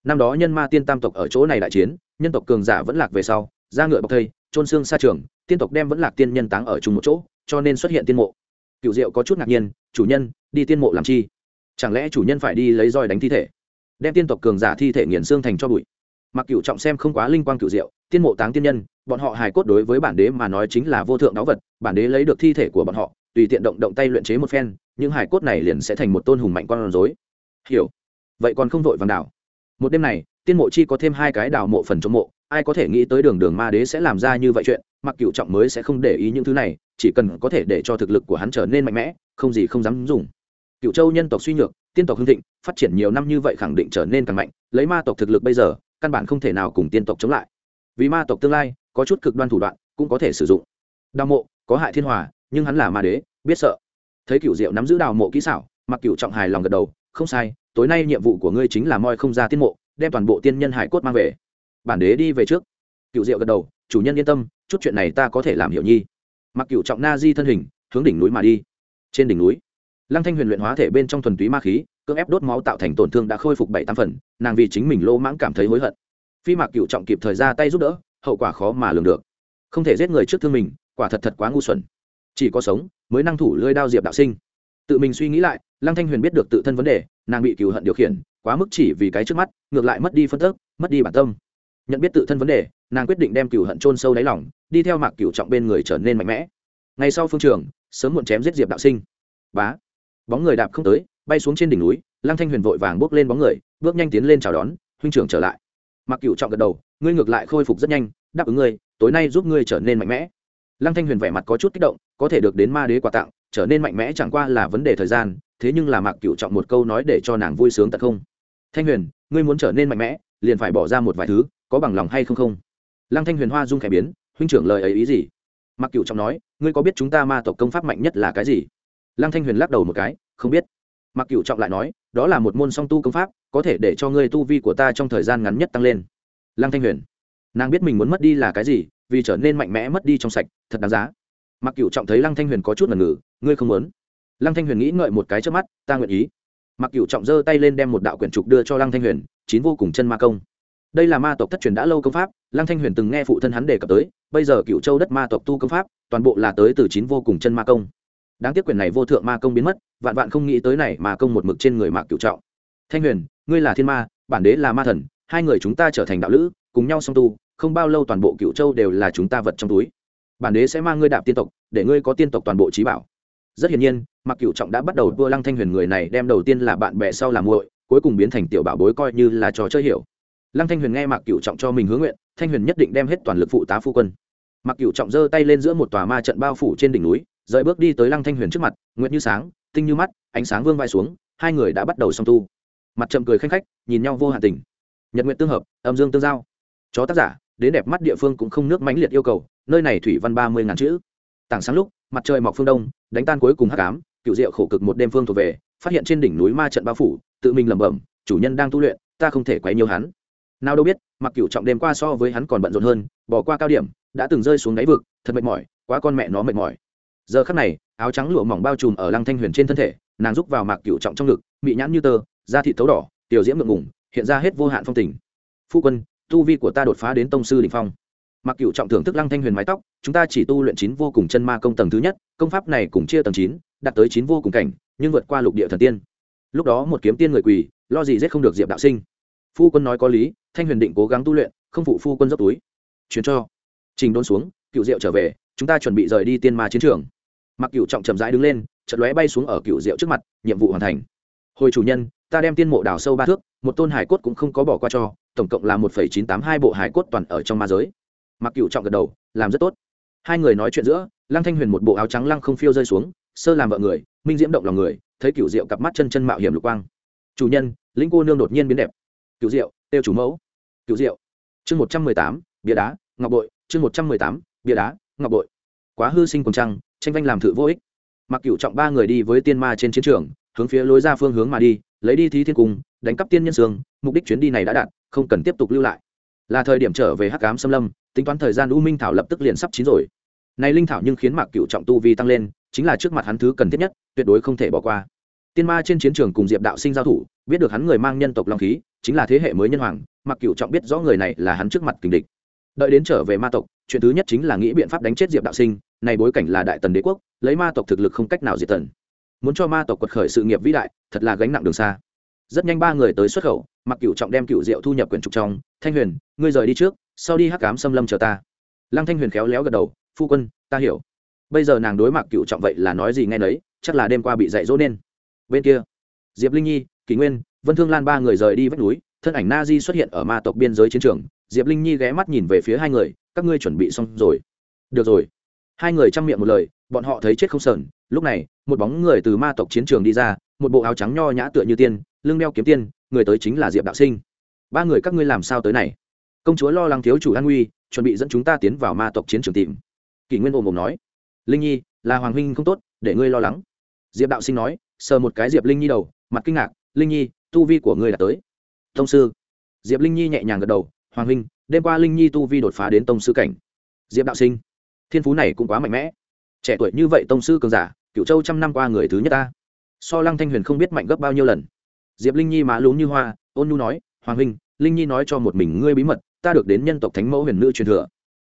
A: năm đó nhân ma tiên tam tộc ở chỗ này đại chiến, nhân tộc cường giả vẫn lạc về sau ra ngựa bọc thây trôn xương xa trường, tiên tộc đem vẫn lạc tiên nhân táng ở chung một chỗ, cho nên xuất hiện tiên mộ. Cựu diệu có chút ngạc nhiên, chủ nhân, đi tiên mộ làm chi? Chẳng lẽ chủ nhân phải đi lấy roi đánh thi thể? Đem tiên tộc cường giả thi thể nghiền xương thành cho bụi. Mặc cựu trọng xem không quá linh quang cựu diệu, tiên mộ táng tiên nhân, bọn họ hài cốt đối với bản đế mà nói chính là vô thượng đáo vật, bản đế lấy được thi thể của bọn họ, tùy tiện động động tay luyện chế một phen, những hài cốt này liền sẽ thành một tôn hùng mạnh con rối. Hiểu. Vậy còn không vội vàng đảo một đêm này, tiên mộ chi có thêm hai cái đào mộ phần trong mộ, ai có thể nghĩ tới đường đường ma đế sẽ làm ra như vậy chuyện, mặc cựu trọng mới sẽ không để ý những thứ này, chỉ cần có thể để cho thực lực của hắn trở nên mạnh mẽ, không gì không dám dùng. Cựu châu nhân tộc suy nhược, tiên tộc hưng thịnh, phát triển nhiều năm như vậy khẳng định trở nên càng mạnh, lấy ma tộc thực lực bây giờ, căn bản không thể nào cùng tiên tộc chống lại. Vì ma tộc tương lai, có chút cực đoan thủ đoạn, cũng có thể sử dụng. Đào mộ, có hại thiên hòa, nhưng hắn là ma đế, biết sợ. Thấy cựu diệu nắm giữ đào mộ kỹ xảo, mặc cựu trọng hài lòng gật đầu, không sai tối nay nhiệm vụ của ngươi chính là moi không ra tiên mộ, đem toàn bộ tiên nhân hải cốt mang về. Bản đế đi về trước. Cựu diệu gật đầu, chủ nhân yên tâm, chút chuyện này ta có thể làm hiểu nhi. Mặc cựu trọng na di thân hình, hướng đỉnh núi mà đi. Trên đỉnh núi, lăng thanh huyền luyện hóa thể bên trong thuần túy ma khí, cưỡng ép đốt máu tạo thành tổn thương đã khôi phục bảy tám phần, nàng vì chính mình lô mãng cảm thấy hối hận. Phi mạc cựu trọng kịp thời ra tay giúp đỡ, hậu quả khó mà lường được. Không thể giết người trước thương mình, quả thật thật quá ngu xuẩn. Chỉ có sống, mới năng thủ lơi đao diệp đạo sinh tự mình suy nghĩ lại, lăng thanh huyền biết được tự thân vấn đề, nàng bị cựu hận điều khiển, quá mức chỉ vì cái trước mắt, ngược lại mất đi phân tức, mất đi bản tâm. Nhận biết tự thân vấn đề, nàng quyết định đem cựu hận trôn sâu đáy lỏng đi theo mạc cựu trọng bên người trở nên mạnh mẽ. Ngay sau phương trường, sớm muộn chém giết diệp đạo sinh. Bá! Bóng người đạp không tới, bay xuống trên đỉnh núi, lăng thanh huyền vội vàng bước lên bóng người, bước nhanh tiến lên chào đón, huynh trưởng trở lại. Mặc cựu trọng gật đầu, ngươi ngược lại khôi phục rất nhanh, đáp ứng ngươi, tối nay giúp ngươi trở nên mạnh mẽ. Lăng thanh huyền vẻ mặt có chút kích động, có thể được đến ma đế quà tặng trở nên mạnh mẽ chẳng qua là vấn đề thời gian, thế nhưng là mạc cựu trọng một câu nói để cho nàng vui sướng tận không. Thanh huyền, ngươi muốn trở nên mạnh mẽ, liền phải bỏ ra một vài thứ, có bằng lòng hay không không? Lăng thanh huyền hoa dung khẽ biến, huynh trưởng lời ấy ý gì? Mạc cựu trọng nói, ngươi có biết chúng ta ma tộc công pháp mạnh nhất là cái gì? Lăng thanh huyền lắc đầu một cái, không biết. Mạc cựu trọng lại nói, đó là một môn song tu công pháp, có thể để cho ngươi tu vi của ta trong thời gian ngắn nhất tăng lên. Lăng thanh huyền, nàng biết mình muốn mất đi là cái gì, vì trở nên mạnh mẽ mất đi trong sạch, thật đáng giá mặc cựu trọng thấy lăng thanh huyền có chút ngần ngừ, ngươi không muốn? Lăng thanh huyền nghĩ ngợi một cái trước mắt, ta nguyện ý. Mặc cựu trọng giơ tay lên đem một đạo quyển trục đưa cho lăng thanh huyền, chín vô cùng chân ma công. Đây là ma tộc thất truyền đã lâu công pháp, lăng thanh huyền từng nghe phụ thân hắn đề cập tới, bây giờ cựu châu đất ma tộc tu công pháp, toàn bộ là tới từ chín vô cùng chân ma công. Đáng tiếc quyển này vô thượng ma công biến mất, vạn vạn không nghĩ tới này mà công một mực trên người mạc cựu trọng. Thanh huyền, ngươi là thiên ma, bản đế là ma thần, hai người chúng ta trở thành đạo lữ, cùng nhau song tu, không bao lâu toàn bộ cựu châu đều là chúng ta vật trong túi bản đế sẽ mang ngươi đạp tiên tộc, để ngươi có tiên tộc toàn bộ trí bảo. Rất hiển nhiên, mặc cựu trọng đã bắt đầu đua lăng thanh huyền người này đem đầu tiên là bạn bè sau là muội, cuối cùng biến thành tiểu bảo bối coi như là trò chơi hiểu. Lăng thanh huyền nghe mặc cựu trọng cho mình hướng nguyện, thanh huyền nhất định đem hết toàn lực phụ tá phu quân. Mặc cựu trọng giơ tay lên giữa một tòa ma trận bao phủ trên đỉnh núi, rời bước đi tới lăng thanh huyền trước mặt nguyện như sáng, tinh như mắt, ánh sáng vương vai xuống, hai người đã bắt đầu song tu. Mặt chậm cười khanh khách, nhìn nhau vô hạn tình. Nhật nguyện tương hợp, âm dương tương giao. Chó tác giả đến đẹp mắt địa phương cũng không nước mãnh liệt yêu cầu, nơi này thủy văn ba mươi ngàn chữ. Tảng sáng lúc, mặt trời mọc phương đông, đánh tan cuối cùng hắc ám, cựu diệu khổ cực một đêm phương thuộc về, phát hiện trên đỉnh núi ma trận bao phủ, tự mình lẩm bẩm, chủ nhân đang tu luyện, ta không thể quấy nhiều hắn. Nào đâu biết, mặc cựu trọng đêm qua so với hắn còn bận rộn hơn, bỏ qua cao điểm, đã từng rơi xuống đáy vực, thật mệt mỏi, quá con mẹ nó mệt mỏi. Giờ khắc này, áo trắng lụa mỏng bao trùm ở lăng thanh huyền trên thân thể, nàng rúc vào mạc cựu trọng trong ngực, mị nhãn như tơ, da thịt thấu đỏ, tiểu diễm ngượng ngủng hiện ra hết vô hạn phong tình. Phu quân tu vi của ta đột phá đến tông sư đỉnh phong. Mặc cựu trọng thưởng thức lăng thanh huyền mái tóc, chúng ta chỉ tu luyện chín vô cùng chân ma công tầng thứ nhất, công pháp này cùng chia tầng chín, đạt tới chín vô cùng cảnh, nhưng vượt qua lục địa thần tiên. Lúc đó một kiếm tiên người quỳ, lo gì giết không được diệp đạo sinh. Phu quân nói có lý, thanh huyền định cố gắng tu luyện, không phụ phu quân dốc túi. Chuyến cho. Trình đôn xuống, cựu diệu trở về, chúng ta chuẩn bị rời đi tiên ma chiến trường. Mặc cựu trọng chậm rãi đứng lên trận lóe bay xuống ở cựu diệu trước mặt, nhiệm vụ hoàn thành. Hồi chủ nhân, ta đem tiên mộ đào sâu ba thước, một tôn hải cốt cũng không có bỏ qua cho tổng cộng là một chín tám hai bộ hải cốt toàn ở trong ma giới. Mặc cựu trọng gật đầu, làm rất tốt. Hai người nói chuyện giữa, lăng thanh huyền một bộ áo trắng lăng không phiêu rơi xuống, sơ làm vợ người, minh diễm động lòng người, thấy cựu diệu cặp mắt chân chân mạo hiểm lục quang. Chủ nhân, lĩnh cô nương đột nhiên biến đẹp. Cựu diệu tiêu chủ mẫu. Cựu diệu. Chương một trăm mười tám, bia đá, ngọc bội. Chương một trăm mười tám, bia đá, ngọc bội. Quá hư sinh cùng trăng, tranh vanh làm thử vô ích. Mặc cựu trọng ba người đi với tiên ma trên chiến trường, hướng phía lối ra phương hướng mà đi, lấy đi thí thiên cung, đánh cắp tiên nhân sương mục đích chuyến đi này đã đạt không cần tiếp tục lưu lại. Là thời điểm trở về hắc cám xâm lâm, tính toán thời gian u minh thảo lập tức liền sắp chín rồi. Này linh thảo nhưng khiến mạc cựu trọng tu vi tăng lên, chính là trước mặt hắn thứ cần thiết nhất, tuyệt đối không thể bỏ qua. Tiên ma trên chiến trường cùng diệp đạo sinh giao thủ, biết được hắn người mang nhân tộc long khí, chính là thế hệ mới nhân hoàng, mạc cựu trọng biết rõ người này là hắn trước mặt kình địch. Đợi đến trở về ma tộc, chuyện thứ nhất chính là nghĩ biện pháp đánh chết diệp đạo sinh này bối cảnh là đại tần đế quốc, lấy ma tộc thực lực không cách nào diệt tần muốn cho ma tộc quật khởi sự nghiệp vĩ đại, thật là gánh nặng đường xa rất nhanh ba người tới xuất khẩu mặc cựu trọng đem cựu rượu thu nhập quyển trục trong. Thanh huyền, ngươi rời đi trước, sau đi hắc cám xâm lâm chờ ta. Lăng thanh huyền khéo léo gật đầu, phu quân, ta hiểu. Bây giờ nàng đối mặt cựu trọng vậy là nói gì nghe nấy, chắc là đêm qua bị dạy dỗ nên. Bên kia, diệp linh nhi, kỷ nguyên, vân thương lan ba người rời đi vách núi, thân ảnh na di xuất hiện ở ma tộc biên giới chiến trường. Diệp linh nhi ghé mắt nhìn về phía hai người, các ngươi chuẩn bị xong rồi. Được rồi. Hai người chăm miệng một lời, bọn họ thấy chết không sờn. Lúc này, một bóng người từ ma tộc chiến trường đi ra, một bộ áo trắng nho nhã tựa như tiên lưng đeo kiếm tiên, người tới chính là diệp đạo sinh. Ba người các ngươi làm sao tới này? Công chúa lo lắng thiếu chủ an nguy chuẩn bị dẫn chúng ta tiến vào ma tộc chiến trường tìm. Kỷ nguyên ồm ồm nói, linh nhi, là hoàng huynh không tốt, để ngươi lo lắng. Diệp đạo sinh nói, sờ một cái diệp linh nhi đầu, mặt kinh ngạc, linh nhi, tu vi của ngươi đã tới. Tông sư. Diệp linh nhi nhẹ nhàng gật đầu, hoàng huynh, đêm qua linh nhi tu vi đột phá đến tông sư cảnh. Diệp đạo sinh, thiên phú này cũng quá mạnh mẽ. Trẻ tuổi như vậy tông sư cường giả cựu châu trăm năm qua người thứ nhất ta. So lăng thanh huyền không biết mạnh gấp bao nhiêu lần diệp linh nhi má lún như hoa, ôn nhu nói, hoàng huynh, linh nhi nói cho một mình ngươi bí mật, ta được đến nhân tộc thánh mẫu huyền nữ truyền thừa.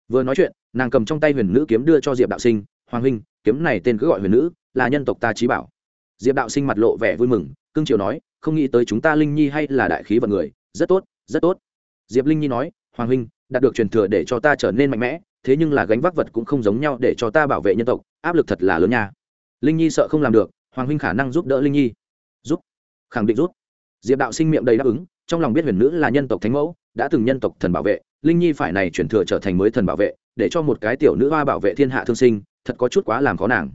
A: Vừa nói chuyện, nàng cầm trong tay huyền nữ kiếm đưa cho diệp đạo sinh, hoàng huynh, kiếm này tên cứ gọi huyền nữ, là nhân tộc ta trí bảo. Diệp đạo sinh mặt lộ vẻ vui mừng, cưng triều nói, không nghĩ tới chúng ta linh nhi hay là đại khí vận người, rất tốt rất tốt. Diệp linh nhi nói, hoàng huynh, đạt được truyền thừa để cho ta trở nên mạnh mẽ, thế nhưng là gánh vác vật cũng không giống nhau để cho ta bảo vệ nhân tộc, áp lực thật là lớn nha. Linh nhi sợ không làm được, hoàng huynh khả năng giúp đỡ linh nhi. Giúp? Khẳng định giúp diệp đạo sinh miệng đầy đáp ứng, trong lòng biết huyền nữ là nhân tộc thánh mẫu, đã từng nhân tộc thần bảo vệ, linh nhi phải này chuyển thừa trở thành mới thần bảo vệ, để cho một cái tiểu nữ hoa bảo vệ thiên hạ thương sinh, thật có chút quá làm khó nàng.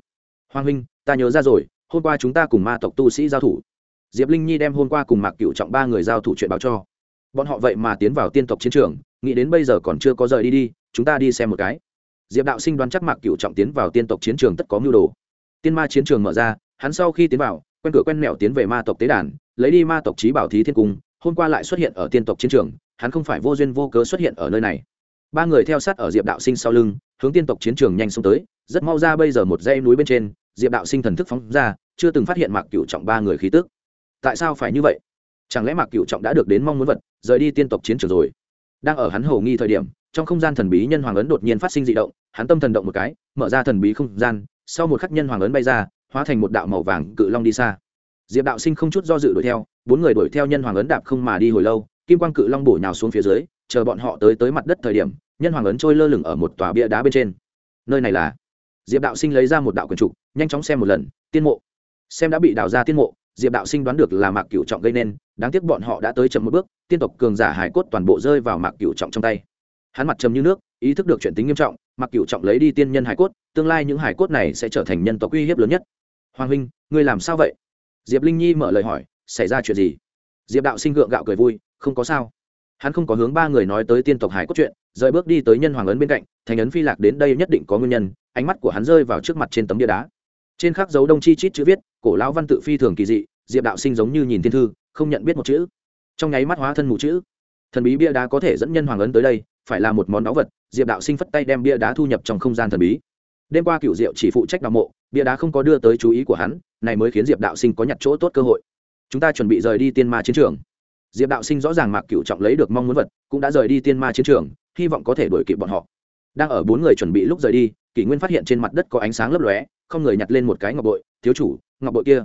A: Hoàng huynh, ta nhớ ra rồi, hôm qua chúng ta cùng ma tộc tu sĩ giao thủ. Diệp linh nhi đem hôm qua cùng mạc cựu trọng ba người giao thủ chuyện báo cho. Bọn họ vậy mà tiến vào tiên tộc chiến trường, nghĩ đến bây giờ còn chưa có rời đi đi, chúng ta đi xem một cái. Diệp đạo sinh đoán chắc mạc cựu trọng tiến vào tiên tộc chiến trường tất có mưu đồ. Tiên ma chiến trường mở ra, hắn sau khi tiến vào, quen cửa quen mẹo tiến về ma tộc tế đàn lấy đi ma tộc trí bảo thí thiên cung, hôm qua lại xuất hiện ở tiên tộc chiến trường, hắn không phải vô duyên vô cớ xuất hiện ở nơi này. Ba người theo sát ở diệp đạo sinh sau lưng, hướng tiên tộc chiến trường nhanh xông tới, rất mau ra bây giờ một dãy núi bên trên, diệp đạo sinh thần thức phóng ra, chưa từng phát hiện mạc cựu trọng ba người khí tức. Tại sao phải như vậy? Chẳng lẽ mạc cựu trọng đã được đến mong muốn vật, rời đi tiên tộc chiến trường rồi? Đang ở hắn hầu nghi thời điểm, trong không gian thần bí nhân hoàng ấn đột nhiên phát sinh d ị động, hắn tâm thần động một cái, mở ra thần bí không gian, sau một khắc nhân hoàng ấn bay ra, hóa thành một đạo màu vàng cự long đi xa diệp đạo sinh không chút do dự đuổi theo, bốn người đuổi theo nhân hoàng ấn đạp không mà đi hồi lâu, kim quang cự long bổ nhào xuống phía dưới, chờ bọn họ tới tới mặt đất thời điểm, nhân hoàng ấn trôi lơ lửng ở một tòa bia đá bên trên. Nơi này là? Diệp đạo sinh lấy ra một đạo quần trục, nhanh chóng xem một lần, tiên mộ. Xem đã bị đào ra tiên mộ, diệp đạo sinh đoán được là mạc cựu trọng gây nên, đáng tiếc bọn họ đã tới chậm một bước, tiên tộc cường giả hải cốt toàn bộ rơi vào mạc cựu trọng trong tay. Hắn mặt trầm như nước, ý thức được chuyện tính nghiêm trọng, mạc cựu trọng lấy đi tiên nhân hải cốt, tương lai những hải cốt này sẽ trở thành nhân tộc uy hiếp lớn nhất. Hoàng huynh, ngươi làm sao vậy? Diệp linh nhi mở lời hỏi, xảy ra chuyện gì? Diệp đạo sinh gượng gạo cười vui, không có sao. Hắn không có hướng ba người nói tới tiên tộc hải cốt chuyện, rời bước đi tới nhân hoàng ấn bên cạnh, thành ấn phi lạc đến đây nhất định có nguyên nhân, ánh mắt của hắn rơi vào trước mặt trên tấm bia đá. Trên khắc dấu đông chi chít chữ viết, cổ lão văn tự phi thường kỳ dị, diệp đạo sinh giống như nhìn thiên thư, không nhận biết một chữ. Trong nháy mắt hóa thân mù chữ. Thần bí bia đá có thể dẫn nhân hoàng ấn tới đây, phải là một món đáo vật, diệp đạo sinh phất tay đem bia đá thu nhập trong không gian thần bí đêm qua cựu diệu chỉ phụ trách đ mộ, bia đá không có đưa tới chú ý của hắn, này mới khiến diệp đạo sinh có nhặt chỗ tốt cơ hội. Chúng ta chuẩn bị rời đi tiên ma chiến trường. Diệp đạo sinh rõ ràng mạc cựu trọng lấy được mong muốn vật, cũng đã rời đi tiên ma chiến trường, hy vọng có thể đuổi kịp bọn họ. Đang ở bốn người chuẩn bị lúc rời đi, kỷ nguyên phát hiện trên mặt đất có ánh sáng lấp lóe, không người nhặt lên một cái ngọc bội, thiếu chủ, ngọc bội kia.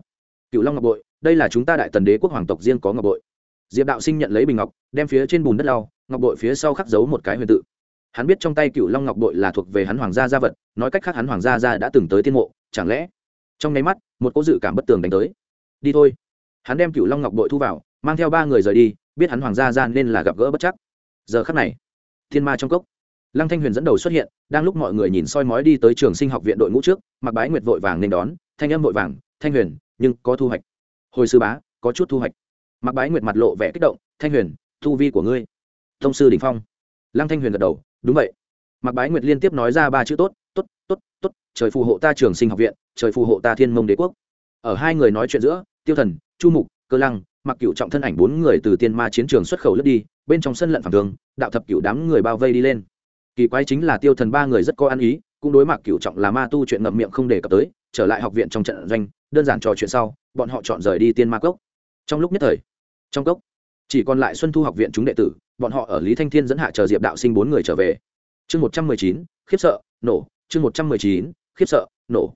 A: Cựu long ngọc bội, đây là chúng ta đại tần đế quốc hoàng tộc riêng có ngọc bội. Diệp đạo sinh nhận lấy bình ngọc, đem phía trên bùn đất lau, ngọc bội phía sau khắc giấu một cái huyền tự hắn biết trong tay cựu long ngọc bội là thuộc về hắn hoàng gia gia vật, nói cách khác hắn hoàng gia gia đã từng tới tiên mộ, chẳng lẽ? Trong nháy mắt, một cô dự cảm bất tường đánh tới. Đi thôi. Hắn đem cựu long ngọc bội thu vào, mang theo ba người rời đi, biết hắn hoàng gia gia nên là gặp gỡ bất chắc. Giờ khắc này, thiên ma trong cốc. Lăng thanh huyền dẫn đầu xuất hiện, đang lúc mọi người nhìn soi mói đi tới trường sinh học viện đội ngũ trước, mặc bái nguyệt vội vàng nên đón, thanh âm vội vàng, thanh huyền, nhưng có thu hoạch. Hồi sư bá, có chút thu hoạch. Mặc bái nguyệt mặt lộ vẻ kích động, thanh huyền thu vi của ngươi. Thông sư đình phong. Lăng thanh huyền gật đầu đúng vậy. Mặc bái nguyệt liên tiếp nói ra ba chữ tốt tốt tốt tốt, trời phù hộ ta trường sinh học viện, trời phù hộ ta thiên mông đế quốc. Ở hai người nói chuyện giữa, tiêu thần, chu mục, cơ lăng mặc cựu trọng thân ảnh bốn người từ tiên ma chiến trường xuất khẩu lướt đi, bên trong sân lận phản thường đạo thập cựu đám người bao vây đi lên. Kỳ quái chính là tiêu thần ba người rất có ăn ý, cũng đối mặt cựu trọng là ma tu chuyện ngậm miệng không đề cập tới, trở lại học viện trong trận doanh, đơn giản trò chuyện sau, bọn họ chọn rời đi tiên ma cốc. Trong lúc nhất thời, trong cốc chỉ còn lại xuân thu học viện chúng đệ tử, bọn họ ở lý thanh thiên dẫn hạ chờ diệp đạo sinh bốn người trở về. Chương một trăm mười chín, khiếp sợ, nổ. Chương một trăm mười chín, khiếp sợ, nổ.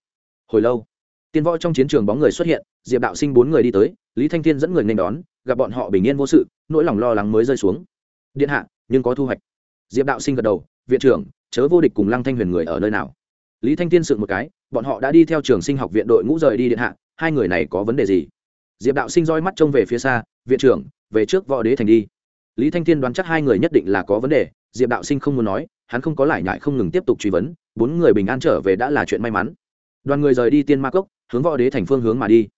A: Hồi lâu, tiên võ trong chiến trường bóng người xuất hiện, diệp đạo sinh bốn người đi tới, lý thanh thiên dẫn người nên đón, gặp bọn họ bình yên vô sự, nỗi lòng lo lắng mới rơi xuống. Điện hạ, nhưng có thu hoạch. Diệp đạo sinh gật đầu, viện trưởng, chớ vô địch cùng lăng thanh huyền người ở nơi nào. Lý thanh thiên sự một cái, bọn họ đã đi theo trường sinh học viện đội ngũ rời đi điện hạ, hai người này có vấn đề gì? Diệp đạo sinh roi mắt trông về phía xa, viện trưởng về trước võ đế thành đi. Lý thanh thiên đoán chắc hai người nhất định là có vấn đề, diệp đạo sinh không muốn nói, hắn không có lại nhại không ngừng tiếp tục truy vấn, bốn người bình an trở về đã là chuyện may mắn. Đoàn người rời đi tiên ma cốc, hướng võ đế thành phương hướng mà đi.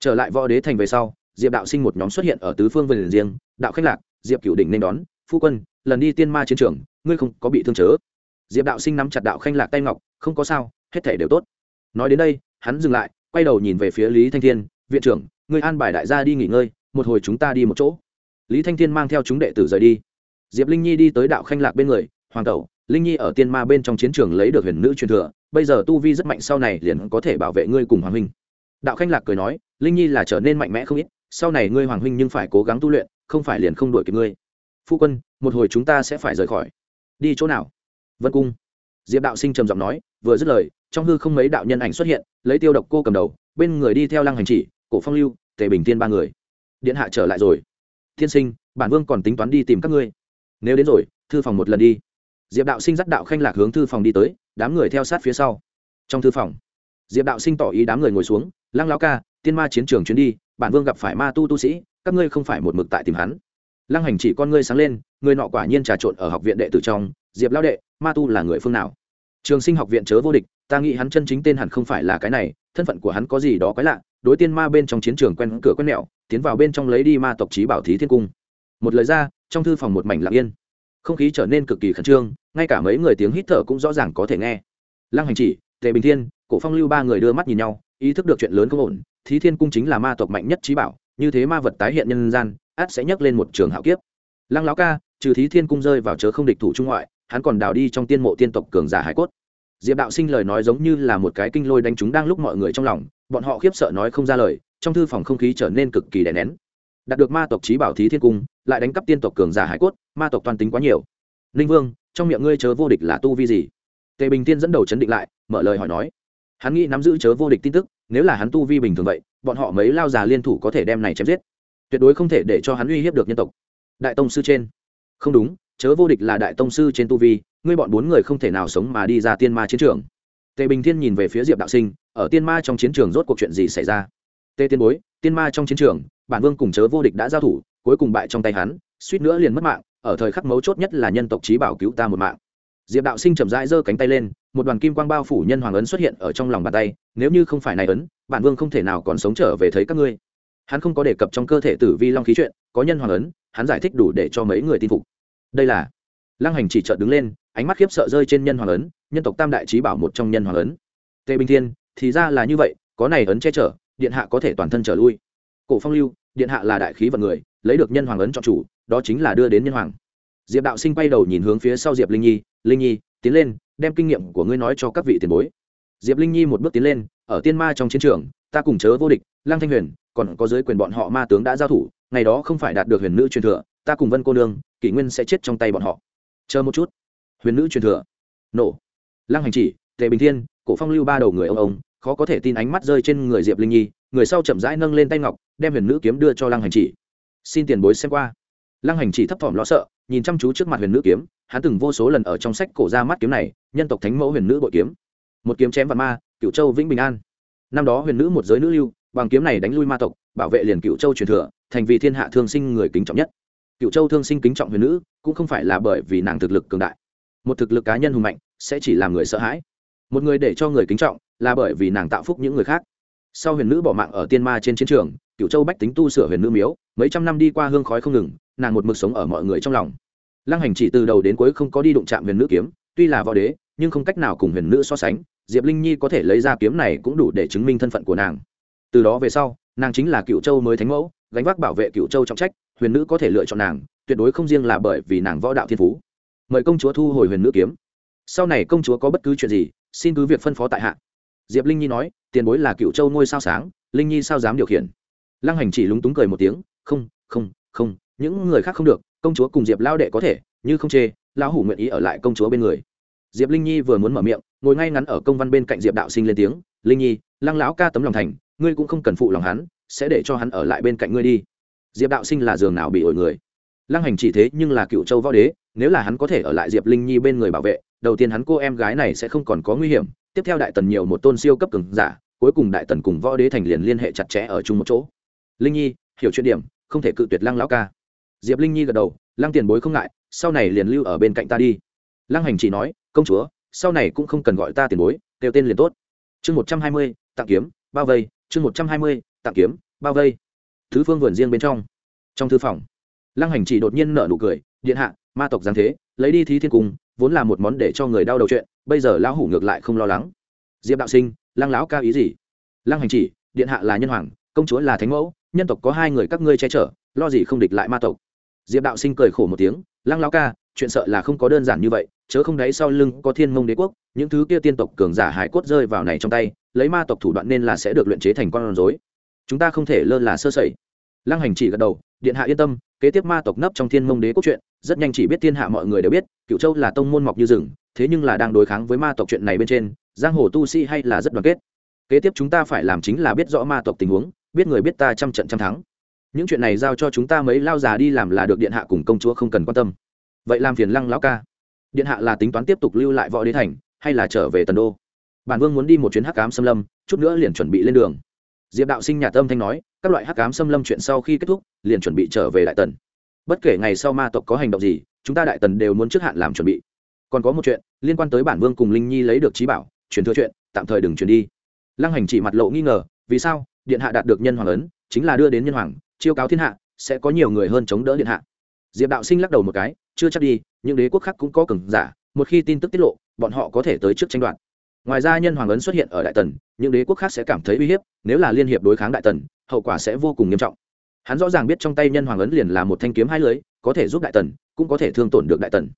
A: Trở lại võ đế thành về sau, diệp đạo sinh một nhóm xuất hiện ở tứ phương vườn riêng, đạo khách lạc, diệp cửu đỉnh nên đón, phu quân, lần đi tiên ma chiến trường, ngươi không có bị thương chớ. Diệp đạo sinh nắm chặt đạo khanh lạc tay ngọc, không có sao, hết thể đều tốt. Nói đến đây, hắn dừng lại, quay đầu nhìn về phía lý thanh thiên, viện trưởng, ngươi an bài đại gia đi nghỉ ngơi, một hồi chúng ta đi một chỗ lý thanh thiên mang theo chúng đệ tử rời đi. Diệp linh nhi đi tới đạo khanh lạc bên người, hoàng tẩu linh nhi ở tiên ma bên trong chiến trường lấy được huyền nữ truyền thừa, bây giờ tu vi rất mạnh, sau này liền có thể bảo vệ ngươi cùng hoàng huynh. Đạo khanh lạc cười nói, linh nhi là trở nên mạnh mẽ không ít, sau này ngươi hoàng huynh nhưng phải cố gắng tu luyện, không phải liền không đuổi kịp ngươi. Phu quân, một hồi chúng ta sẽ phải rời khỏi. Đi chỗ nào? Vân cung. Diệp đạo sinh trầm giọng nói, vừa dứt lời, trong hư không mấy đạo nhân ảnh xuất hiện, lấy tiêu độc cô cầm đầu, bên người đi theo lăng hành chỉ, cổ phong lưu, tề bình tiên ba người. Điện hạ trở lại rồi thiên sinh, bản vương còn tính toán đi tìm các ngươi. Nếu đến rồi, thư phòng một lần đi. Diệp đạo sinh dắt đạo khanh lạc hướng thư phòng đi tới, đám người theo sát phía sau. Trong thư phòng, diệp đạo sinh tỏ ý đám người ngồi xuống, lăng lao ca, tiên ma chiến trường chuyến đi, bản vương gặp phải ma tu tu sĩ, các ngươi không phải một mực tại tìm hắn. Lăng hành chỉ con ngươi sáng lên, người nọ quả nhiên trà trộn ở học viện đệ tử trong, diệp lao đệ, ma tu là người phương nào? Trường sinh học viện chớ vô địch, ta nghĩ hắn chân chính tên hẳn không phải là cái này, thân phận của hắn có gì đó quái lạ, đối tiên ma bên trong chiến trường quen cửa quen mẹo tiến vào bên trong lấy đi ma tộc trí bảo thí thiên cung. Một lời ra, trong thư phòng một mảnh lặng yên. Không khí trở nên cực kỳ khẩn trương, ngay cả mấy người tiếng hít thở cũng rõ ràng có thể nghe. Lăng hành chỉ, tề bình thiên, cổ phong lưu ba người đưa mắt nhìn nhau, ý thức được chuyện lớn không ổn, thí thiên cung chính là ma tộc mạnh nhất trí bảo, như thế ma vật tái hiện nhân gian át sẽ nhấc lên một trường hạo kiếp. Lăng lão ca, trừ thí thiên cung rơi vào chớ không địch thủ trung ngoại, hắn còn đào đi trong tiên mộ tiên tộc cường giả hải cốt. Diệp đạo sinh lời nói giống như là một cái kinh lôi đánh trúng đang lúc mọi người trong lòng, bọn họ khiếp sợ nói không ra lời trong thư phòng không khí trở nên cực kỳ đè nén. Đạt được ma tộc trí bảo thí thiên cung, lại đánh cắp tiên tộc cường giả hải cốt, ma tộc toàn tính quá nhiều. Ninh vương, trong miệng ngươi chớ vô địch là tu vi gì? Tề bình tiên dẫn đầu chấn định lại, mở lời hỏi nói. Hắn nghĩ nắm giữ chớ vô địch tin tức, nếu là hắn tu vi bình thường vậy, bọn họ mấy lao già liên thủ có thể đem này chém giết. Tuyệt đối không thể để cho hắn uy hiếp được nhân tộc. Đại tông sư trên. Không đúng, chớ vô địch là đại tông sư trên tu vi, ngươi bọn bốn người không thể nào sống mà đi ra tiên ma chiến trường. Tề bình thiên nhìn về phía diệp đạo sinh, ở tiên ma trong chiến trường rốt cuộc chuyện gì xảy ra? Tê tiên bối, tiên ma trong chiến trường, bản vương cùng chớ vô địch đã giao thủ, cuối cùng bại trong tay hắn, suýt nữa liền mất mạng, ở thời khắc mấu chốt nhất là nhân tộc trí bảo cứu ta một mạng. Diệp đạo sinh chậm rãi giơ cánh tay lên, một đoàn kim quang bao phủ nhân hoàng ấn xuất hiện ở trong lòng bàn tay, nếu như không phải này ấn, bản vương không thể nào còn sống trở về thấy các ngươi. Hắn không có đề cập trong cơ thể tử vi long khí chuyện, có nhân hoàng ấn, hắn giải thích đủ để cho mấy người tin phục. Đây là, lăng hành chỉ chợt đứng lên, ánh mắt khiếp sợ rơi trên nhân hoàng ấn, nhân tộc tam đại trí bảo một trong nhân hoàng ấn. Tề bình thiên, thì ra là như vậy, có này ấn che chở điện hạ có thể toàn thân trở lui. Cổ phong lưu, điện hạ là đại khí vận người, lấy được nhân hoàng ấn chọn chủ, đó chính là đưa đến nhân hoàng. Diệp đạo sinh quay đầu nhìn hướng phía sau diệp linh nhi linh nhi, tiến lên, đem kinh nghiệm của ngươi nói cho các vị tiền bối. Diệp linh nhi một bước tiến lên, ở tiên ma trong chiến trường, ta cùng chớ vô địch Lang thanh huyền, còn có giới quyền bọn họ ma tướng đã giao thủ, ngày đó không phải đạt được huyền nữ truyền thừa, ta cùng vân cô nương, kỷ nguyên sẽ chết trong tay bọn họ. Chờ một chút. Huyền nữ truyền thừa. Nổ. Lăng hành chỉ, tề bình thiên, cổ phong lưu ba đầu người ông ông khó có thể tin ánh mắt rơi trên người diệp linh nhi, người sau chậm rãi nâng lên tay ngọc, đem huyền nữ kiếm đưa cho lăng hành chỉ. Xin tiền bối xem qua. Lăng hành chỉ thấp thỏm lo sợ, nhìn chăm chú trước mặt huyền nữ kiếm, hắn từng vô số lần ở trong sách cổ ra mắt kiếm này, nhân tộc thánh mẫu huyền nữ bội kiếm. Một kiếm chém vạn ma cựu châu vĩnh bình an. Năm đó huyền nữ một giới nữ lưu, bằng kiếm này đánh lui ma tộc, bảo vệ liền cựu châu truyền thừa, thành vì thiên hạ thương sinh người kính trọng nhất. Cựu châu thương sinh kính trọng huyền nữ, cũng không phải là bởi vì nàng thực lực cường đại. Một thực lực cá nhân hùng mạnh, sẽ chỉ làm người sợ hãi. Một người để cho người kính trọng là bởi vì nàng tạo phúc những người khác. Sau huyền nữ bỏ mạng ở tiên ma trên chiến trường cựu châu bách tính tu sửa huyền nữ miếu, mấy trăm năm đi qua hương khói không ngừng, nàng một mực sống ở mọi người trong lòng. Lăng hành chỉ từ đầu đến cuối không có đi đụng chạm huyền nữ kiếm, tuy là võ đế, nhưng không cách nào cùng huyền nữ so sánh, diệp linh nhi có thể lấy ra kiếm này cũng đủ để chứng minh thân phận của nàng. Từ đó về sau, nàng chính là cựu châu mới thánh mẫu, gánh vác bảo vệ cựu châu trọng trách, huyền nữ có thể lựa chọn nàng, tuyệt đối không riêng là bởi vì nàng võ đạo thiên phú. Mời công chúa thu hồi huyền nữ kiếm. Sau này công chúa có bất cứ chuyện gì, xin cứ việc phân phó tại hạ diệp linh nhi nói, tiền bối là cựu châu ngôi sao sáng, linh nhi sao dám điều khiển? Lăng hành chỉ lúng túng cười một tiếng, không không không, những người khác không được, công chúa cùng diệp lao đệ có thể, như không chê, lão hủ nguyện ý ở lại công chúa bên người. Diệp linh nhi vừa muốn mở miệng, ngồi ngay ngắn ở công văn bên cạnh diệp đạo sinh lên tiếng, linh nhi, lăng lão ca tấm lòng thành, ngươi cũng không cần phụ lòng hắn, sẽ để cho hắn ở lại bên cạnh ngươi đi. Diệp đạo sinh là giường nào bị ổi người? Lăng hành chỉ thế nhưng là cựu châu võ đế, nếu là hắn có thể ở lại diệp linh nhi bên người bảo vệ, đầu tiên hắn cô em gái này sẽ không còn có nguy hiểm tiếp theo đại tần nhiều một tôn siêu cấp cường giả, cuối cùng đại tần cùng võ đế thành liền liên hệ chặt chẽ ở chung một chỗ. Linh nhi, hiểu chuyện điểm, không thể cự tuyệt lăng lão ca. Diệp linh nhi gật đầu, lăng tiền bối không ngại, sau này liền lưu ở bên cạnh ta đi. Lăng hành chỉ nói, công chúa, sau này cũng không cần gọi ta tiền bối, kêu tên liền tốt. Chương một trăm hai mươi, tặng kiếm, bao vây. Chương một trăm hai mươi, tặng kiếm, bao vây. Thứ phương vườn riêng bên trong. Trong thư phòng, lăng hành chỉ đột nhiên nở nụ cười, điện hạ, ma tộc giáng thế, lấy đi thí thiên cung vốn là một món để cho người đau đầu chuyện, bây giờ lão hủ ngược lại không lo lắng. Diệp đạo sinh, lăng lão ca ý gì? Lăng hành chỉ, điện hạ là nhân hoàng, công chúa là thánh mẫu, nhân tộc có hai người các ngươi che chở, lo gì không địch lại ma tộc? Diệp đạo sinh cười khổ một tiếng, lăng lão ca, chuyện sợ là không có đơn giản như vậy, chớ không đáy sau lưng có thiên mông đế quốc, những thứ kia tiên tộc cường giả hải cốt rơi vào này trong tay, lấy ma tộc thủ đoạn nên là sẽ được luyện chế thành con rối. Chúng ta không thể lơ là sơ sẩy. Lăng hành chỉ gật đầu, điện hạ yên tâm, kế tiếp ma tộc nấp trong thiên mông đế quốc chuyện rất nhanh chỉ biết thiên hạ mọi người đều biết cựu châu là tông môn mọc như rừng, thế nhưng là đang đối kháng với ma tộc chuyện này bên trên, giang hồ tu sĩ hay là rất đoàn kết. Kế tiếp chúng ta phải làm chính là biết rõ ma tộc tình huống, biết người biết ta trăm trận trăm thắng. Những chuyện này giao cho chúng ta mấy lao già đi làm là được điện hạ cùng công chúa không cần quan tâm. Vậy làm phiền lăng lão ca. Điện hạ là tính toán tiếp tục lưu lại võ đế thành, hay là trở về tần đô? Bản vương muốn đi một chuyến hắc cám xâm lâm, chút nữa liền chuẩn bị lên đường. Diệp đạo sinh nhà tâm thanh nói, các loại hắc cám xâm lâm chuyện sau khi kết thúc, liền chuẩn bị trở về đại tần bất kể ngày sau ma tộc có hành động gì, chúng ta đại tần đều muốn trước hạn làm chuẩn bị. Còn có một chuyện, liên quan tới bản vương cùng linh nhi lấy được trí bảo, truyền thừa chuyện, tạm thời đừng truyền đi. Lăng hành chỉ mặt lộ nghi ngờ, vì sao? Điện hạ đạt được nhân hoàng ấn, chính là đưa đến nhân hoàng, chiêu cáo thiên hạ, sẽ có nhiều người hơn chống đỡ điện hạ. Diệp đạo sinh lắc đầu một cái, chưa chắc đi, những đế quốc khác cũng có cường giả, một khi tin tức tiết lộ, bọn họ có thể tới trước tranh đoạt. Ngoài ra nhân hoàng ấn xuất hiện ở đại tần, những đế quốc khác sẽ cảm thấy uy hiếp, nếu là liên hiệp đối kháng đại tần, hậu quả sẽ vô cùng nghiêm trọng hắn rõ ràng biết trong tay nhân hoàng ấn liền là một thanh kiếm hai lưới, có thể giúp đại tần, cũng có thể thương tổn được đại tần.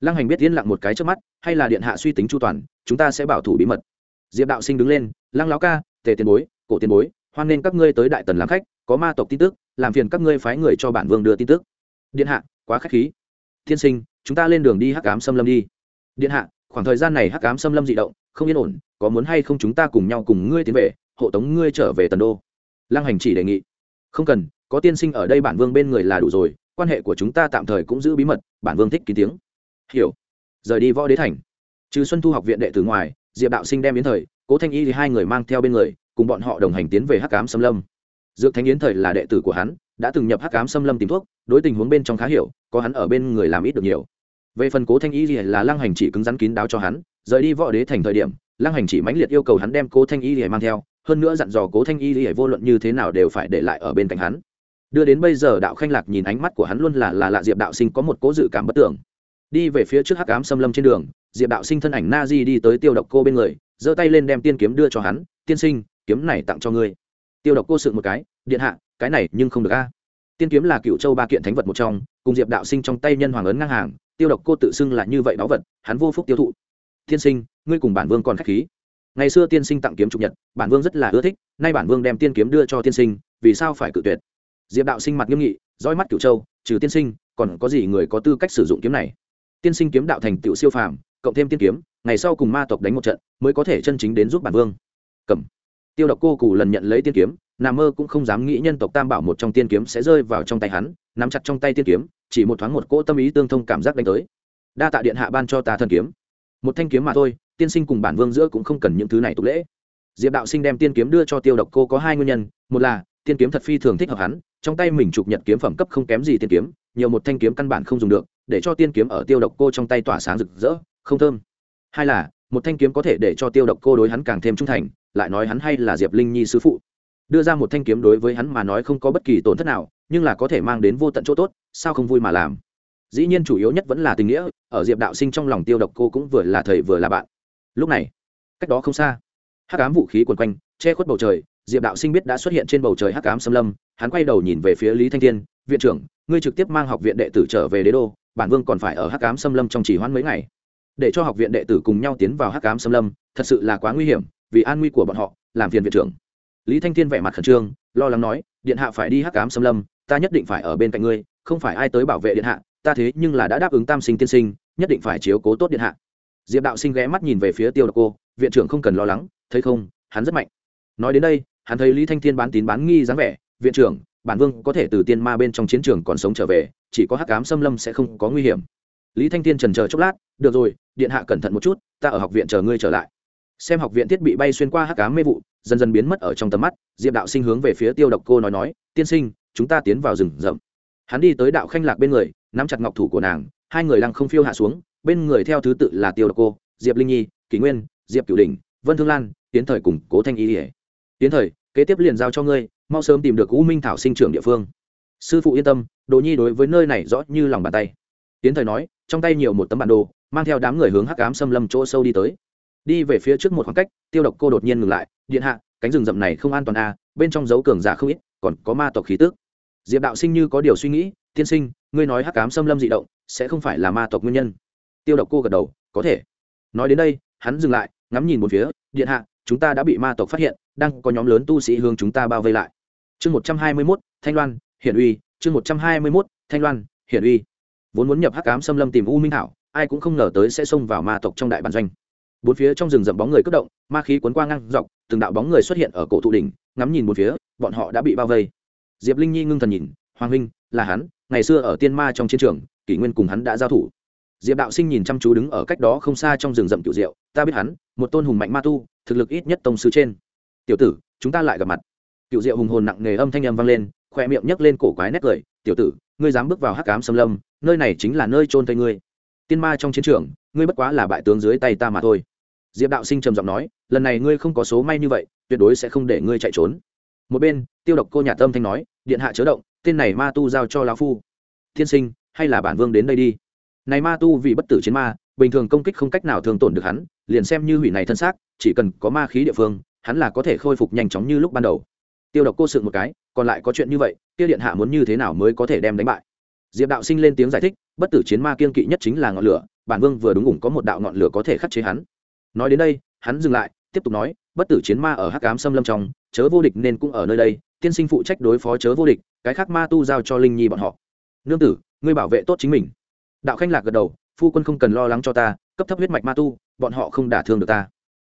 A: Lăng hành biết yên lặng một cái trước mắt, hay là điện hạ suy tính chu toàn, chúng ta sẽ bảo thủ bí mật. Diệp đạo sinh đứng lên, lăng láo ca, tề tiền bối, cổ tiền bối, hoan nên các ngươi tới đại tần làm khách, có ma tộc tin tức, làm phiền các ngươi phái người cho bản vương đưa tin tức. Điện hạ, quá k h á c h khí. Thiên sinh, chúng ta lên đường đi hắc cám xâm lâm đi. Điện hạ, khoảng thời gian này hắc cám xâm lâm d ị động, không yên ổn, có muốn hay không chúng ta cùng nhau cùng ngươi tiến về, hộ tống ngươi trở về tần đô. Lăng hành chỉ đề nghị. Không cần có tiên sinh ở đây bản vương bên người là đủ rồi, quan hệ của chúng ta tạm thời cũng giữ bí mật, bản vương thích kín tiếng. Hiểu. Rời đi võ đế thành. Trừ xuân thu học viện đệ tử ngoài, diệp đạo sinh đem yến thời, cố thanh y thì hai người mang theo bên người, cùng bọn họ đồng hành tiến về hắc cám xâm lâm. Dược thanh yến thời là đệ tử của hắn, đã từng nhập hắc cám xâm lâm tìm thuốc, đối tình huống bên trong khá hiểu, có hắn ở bên người làm ít được nhiều. Về phần cố thanh y thì là lăng hành chỉ cứng rắn kín đáo cho hắn, rời đi võ đế thành thời điểm, lăng hành chỉ mãnh liệt yêu cầu hắn đem cố thanh y thì mang theo, hơn nữa dặn dò cố thanh y thì vô luận như thế nào đều phải để lại ở bên cạnh hắn đưa đến bây giờ đạo khanh lạc nhìn ánh mắt của hắn luôn là là lạ diệp đạo sinh có một cố dự cảm bất tưởng. Đi về phía trước hắc ám xâm lâm trên đường, diệp đạo sinh thân ảnh na di đi tới tiêu độc cô bên người, giơ tay lên đem tiên kiếm đưa cho hắn, tiên sinh, kiếm này tặng cho ngươi. Tiêu độc cô sự một cái, điện hạ, cái này nhưng không được a. Tiên kiếm là cựu châu ba kiện thánh vật một trong, cùng diệp đạo sinh trong tay nhân hoàng ấn ngang hàng, tiêu độc cô tự xưng là như vậy đó vật, hắn vô phúc tiêu thụ. Tiên sinh, ngươi cùng bản vương còn khách khí. Ngày xưa tiên sinh tặng kiếm trục nhật, bản vương rất là ưa thích, nay bản vương đem tiên kiếm đưa cho tiên sinh, vì sao phải cự tuyệt? Diệp đạo sinh mặt nghiêm nghị roi mắt cựu châu, trừ tiên sinh, còn có gì người có tư cách sử dụng kiếm này? Tiên sinh kiếm đạo thành tựu siêu phàm, cộng thêm tiên kiếm, ngày sau cùng ma tộc đánh một trận, mới có thể chân chính đến giúp bản vương. Cầm. Tiêu độc cô cù lần nhận lấy tiên kiếm, nà mơ cũng không dám nghĩ nhân tộc tam bảo một trong tiên kiếm sẽ rơi vào trong tay hắn, nắm chặt trong tay tiên kiếm, chỉ một thoáng một cỗ tâm ý tương thông cảm giác đánh tới. Đa tạ điện hạ ban cho ta thần kiếm. Một thanh kiếm mà thôi, tiên sinh cùng bản vương giữa cũng không cần những thứ này tục lễ. Diệp đạo sinh đem tiên kiếm đưa cho tiêu độc cô có hai nguyên nhân, một là tiên kiếm thật phi thường thích hợp hắn, trong tay mình chụp nhật kiếm phẩm cấp không kém gì tiên kiếm, nhiều một thanh kiếm căn bản không dùng được, để cho tiên kiếm ở tiêu độc cô trong tay tỏa sáng rực rỡ, không thơm. Hai là, một thanh kiếm có thể để cho tiêu độc cô đối hắn càng thêm trung thành, lại nói hắn hay là diệp linh nhi sư phụ. Đưa ra một thanh kiếm đối với hắn mà nói không có bất kỳ tổn thất nào, nhưng là có thể mang đến vô tận chỗ tốt, sao không vui mà làm? Dĩ nhiên chủ yếu nhất vẫn là tình nghĩa, ở diệp đạo sinh trong lòng tiêu độc cô cũng vừa là thầy vừa là bạn. Lúc này, cách đó không xa, hắc ám vũ khí quần quanh, che khuất bầu trời diệp đạo sinh biết đã xuất hiện trên bầu trời hắc ám xâm lâm, hắn quay đầu nhìn về phía lý thanh thiên, viện trưởng, ngươi trực tiếp mang học viện đệ tử trở về đế đô, bản vương còn phải ở hắc ám xâm lâm trong chỉ hoãn mấy ngày. Để cho học viện đệ tử cùng nhau tiến vào hắc ám xâm lâm, thật sự là quá nguy hiểm, vì an nguy của bọn họ, làm phiền viện trưởng. Lý thanh thiên vẻ mặt khẩn trương, lo lắng nói, điện hạ phải đi hắc ám xâm lâm, ta nhất định phải ở bên cạnh ngươi, không phải ai tới bảo vệ điện hạ, ta thế nhưng là đã đáp ứng tam sinh tiên sinh, nhất định phải chiếu cố tốt điện hạ. Diệp đạo sinh ghé mắt nhìn về phía tiêu độc cô, viện trưởng không cần lo lắng, thấy không, hắn rất mạnh. Nói đến đây hắn thấy lý thanh thiên bán tín bán nghi dáng vẻ, viện trưởng, bản vương có thể từ tiên ma bên trong chiến trường còn sống trở về, chỉ có hắc ám xâm lâm sẽ không có nguy hiểm. Lý thanh thiên trần chờ chốc lát, được rồi, điện hạ cẩn thận một chút, ta ở học viện chờ ngươi trở lại. Xem học viện thiết bị bay xuyên qua hắc ám mê vụ, dần dần biến mất ở trong tầm mắt, diệp đạo sinh hướng về phía tiêu độc cô nói nói, tiên sinh, chúng ta tiến vào rừng rậm. Hắn đi tới đạo khanh lạc bên người, nắm chặt ngọc thủ của nàng, hai người lăng không phiêu hạ xuống, bên người theo thứ tự là tiêu độc cô, diệp linh nhi, kỷ nguyên, diệp cửu đình vân thương lan tiến thời cùng cố thanh y ỉa tiến thời, kế tiếp liền giao cho ngươi, mau sớm tìm được u minh thảo sinh trưởng địa phương. Sư phụ yên tâm đồ nhi đối với nơi này rõ như lòng bàn tay. Tiến thời nói, trong tay nhiều một tấm bản đồ, mang theo đám người hướng hắc ám xâm lâm chỗ sâu đi tới. Đi về phía trước một khoảng cách, tiêu độc cô đột nhiên ngừng lại, điện hạ, cánh rừng rậm này không an toàn à bên trong dấu cường giả không ít, còn có ma tộc khí tước diệp đạo sinh như có điều suy nghĩ, tiên sinh, ngươi nói hắc ám xâm lâm dị động, sẽ không phải là ma tộc nguyên nhân. Tiêu độc cô gật đầu, có thể. Nói đến đây, hắn dừng lại ngắm nhìn một phía, điện hạ, chúng ta đã bị ma tộc phát hiện, đang có nhóm lớn tu sĩ hướng chúng ta bao vây lại. Chương một trăm hai mươi mốt, thanh loan, hiển uy. Chương một trăm hai mươi mốt, thanh loan, hiển uy. Vốn muốn nhập hắc ám xâm lâm tìm u minh thảo, ai cũng không ngờ tới sẽ xông vào ma tộc trong đại bản doanh. Bốn phía trong rừng rậm bóng người cất động, ma khí cuốn qua ngang dọc, từng đạo bóng người xuất hiện ở cổ thụ đỉnh, ngắm nhìn một phía, bọn họ đã bị bao vây. Diệp linh nhi ngưng thần nhìn, hoàng huynh, là hắn, ngày xưa ở tiên ma trong chiến trường, kỷ nguyên cùng hắn đã giao thủ. Diệp đạo sinh nhìn chăm chú đứng ở cách đó không xa trong rừng rậm cựu diệu ta biết hắn, một tôn hùng mạnh ma tu, thực lực ít nhất tông sư trên. Tiểu tử, chúng ta lại gặp mặt. Cựu diệu hùng hồn nặng nề âm thanh âm vang lên khoe miệng nhấc lên cổ quái nét cười. Tiểu tử, ngươi dám bước vào hắc cám xâm lâm, nơi này chính là nơi trôn tây ngươi. Tiên ma trong chiến trường, ngươi bất quá là bại tướng dưới tay ta mà thôi. Diệp đạo sinh trầm giọng nói, lần này ngươi không có số may như vậy, tuyệt đối sẽ không để ngươi chạy trốn. Một bên, tiêu độc cô nhà tâm thanh nói, điện hạ chớ động, tên này ma tu giao cho lão phu. Thiên sinh, hay là bản vương đến đây đi. Này ma tu vì bất tử chiến ma bình thường công kích không cách nào thường tổn được hắn, liền xem như hủy này thân xác, chỉ cần có ma khí địa phương, hắn là có thể khôi phục nhanh chóng như lúc ban đầu. Tiêu độc cô sự một cái, còn lại có chuyện như vậy tiêu điện hạ muốn như thế nào mới có thể đem đánh bại? Diệp đạo sinh lên tiếng giải thích, bất tử chiến ma kiên kỵ nhất chính là ngọn lửa, bản vương vừa đúng ủng có một đạo ngọn lửa có thể khắc chế hắn. Nói đến đây, hắn dừng lại, tiếp tục nói, bất tử chiến ma ở hắc ám xâm lâm trong, chớ vô địch nên cũng ở nơi đây, tiên sinh phụ trách đối phó chớ vô địch, cái khác ma tu giao cho linh nhi bọn họ. Nương tử, ngươi bảo vệ tốt chính mình. Đạo khanh lạc gật đầu phu quân không cần lo lắng cho ta, cấp thấp huyết mạch ma tu, bọn họ không đả thương được ta.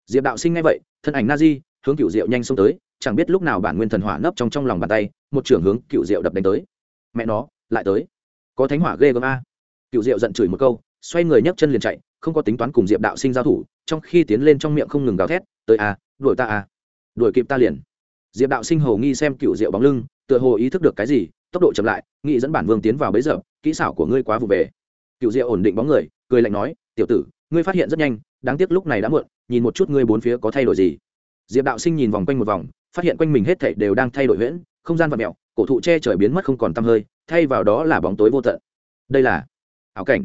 A: Diệp đạo sinh nghe vậy, thân ảnh na di hướng cựu diệu nhanh xông tới, chẳng biết lúc nào bản nguyên thần hỏa nấp trong trong lòng bàn tay, một trưởng hướng cựu diệu đập đánh tới. Mẹ nó, lại tới. Có thánh hỏa ghê gớm a. Cựu diệu giận chửi một câu, xoay người nhấc chân liền chạy, không có tính toán cùng diệp đạo sinh giao thủ, trong khi tiến lên trong miệng không ngừng gào thét, tới a, đuổi ta a. Đuổi kịp ta liền. Diệp đạo sinh hầu nghi xem cựu diệu bóng lưng, tựa hồ ý thức được cái gì, tốc độ chậm lại nghị dẫn bản vương tiến vào bấy giờ, kỹ xảo của ngươi quá vụ về cựu diệu ổn định bóng người, cười lạnh nói, tiểu tử, ngươi phát hiện rất nhanh, đáng tiếc lúc này đã muộn, nhìn một chút ngươi bốn phía có thay đổi gì. Diệp đạo sinh nhìn vòng quanh một vòng, phát hiện quanh mình hết thảy đều đang thay đổi huyễn, không gian và mẹo cổ thụ che trời biến mất không còn tăm hơi, thay vào đó là bóng tối vô tận. Đây là ảo cảnh.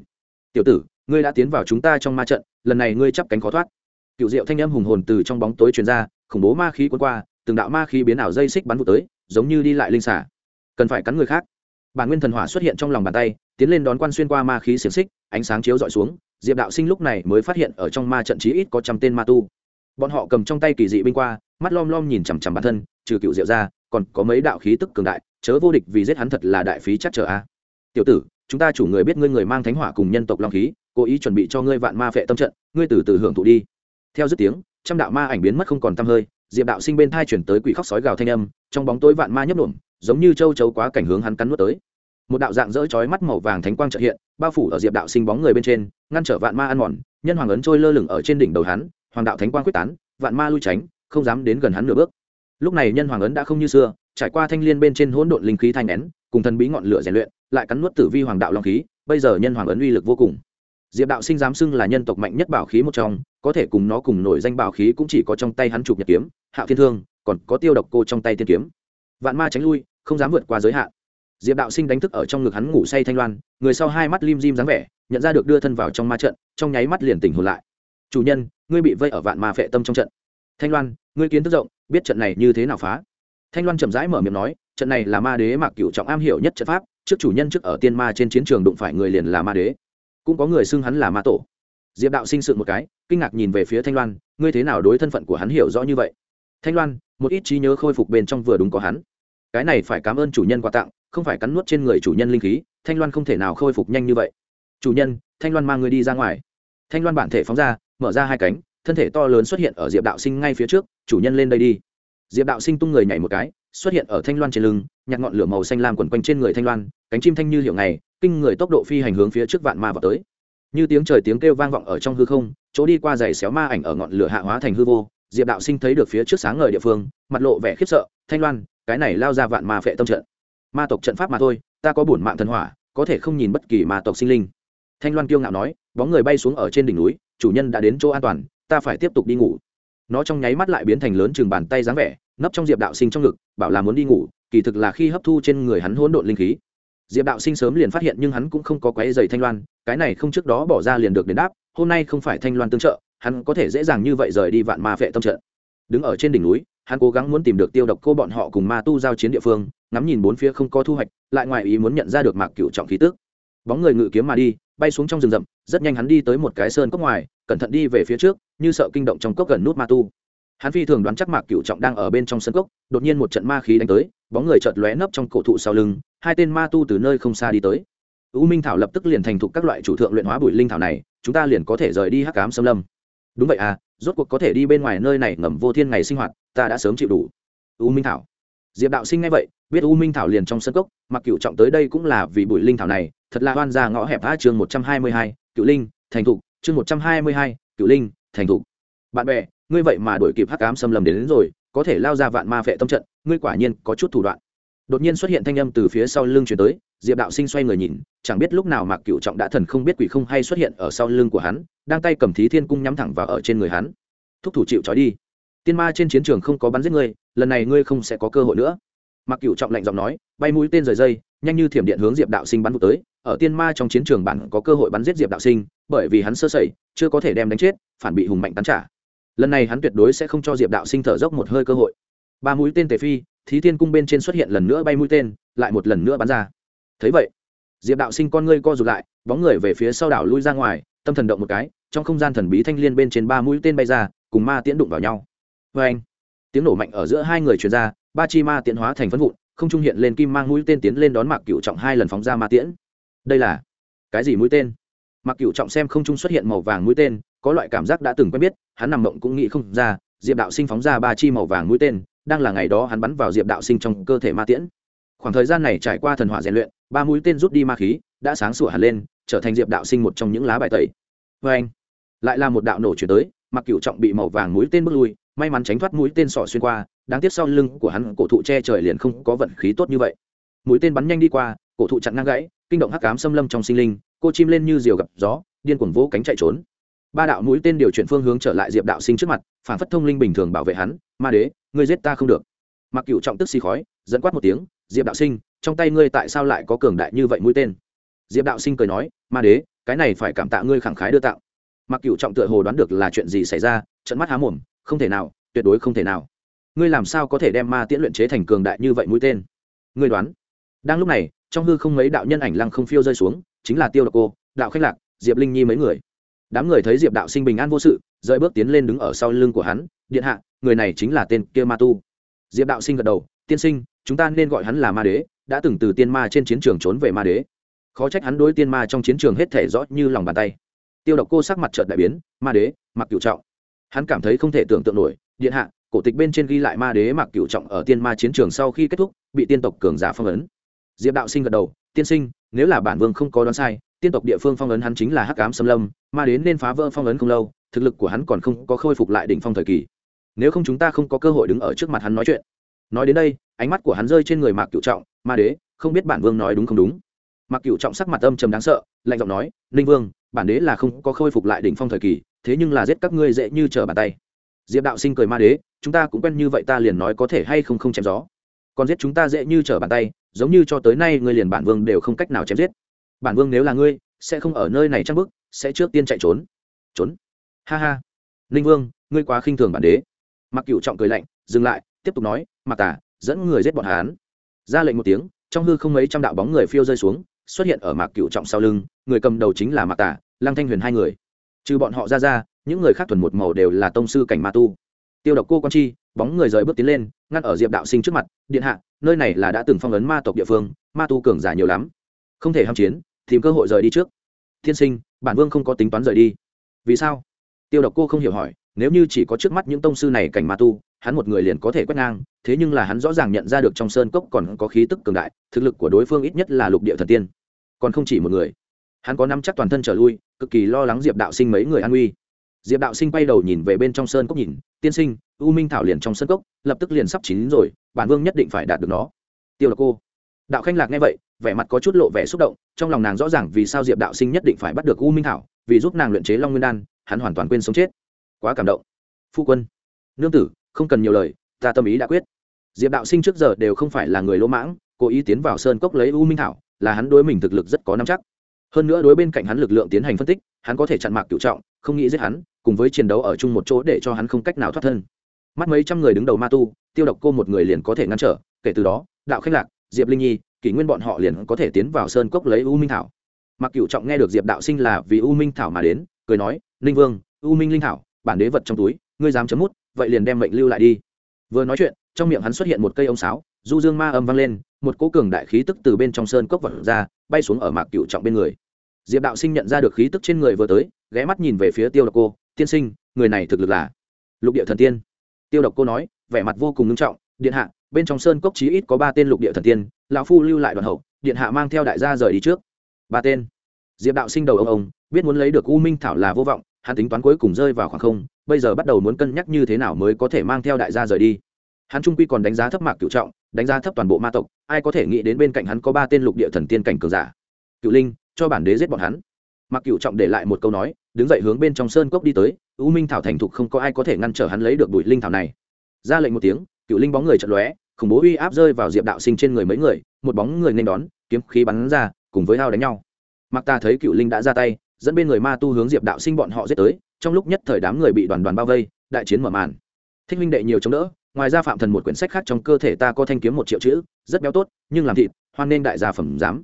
A: Tiểu tử, ngươi đã tiến vào chúng ta trong ma trận, lần này ngươi chắp cánh khó thoát. Cựu diệu thanh âm hùng hồn từ trong bóng tối truyền ra, khủng bố ma khí cuốn qua, từng đạo ma khí biến ảo dây xích bắn vụ tới, giống như đi lại linh xả cần phải cắn người khác bản nguyên thần hỏa xuất hiện trong lòng bàn tay, tiến lên đón quan xuyên qua ma khí xiềng xích, ánh sáng chiếu dọi xuống, diệp đạo sinh lúc này mới phát hiện ở trong ma trận chí ít có trăm tên ma tu. Bọn họ cầm trong tay kỳ dị binh qua, mắt lom lom nhìn chằm chằm bản thân, trừ cựu diệu ra, còn có mấy đạo khí tức cường đại, chớ vô địch vì giết hắn thật là đại phí chắc trở a. Tiểu tử, chúng ta chủ người biết ngươi người mang thánh hỏa cùng nhân tộc long khí, cố ý chuẩn bị cho ngươi vạn ma phệ tâm trận, ngươi từ từ hưởng thụ đi. Theo dứt tiếng, trăm đạo ma ảnh biến mất không còn tăm hơi, diệp đạo sinh bên thai chuyển tới quỷ khóc sói gào thanh âm, trong bóng tối vạn ma nhấp nổm giống như châu chấu quá cảnh hướng hắn cắn nuốt tới. Một đạo dạng dỡ chói mắt màu vàng thánh quang trợ hiện, bao phủ ở diệp đạo sinh bóng người bên trên, ngăn trở vạn ma ăn mòn, nhân hoàng ấn trôi lơ lửng ở trên đỉnh đầu hắn, hoàng đạo thánh quang quyết tán, vạn ma lui tránh, không dám đến gần hắn nửa bước. Lúc này nhân hoàng ấn đã không như xưa, trải qua thanh liên bên trên hỗn độn linh khí thanh nén, cùng thần bí ngọn lửa rèn luyện, lại cắn nuốt tử vi hoàng đạo long khí, bây giờ nhân hoàng ấn uy lực vô cùng. Diệp đạo sinh dám xưng là nhân tộc mạnh nhất bảo khí một trong, có thể cùng nó cùng nổi danh bảo khí cũng chỉ có trong tay hắn chụp nhật kiếm, hạo thiên thương, còn có tiêu độc cô trong tay tiên kiếm vạn ma tránh lui, không dám vượt qua giới hạn. Diệp đạo sinh đánh thức ở trong ngực hắn ngủ say thanh loan, người sau hai mắt lim dim dáng vẻ, nhận ra được đưa thân vào trong ma trận, trong nháy mắt liền tỉnh hồn lại. Chủ nhân, ngươi bị vây ở vạn ma phệ tâm trong trận. Thanh loan, ngươi kiến thức rộng, biết trận này như thế nào phá? Thanh loan chậm rãi mở miệng nói, trận này là ma đế mạc cựu trọng am hiểu nhất trận pháp, trước chủ nhân trước ở tiên ma trên chiến trường đụng phải người liền là ma đế. Cũng có người xưng hắn là ma tổ. Diệp đạo sinh sự một cái, kinh ngạc nhìn về phía thanh loan, ngươi thế nào đối thân phận của hắn hiểu rõ như vậy? Thanh loan, một ít trí nhớ khôi phục bên trong vừa đúng có hắn. Cái này phải cảm ơn chủ nhân quà tặng, không phải cắn nuốt trên người chủ nhân linh khí, thanh loan không thể nào khôi phục nhanh như vậy. Chủ nhân, thanh loan mang người đi ra ngoài. Thanh loan bản thể phóng ra, mở ra hai cánh, thân thể to lớn xuất hiện ở diệp đạo sinh ngay phía trước, chủ nhân lên đây đi. Diệp đạo sinh tung người nhảy một cái, xuất hiện ở thanh loan trên lưng, nhặt ngọn lửa màu xanh lam quần quanh trên người thanh loan, cánh chim thanh như hiệu ngày, kinh người tốc độ phi hành hướng phía trước vạn ma vào tới. Như tiếng trời tiếng kêu vang vọng ở trong hư không, chỗ đi qua giày xéo ma ảnh ở ngọn lửa hạ hóa thành hư vô diệp đạo sinh thấy được phía trước sáng ngời địa phương, mặt lộ vẻ khiếp sợ, thanh loan, cái này lao ra vạn ma phệ tâm trận. Ma tộc trận pháp mà thôi, ta có bổn mạng thần hỏa, có thể không nhìn bất kỳ ma tộc sinh linh. Thanh loan kiêu ngạo nói, bóng người bay xuống ở trên đỉnh núi, chủ nhân đã đến chỗ an toàn, ta phải tiếp tục đi ngủ. Nó trong nháy mắt lại biến thành lớn chừng bàn tay dáng vẻ, nấp trong diệp đạo sinh trong ngực, bảo là muốn đi ngủ, kỳ thực là khi hấp thu trên người hắn hỗn độn linh khí. Diệp đạo sinh sớm liền phát hiện nhưng hắn cũng không có quái dày thanh loan, cái này không trước đó bỏ ra liền được đền đáp, hôm nay không phải thanh loan tương trợ hắn có thể dễ dàng như vậy rời đi vạn ma vệ tâm trận. Đứng ở trên đỉnh núi, hắn cố gắng muốn tìm được tiêu độc cô bọn họ cùng ma tu giao chiến địa phương, ngắm nhìn bốn phía không có thu hoạch, lại ngoài ý muốn nhận ra được mạc cựu trọng khí tức. Bóng người ngự kiếm mà đi, bay xuống trong rừng rậm, rất nhanh hắn đi tới một cái sơn cốc ngoài, cẩn thận đi về phía trước, như sợ kinh động trong cốc gần nút ma tu. Hắn phi thường đoán chắc mạc cựu trọng đang ở bên trong sân cốc, đột nhiên một trận ma khí đánh tới, bóng người chợt lóe nấp trong cổ thụ sau lưng, hai tên ma tu từ nơi không xa đi tới. U minh thảo lập tức liền thành thục các loại chủ thượng luyện hóa bụi linh thảo này, chúng ta liền có thể rời đi hắc cám xâm lâm đúng vậy à rốt cuộc có thể đi bên ngoài nơi này ngầm vô thiên ngày sinh hoạt ta đã sớm chịu đủ. U minh thảo. Diệp đạo sinh nghe vậy biết u minh thảo liền trong sân cốc mặc cựu trọng tới đây cũng là vì bụi linh thảo này thật là oan ra ngõ hẹp tha chương một trăm hai mươi hai cựu linh thành thục chương một trăm hai mươi hai cựu linh thành thục. Bạn bè ngươi vậy mà đổi kịp hắc cám xâm lầm đến, đến rồi có thể lao ra vạn ma vệ tâm trận ngươi quả nhiên có chút thủ đoạn. Đột nhiên xuất hiện thanh âm từ phía sau lưng chuyển tới diệp đạo sinh xoay người nhìn, chẳng biết lúc nào mạc cựu trọng đã thần không biết quỷ không hay xuất hiện ở sau lưng của hắn, đang tay cầm thí thiên cung nhắm thẳng vào ở trên người hắn. Thúc thủ chịu trói đi. Tiên ma trên chiến trường không có bắn giết ngươi, lần này ngươi không sẽ có cơ hội nữa. Mạc cựu trọng lạnh giọng nói, bay mũi tên rời dây, nhanh như thiểm điện hướng diệp đạo sinh bắn vụ tới. Ở tiên ma trong chiến trường bản có cơ hội bắn giết diệp đạo sinh, bởi vì hắn sơ sẩy, chưa có thể đem đánh chết, phản bị hùng mạnh tán trả. Lần này hắn tuyệt đối sẽ không cho diệp đạo sinh thở dốc một hơi cơ hội. Ba mũi tên tề phi, thí thiên cung bên trên xuất hiện lần nữa bay mũi tên, lại một lần nữa bắn ra thấy vậy, diệp đạo sinh con ngươi co rụt lại, bóng người về phía sau đảo lui ra ngoài, tâm thần động một cái, trong không gian thần bí thanh liên bên trên ba mũi tên bay ra, cùng ma tiễn đụng vào nhau. Vê anh, tiếng nổ mạnh ở giữa hai người truyền ra, ba chi ma tiễn hóa thành phân vụn, không trung hiện lên kim mang mũi tên tiến lên đón mạc cựu trọng hai lần phóng ra ma tiễn. Đây là cái gì mũi tên? Mạc cựu trọng xem không trung xuất hiện màu vàng mũi tên, có loại cảm giác đã từng quen biết, hắn nằm mộng cũng nghĩ không ra, diệp đạo sinh phóng ra ba chi màu vàng mũi tên, đang là ngày đó hắn bắn vào diệp đạo sinh trong cơ thể ma tiễn. Khoảng thời gian này trải qua thần hỏa rèn luyện ba mũi tên rút đi ma khí, đã sáng sủa hẳn lên, trở thành diệp đạo sinh một trong những lá bài tẩy. Vê anh, lại là một đạo nổ chuyển tới, mặc cựu trọng bị màu vàng mũi tên bước lui, may mắn tránh thoát mũi tên sỏ xuyên qua, đáng tiếc sau lưng của hắn cổ thụ che trời liền không có vận khí tốt như vậy. Mũi tên bắn nhanh đi qua, cổ thụ chặn ngang gãy, kinh động hắc cám xâm lâm trong sinh linh, cô chim lên như diều gặp gió, điên cuồng vỗ cánh chạy trốn. Ba đạo mũi tên điều chuyển phương hướng trở lại diệp đạo sinh trước mặt, phản phất thông linh bình thường bảo vệ hắn, ma đế, ngươi giết ta không được. Mặc cựu trọng tức xì khói, dẫn quát một tiếng, diệp đạo sinh trong tay ngươi tại sao lại có cường đại như vậy mũi tên? Diệp đạo sinh cười nói, ma đế, cái này phải cảm tạ ngươi khẳng khái đưa tạo. Mặc cựu trọng tựa hồ đoán được là chuyện gì xảy ra trận mắt há mồm, không thể nào, tuyệt đối không thể nào. Ngươi làm sao có thể đem ma tiễn luyện chế thành cường đại như vậy mũi tên? Ngươi đoán. Đang lúc này, trong hư không mấy đạo nhân ảnh lăng không phiêu rơi xuống, chính là tiêu độc cô, đạo khách lạc, diệp linh nhi mấy người. Đám người thấy diệp đạo sinh bình an vô sự, rời bước tiến lên đứng ở sau lưng của hắn, điện hạ, người này chính là tên kia ma tu. Diệp đạo sinh gật đầu, tiên sinh, chúng ta nên gọi hắn là ma đế đã từng từ tiên ma trên chiến trường trốn về ma đế. Khó trách hắn đối tiên ma trong chiến trường hết thể rõ như lòng bàn tay. Tiêu độc cô sắc mặt trợt đại biến, ma đế, mặc cửu trọng. Hắn cảm thấy không thể tưởng tượng nổi, điện hạ, cổ tịch bên trên ghi lại ma đế mặc cửu trọng ở tiên ma chiến trường sau khi kết thúc, bị tiên tộc cường giả phong ấn. Diệp đạo sinh gật đầu, tiên sinh, nếu là bản vương không có đoán sai, tiên tộc địa phương phong ấn hắn chính là hắc ám xâm lâm, ma đến nên phá vỡ phong ấn không lâu, thực lực của hắn còn không có khôi phục lại đỉnh phong thời kỳ. Nếu không chúng ta không có cơ hội đứng ở trước mặt hắn nói chuyện nói đến đây, ánh mắt của hắn rơi trên người mạc cựu trọng, ma đế, không biết bản vương nói đúng không đúng? Mạc cựu trọng sắc mặt âm trầm đáng sợ, lạnh giọng nói, ninh vương, bản đế là không có khôi phục lại đỉnh phong thời kỳ, thế nhưng là giết các ngươi dễ như trở bàn tay. Diệp đạo sinh cười ma đế, chúng ta cũng quen như vậy ta liền nói có thể hay không không chém gió. Còn giết chúng ta dễ như trở bàn tay, giống như cho tới nay ngươi liền bản vương đều không cách nào chém giết. Bản vương nếu là ngươi, sẽ không ở nơi này trăng bức sẽ trước tiên chạy trốn. Trốn? Ha ha. Ninh vương, ngươi quá khinh thường bản đế. Mặc cựu trọng cười lạnh, dừng lại tiếp tục nói mặc tả dẫn người giết bọn hán ra lệnh một tiếng, trong hư không mấy trăm đạo bóng người phiêu rơi xuống, xuất hiện ở mạc cựu trọng sau lưng, người cầm đầu chính là mạc tả, lăng thanh huyền hai người. Trừ bọn họ ra ra, những người khác thuần một màu đều là tông sư cảnh ma tu. Tiêu độc cô quan chi, bóng người rời bước tiến lên, ngăn ở diệp đạo sinh trước mặt, điện hạ, nơi này là đã từng phong ấn ma tộc địa phương, ma tu cường giả nhiều lắm. Không thể ham chiến, tìm cơ hội rời đi trước. Thiên sinh, bản vương không có tính toán rời đi. Vì sao? Tiêu độc cô không hiểu hỏi nếu như chỉ có trước mắt những tông sư này cảnh ma tu, hắn một người liền có thể quét ngang, thế nhưng là hắn rõ ràng nhận ra được trong sơn cốc còn có khí tức cường đại, thực lực của đối phương ít nhất là lục địa thần tiên. Còn không chỉ một người. Hắn có năm chắc toàn thân trở lui, cực kỳ lo lắng diệp đạo sinh mấy người an uy diệp đạo sinh bay đầu nhìn về bên trong sơn cốc nhìn, tiên sinh, u minh thảo liền trong sơn cốc, lập tức liền sắp chín rồi, bản vương nhất định phải đạt được nó. Tiêu là cô. Đạo khanh lạc nghe vậy, vẻ mặt có chút lộ vẻ xúc động, trong lòng nàng rõ ràng vì sao diệp đạo sinh nhất định phải bắt được u minh thảo, vì giúp nàng luyện chế long nguyên đan, hắn hoàn toàn quên sống chết quá cảm động. Phu quân, nương tử, không cần nhiều lời, ta tâm ý đã quyết. Diệp đạo sinh trước giờ đều không phải là người lỗ mãng, cố ý tiến vào sơn cốc lấy u minh thảo, là hắn đối mình thực lực rất có nắm chắc. Hơn nữa đối bên cạnh hắn lực lượng tiến hành phân tích, hắn có thể chặn mạc cựu trọng, không nghĩ giết hắn, cùng với chiến đấu ở chung một chỗ để cho hắn không cách nào thoát thân. Mắt mấy trăm người đứng đầu ma tu, tiêu độc cô một người liền có thể ngăn trở, kể từ đó, đạo khách lạc, diệp linh nhi, kỷ nguyên bọn họ liền có thể tiến vào sơn cốc lấy u minh thảo. Mặc cựu trọng nghe được diệp đạo sinh là vì u minh thảo mà đến, cười nói, ninh vương, u minh linh thảo bản đế vật trong túi, ngươi dám chấm mút, vậy liền đem mệnh lưu lại đi. Vừa nói chuyện, trong miệng hắn xuất hiện một cây ông sáo, du dương ma âm vang lên, một cỗ cường đại khí tức từ bên trong sơn cốc vật ra, bay xuống ở mạc cựu trọng bên người. Diệp đạo sinh nhận ra được khí tức trên người vừa tới, ghé mắt nhìn về phía tiêu độc cô, tiên sinh, người này thực lực là? Lục địa thần tiên. Tiêu độc cô nói, vẻ mặt vô cùng nghiêm trọng, điện hạ, bên trong sơn cốc chí ít có ba tên lục địa thần tiên, lão phu lưu lại đoàn hậu, điện hạ mang theo đại gia rời đi trước. Ba tên. Diệp đạo sinh đầu ông ông, biết muốn lấy được u minh thảo là vô vọng hắn tính toán cuối cùng rơi vào khoảng không, bây giờ bắt đầu muốn cân nhắc như thế nào mới có thể mang theo đại gia rời đi. Hắn trung quy còn đánh giá thấp mạc cựu trọng, đánh giá thấp toàn bộ ma tộc, ai có thể nghĩ đến bên cạnh hắn có ba tên lục địa thần tiên cảnh cường giả. Cựu linh, cho bản đế giết bọn hắn. Mạc cựu trọng để lại một câu nói, đứng dậy hướng bên trong sơn cốc đi tới, u minh thảo thành thục không có ai có thể ngăn trở hắn lấy được bụi linh thảo này. Ra lệnh một tiếng cựu linh bóng người chật lóe, khủng bố uy áp rơi vào diệp đạo sinh trên người mấy người, một bóng người nên đón, kiếm khí bắn ra, cùng với hao đánh nhau. Mặc ta thấy cựu linh đã ra tay dẫn bên người ma tu hướng diệp đạo sinh bọn họ giết tới, trong lúc nhất thời đám người bị đoàn đoàn bao vây, đại chiến mở màn. Thích minh đệ nhiều chống đỡ, ngoài ra phạm thần một quyển sách khác trong cơ thể ta có thanh kiếm một triệu chữ, rất béo tốt, nhưng làm thịt, hoan nên đại gia phẩm giám.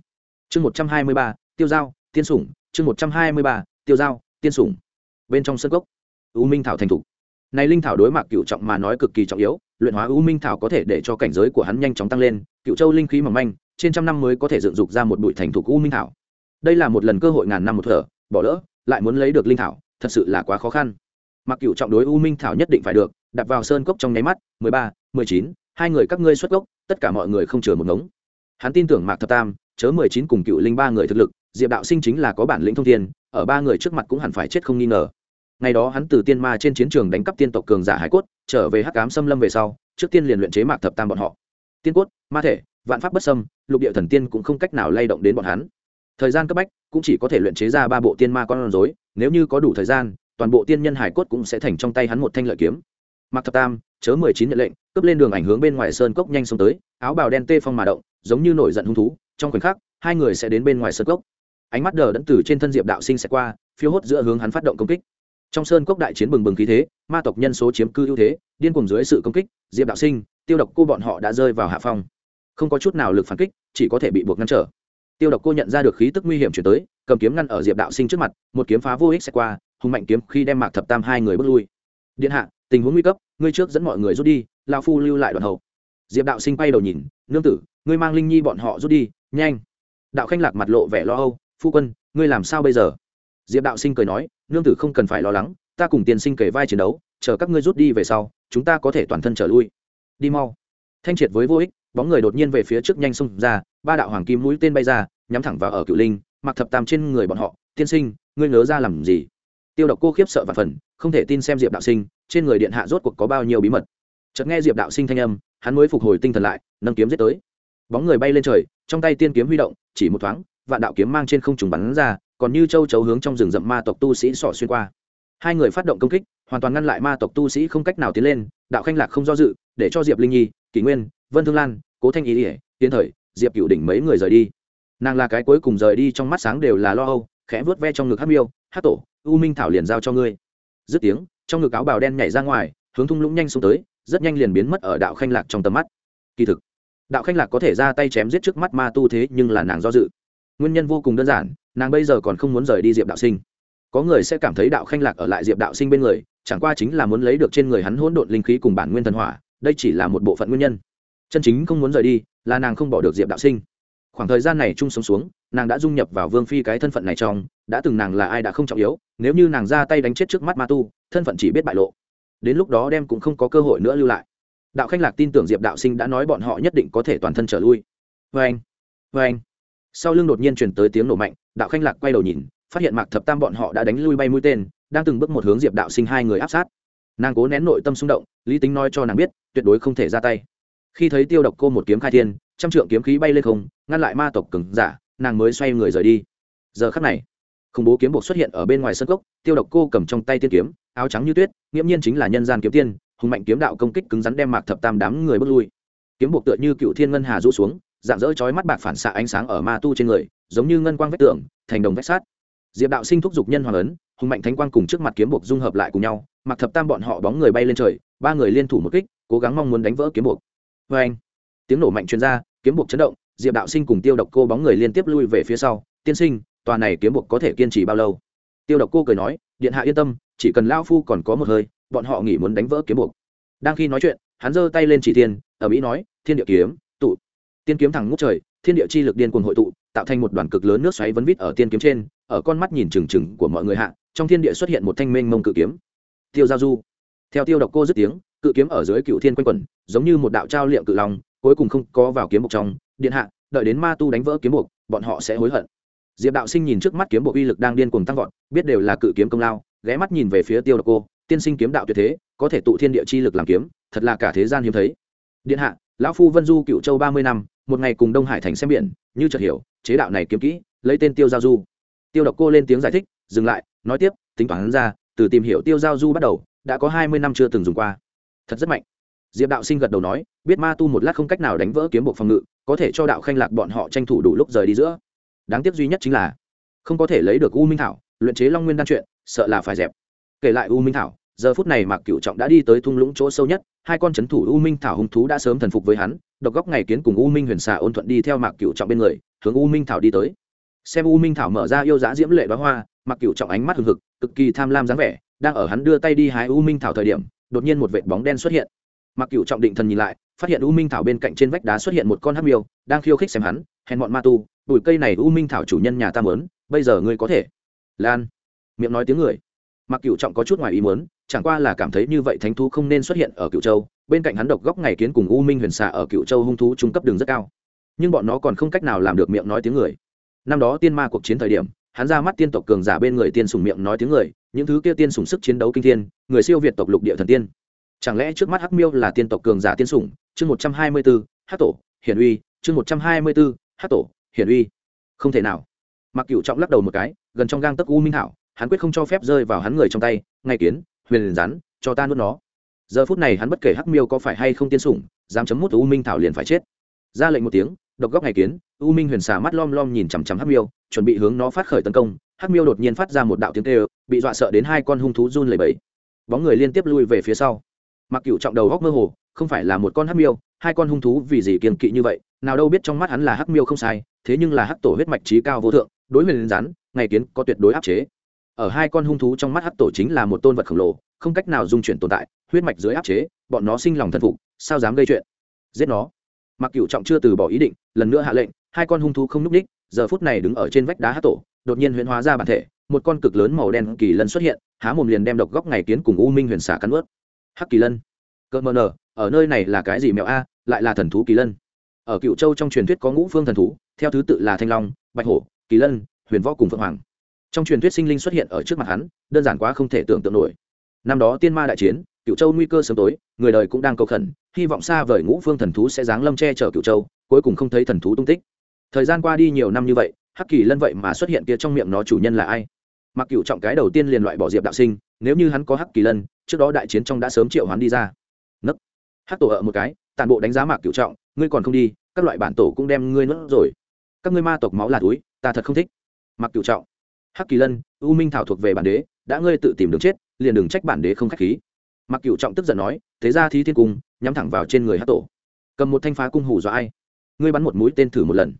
A: Chương một trăm hai mươi ba, tiêu giao, tiên sủng. Chương một trăm hai mươi ba, tiêu giao, tiên sủng. Bên trong sân gốc u minh thảo thành thục này linh thảo đối mặt cựu trọng mà nói cực kỳ trọng yếu, luyện hóa u minh thảo có thể để cho cảnh giới của hắn nhanh chóng tăng lên, cựu châu linh khí mỏng manh, trên trăm năm mới có thể dựng dục ra một bụi thành thục u minh thảo. Đây là một lần cơ hội ngàn năm một thở bỏ lỡ, lại muốn lấy được linh thảo, thật sự là quá khó khăn. Mặc cựu trọng đối u minh thảo nhất định phải được, đặt vào sơn cốc trong nháy mắt, mười ba, mười chín, hai người các ngươi xuất gốc tất cả mọi người không chừa một ngống. Hắn tin tưởng mạc thập tam, chớ mười chín cùng cựu linh ba người thực lực, diệp đạo sinh chính là có bản lĩnh thông thiên, ở ba người trước mặt cũng hẳn phải chết không nghi ngờ. Ngày đó hắn từ tiên ma trên chiến trường đánh cắp tiên tộc cường giả hải cốt, trở về hắc cám xâm lâm về sau, trước tiên liền luyện chế mạc thập tam bọn họ. Tiên cốt, ma thể, vạn pháp bất xâm, lục địa thần tiên cũng không cách nào lay động đến bọn hắn thời gian cấp bách cũng chỉ có thể luyện chế ra ba bộ tiên ma con rối, nếu như có đủ thời gian, toàn bộ tiên nhân hải cốt cũng sẽ thành trong tay hắn một thanh lợi kiếm. Mặc thập tam, chớ mười chín nhận lệnh, cướp lên đường ảnh hướng bên ngoài sơn cốc nhanh xông tới, áo bào đen tê phong mà động, giống như nổi giận hung thú, trong khoảnh khắc, hai người sẽ đến bên ngoài sơn cốc. Ánh mắt đờ đẫn từ trên thân diệp đạo sinh sẽ qua, phiêu hốt giữa hướng hắn phát động công kích. Trong sơn cốc đại chiến bừng bừng khí thế, ma tộc nhân số chiếm cư ưu thế, điên cùng dưới sự công kích, diệp đạo sinh, tiêu độc cô bọn họ đã rơi vào hạ phong. Không có chút nào lực phản kích, chỉ có thể bị buộc ngăn trở tiêu độc cô nhận ra được khí tức nguy hiểm chuyển tới, cầm kiếm ngăn ở diệp đạo sinh trước mặt, một kiếm phá vô ích sẽ qua, hùng mạnh kiếm khi đem mạc thập tam hai người bước lui. Điện hạ, tình huống nguy cấp, ngươi trước dẫn mọi người rút đi lao phu lưu lại đoạn hậu. Diệp đạo sinh bay đầu nhìn, nương tử, ngươi mang linh nhi bọn họ rút đi, nhanh. Đạo khanh lạc mặt lộ vẻ lo âu, phu quân, ngươi làm sao bây giờ? Diệp đạo sinh cười nói, nương tử không cần phải lo lắng, ta cùng tiền sinh kể vai chiến đấu, chờ các ngươi rút đi về sau, chúng ta có thể toàn thân trở lui. Đi mau. Thanh triệt với vô ích, bóng người đột nhiên về phía trước nhanh xông ra ba đạo hoàng kim mũi tên bay ra, nhắm thẳng vào ở cựu linh, mặc thập tam trên người bọn họ, tiên sinh, ngươi ngớ ra làm gì? Tiêu độc cô khiếp sợ và phần, không thể tin xem diệp đạo sinh, trên người điện hạ rốt cuộc có bao nhiêu bí mật. Chợt nghe diệp đạo sinh thanh âm, hắn mới phục hồi tinh thần lại, nâng kiếm giết tới. Bóng người bay lên trời, trong tay tiên kiếm huy động, chỉ một thoáng, vạn đạo kiếm mang trên không trùng bắn ra, còn như châu chấu hướng trong rừng rậm ma tộc tu sĩ sỏ xuyên qua. Hai người phát động công kích, hoàn toàn ngăn lại ma tộc tu sĩ không cách nào tiến lên, đạo khanh lạc không do dự, để cho diệp linh nhi, kỷ nguyên, vân thương lan, cố thanh ý ỉa tiến thời diệp cựu đỉnh mấy người rời đi. Nàng là cái cuối cùng rời đi trong mắt sáng đều là lo âu, khẽ vớt ve trong ngực hát miêu hát tổ, u minh thảo liền giao cho ngươi. Dứt tiếng, trong ngực áo bào đen nhảy ra ngoài, hướng thung lũng nhanh xuống tới, rất nhanh liền biến mất ở đạo khanh lạc trong tầm mắt. Kỳ thực, đạo khanh lạc có thể ra tay chém giết trước mắt ma tu thế nhưng là nàng do dự. Nguyên nhân vô cùng đơn giản, nàng bây giờ còn không muốn rời đi diệp đạo sinh. Có người sẽ cảm thấy đạo khanh lạc ở lại diệp đạo sinh bên người, chẳng qua chính là muốn lấy được trên người hắn hỗn độn linh khí cùng bản nguyên thần hỏa, đây chỉ là một bộ phận nguyên nhân. Chân chính không muốn rời đi là nàng không bỏ được diệp đạo sinh khoảng thời gian này chung sống xuống nàng đã dung nhập vào vương phi cái thân phận này trong đã từng nàng là ai đã không trọng yếu nếu như nàng ra tay đánh chết trước mắt ma tu thân phận chỉ biết bại lộ đến lúc đó đem cũng không có cơ hội nữa lưu lại đạo khanh lạc tin tưởng diệp đạo sinh đã nói bọn họ nhất định có thể toàn thân trở lui vê anh vê anh sau lưng đột nhiên truyền tới tiếng nổ mạnh đạo khanh lạc quay đầu nhìn phát hiện mạc thập tam bọn họ đã đánh lui bay mũi tên đang từng bước một hướng diệp đạo sinh hai người áp sát nàng cố nén nội tâm xung động lý tính nói cho nàng biết tuyệt đối không thể ra tay khi thấy tiêu độc cô một kiếm khai thiên, trăm trượng kiếm khí bay lên không, ngăn lại ma tộc cứng giả, nàng mới xoay người rời đi. Giờ khắc này, khủng bố kiếm buộc xuất hiện ở bên ngoài sân cốc, tiêu độc cô cầm trong tay tiên kiếm, áo trắng như tuyết, nghiễm nhiên chính là nhân gian kiếm tiên, hùng mạnh kiếm đạo công kích cứng rắn đem mạc thập tam đám người bước lui. Kiếm buộc tựa như cựu thiên ngân hà rũ xuống, dạng dỡ chói mắt bạc phản xạ ánh sáng ở ma tu trên người, giống như ngân quang vách tường, thành đồng vách sát diệp đạo sinh thúc giục nhân hoàng ấn, hùng mạnh thánh quang cùng trước mặt kiếm buộc dung hợp lại cùng nhau mặc thập tam bọn họ bóng người bay lên trời, ba người liên thủ một kích, cố gắng mong muốn đánh vỡ kiếm buộc vê anh, tiếng nổ mạnh chuyên r a kiếm buộc chấn động, diệp đạo sinh cùng tiêu độc cô bóng người liên tiếp lui về phía sau, tiên sinh, tòa này kiếm buộc có thể kiên trì bao lâu? Tiêu độc cô cười nói, điện hạ yên tâm, chỉ cần lao phu còn có một hơi, bọn họ nghỉ muốn đánh vỡ kiếm buộc. Đang khi nói chuyện, hắn giơ tay lên chỉ tiên ở mỹ nói, thiên địa kiếm, tụ. Tiên kiếm thẳng ngút trời, thiên địa chi lực điên cuồng hội tụ, tạo thành một đoàn cực lớn nước xoáy vấn vít ở tiên kiếm trên, ở con mắt nhìn trừng trừng của mọi người hạ, trong thiên địa xuất hiện một thanh mênh mông cự kiếm. Tiêu giao du. Theo tiêu độc cô dứt tiếng cự kiếm ở dưới cựu thiên quanh quẩn, giống như một đạo trao liệm cự long, cuối cùng không có vào kiếm buộc trong. Điện hạ, đợi đến ma tu đánh vỡ kiếm buộc bọn họ sẽ hối hận. Diệp đạo sinh nhìn trước mắt kiếm bộ uy lực đang điên cuồng tăng vọt, biết đều là cự kiếm công lao, ghé mắt nhìn về phía tiêu độc cô, tiên sinh kiếm đạo tuyệt thế, có thể tụ thiên địa chi lực làm kiếm, thật là cả thế gian hiếm thấy. Điện hạ, lão phu vân du cựu châu ba mươi năm, một ngày cùng đông hải thành xem biển, như chợt hiểu, chế đạo này kiếm kỹ, lấy tên tiêu giao du. Tiêu độc cô lên tiếng giải thích, dừng lại, nói tiếp, tính toán ra, từ tìm hiểu tiêu giao du bắt đầu, đã có hai mươi năm chưa từng dùng qua thật rất mạnh. Diệp đạo sinh gật đầu nói, biết ma tu một lát không cách nào đánh vỡ kiếm bộ phòng ngự, có thể cho đạo khanh lạc bọn họ tranh thủ đủ lúc rời đi giữa. Đáng tiếc duy nhất chính là, không có thể lấy được u minh thảo, luyện chế long nguyên đan chuyện, sợ là phải dẹp. Kể lại u minh thảo, giờ phút này mạc cựu trọng đã đi tới thung lũng chỗ sâu nhất, hai con c h ấ n thủ u minh thảo hung thú đã sớm thần phục với hắn, độc góc ngày kiến cùng u minh huyền xà ôn thuận đi theo mạc cựu trọng bên người, hướng u minh thảo đi tới. Xem u minh thảo mở ra yêu giá diễm lệ bá hoa, mạc cựu trọng ánh mắt hừng hực, cực kỳ tham lam dáng vẻ, đang ở hắn đưa tay đi hái u minh thảo thời điểm đột nhiên một vệt bóng đen xuất hiện. Mặc cựu trọng định thần nhìn lại, phát hiện u minh thảo bên cạnh trên vách đá xuất hiện một con hắc miêu, đang khiêu khích xem hắn, hèn bọn ma tu, bụi cây này u minh thảo chủ nhân nhà ta mớn bây giờ ngươi có thể. Lan, miệng nói tiếng người. Mặc cựu trọng có chút ngoài ý muốn, chẳng qua là cảm thấy như vậy thánh thú không nên xuất hiện ở cựu châu, bên cạnh hắn độc góc ngày kiến cùng u minh huyền xạ ở cựu châu hung thú trung cấp đường rất cao. Nhưng bọn nó còn không cách nào làm được miệng nói tiếng người. Năm đó tiên ma cuộc chiến thời điểm hắn ra mắt tiên tộc cường giả bên người tiên sùng miệng nói tiếng người, những thứ kia tiên sùng sức chiến đấu kinh thiên, người siêu việt tộc lục địa thần tiên. Chẳng lẽ trước mắt hắc miêu là tiên tộc cường giả tiên sùng? Chương một trăm hai mươi bốn hát tổ, hiển uy, chương một trăm hai mươi bốn hát tổ, hiển uy. Không thể nào. Mặc cựu trọng lắc đầu một cái, gần trong gang tấc u minh thảo, hắn quyết không cho phép rơi vào hắn người trong tay, ngay kiến, huyền rắn, cho ta nuốt nó. Giờ phút này hắn bất kể hắc miêu có phải hay không tiên sủng, dám chấm mút u minh thảo liền phải chết. Ra lệnh một tiếng độc góc ngày kiến, u minh huyền xà mắt lom lom nhìn chằm chằm hắc miêu, chuẩn bị hướng nó phát khởi tấn công, hắc miêu đột nhiên phát ra một đạo tiếng kêu, bị dọa sợ đến hai con hung thú run lẩy bẩy. Bóng người liên tiếp lui về phía sau. Mặc cựu trọng đầu góc mơ hồ, không phải là một con hắc miêu, hai con hung thú vì gì kiêng kỵ như vậy, nào đâu biết trong mắt hắn là hắc miêu không sai, thế nhưng là hắc tổ huyết mạch trí cao vô thượng, đối huyền rắn ngày kiến có tuyệt đối áp chế. Ở hai con hung thú trong mắt hắc tổ chính là một tôn vật khổng lồ, không cách nào dung chuyển tồn tại, huyết mạch dưới áp chế, bọn nó sinh lòng thần phục, sao dám gây chuyện? Giết nó mặc cựu trọng chưa từ bỏ ý định, lần nữa hạ lệnh, hai con hung thú không n ních giờ phút này đứng ở trên vách đá hắc tổ, đột nhiên huyễn hóa ra bản thể, một con cực lớn màu đen kỳ lân xuất hiện, há mồm liền đem độc góc ngày kiến cùng u minh huyền xả cắn ướt hắc kỳ lân. Cơ mờ nờ, ở nơi này là cái gì mèo a, lại là thần thú kỳ lân. Ở cựu châu trong truyền thuyết có ngũ phương thần thú, theo thứ tự là thanh long, bạch hổ, kỳ lân, huyền võ cùng phượng hoàng. Trong truyền thuyết sinh linh xuất hiện ở trước mặt hắn, đơn giản quá không thể tưởng tượng nổi. Năm đó tiên ma đại chiến cựu châu nguy cơ sớm tối, người đời cũng đang cầu khẩn hy vọng xa vời ngũ phương thần thú sẽ giáng lâm che chở cựu châu, cuối cùng không thấy thần thú tung tích. Thời gian qua đi nhiều năm như vậy, hắc kỳ lân vậy mà xuất hiện kia trong miệng nó chủ nhân là ai? Mặc cựu trọng cái đầu tiên liền loại bỏ diệp đạo sinh, nếu như hắn có hắc kỳ lân, trước đó đại chiến trong đã sớm triệu hắn đi ra. Nấc. Hắc tổ ở một cái tàn bộ đánh giá mạc cựu trọng, ngươi còn không đi, các loại bản tổ cũng đem ngươi nuốt rồi. Các ngươi ma tộc máu là túi, ta thật không thích. Mặc cựu trọng. Hắc kỳ lân, u minh thảo thuộc về bản đế, đã ngươi tự tìm đường chết, liền đừng trách bản đế không k h á c h khí. Mặc cựu trọng tức giận nói, thế ra thi thiên cung nhắm thẳng vào trên người hát tổ. Cầm một thanh phá cung hủ dọa ai? Ngươi bắn một mũi tên thử một lần.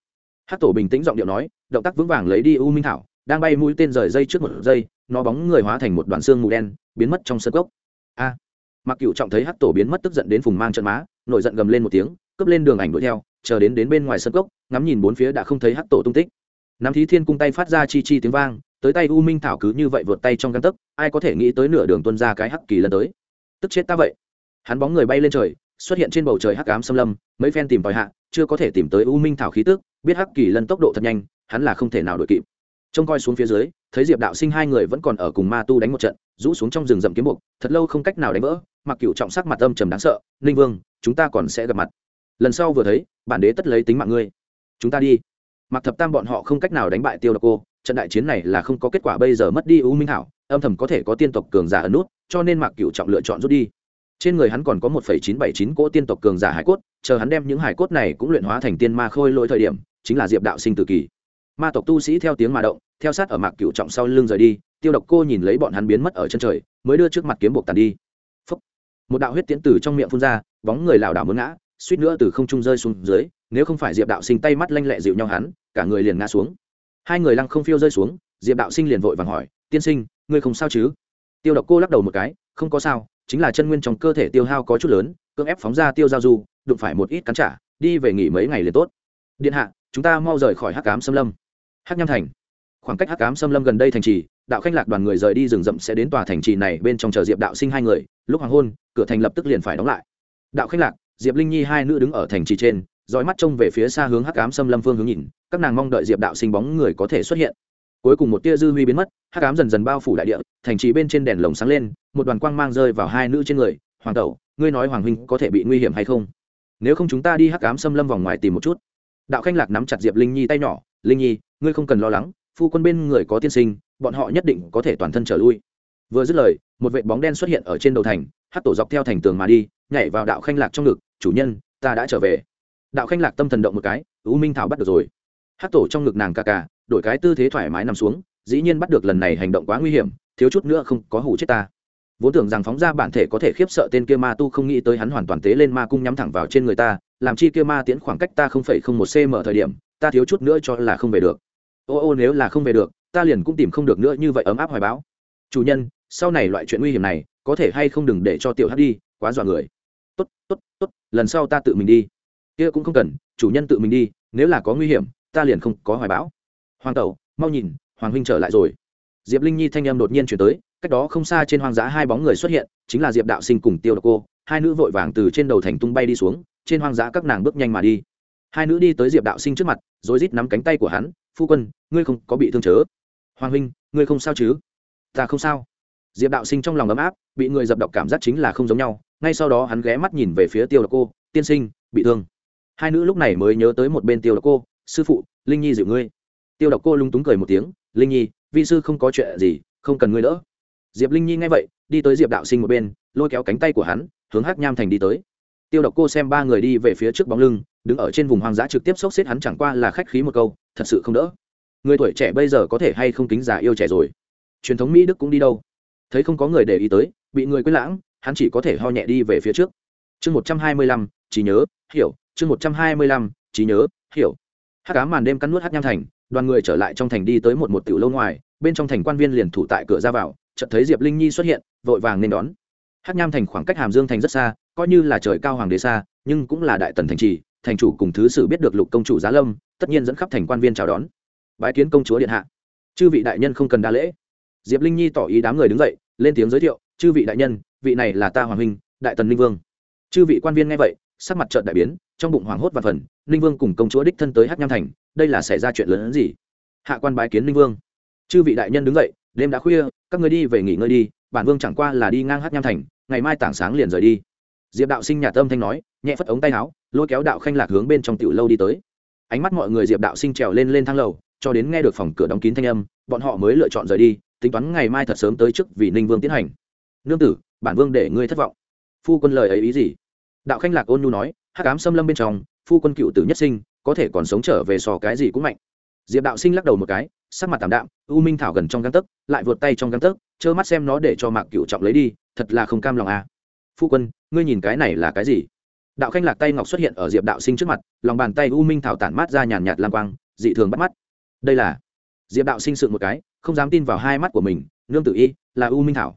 A: Hát tổ bình tĩnh giọng điệu nói, động tác vững vàng lấy đi u minh thảo, đang bay mũi tên rời dây trước một giây, nó bóng người hóa thành một đoạn xương mù đen, biến mất trong sân gốc a! Mặc cựu trọng thấy hát tổ biến mất tức giận đến phùng mang trận má, nổi giận gầm lên một tiếng, cướp lên đường ảnh đuổi theo, chờ đến đến bên ngoài sân gốc ngắm nhìn bốn phía đã không thấy hát tổ tung tích. Nắm thí thiên cung tay phát ra chi chi tiếng vang, tới tay u minh thảo cứ như vậy vượt tay trong găng tấc, ai có thể nghĩ tới nửa đường tuân ra cái hắc kỳ lần tới. Tức chết ta vậy hắn bóng người bay lên trời xuất hiện trên bầu trời hắc ám xâm lâm mấy phen tìm tòi hạ chưa có thể tìm tới u minh thảo khí tức biết hắc kỳ lân tốc độ thật nhanh hắn là không thể nào đuổi kịp. Trông coi xuống phía dưới thấy diệp đạo sinh hai người vẫn còn ở cùng ma tu đánh một trận rũ xuống trong rừng rậm kiếm mục, thật lâu không cách nào đánh vỡ mặc cựu trọng sắc mặt âm trầm đáng sợ ninh vương chúng ta còn sẽ gặp mặt. Lần sau vừa thấy bản đế tất lấy tính mạng ngươi. Chúng ta đi. Mặc thập tam bọn họ không cách nào đánh bại tiêu độc cô trận đại chiến này là không có kết quả bây giờ mất đi u minh hảo âm thầm có thể có tiên tộc cường giả ẩn nút cho nên mạc cựu trọng lựa chọn rút đi trên người hắn còn có một phẩy chín bảy chín cỗ tiên tộc cường giả hải cốt, chờ hắn đem những hải cốt này cũng luyện hóa thành tiên ma khôi lỗi thời điểm, chính là diệp đạo sinh tự kỳ. Ma tộc tu sĩ theo tiếng mà động, theo sát ở mạc cựu trọng sau lưng rời đi, tiêu độc cô nhìn lấy bọn hắn biến mất ở chân trời, mới đưa trước mặt kiếm buộc tàn đi. Phúc. một đạo huyết tiễn từ trong miệng phun ra, bóng người lảo đảo muốn ngã, suýt nữa từ không trung rơi xuống dưới, nếu không phải diệp đạo sinh tay mắt lanh lẹ dịu nhau hắn, cả người liền ngã xuống. Hai người lăng không phiêu rơi xuống, diệp đạo sinh liền vội vàng hỏi, tiên sinh, ngươi không sao chứ? Tiêu độc cô lắc đầu một cái, không có sao chính là chân nguyên trong cơ thể tiêu hao có chút lớn, cưỡng ép phóng ra tiêu giao du, đụng phải một ít cắn trả, đi về nghỉ mấy ngày liền tốt. Điện hạ, chúng ta mau rời khỏi hắc cám xâm lâm. Hắc nham thành. Khoảng cách hắc cám xâm lâm gần đây thành trì, đạo khanh lạc đoàn người rời đi rừng rậm sẽ đến tòa thành trì này bên trong chờ diệp đạo sinh hai người, lúc hoàng hôn, cửa thành lập tức liền phải đóng lại. Đạo khanh lạc, diệp linh nhi hai nữ đứng ở thành trì trên, dõi mắt trông về phía xa hướng hắc cám xâm lâm phương hướng nhìn, các nàng mong đợi diệp đạo sinh bóng người có thể xuất hiện cuối cùng một tia dư huy biến mất, hắc ám dần dần bao phủ đại địa, thành trì bên trên đèn lồng sáng lên, một đoàn quang mang rơi vào hai nữ trên người, hoàng tẩu, ngươi nói hoàng huynh có thể bị nguy hiểm hay không? Nếu không chúng ta đi hắc ám xâm lâm vòng ngoài tìm một chút. Đạo khanh lạc nắm chặt diệp linh nhi tay nhỏ, linh nhi, ngươi không cần lo lắng, phu quân bên người có tiên sinh, bọn họ nhất định có thể toàn thân trở lui. Vừa dứt lời, một vệ bóng đen xuất hiện ở trên đầu thành hát tổ dọc theo thành tường mà đi, nhảy vào đạo khanh lạc trong ngực, chủ nhân, ta đã trở về. Đạo khanh lạc tâm thần động một cái u minh thảo bắt được rồi hát tổ trong ngực nàng ca ca đổi cái tư thế thoải mái nằm xuống, dĩ nhiên bắt được lần này hành động quá nguy hiểm, thiếu chút nữa không có hủ chết ta. Vốn tưởng rằng phóng ra bản thể có thể khiếp sợ tên kia ma tu không nghĩ tới hắn hoàn toàn tế lên ma cung nhắm thẳng vào trên người ta, làm chi kia ma tiễn khoảng cách ta không phải không một cm thời điểm, ta thiếu chút nữa cho là không về được. Ô ô, nếu là không về được, ta liền cũng tìm không được nữa như vậy ấm áp hoài báo chủ nhân, sau này loại chuyện nguy hiểm này, có thể hay không đừng để cho tiểu hát đi, quá dọa người. Tốt tốt tốt, lần sau ta tự mình đi. Kia cũng không cần, chủ nhân tự mình đi, nếu là có nguy hiểm ta liền không có hoài bão. Hoàng tẩu, mau nhìn, hoàng huynh trở lại rồi. Diệp linh nhi thanh em đột nhiên chuyển tới, cách đó không xa trên hoang dã hai bóng người xuất hiện, chính là diệp đạo sinh cùng tiêu độc cô. Hai nữ vội vàng từ trên đầu thành tung bay đi xuống, trên hoang dã các nàng bước nhanh mà đi. Hai nữ đi tới diệp đạo sinh trước mặt, rồi rít nắm cánh tay của hắn, phu quân, ngươi không có bị thương chớ. Hoàng huynh, ngươi không sao chứ? Ta không sao. Diệp đạo sinh trong lòng ấm áp, bị người dập độc cảm giác chính là không giống nhau. Ngay sau đó hắn ghé mắt nhìn về phía tiêu độc cô, tiên sinh, bị thương. Hai nữ lúc này mới nhớ tới một bên tiêu độc cô sư phụ, linh nhi dịu ngươi. Tiêu độc cô lung túng cười một tiếng, linh nhi, vi sư không có chuyện gì, không cần ngươi đỡ. Diệp linh nhi nghe vậy, đi tới diệp đạo sinh một bên, lôi kéo cánh tay của hắn, hướng hắc nham thành đi tới. Tiêu độc cô xem ba người đi về phía trước bóng lưng, đứng ở trên vùng hoang dã trực tiếp xốc xếp hắn chẳng qua là khách khí một câu, thật sự không đỡ. Người tuổi trẻ bây giờ có thể hay không kính già yêu trẻ rồi? Truyền thống mỹ đức cũng đi đâu? Thấy không có người để ý tới, bị người quên lãng, hắn chỉ có thể ho nhẹ đi về phía trước. Chương một trăm hai mươi lăm, trí nhớ, hiểu. Chương một trăm hai mươi lăm, trí nhớ, hiểu hát cá màn đêm cắn nuốt hát nham thành, đoàn người trở lại trong thành đi tới một một tiểu lâu ngoài, bên trong thành quan viên liền thủ tại cửa ra vào, chợt thấy diệp linh nhi xuất hiện, vội vàng nên đón. Hát nham thành khoảng cách hàm dương thành rất xa, coi như là trời cao hoàng đế xa, nhưng cũng là đại tần thành trì, thành chủ cùng thứ sử biết được lục công chủ giá lâm, tất nhiên dẫn khắp thành quan viên chào đón. Bái kiến công chúa điện hạ. Chư vị đại nhân không cần đa lễ. Diệp linh nhi tỏ ý đám người đứng dậy, lên tiếng giới thiệu, chư vị đại nhân, vị này là ta hoàng huynh, đại tần linh vương. Chư vị quan viên nghe vậy, sắc mặt trợn đại biến trong bụng hoảng hốt và phần, ninh vương cùng công chúa đích thân tới hát nham thành, đây là xảy ra chuyện lớn hơn gì? Hạ quan bái kiến ninh vương. Chư vị đại nhân đứng dậy, đêm đã khuya, các người đi về nghỉ ngơi đi, bản vương chẳng qua là đi ngang hát nham thành, ngày mai tảng sáng liền rời đi. Diệp đạo sinh nhà tâm thanh nói, nhẹ phất ống tay áo, lôi kéo đạo khanh lạc hướng bên trong tiểu lâu đi tới. Ánh mắt mọi người diệp đạo sinh trèo lên lên thang lầu, cho đến nghe được phòng cửa đóng kín thanh âm, bọn họ mới lựa chọn rời đi, tính toán ngày mai thật sớm tới trước vì ninh vương tiến hành. Nương tử, bản vương để ngươi thất vọng. Phu quân lời ấy ý gì? Đạo khanh lạc ôn nhu nói hắc ám xâm lâm bên trong, phu quân cựu tử nhất sinh, có thể còn sống trở về sò cái gì cũng mạnh. Diệp đạo sinh lắc đầu một cái, sắc mặt tảm đạm, u minh thảo gần trong găng tấc, lại vượt tay trong găng tấc, trơ mắt xem nó để cho mạc cựu trọng lấy đi, thật là không cam lòng à. phu quân, ngươi nhìn cái này là cái gì? Đạo khanh lạc tay ngọc xuất hiện ở diệp đạo sinh trước mặt, lòng bàn tay u minh thảo tản mát ra nhàn nhạt lam quang, dị thường bắt mắt. Đây là? Diệp đạo sinh sự một cái, không dám tin vào hai mắt của mình, nương tự y, là u minh thảo.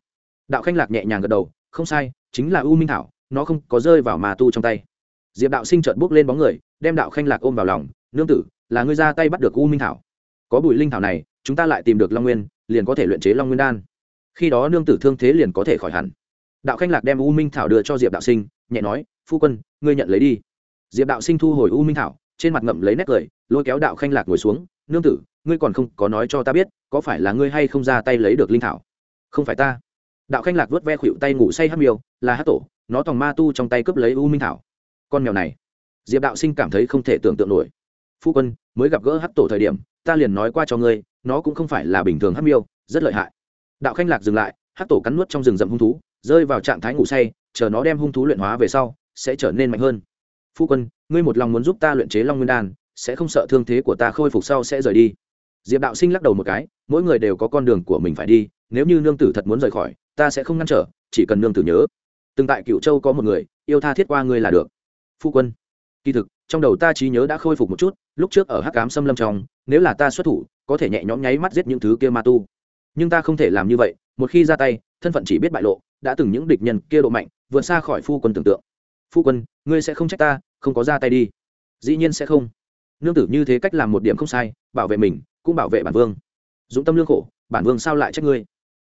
A: Đạo khanh lạc nhẹ nhàng gật đầu, không sai, chính là u minh thảo, nó không có rơi vào mà tu trong tay diệp đạo sinh trợn bước lên bóng người, đem đạo khanh lạc ôm vào lòng, nương tử, là ngươi ra tay bắt được u minh thảo. Có bụi linh thảo này, chúng ta lại tìm được long nguyên, liền có thể luyện chế long nguyên đan. Khi đó nương tử thương thế liền có thể khỏi hẳn. Đạo khanh lạc đem u minh thảo đưa cho diệp đạo sinh, nhẹ nói, phu quân, ngươi nhận lấy đi. Diệp đạo sinh thu hồi u minh thảo, trên mặt ngậm lấy nét cười, lôi kéo đạo khanh lạc ngồi xuống, nương tử, ngươi còn không có nói cho ta biết, có phải là ngươi hay không ra tay lấy được linh thảo? Không phải ta. Đạo khanh lạc vớt ve khuỵu tay ngủ say hát miêu, là hát tổ, nó tòng ma tu trong tay cướp lấy u minh thảo con mèo này. Diệp đạo sinh cảm thấy không thể tưởng tượng nổi. Phu quân, mới gặp gỡ hát tổ thời điểm, ta liền nói qua cho ngươi, nó cũng không phải là bình thường hát miêu, rất lợi hại. Đạo khanh lạc dừng lại hát tổ cắn nuốt trong rừng rậm hung thú, rơi vào trạng thái ngủ say, chờ nó đem hung thú luyện hóa về sau, sẽ trở nên mạnh hơn. Phu quân, ngươi một lòng muốn giúp ta luyện chế long nguyên đan, sẽ không sợ thương thế của ta khôi phục sau sẽ rời đi. Diệp đạo sinh lắc đầu một cái, mỗi người đều có con đường của mình phải đi, nếu như nương tử thật muốn rời khỏi, ta sẽ không ngăn trở, chỉ cần nương tử nhớ. Từng tại cựu châu có một người, yêu tha thiết qua ngươi là được phu quân. Kỳ thực, trong đầu ta trí nhớ đã khôi phục một chút, lúc trước ở hắc cám xâm lâm trong, nếu là ta xuất thủ, có thể nhẹ nhõm nháy mắt giết những thứ kia ma tu. Nhưng ta không thể làm như vậy, một khi ra tay, thân phận chỉ biết bại lộ, đã từng những địch nhân kia độ mạnh, vượt xa khỏi phu quân tưởng tượng. Phu quân, ngươi sẽ không trách ta, không có ra tay đi. Dĩ nhiên sẽ không. Nương tử như thế cách làm một điểm không sai, bảo vệ mình, cũng bảo vệ bản vương. Dũng tâm lương khổ, bản vương sao lại trách ngươi?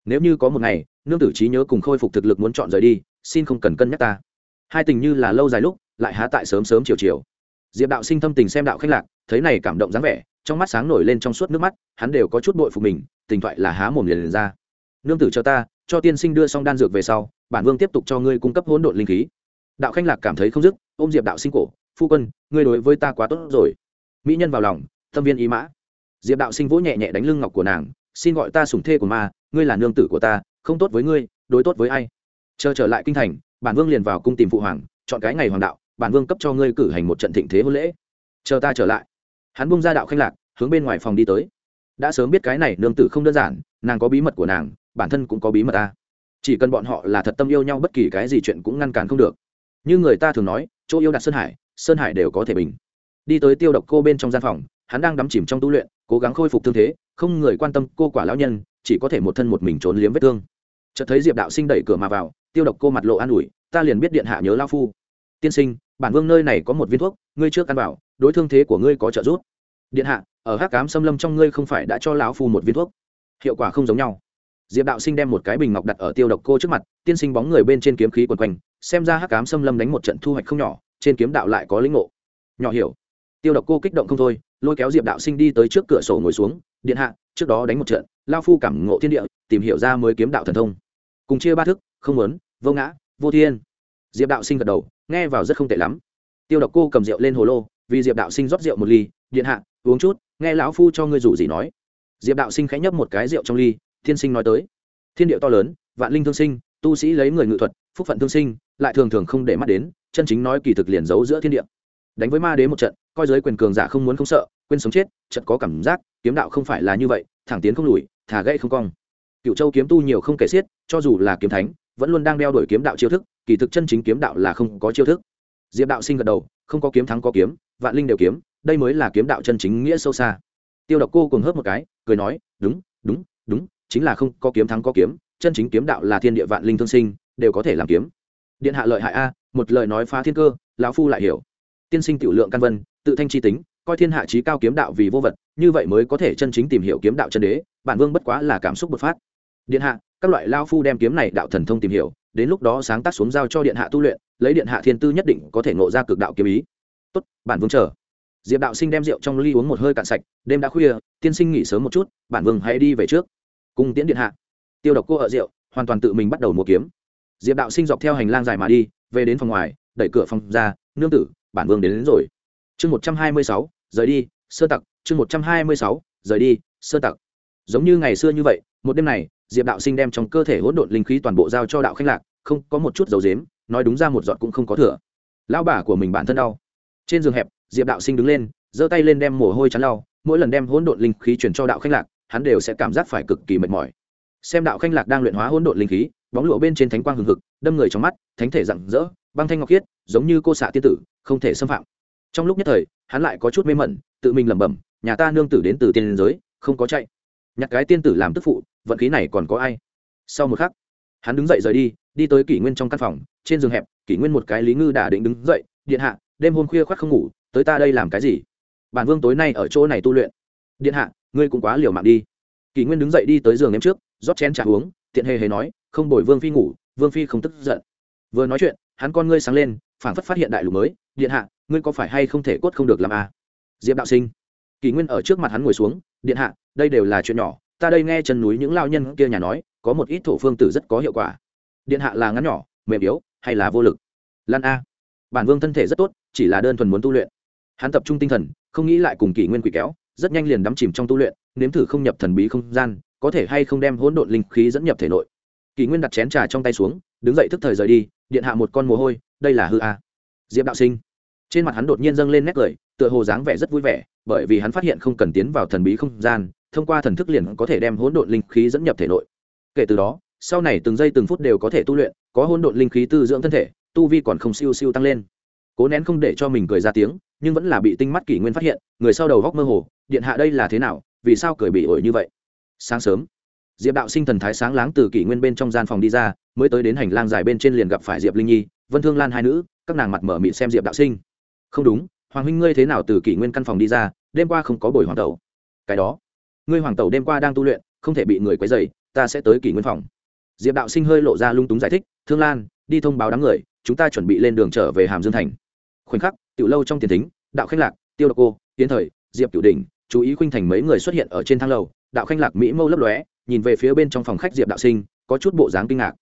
A: Nếu như có một ngày, nương tử trí nhớ cùng khôi phục thực lực muốn chọn rời đi, xin không cần cân nhắc ta. Hai tình như là lâu dài lúc lại há tại sớm sớm chiều chiều. Diệp đạo sinh thâm tình xem đạo khách lạc thấy này cảm động dáng vẻ trong mắt sáng nổi lên trong suốt nước mắt hắn đều có chút bội phục mình tình thoại là há mồm liền, liền ra. Nương tử cho ta cho tiên sinh đưa xong đan dược về sau bản vương tiếp tục cho ngươi cung cấp hỗn độn linh khí. Đạo khanh lạc cảm thấy không dứt ôm diệp đạo sinh cổ phu quân ngươi đối với ta quá tốt rồi. Mỹ nhân vào lòng tâm viên ý mã. Diệp đạo sinh vỗ nhẹ nhẹ đánh lưng ngọc của nàng xin gọi ta sủng thê của ma ngươi là nương tử của ta không tốt với ngươi đối tốt với ai? Chờ trở lại kinh thành bản vương liền vào cung tìm phụ hoàng chọn cái ngày hoàng đạo bản vương cấp cho ngươi cử hành một trận thịnh thế hôn lễ. Chờ ta trở lại. Hắn bung ra đạo khanh lạc, hướng bên ngoài phòng đi tới. Đã sớm biết cái này nương tử không đơn giản, nàng có bí mật của nàng, bản thân cũng có bí mật ta. Chỉ cần bọn họ là thật tâm yêu nhau, bất kỳ cái gì chuyện cũng ngăn cản không được. Như người ta thường nói, chỗ yêu đặt sơn hải sơn hải đều có thể bình. Đi tới tiêu độc cô bên trong gian phòng, hắn đang đắm chìm trong tu luyện, cố gắng khôi phục thương thế, không người quan tâm, cô quả lão nhân, chỉ có thể một thân một mình trốn liếm vết thương. Chợt thấy diệp đạo sinh đẩy cửa mà vào, tiêu độc cô mặt lộ an ủi, ta liền biết điện hạ nhớ lao phu. Tiên sinh bản vương nơi này có một viên thuốc, ngươi trước ăn bảo đối thương thế của ngươi có trợ giúp. Điện hạ, ở hắc cám xâm lâm trong ngươi không phải đã cho lão phu một viên thuốc? Hiệu quả không giống nhau. Diệp đạo sinh đem một cái bình ngọc đặt ở tiêu độc cô trước mặt, tiên sinh bóng người bên trên kiếm khí quần quanh, xem ra hắc cám xâm lâm đánh một trận thu hoạch không nhỏ, trên kiếm đạo lại có lĩnh ngộ. Nhỏ hiểu. Tiêu độc cô kích động không thôi, lôi kéo diệp đạo sinh đi tới trước cửa sổ ngồi xuống, điện hạ, trước đó đánh một trận lao phu cảm ngộ thiên địa, tìm hiểu ra mới kiếm đạo thần thông. Cùng chia ba thức, không muốn, vô ngã, vô thiên. Diệp đạo sinh gật đầu nghe vào rất không tệ lắm. Tiêu độc cô cầm rượu lên hồ lô, vì diệp đạo sinh rót rượu một ly, điện hạ, uống chút, nghe lão phu cho ngươi rủ gì nói. Diệp đạo sinh khẽ nhấp một cái rượu trong ly, thiên sinh nói tới. Thiên địa to lớn, vạn linh thương sinh, tu sĩ lấy người ngự thuật, phúc phận thương sinh, lại thường thường không để mắt đến, chân chính nói kỳ thực liền giấu giữa thiên địa. Đánh với ma đế một trận, coi giới quyền cường giả không muốn không sợ, quên sống chết trận có cảm giác, kiếm đạo không phải là như vậy, thẳng tiến không lùi, thả gãy không cong. Cựu châu kiếm tu nhiều không kể xiết, cho dù là kiếm thánh, vẫn luôn đang đeo đuổi kiếm đạo chiêu thức kỳ thực chân chính kiếm đạo là không có chiêu thức. Diệp đạo sinh gật đầu, không có kiếm thắng có kiếm, vạn linh đều kiếm, đây mới là kiếm đạo chân chính nghĩa sâu xa. Tiêu độc cô cùng hớp một cái, cười nói, đúng đúng đúng, chính là không có kiếm thắng có kiếm, chân chính kiếm đạo là thiên địa vạn linh thương sinh, đều có thể làm kiếm. Điện hạ lợi hại a, một lời nói phá thiên cơ, lão phu lại hiểu. Tiên sinh tiểu lượng căn vân, tự thanh chi tính, coi thiên hạ trí cao kiếm đạo vì vô vật, như vậy mới có thể chân chính tìm hiểu kiếm đạo chân đế, bản vương bất quá là cảm xúc bột phát. Điện hạ, các loại lao phu đem kiếm này đạo thần thông tìm hiểu đến lúc đó sáng tác xuống giao cho điện hạ tu luyện lấy điện hạ thiên tư nhất định có thể ngộ ra cực đạo kiếm ý. Tốt bản vương chờ. Diệp đạo sinh đem rượu trong ly uống một hơi cạn sạch đêm đã khuya tiên sinh nghỉ sớm một chút bản vương hãy đi về trước. Cùng tiễn điện hạ. Tiêu độc cô ở rượu hoàn toàn tự mình bắt đầu mua kiếm. Diệp đạo sinh dọc theo hành lang dài mà đi về đến phòng ngoài đẩy cửa phòng ra nương tử bản vương đến, đến rồi. Chương một trăm hai mươi sáu rời đi sơ tặc. Chương một trăm hai mươi sáu rời đi sơ tặc. Giống như ngày xưa như vậy một đêm này diệp đạo sinh đem trong cơ thể hỗn độn linh khí toàn bộ giao cho đạo khanh lạc, không có một chút dầu dếm nói đúng ra một giọt cũng không có thừa. Lão bà của mình bản thân đau. Trên giường hẹp, diệp đạo sinh đứng lên, giơ tay lên đem mồ hôi chắn lau, mỗi lần đem hỗn độn linh khí chuyển cho đạo khanh lạc, hắn đều sẽ cảm giác phải cực kỳ mệt mỏi. Xem đạo khanh lạc đang luyện hóa hỗn độn linh khí, bóng lụa bên trên thánh quang hừng hực, đâm người trong mắt, thánh thể rạng rỡ, băng thanh ngọc khiết, giống như cô xạ tiên tử, không thể xâm phạm. Trong lúc nhất thời, hắn lại có chút mê mẩn, tự mình lẩm bẩm, nhà ta nương tử đến từ tiên giới, không có chạy. Nhặt cái tiên tử làm tức phụ vận khí này còn có ai? Sau một khắc, hắn đứng dậy rời đi đi tới kỷ nguyên trong căn phòng, trên giường hẹp, kỷ nguyên một cái lý ngư đã định đứng dậy, điện hạ, đêm hôm khuya khoác không ngủ, tới ta đây làm cái gì? Bản vương tối nay ở chỗ này tu luyện. Điện hạ, ngươi cũng quá liều mạng đi. Kỷ nguyên đứng dậy đi tới giường em trước, rót chén trà uống, tiện hề hề nói, không bồi vương phi ngủ, vương phi không tức giận. Vừa nói chuyện, hắn con ngươi sáng lên, phảng phất phát hiện đại lục mới, điện hạ, ngươi có phải hay không thể cốt không được làm à? diệp đạo sinh. Kỷ nguyên ở trước mặt hắn ngồi xuống, điện hạ, đây đều là chuyện nhỏ ta đây nghe chân núi những lao nhân kia nhà nói, có một ít thổ phương tử rất có hiệu quả. Điện hạ là ngắn nhỏ, mềm yếu, hay là vô lực? Lan a. Bản vương thân thể rất tốt, chỉ là đơn thuần muốn tu luyện. Hắn tập trung tinh thần, không nghĩ lại cùng kỷ nguyên quỷ kéo, rất nhanh liền đắm chìm trong tu luyện, nếm thử không nhập thần bí không gian, có thể hay không đem hỗn độn linh khí dẫn nhập thể nội. Kỷ nguyên đặt chén trà trong tay xuống, đứng dậy thức thời rời đi, điện hạ một con mồ hôi, đây là hư a. Diệp đạo sinh. Trên mặt hắn đột nhiên dâng lên nét cười, tựa hồ dáng vẻ rất vui vẻ, bởi vì hắn phát hiện không cần tiến vào thần bí không gian thông qua thần thức liền có thể đem hỗn độn linh khí dẫn nhập thể nội. Kể từ đó, sau này từng giây từng phút đều có thể tu luyện, có hỗn độn linh khí tư dưỡng thân thể, tu vi còn không siêu siêu tăng lên. Cố nén không để cho mình cười ra tiếng, nhưng vẫn là bị tinh mắt kỷ nguyên phát hiện, người sau đầu góc mơ hồ, điện hạ đây là thế nào, vì sao cười bị ổi như vậy? Sáng sớm, diệp đạo sinh thần thái sáng láng từ kỷ nguyên bên trong gian phòng đi ra, mới tới đến hành lang dài bên trên liền gặp phải diệp linh nhi, vân thương lan hai nữ, các nàng mặt mở mịn xem diệp đạo sinh. Không đúng, hoàng huynh ngươi thế nào từ kỷ nguyên căn phòng đi ra, đêm qua không có buổi hoàng tẩu. Cái đó ngươi hoàng tẩu đêm qua đang tu luyện, không thể bị người quấy dày ta sẽ tới kỷ nguyên phòng. Diệp đạo sinh hơi lộ ra lung túng giải thích, thương lan, đi thông báo đám người, chúng ta chuẩn bị lên đường trở về hàm dương thành. Khoảnh khắc, tiểu lâu trong tiền thính, đạo khanh lạc, tiêu độc cô, tiến thời, diệp cửu đình chú ý khuynh thành mấy người xuất hiện ở trên thang lầu, đạo khanh lạc mỹ mâu lấp lóe, nhìn về phía bên trong phòng khách diệp đạo sinh, có chút bộ dáng kinh ngạc.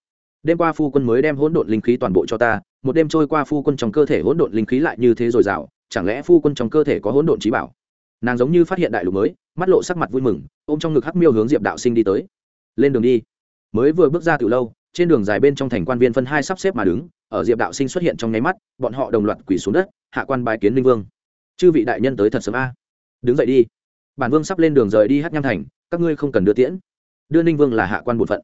A: Đêm qua phu quân mới đem hỗn độn linh khí toàn bộ cho ta, một đêm trôi qua phu quân trong cơ thể hỗn độn linh khí lại như thế dồi dào, chẳng lẽ phu quân trong cơ thể có hỗn độn trí bảo? Nàng giống như phát hiện đại lục mới, mắt lộ sắc mặt vui mừng, ôm trong ngực hắc miêu hướng diệp đạo sinh đi tới. Lên đường đi. Mới vừa bước ra từ lâu, trên đường dài bên trong thành quan viên phân hai sắp xếp mà đứng, ở diệp đạo sinh xuất hiện trong nháy mắt, bọn họ đồng loạt quỳ xuống đất, hạ quan bài kiến linh vương. Chư vị đại nhân tới thật sớm a. Đứng dậy đi. Bản vương sắp lên đường rời đi hát nham thành, các ngươi không cần đưa tiễn. Đưa ninh vương là hạ quan bổn phận.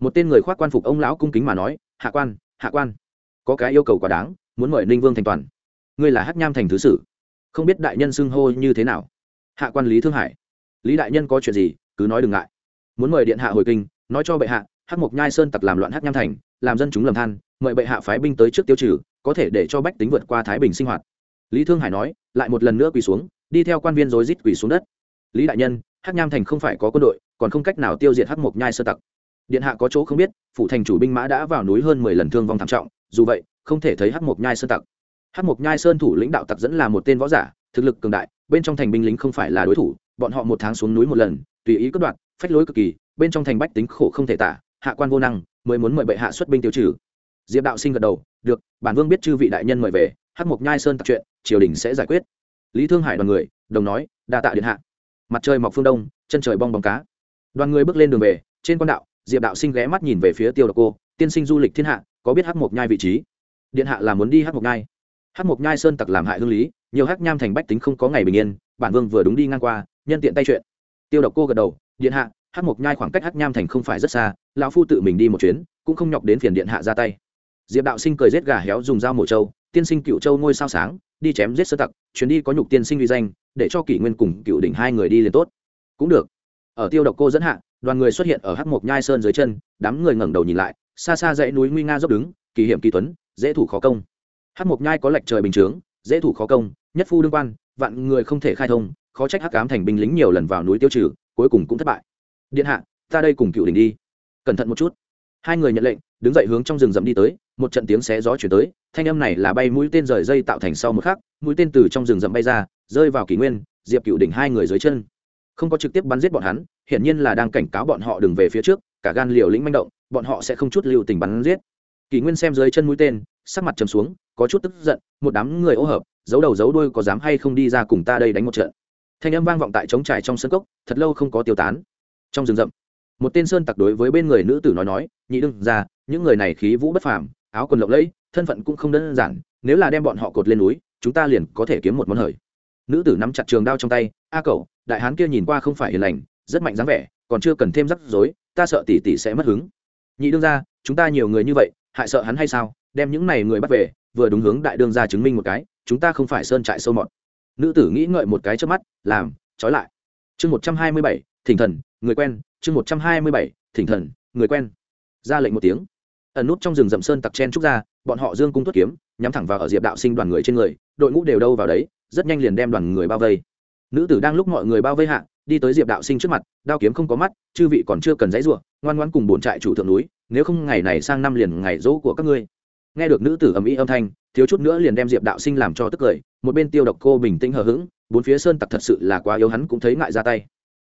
A: Một tên người khoác quan phục ông lão cung kính mà nói, hạ quan hạ quan. Có cái yêu cầu quá đáng, muốn mời ninh vương thành toàn. Ngươi là hát nham thành thứ sử. Không biết đại nhân xưng hô như thế nào hạ quan lý thương hải. Lý đại nhân có chuyện gì, cứ nói đừng ngại. Muốn mời điện hạ hồi kinh, nói cho bệ hạ, hắc mộc nhai sơn tặc làm loạn hắc nham thành, làm dân chúng lầm than, mời bệ hạ phái binh tới trước tiêu trừ, có thể để cho bách tính vượt qua thái bình sinh hoạt. Lý thương hải nói, lại một lần nữa quỳ xuống, đi theo quan viên rối rít quỳ xuống đất. Lý đại nhân, hắc nham thành không phải có quân đội, còn không cách nào tiêu diệt hắc mộc nhai sơn tặc. Điện hạ có chỗ không biết, phủ thành chủ binh mã đã vào núi hơn mười lần thương vong thảm trọng, dù vậy, không thể thấy hắc mộc nhai sơn tặc. Hắc mộc nhai sơn thủ lĩnh đạo tặc dẫn là một tên võ giả, thực lực cường đại bên trong thành binh lính không phải là đối thủ, bọn họ một tháng xuống núi một lần, tùy ý cất đoạn phách lối cực kỳ, bên trong thành bách tính khổ không thể tả, hạ quan vô năng, mới muốn mời bệ hạ xuất binh tiêu trừ. Diệp đạo sinh gật đầu, được, bản vương biết chư vị đại nhân mời về hát mộc nhai sơn tặc chuyện, triều đình sẽ giải quyết. Lý thương hải đoàn người, đồng nói, đa tạ điện hạ. Mặt trời mọc phương đông, chân trời bong bóng cá. Đoàn người bước lên đường về, trên con đạo, diệp đạo sinh ghé mắt nhìn về phía tiêu độc cô, tiên sinh du lịch thiên hạ, có biết hát mộc nhai vị trí? Điện hạ là muốn đi hát mộc nhai. Hát mộc nhai sơn tặc làm hại hương lý nhiều hắc nham thành bách tính không có ngày bình yên, bản vương vừa đúng đi ngang qua, nhân tiện tay chuyện. Tiêu độc cô gật đầu, điện hạ, hắc mộc nhai khoảng cách hắc nham thành không phải rất xa, lão phu tự mình đi một chuyến, cũng không nhọc đến phiền điện hạ ra tay. Diệp đạo sinh cười giết gà héo dùng dao mổ trâu, tiên sinh cựu châu ngôi sao sáng, đi chém giết sơ tặc, chuyến đi có nhục tiên sinh uy danh, để cho kỷ nguyên cùng cựu đỉnh hai người đi liền tốt. Cũng được. Ở tiêu độc cô dẫn hạ, đoàn người xuất hiện ở hắc mộc nhai sơn dưới chân, đám người ngẩng đầu nhìn lại, xa xa dãy núi nguy nga dốc đứng, kỳ hiểm kỳ tuấn, dễ thủ khó công. Hắc mộc nhai có lệch trời bình chướng, dễ thủ khó công nhất phu đương quan, vạn người không thể khai thông, khó trách hắc cám thành binh lính nhiều lần vào núi tiêu trừ, cuối cùng cũng thất bại. Điện hạ, ta đây cùng cựu Đình đi. Cẩn thận một chút. Hai người nhận lệnh, đứng dậy hướng trong rừng rậm đi tới, một trận tiếng xé gió chuyển tới, thanh âm này là bay mũi tên rời dây tạo thành sau một khắc, mũi tên từ trong rừng rậm bay ra, rơi vào kỷ nguyên, diệp cựu đỉnh hai người dưới chân. Không có trực tiếp bắn giết bọn hắn, hiển nhiên là đang cảnh cáo bọn họ đừng về phía trước, cả gan liều lĩnh manh động, bọn họ sẽ không chút lưu tình bắn giết. Kỷ nguyên xem dưới chân mũi tên, sắc mặt trầm xuống, có chút tức giận, một đám người ô hợp giấu đầu giấu đuôi có dám hay không đi ra cùng ta đây đánh một trận. Thanh âm vang vọng tại trống trải trong sân cốc, thật lâu không có tiêu tán. Trong rừng rậm, một tên sơn tặc đối với bên người nữ tử nói nói, nhị đương ra những người này khí vũ bất phàm, áo quần lộng lẫy, thân phận cũng không đơn giản, nếu là đem bọn họ cột lên núi, chúng ta liền có thể kiếm một món hời. Nữ tử nắm chặt trường đao trong tay, a cậu, đại hán kia nhìn qua không phải hiền lành, rất mạnh dáng vẻ, còn chưa cần thêm rắc rối, ta sợ tỷ tỷ sẽ mất hứng. Nhị đương ra chúng ta nhiều người như vậy, hại sợ hắn hay sao? Đem những này người bắt về vừa đúng hướng đại đương ra chứng minh một cái, chúng ta không phải sơn trại sâu mọt. Nữ tử nghĩ ngợi một cái trước mắt, làm, trói lại. Chương một trăm hai mươi bảy, thỉnh thần, người quen. Chương một trăm hai mươi bảy, thỉnh thần, người quen. Ra lệnh một tiếng. Ẩn nút trong rừng rậm sơn tặc chen trúc ra, bọn họ dương cung tuất kiếm, nhắm thẳng vào ở diệp đạo sinh đoàn người trên người, đội ngũ đều đâu vào đấy, rất nhanh liền đem đoàn người bao vây. Nữ tử đang lúc mọi người bao vây hạ, đi tới diệp đạo sinh trước mặt, đao kiếm không có mắt, chư vị còn chưa cần dãy ruộng ngoan ngoan cùng bổn trại chủ thượng núi, nếu không ngày này sang năm liền ngày dỗ của các ngươi nghe được nữ tử ầm ĩ âm thanh, thiếu chút nữa liền đem diệp đạo sinh làm cho tức cười, một bên tiêu độc cô bình tĩnh hờ hững, bốn phía sơn tặc thật sự là quá yếu, hắn cũng thấy ngại ra tay.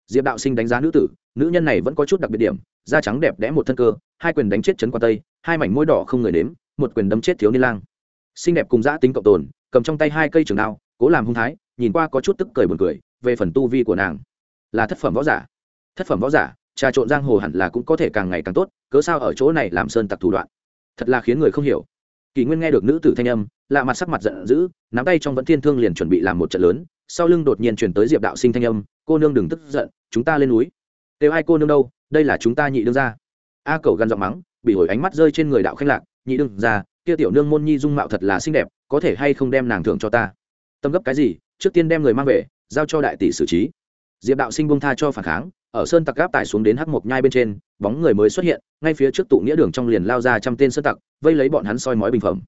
A: Diệp đạo sinh đánh giá nữ tử, nữ nhân này vẫn có chút đặc biệt điểm, da trắng đẹp đẽ một thân cơ, hai quyền đánh chết chấn qua tây, hai mảnh môi đỏ không người nếm, một quyền đấm chết thiếu niên lang. Xinh đẹp cùng giã tính cộng tồn, cầm trong tay hai cây trường đao, cố làm hung thái, nhìn qua có chút tức cười buồn cười, về phần tu vi của nàng, là thất phẩm võ giả. Thất phẩm võ giả, trà trộn giang hồ hẳn là cũng có thể càng ngày càng tốt, cớ sao ở chỗ này làm sơn tặc thủ đoạn? Thật là khiến người không hiểu kỳ nguyên nghe được nữ tử thanh âm, lạ mặt sắc mặt giận dữ, nắm tay trong vẫn thiên thương liền chuẩn bị làm một trận lớn, sau lưng đột nhiên chuyển tới diệp đạo sinh thanh âm, cô nương đừng tức giận, chúng ta lên núi. Đều ai cô nương đâu, đây là chúng ta nhị đương ra a cầu gằn giọng mắng, bị hồi ánh mắt rơi trên người đạo khanh lạc, nhị đương ra kia tiểu nương môn nhi dung mạo thật là xinh đẹp, có thể hay không đem nàng thưởng cho ta? Tâm gấp cái gì, trước tiên đem người mang về, giao cho đại tỷ xử trí. Diệp đạo sinh bông tha cho phản kháng, ở sơn tặc gáp tại xuống đến hắc mộc nhai bên trên bóng người mới xuất hiện, ngay phía trước tụ nghĩa đường trong liền lao ra trăm tên sơ tặc, vây lấy bọn hắn soi mói bình phẩm.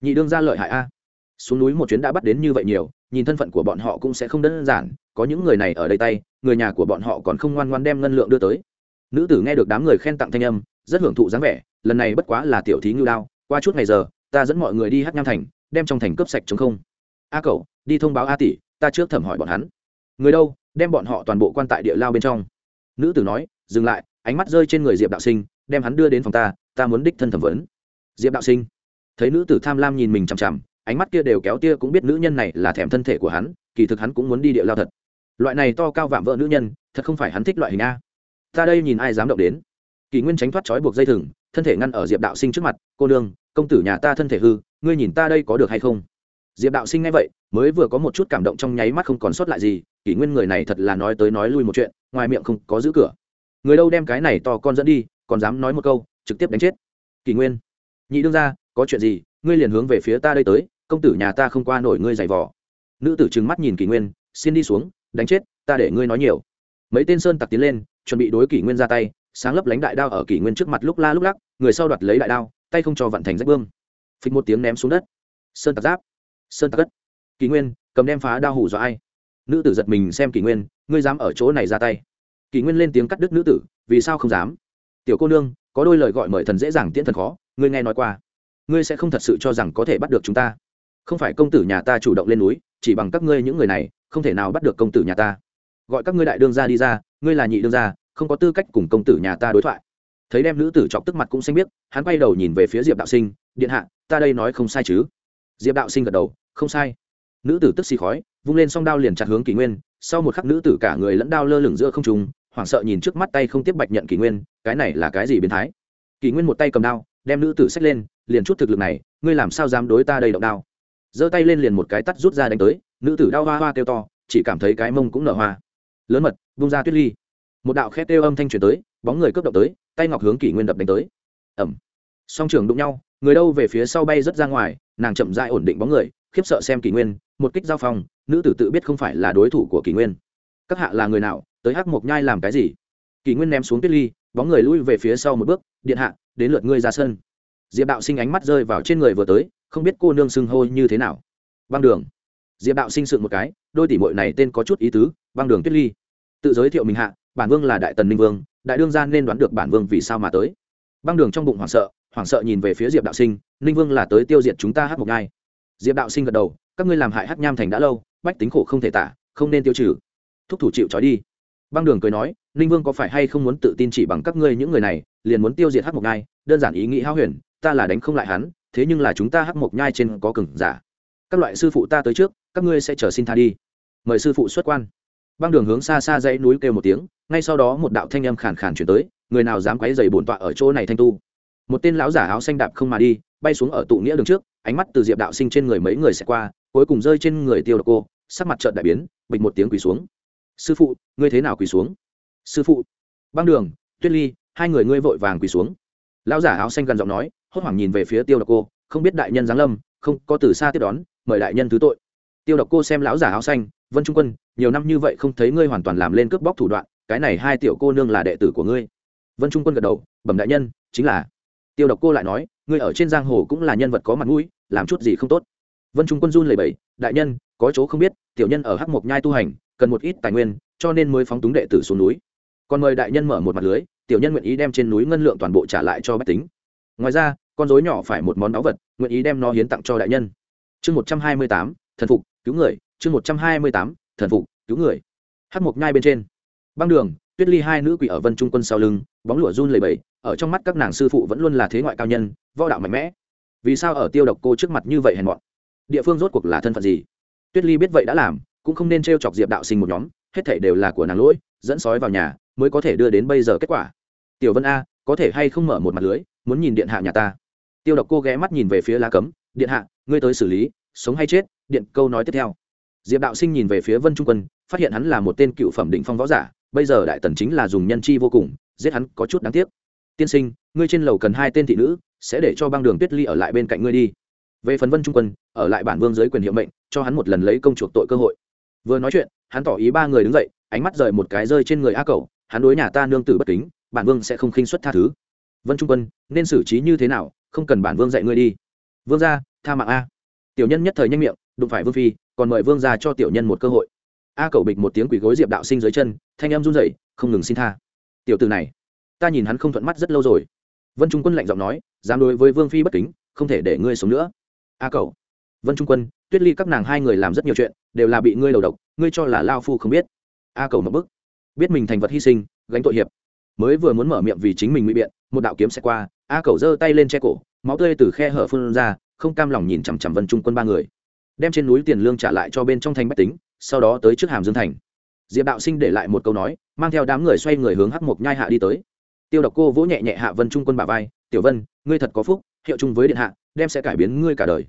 A: Nhị đương ra lợi hại a. Xuống núi một chuyến đã bắt đến như vậy nhiều, nhìn thân phận của bọn họ cũng sẽ không đơn giản, có những người này ở đây tay, người nhà của bọn họ còn không ngoan ngoan đem ngân lượng đưa tới. Nữ tử nghe được đám người khen tặng thanh âm, rất hưởng thụ dáng vẻ, lần này bất quá là tiểu thí ngưu đao, qua chút ngày giờ, ta dẫn mọi người đi hát nham thành, đem trong thành cướp sạch chống không. A cậu, đi thông báo a tỷ, ta trước thẩm hỏi bọn hắn. Người đâu, đem bọn họ toàn bộ quan tại địa lao bên trong. Nữ tử nói, dừng lại ánh mắt rơi trên người diệp đạo sinh, đem hắn đưa đến phòng ta ta muốn đích thân thẩm vấn. Diệp đạo sinh, thấy nữ tử tham lam nhìn mình chằm chằm, ánh mắt kia đều kéo tia cũng biết nữ nhân này là thèm thân thể của hắn, kỳ thực hắn cũng muốn đi địa lao thật. Loại này to cao vạm vỡ nữ nhân, thật không phải hắn thích loại hình a. Ta đây nhìn ai dám động đến. Kỳ nguyên tránh thoát trói buộc dây thừng, thân thể ngăn ở diệp đạo sinh trước mặt, cô đương công tử nhà ta thân thể hư, ngươi nhìn ta đây có được hay không? Diệp đạo sinh nghe vậy, mới vừa có một chút cảm động trong nháy mắt không còn sót lại gì kỷ nguyên người này thật là nói tới nói lui một chuyện, ngoài miệng không có giữ cửa người đâu đem cái này to con dẫn đi, còn dám nói một câu, trực tiếp đánh chết. Kỷ nguyên. Nhị đương ra có chuyện gì, ngươi liền hướng về phía ta đây tới, công tử nhà ta không qua nổi ngươi giày vò. Nữ tử trừng mắt nhìn kỷ nguyên, xin đi xuống, đánh chết, ta để ngươi nói nhiều. Mấy tên sơn tặc tiến lên, chuẩn bị đối kỷ nguyên ra tay, sáng lấp lánh đại đao ở kỷ nguyên trước mặt lúc la lúc lắc, người sau đoạt lấy đại đao, tay không cho vận thành rách bơm phịch một tiếng ném xuống đất. Sơn tặc giáp. Sơn tặc cất. Kỷ nguyên, cầm đem phá đao hủ do ai? Nữ tử giật mình xem kỷ nguyên, ngươi dám ở chỗ này ra tay. Kỳ nguyên lên tiếng cắt đứt nữ tử vì sao không dám? Tiểu cô nương có đôi lời gọi mời thần dễ dàng tiễn thần khó ngươi nghe nói qua. Ngươi sẽ không thật sự cho rằng có thể bắt được chúng ta. Không phải công tử nhà ta chủ động lên núi chỉ bằng các ngươi những người này không thể nào bắt được công tử nhà ta. Gọi các ngươi đại đương gia đi ra ngươi là nhị đương gia, không có tư cách cùng công tử nhà ta đối thoại. Thấy đem nữ tử chọc tức mặt cũng xanh biết hắn quay đầu nhìn về phía diệp đạo sinh điện hạ ta đây nói không sai chứ? Diệp đạo sinh gật đầu không sai. Nữ tử tức xì khói vung lên song đao liền chặt hướng kỷ nguyên sau một khắc nữ tử cả người lẫn đao lơ lửng giữa không trùng hoảng sợ nhìn trước mắt tay không tiếp bạch nhận kỷ nguyên, cái này là cái gì biến thái? Kỷ nguyên một tay cầm đao, đem nữ tử xách lên, liền chút thực lực này, ngươi làm sao dám đối ta đầy động đao? Giơ tay lên liền một cái tắt rút ra đánh tới, nữ tử đau hoa hoa kêu to, chỉ cảm thấy cái mông cũng nở hoa. Lớn mật, vung ra tuyết ly. Một đạo khét kêu âm thanh truyền tới, bóng người cướp động tới, tay ngọc hướng kỷ nguyên đập đánh tới. Ẩm song trường đụng nhau, người đâu về phía sau bay rất ra ngoài, nàng chậm dại ổn định bóng người, khiếp sợ xem kỷ nguyên, một kích giao phong, nữ tử tự biết không phải là đối thủ của kỷ nguyên các hạ là người nào, tới hắc mộc nhai làm cái gì? Kỷ nguyên ném xuống tuyết ly, bóng người lui về phía sau một bước, điện hạ, đến lượt ngươi ra sân. Diệp đạo sinh ánh mắt rơi vào trên người vừa tới, không biết cô nương xưng hô như thế nào. Băng đường. Diệp đạo sinh sự một cái, đôi tỷ mội này tên có chút ý tứ, băng đường tuyết ly. Tự giới thiệu mình hạ, bản vương là đại tần ninh vương, đại đương gian nên đoán được bản vương vì sao mà tới. Băng đường trong bụng hoảng sợ hoảng sợ nhìn về phía diệp đạo sinh, ninh vương là tới tiêu diệt chúng ta hát một ngai diệp đạo sinh gật đầu, các ngươi làm hại hát nham thành đã lâu, bách tính khổ không thể tả, không nên tiêu trừ thúc thủ chịu trói đi. Băng đường cười nói, ninh vương có phải hay không muốn tự tin chỉ bằng các ngươi những người này, liền muốn tiêu diệt hắc mộc nhai? Đơn giản ý nghĩ hao huyền, ta là đánh không lại hắn, thế nhưng là chúng ta hắc mộc nhai trên có cừng giả. Các loại sư phụ ta tới trước, các ngươi sẽ chờ xin tha đi. Mời sư phụ xuất quan. Băng đường hướng xa xa dãy núi kêu một tiếng, ngay sau đó một đạo thanh âm khàn khàn chuyển tới, người nào dám quấy dày bổn tọa ở chỗ này thanh tu? Một tên lão giả áo xanh đạp không mà đi, bay xuống ở tụ nghĩa đường trước, ánh mắt từ diệp đạo sinh trên người mấy người sẽ qua, cuối cùng rơi trên người tiêu độc cô, sắc mặt trợn đại biến, bịch một tiếng quỳ xuống sư phụ, ngươi thế nào quỳ xuống? Sư phụ. Băng đường, tuyết ly, hai người ngươi vội vàng quỳ xuống. Lão giả áo xanh gần giọng nói, hốt hoảng nhìn về phía tiêu độc cô, không biết đại nhân giáng lâm, không, có từ xa tiếp đón, mời đại nhân thứ tội. Tiêu độc cô xem lão giả áo xanh, vân trung quân, nhiều năm như vậy không thấy ngươi hoàn toàn làm lên cướp bóc thủ đoạn, cái này hai tiểu cô nương là đệ tử của ngươi. Vân trung quân gật đầu, bẩm đại nhân, chính là. Tiêu độc cô lại nói, ngươi ở trên giang hồ cũng là nhân vật có mặt mũi, làm chút gì không tốt. Vân trung quân run lẩy bẩy, đại nhân, có chỗ không biết, tiểu nhân ở hắc mộc nhai tu hành cần một ít tài nguyên, cho nên mới phóng túng đệ tử xuống núi. Còn mời đại nhân mở một mặt lưới, tiểu nhân nguyện ý đem trên núi ngân lượng toàn bộ trả lại cho bách tính. Ngoài ra, con dối nhỏ phải một món áo vật, nguyện ý đem nó hiến tặng cho đại nhân. Chương một trăm hai mươi tám, thần phục, cứu người. Chương một trăm hai mươi tám, thần phục, cứu người. Hát mộc nhai bên trên. Băng đường, tuyết ly hai nữ quỷ ở vân trung quân sau lưng, bóng lụa run lầy bầy ở trong mắt các nàng sư phụ vẫn luôn là thế ngoại cao nhân, võ đạo mạnh mẽ. Vì sao ở tiêu độc cô trước mặt như vậy hèn mọn? Địa phương rốt cuộc là thân phận gì? Tuyết ly biết vậy đã làm cũng không nên t r e o chọc diệp đạo sinh một nhóm, hết thể đều là của nàng lỗi, dẫn sói vào nhà, mới có thể đưa đến bây giờ kết quả. Tiểu vân a, có thể hay không mở một mặt lưới, muốn nhìn điện hạ nhà ta? Tiêu độc cô ghé mắt nhìn về phía lá cấm, điện hạ, ngươi tới xử lý, sống hay chết, điện, câu nói tiếp theo. Diệp đạo sinh nhìn về phía vân trung quân, phát hiện hắn là một tên cựu phẩm định phong võ giả, bây giờ đại tần chính là dùng nhân chi vô cùng, giết hắn có chút đáng tiếc. Tiên sinh, ngươi trên lầu cần hai tên thị nữ, sẽ để cho băng đường tuyết ly ở lại bên cạnh ngươi đi. Về phần vân trung quân, ở lại bản vương dưới quyền hiệu mệnh, cho hắn một lần lấy công chuộc tội cơ hội vừa nói chuyện hắn tỏ ý ba người đứng dậy ánh mắt rời một cái rơi trên người a cầu hắn đối nhà ta nương tử bất kính bản vương sẽ không khinh xuất tha thứ. Vân trung quân nên xử trí như thế nào không cần bản vương dạy ngươi đi. Vương gia, tha mạng a. Tiểu nhân nhất thời nhanh miệng đụng phải vương phi còn mời vương gia cho tiểu nhân một cơ hội. A cầu bịch một tiếng quỷ gối diệp đạo sinh dưới chân thanh em run rẩy không ngừng xin tha. Tiểu từ này ta nhìn hắn không thuận mắt rất lâu rồi. Vân trung quân lạnh giọng nói dám đối với vương phi bất kính không thể để ngươi sống nữa. A cầu vân trung quân tuyết ly các nàng hai người làm rất nhiều chuyện, đều là bị ngươi đầu độc, ngươi cho là lao phu không biết. A cầu một bức biết mình thành vật hy sinh, gánh tội hiệp. Mới vừa muốn mở miệng vì chính mình ngụy biện, một đạo kiếm sẽ qua, a cầu giơ tay lên che cổ, máu tươi từ khe hở phun ra, không cam lòng nhìn chằm chằm vân trung quân ba người. Đem trên núi tiền lương trả lại cho bên trong thành bách tính, sau đó tới trước hàm dương thành. Diệp đạo sinh để lại một câu nói, mang theo đám người xoay người hướng hắc mộc nhai hạ đi tới. Tiêu độc cô vỗ nhẹ nhẹ hạ vân trung quân bà vai, tiểu vân, ngươi thật có phúc, hiệu chung với điện hạ, đem sẽ cải biến ngươi cả đời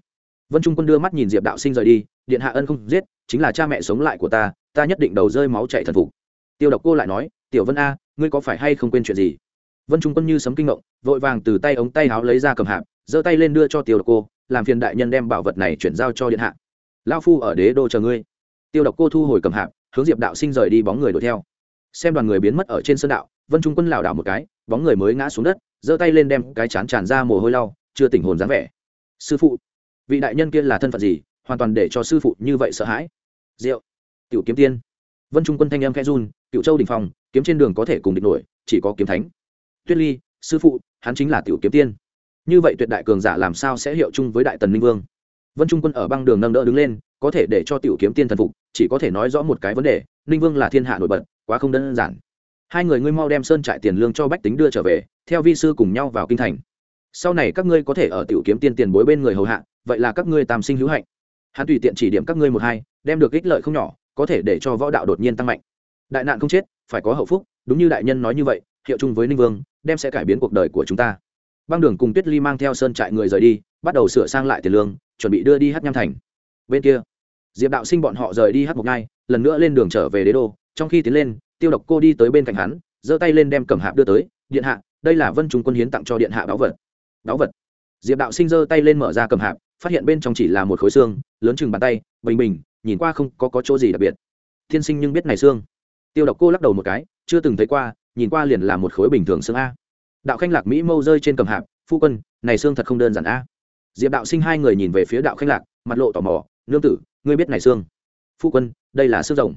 A: vân trung quân đưa mắt nhìn diệp đạo sinh rời đi, điện hạ ân không giết, chính là cha mẹ sống lại của ta ta nhất định đầu rơi máu chạy thần phục. Tiêu độc cô lại nói, tiểu vân a, ngươi có phải hay không quên chuyện gì? Vân trung quân như sấm kinh ngộng, vội vàng từ tay ống tay áo lấy ra cầm hạp, giơ tay lên đưa cho tiêu độc cô, làm phiền đại nhân đem bảo vật này chuyển giao cho điện hạ. Lao phu ở đế đô chờ ngươi. Tiêu độc cô thu hồi cầm hạp, hướng diệp đạo sinh rời đi bóng người đuổi theo. Xem đoàn người biến mất ở trên sơn đạo, vân trung quân lảo đảo một cái, bóng người mới ngã xuống đất, giơ tay lên đem cái chán tràn ra mồ hôi lau, chưa tỉnh hồn dáng vẻ. Sư phụ vị đại nhân kia là thân phận gì hoàn toàn để cho sư phụ như vậy sợ hãi? Diệu, tiểu kiếm tiên. Vân trung quân thanh em khẽ run cựu châu đình phòng, kiếm trên đường có thể cùng địch nổi chỉ có kiếm thánh. Tuyết ly sư phụ hắn chính là tiểu kiếm tiên. Như vậy tuyệt đại cường giả làm sao sẽ hiệu chung với đại tần minh vương? Vân trung quân ở băng đường nâng đỡ đứng lên có thể để cho tiểu kiếm tiên thần phục chỉ có thể nói rõ một cái vấn đề ninh vương là thiên hạ nổi bật quá không đơn giản. Hai người ngươi mau đem sơn trại tiền lương cho bách tính đưa trở về theo vi sư cùng nhau vào kinh thành. Sau này các ngươi có thể ở tiểu kiếm tiên tiền bối bên người hầu hạ vậy là các ngươi tam sinh hữu hạnh. Hắn tùy tiện chỉ điểm các ngươi một hai, đem được ích lợi không nhỏ, có thể để cho võ đạo đột nhiên tăng mạnh. Đại nạn không chết, phải có hậu phúc, đúng như đại nhân nói như vậy, hiệu chung với ninh vương, đem sẽ cải biến cuộc đời của chúng ta. Băng đường cùng tuyết ly mang theo sơn trại người rời đi, bắt đầu sửa sang lại tiền lương, chuẩn bị đưa đi hát nham thành. Bên kia, diệp đạo sinh bọn họ rời đi hát một ngai lần nữa lên đường trở về đế đô. Trong khi tiến lên, tiêu độc cô đi tới bên cạnh hắn, giơ tay lên đem cẩm hạp đưa tới, điện hạ, đây là vân trung quân hiến tặng cho điện hạ báu vật. Báu vật? Diệp đạo sinh giơ tay lên mở ra cầm hạp phát hiện bên trong chỉ là một khối xương lớn chừng bàn tay bình bình nhìn qua không có, có chỗ gì đặc biệt. Thiên sinh nhưng biết này xương. Tiêu độc cô lắc đầu một cái chưa từng thấy qua nhìn qua liền là một khối bình thường xương a. Đạo khanh lạc mỹ mâu rơi trên cầm hạp phu quân này xương thật không đơn giản a. Diệp đạo sinh hai người nhìn về phía đạo khanh lạc mặt lộ tò mò nương tử ngươi biết này xương? Phu quân đây là xương rồng.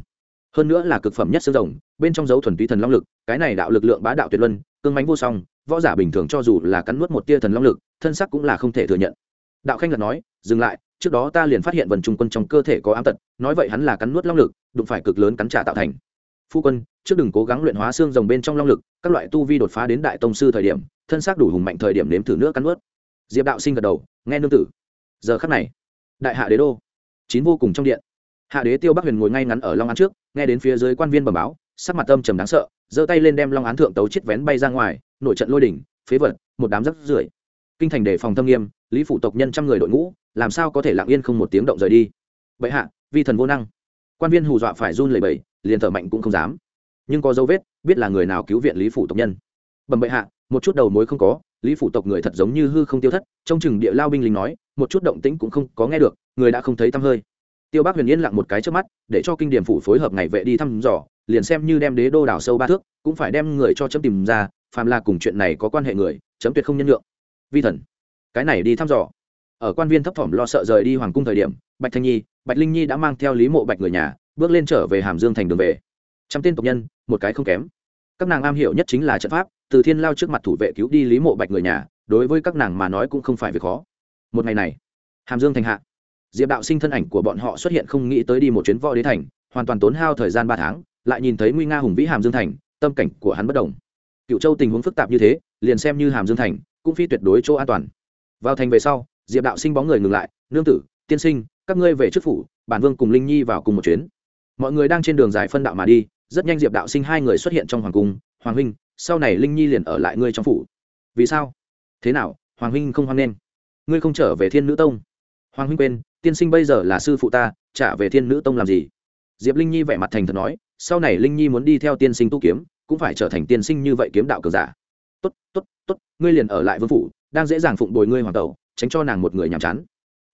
A: Hơn nữa là cực phẩm nhất xương rồng bên trong dấu thuần túy thần long lực cái này đạo lực lượng bá đạo tuyệt luân cương mánh vô song võ giả bình thường cho dù là cắn nuốt một tia thần long lực thân sắc cũng là không thể thừa nhận đạo khanh lật nói, dừng lại, trước đó ta liền phát hiện vần trung quân trong cơ thể có ám tật, nói vậy hắn là cắn nuốt long lực, đụng phải cực lớn cắn trả tạo thành. Phu quân, trước đừng cố gắng luyện hóa xương rồng bên trong long lực, các loại tu vi đột phá đến đại tông sư thời điểm, thân xác đủ hùng mạnh thời điểm nếm thử nữa cắn nuốt. diệp đạo sinh gật đầu, nghe nương tử. Giờ khắc này, đại hạ đế đô, chín vô cùng trong điện. Hạ đế tiêu bắc huyền ngồi ngay ngắn ở long án trước, nghe đến phía dưới quan viên bẩm báo, sắc mặt tâm trầm đáng sợ, giơ tay lên đem long án thượng tấu chiết vén bay ra ngoài, nội trận lôi đỉnh, phế vật, một đám rắc rưởi. Kinh thành đề phòng thâm nghiêm lý phủ tộc nhân trăm người đội ngũ, làm sao có thể lặng yên không một tiếng động rời đi? Vậy hạ, vi thần vô năng. Quan viên hù dọa phải run lẩy bẩy, liền thở mạnh cũng không dám. Nhưng có dấu vết, biết là người nào cứu viện lý phủ tộc nhân. Bẩm bệ hạ, một chút đầu mối không có, lý phủ tộc người thật giống như hư không tiêu thất, trong chừng địa lao binh lính nói, một chút động tĩnh cũng không có nghe được, người đã không thấy tăm hơi. Tiêu bác huyền yên lặng một cái trước mắt, để cho kinh điểm phủ phối hợp ngày vệ đi thăm dò, liền xem như đem đế đô đảo sâu ba thước, cũng phải đem người cho chấm tìm ra, phàm là cùng chuyện này có quan hệ người, chấm tuyệt không nhân lượng vi thần cái này đi thăm dò. Ở quan viên thấp thỏm lo sợ rời đi hoàng cung thời điểm, bạch thanh nhi, bạch linh nhi đã mang theo lý mộ bạch người nhà, bước lên trở về hàm dương thành đường về. Trăm tên tộc nhân, một cái không kém. Các nàng am hiểu nhất chính là trận pháp, từ thiên lao trước mặt thủ vệ cứu đi lý mộ bạch người nhà, đối với các nàng mà nói cũng không phải việc khó. Một ngày này, hàm dương thành hạ. Diệp đạo sinh thân ảnh của bọn họ xuất hiện không nghĩ tới đi một chuyến võ đế thành, hoàn toàn tốn hao thời gian ba tháng, lại nhìn thấy nguy nga hùng vĩ hàm dương thành, tâm cảnh của hắn bất đồng. Cựu châu tình huống phức tạp như thế, liền xem như hàm dương thành, cũng phi tuyệt đối chỗ an toàn vào thành về sau, diệp đạo sinh bóng người ngừng lại, nương tử, tiên sinh, các ngươi về trước phủ, bản vương cùng linh nhi vào cùng một chuyến. Mọi người đang trên đường dài phân đạo mà đi, rất nhanh diệp đạo sinh hai người xuất hiện trong hoàng cung, hoàng huynh, sau này linh nhi liền ở lại ngươi trong phủ. Vì sao? Thế nào, hoàng huynh không hoan nghênh? Ngươi không trở về thiên nữ tông. Hoàng huynh quên, tiên sinh bây giờ là sư phụ ta, trả về thiên nữ tông làm gì? Diệp linh nhi vẻ mặt thành thật nói, sau này linh nhi muốn đi theo tiên sinh tu kiếm, cũng phải trở thành tiên sinh như vậy kiếm đạo cờ giả. Tốt tốt tốt, ngươi liền ở lại vương phủ đang dễ dàng phụng bồi ngươi hoàng tẩu, tránh cho nàng một người nhàm chán.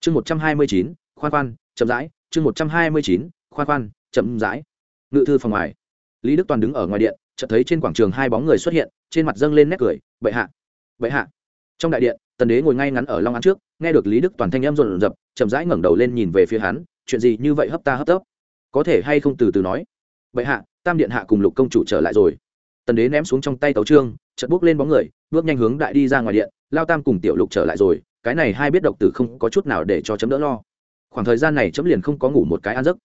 A: Chương một trăm hai mươi chín, khoan khoan, chậm rãi. Chương một trăm hai mươi chín, khoan khoan, chậm rãi. Ngự thư phòng ngoài. Lý đức toàn đứng ở ngoài điện, chợt thấy trên quảng trường hai bóng người xuất hiện, trên mặt dâng lên nét cười. Bệ hạ bệ hạ. Trong đại điện, tần đế ngồi ngay ngắn ở long án trước, nghe được lý đức toàn thanh em rộn rập, chậm rãi ngẩng đầu lên nhìn về phía hắn. Chuyện gì như vậy hấp ta hấp tấp? Có thể hay không từ từ nói? Bệ hạ, tam điện hạ cùng lục công chủ trở lại rồi. Tần đế ném xuống trong tay tấu trương chợt bước lên bóng người, bước nhanh hướng đại đi ra ngoài điện lao tam cùng tiểu lục trở lại rồi, cái này hai biết độc tử không có chút nào để cho chấm đỡ lo. Khoảng thời gian này chấm liền không có ngủ một cái ăn giấc.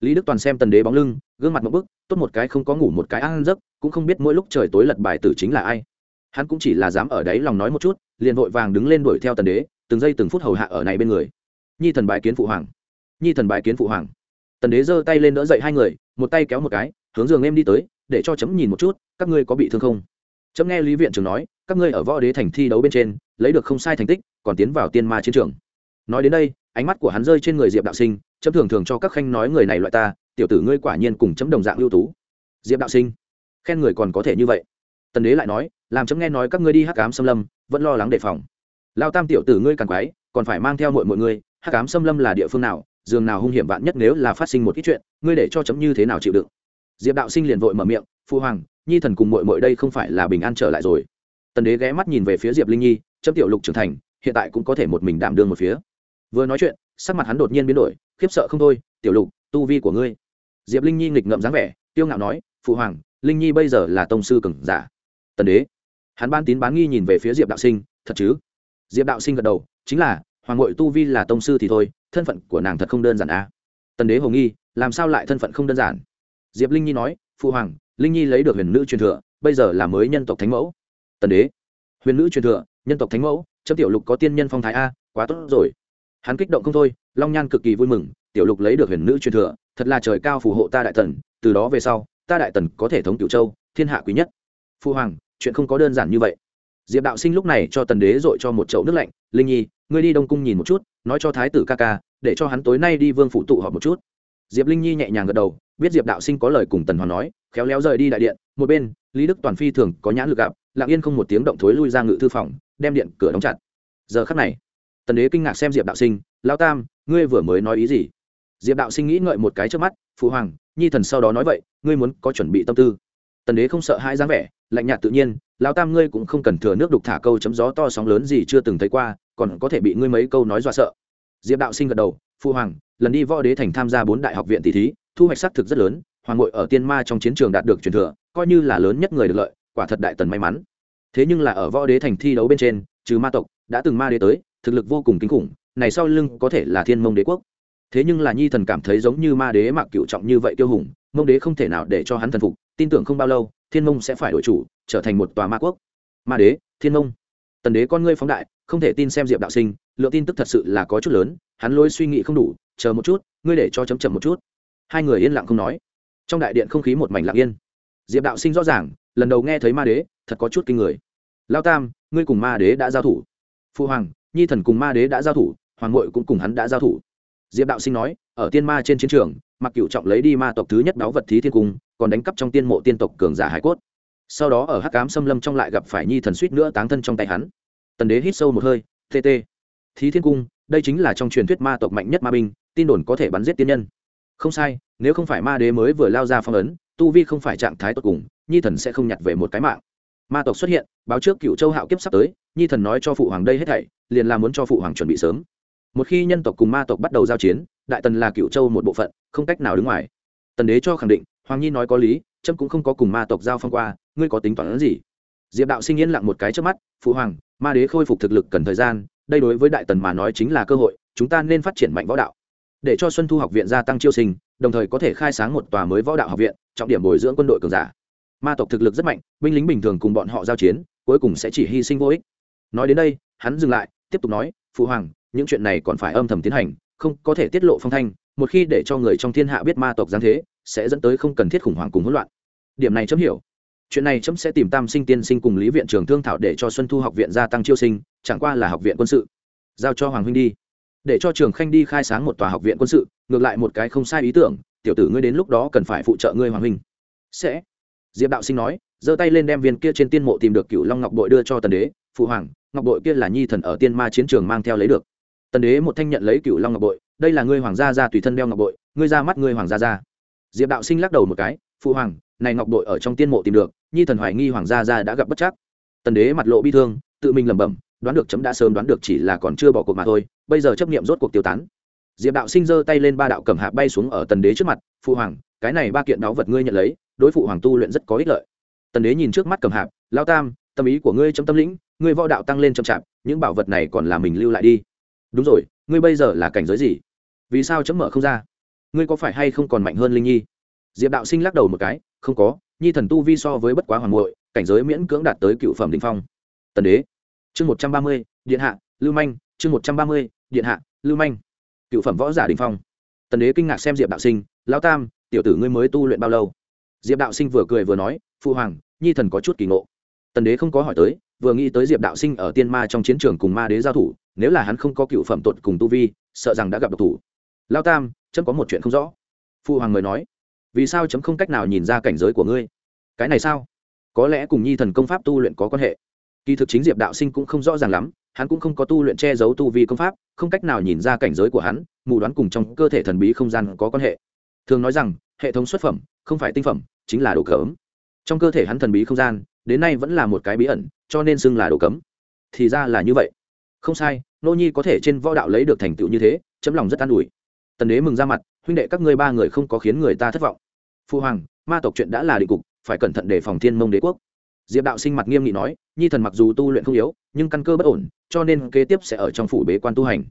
A: Lý đức toàn xem tần đế bóng lưng, gương mặt một bức, tốt một cái không có ngủ một cái ăn giấc, cũng không biết mỗi lúc trời tối lật bài tử chính là ai. Hắn cũng chỉ là dám ở đấy lòng nói một chút, liền vội vàng đứng lên đuổi theo tần đế, từng giây từng phút hầu hạ ở này bên người. Nhi thần bài kiến phụ hoàng. Nhi thần bài kiến phụ hoàng. Tần đế giơ tay lên đỡ dậy hai người, một tay kéo một cái, hướng giường em đi tới, để cho chấm nhìn một chút, các ngươi có bị thương không? Chấm nghe lý viện trưởng nói các ngươi ở võ đế thành thi đấu bên trên, lấy được không sai thành tích, còn tiến vào tiên ma chiến trường. Nói đến đây, ánh mắt của hắn rơi trên người diệp đạo sinh, chấm thường thường cho các khanh nói người này loại ta, tiểu tử ngươi quả nhiên cùng chấm đồng dạng ưu tú. Diệp đạo sinh, khen người còn có thể như vậy. Tần đế lại nói, làm chấm nghe nói các ngươi đi hắc cám xâm lâm, vẫn lo lắng đề phòng. Lao tam tiểu tử ngươi càng quái, còn phải mang theo mọi mọi ngươi, hắc cám xâm lâm là địa phương nào, giường nào hung hiểm vạn nhất nếu là phát sinh một ít chuyện, ngươi để cho chấm như thế nào chịu đựng? Diệp đạo sinh liền vội mở miệng, phu hoàng, nhi thần cùng mội mội đây không phải là bình an trở lại rồi tần đế ghé mắt nhìn về phía diệp linh nhi chấm tiểu lục trưởng thành hiện tại cũng có thể một mình đảm đương một phía vừa nói chuyện sắc mặt hắn đột nhiên biến đổi khiếp sợ không thôi tiểu lục tu vi của ngươi diệp linh nhi nghịch ngậm dáng vẻ tiêu ngạo nói phụ hoàng linh nhi bây giờ là tông sư cường giả tần đế hắn ban tín bán nghi nhìn về phía diệp đạo sinh thật chứ diệp đạo sinh gật đầu chính là hoàng ngội tu vi là tông sư thì thôi thân phận của nàng thật không đơn giản à. tần đế hồ nghi làm sao lại thân phận không đơn giản diệp linh nhi nói phụ hoàng linh nhi lấy được huyền nữ truyền thừa bây giờ là mới nhân tộc thánh mẫu tần đế, huyền nữ truyền thừa, nhân tộc thánh mẫu chấm tiểu lục có tiên nhân phong thái a, quá tốt rồi. Hắn kích động không thôi, long nhan cực kỳ vui mừng, tiểu lục lấy được huyền nữ truyền thừa, thật là trời cao phù hộ ta đại tần, từ đó về sau, ta đại tần có thể thống cựu châu, thiên hạ quý nhất. Phu hoàng, chuyện không có đơn giản như vậy. Diệp đạo sinh lúc này cho tần đế dội cho một chậu nước lạnh, linh nhi, ngươi đi đông cung nhìn một chút, nói cho thái tử ca ca, để cho hắn tối nay đi vương Phụ tụ họp một chút. Diệp linh nhi nhẹ nhàng gật đầu, biết diệp đạo sinh có lời cùng tần hoàng nói, khéo léo rời đi đại điện, một bên lý đức toàn phi thường có nhãn lực gặp lạng yên không một tiếng động thối lui ra ngự thư phòng, đem điện cửa đóng chặt. Giờ khắc này, tần đế kinh ngạc xem diệp đạo sinh lao tam, ngươi vừa mới nói ý gì? Diệp đạo sinh nghĩ ngợi một cái trước mắt, phụ hoàng, nhi thần sau đó nói vậy, ngươi muốn có chuẩn bị tâm tư. Tần đế không sợ hãi dáng vẻ, lạnh nhạt tự nhiên lao tam, ngươi cũng không cần thừa nước đục thả câu chấm gió to sóng lớn gì chưa từng thấy qua, còn có thể bị ngươi mấy câu nói dọa sợ. Diệp đạo sinh gật đầu, phụ hoàng, lần đi võ đế thành tham gia bốn đại học viện tỷ thí, thu hoạch xác thực rất lớn, hoàng ngội ở tiên ma trong chiến trường đạt được truyền thừa coi như là lớn nhất người được lợi, quả thật đại tần may mắn. Thế nhưng là ở võ đế thành thi đấu bên trên, trừ ma tộc, đã từng ma đế tới, thực lực vô cùng kinh khủng, này sau lưng có thể là thiên mông đế quốc. Thế nhưng là nhi thần cảm thấy giống như ma đế mạc cựu trọng như vậy tiêu hùng, mông đế không thể nào để cho hắn thần phục, tin tưởng không bao lâu, thiên mông sẽ phải đổi chủ, trở thành một tòa ma quốc. Ma đế, thiên mông. Tần đế con ngươi phóng đại, không thể tin xem diệp đạo sinh, lượng tin tức thật sự là có chút lớn, hắn lôi suy nghĩ không đủ, chờ một chút, ngươi để cho chấm chậm một chút. Hai người yên lặng không nói. Trong đại điện không khí một mảnh lặng yên diệp đạo sinh rõ ràng, lần đầu nghe thấy ma đế, thật có chút kinh người. Lao tam, ngươi cùng ma đế đã giao thủ. Phu hoàng, nhi thần cùng ma đế đã giao thủ, hoàng ngội cũng cùng hắn đã giao thủ. Diệp đạo sinh nói, ở tiên ma trên chiến trường, mặc cựu trọng lấy đi ma tộc thứ nhất đáo vật thí thiên cung, còn đánh cắp trong tiên mộ tiên tộc cường giả hải cốt. Sau đó ở hắc cám xâm lâm trong lại gặp phải nhi thần suýt nữa táng thân trong tay hắn. Tần đế hít sâu một hơi tt thí thiên cung, đây chính là trong truyền thuyết ma tộc mạnh nhất ma binh, tin đồn có thể bắn giết tiên nhân. Không sai, nếu không phải ma đế mới vừa lao ra phong ấn tu vi không phải trạng thái tốt cùng, nhi thần sẽ không nhặt về một cái mạng. Ma tộc xuất hiện, báo trước cựu châu hạo kiếp sắp tới, nhi thần nói cho phụ hoàng đây hết thảy, liền là muốn cho phụ hoàng chuẩn bị sớm. Một khi nhân tộc cùng ma tộc bắt đầu giao chiến, đại tần là cựu châu một bộ phận, không cách nào đứng ngoài. Tần đế cho khẳng định, hoàng nhi nói có lý trâm cũng không có cùng ma tộc giao phong qua, ngươi có tính toán gì? Diệp đạo sinh yên lặng một cái trước mắt, phụ hoàng, ma đế khôi phục thực lực cần thời gian, đây đối với đại tần mà nói chính là cơ hội, chúng ta nên phát triển mạnh võ đạo để cho xuân thu học viện gia tăng chiêu sinh, đồng thời có thể khai sáng một tòa mới võ đạo học viện, trọng điểm bồi dưỡng quân đội cường giả. Ma tộc thực lực rất mạnh, binh lính bình thường cùng bọn họ giao chiến, cuối cùng sẽ chỉ hy sinh vô ích. Nói đến đây, hắn dừng lại, tiếp tục nói, phụ hoàng, những chuyện này còn phải âm thầm tiến hành, không có thể tiết lộ phong thanh, một khi để cho người trong thiên hạ biết ma tộc giáng thế, sẽ dẫn tới không cần thiết khủng hoảng cùng hỗn loạn. Điểm này chấm hiểu. Chuyện này chấm sẽ tìm tam sinh tiên sinh cùng lý viện trường thương thảo để cho xuân thu học viện gia tăng chiêu sinh, chẳng qua là học viện quân sự. Giao cho hoàng huynh đi để cho trường khanh đi khai sáng một tòa học viện quân sự, ngược lại một cái không sai ý tưởng, tiểu tử ngươi đến lúc đó cần phải phụ trợ ngươi hoàng huynh. Sẽ. Diệp đạo sinh nói, giơ tay lên đem viên kia trên tiên mộ tìm được cựu long ngọc bội đưa cho tần đế, phụ hoàng, ngọc bội kia là nhi thần ở tiên ma chiến trường mang theo lấy được. Tần đế một thanh nhận lấy cựu long ngọc bội, đây là ngươi hoàng gia gia tùy thân đeo ngọc bội, ngươi ra mắt ngươi hoàng gia gia. Diệp đạo sinh lắc đầu một cái, phụ hoàng, này ngọc bội ở trong tiên mộ tìm được, nhi thần hoài nghi hoàng gia gia đã gặp bất chắc. Tần đế mặt lộ bi thương, tự mình lẩm bẩm đoán được chấm đã sớm đoán được chỉ là còn chưa bỏ cuộc mà thôi, bây giờ chấp nghiệm rốt cuộc tiêu tán. Diệp đạo sinh giơ tay lên ba đạo cầm hạ bay xuống ở tần đế trước mặt, phụ hoàng, cái này ba kiện đáo vật ngươi nhận lấy, đối phụ hoàng tu luyện rất có ích lợi. Tần đế nhìn trước mắt cầm hạp, lao tam, tâm ý của ngươi trong tâm lĩnh, ngươi võ đạo tăng lên chậm chạp, những bảo vật này còn là mình lưu lại đi. Đúng rồi, ngươi bây giờ là cảnh giới gì? Vì sao chấm mở không ra? Ngươi có phải hay không còn mạnh hơn linh nhi? Diệp đạo sinh lắc đầu một cái, không có, nhi thần tu vi so với bất quá hoàng muội, cảnh giới miễn cưỡng đạt tới cựu phẩm đình phong. Tần đế chương một trăm ba mươi, điện hạ, lưu manh. Chương một trăm ba mươi, điện hạ, lưu manh. Cựu phẩm võ giả đình phong. Tần đế kinh ngạc xem diệp đạo sinh. Lão tam, tiểu tử ngươi mới tu luyện bao lâu? Diệp đạo sinh vừa cười vừa nói phụ hoàng, nhi thần có chút kỳ ngộ. Tần đế không có hỏi tới, vừa nghĩ tới diệp đạo sinh ở tiên ma trong chiến trường cùng ma đế giao thủ, nếu là hắn không có cựu phẩm tột cùng tu vi, sợ rằng đã gặp độc thủ. Lao tam, chấm có một chuyện không rõ. Phụ hoàng người nói, vì sao chấm không cách nào nhìn ra cảnh giới của ngươi? Cái này sao? Có lẽ cùng nhi thần công pháp tu luyện có quan hệ kỳ thực chính diệp đạo sinh cũng không rõ ràng lắm, hắn cũng không có tu luyện che giấu tu vi công pháp, không cách nào nhìn ra cảnh giới của hắn, mù đoán cùng trong cơ thể thần bí không gian có quan hệ. Thường nói rằng, hệ thống xuất phẩm, không phải tinh phẩm, chính là đồ cấm. Trong cơ thể hắn thần bí không gian, đến nay vẫn là một cái bí ẩn, cho nên xưng là đồ cấm. Thì ra là như vậy. Không sai, nô nhi có thể trên võ đạo lấy được thành tựu như thế, chấm lòng rất an ủi. Tần đế mừng ra mặt, huynh đệ, các ngươi ba người không có khiến người ta thất vọng. Phu hoàng, ma tộc chuyện đã là định cục, phải cẩn thận đề phòng thiên mông đế quốc diệp đạo sinh mặt nghiêm nghị nói, nhi thần mặc dù tu luyện không yếu, nhưng căn cơ bất ổn, cho nên kế tiếp sẽ ở trong phủ bế quan tu hành.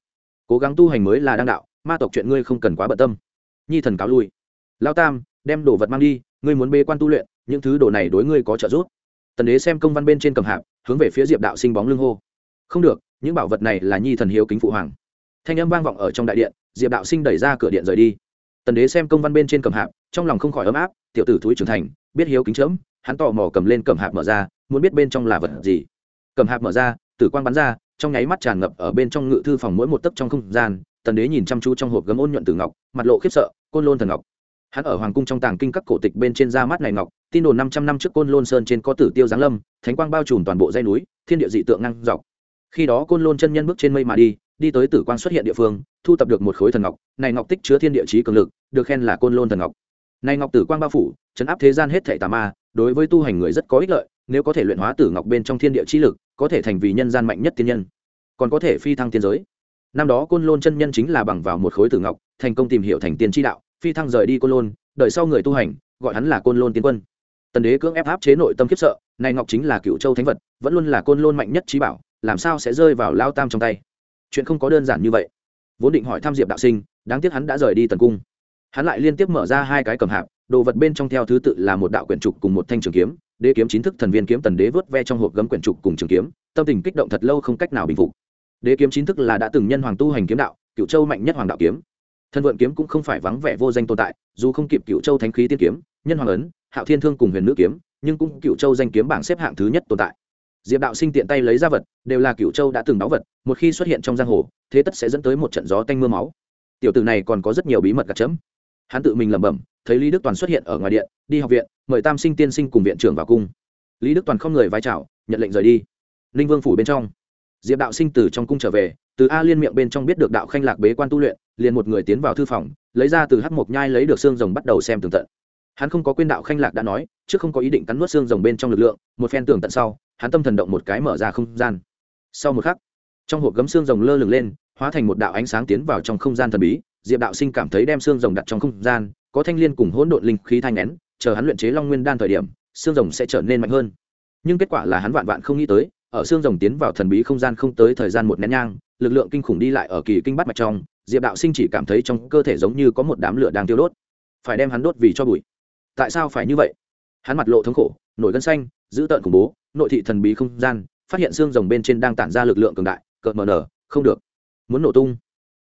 A: Cố gắng tu hành mới là đăng đạo, ma tộc chuyện ngươi không cần quá bận tâm. Nhi thần cáo lui. Lao tam, đem đồ vật mang đi, ngươi muốn bế quan tu luyện, những thứ đồ này đối ngươi có trợ giúp. Tần đế xem công văn bên trên cầm hạp, hướng về phía diệp đạo sinh bóng lưng hô. Không được, những bảo vật này là nhi thần hiếu kính phụ hoàng. Thanh âm vang vọng ở trong đại điện, diệp đạo sinh đẩy ra cửa điện rời đi. Tần đế xem công văn bên trên cầm hạp, trong lòng không khỏi ấm áp, tiểu tử thúi trưởng thành, biết hiếu kính chớm hắn tò mò cầm lên cầm hạp mở ra, muốn biết bên trong là vật gì. Cầm hạp mở ra, tử quang bắn ra, trong nháy mắt tràn ngập ở bên trong ngự thư phòng mỗi một tấc trong không gian, tần đế nhìn chăm chú trong hộp gấm ôn nhuận tử ngọc, mặt lộ khiếp sợ, côn lôn thần ngọc. Hắn ở hoàng cung trong tàng kinh các cổ tịch bên trên da mắt này ngọc, tin đồn năm trăm năm trước côn lôn sơn trên có tử tiêu giáng lâm, thánh quang bao trùm toàn bộ dây núi, thiên địa dị tượng năng dọc. Khi đó côn lôn chân nhân bước trên mây mà đi đi tới tử quang xuất hiện địa phương, thu tập được một khối thần ngọc, này ngọc tích chứa thiên địa trí cường lực, được khen là côn lôn thần ngọc. Này ngọc tử quang bao phủ, chấn áp thế gian hết thảy tà ma đối với tu hành người rất có ích lợi, nếu có thể luyện hóa tử ngọc bên trong thiên địa chi lực, có thể thành vì nhân gian mạnh nhất tiên nhân. Còn có thể phi thăng tiên giới. Năm đó côn lôn chân nhân chính là bằng vào một khối tử ngọc, thành công tìm hiểu thành tiên tri đạo, phi thăng rời đi côn lôn, đợi sau người tu hành, gọi hắn là côn lôn tiên quân. Tần đế cưỡng ép áp chế nội tâm khiếp sợ, này ngọc chính là cựu châu thánh vật, vẫn luôn là côn lôn mạnh nhất trí bảo, làm sao sẽ rơi vào lao tam trong tay? Chuyện không có đơn giản như vậy. Vốn định hỏi tham diệp đạo sinh, đáng tiếc hắn đã rời đi tần cung. Hắn lại liên tiếp mở ra hai cái cầm hạp đồ vật bên trong theo thứ tự là một đạo quyển trục cùng một thanh trường kiếm, đế kiếm chính thức thần viên kiếm tần đế vớt ve trong hộp gấm quyển trục cùng trường kiếm, tâm tình kích động thật lâu không cách nào bình phục. Đế kiếm chính thức là đã từng nhân hoàng tu hành kiếm đạo, cựu châu mạnh nhất hoàng đạo kiếm. Thân vượn kiếm cũng không phải vắng vẻ vô danh tồn tại, dù không kịp cựu châu thánh khí tiên kiếm, nhân hoàng ấn, hạo thiên thương cùng huyền nữ kiếm, nhưng cũng cựu châu danh kiếm bảng xếp hạng thứ nhất tồn tại. Diệp đạo sinh tiện tay lấy ra vật, đều là cựu châu đã từng đáo vật, một khi xuất hiện trong giang hồ, thế tất sẽ dẫn tới một trận gió tanh mưa máu. Tiểu tử này còn có rất nhiều bí mật gặt chấm hắn tự mình lẩm bẩm, thấy lý đức toàn xuất hiện ở ngoài điện, đi học viện, mời tam sinh tiên sinh cùng viện trưởng vào cung. Lý đức toàn không người vai trào nhận lệnh rời đi. Ninh vương phủ bên trong. Diệp đạo sinh từ trong cung trở về, từ a liên miệng bên trong biết được đạo khanh lạc bế quan tu luyện, liền một người tiến vào thư phòng, lấy ra từ hắc mộc nhai lấy được xương rồng bắt đầu xem tường tận. Hắn không có quên đạo khanh lạc đã nói chứ không có ý định cắn nuốt xương rồng bên trong lực lượng, một phen tường tận sau, hắn tâm thần động một cái mở ra không gian. Sau một khắc, trong hộp gấm xương rồng lơ lửng lên, hóa thành một đạo ánh sáng tiến vào trong không gian thần bí diệp đạo sinh cảm thấy đem xương rồng đặt trong không gian, có thanh liên cùng hỗn độn linh khí thanh nén chờ hắn luyện chế long nguyên đan thời điểm, xương rồng sẽ trở nên mạnh hơn. Nhưng kết quả là hắn vạn vạn không nghĩ tới, ở xương rồng tiến vào thần bí không gian không tới thời gian một nén nhang, lực lượng kinh khủng đi lại ở kỳ kinh bắt mạch trong, diệp đạo sinh chỉ cảm thấy trong cơ thể giống như có một đám lửa đang tiêu đốt. Phải đem hắn đốt vì cho bụi. Tại sao phải như vậy? Hắn mặt lộ thống khổ, nổi gân xanh giữ tợn khủng bố, nội thị thần bí không gian, phát hiện xương rồng bên trên đang tản ra lực lượng cường đại, cợt mờ nở, không được. Muốn nổ tung.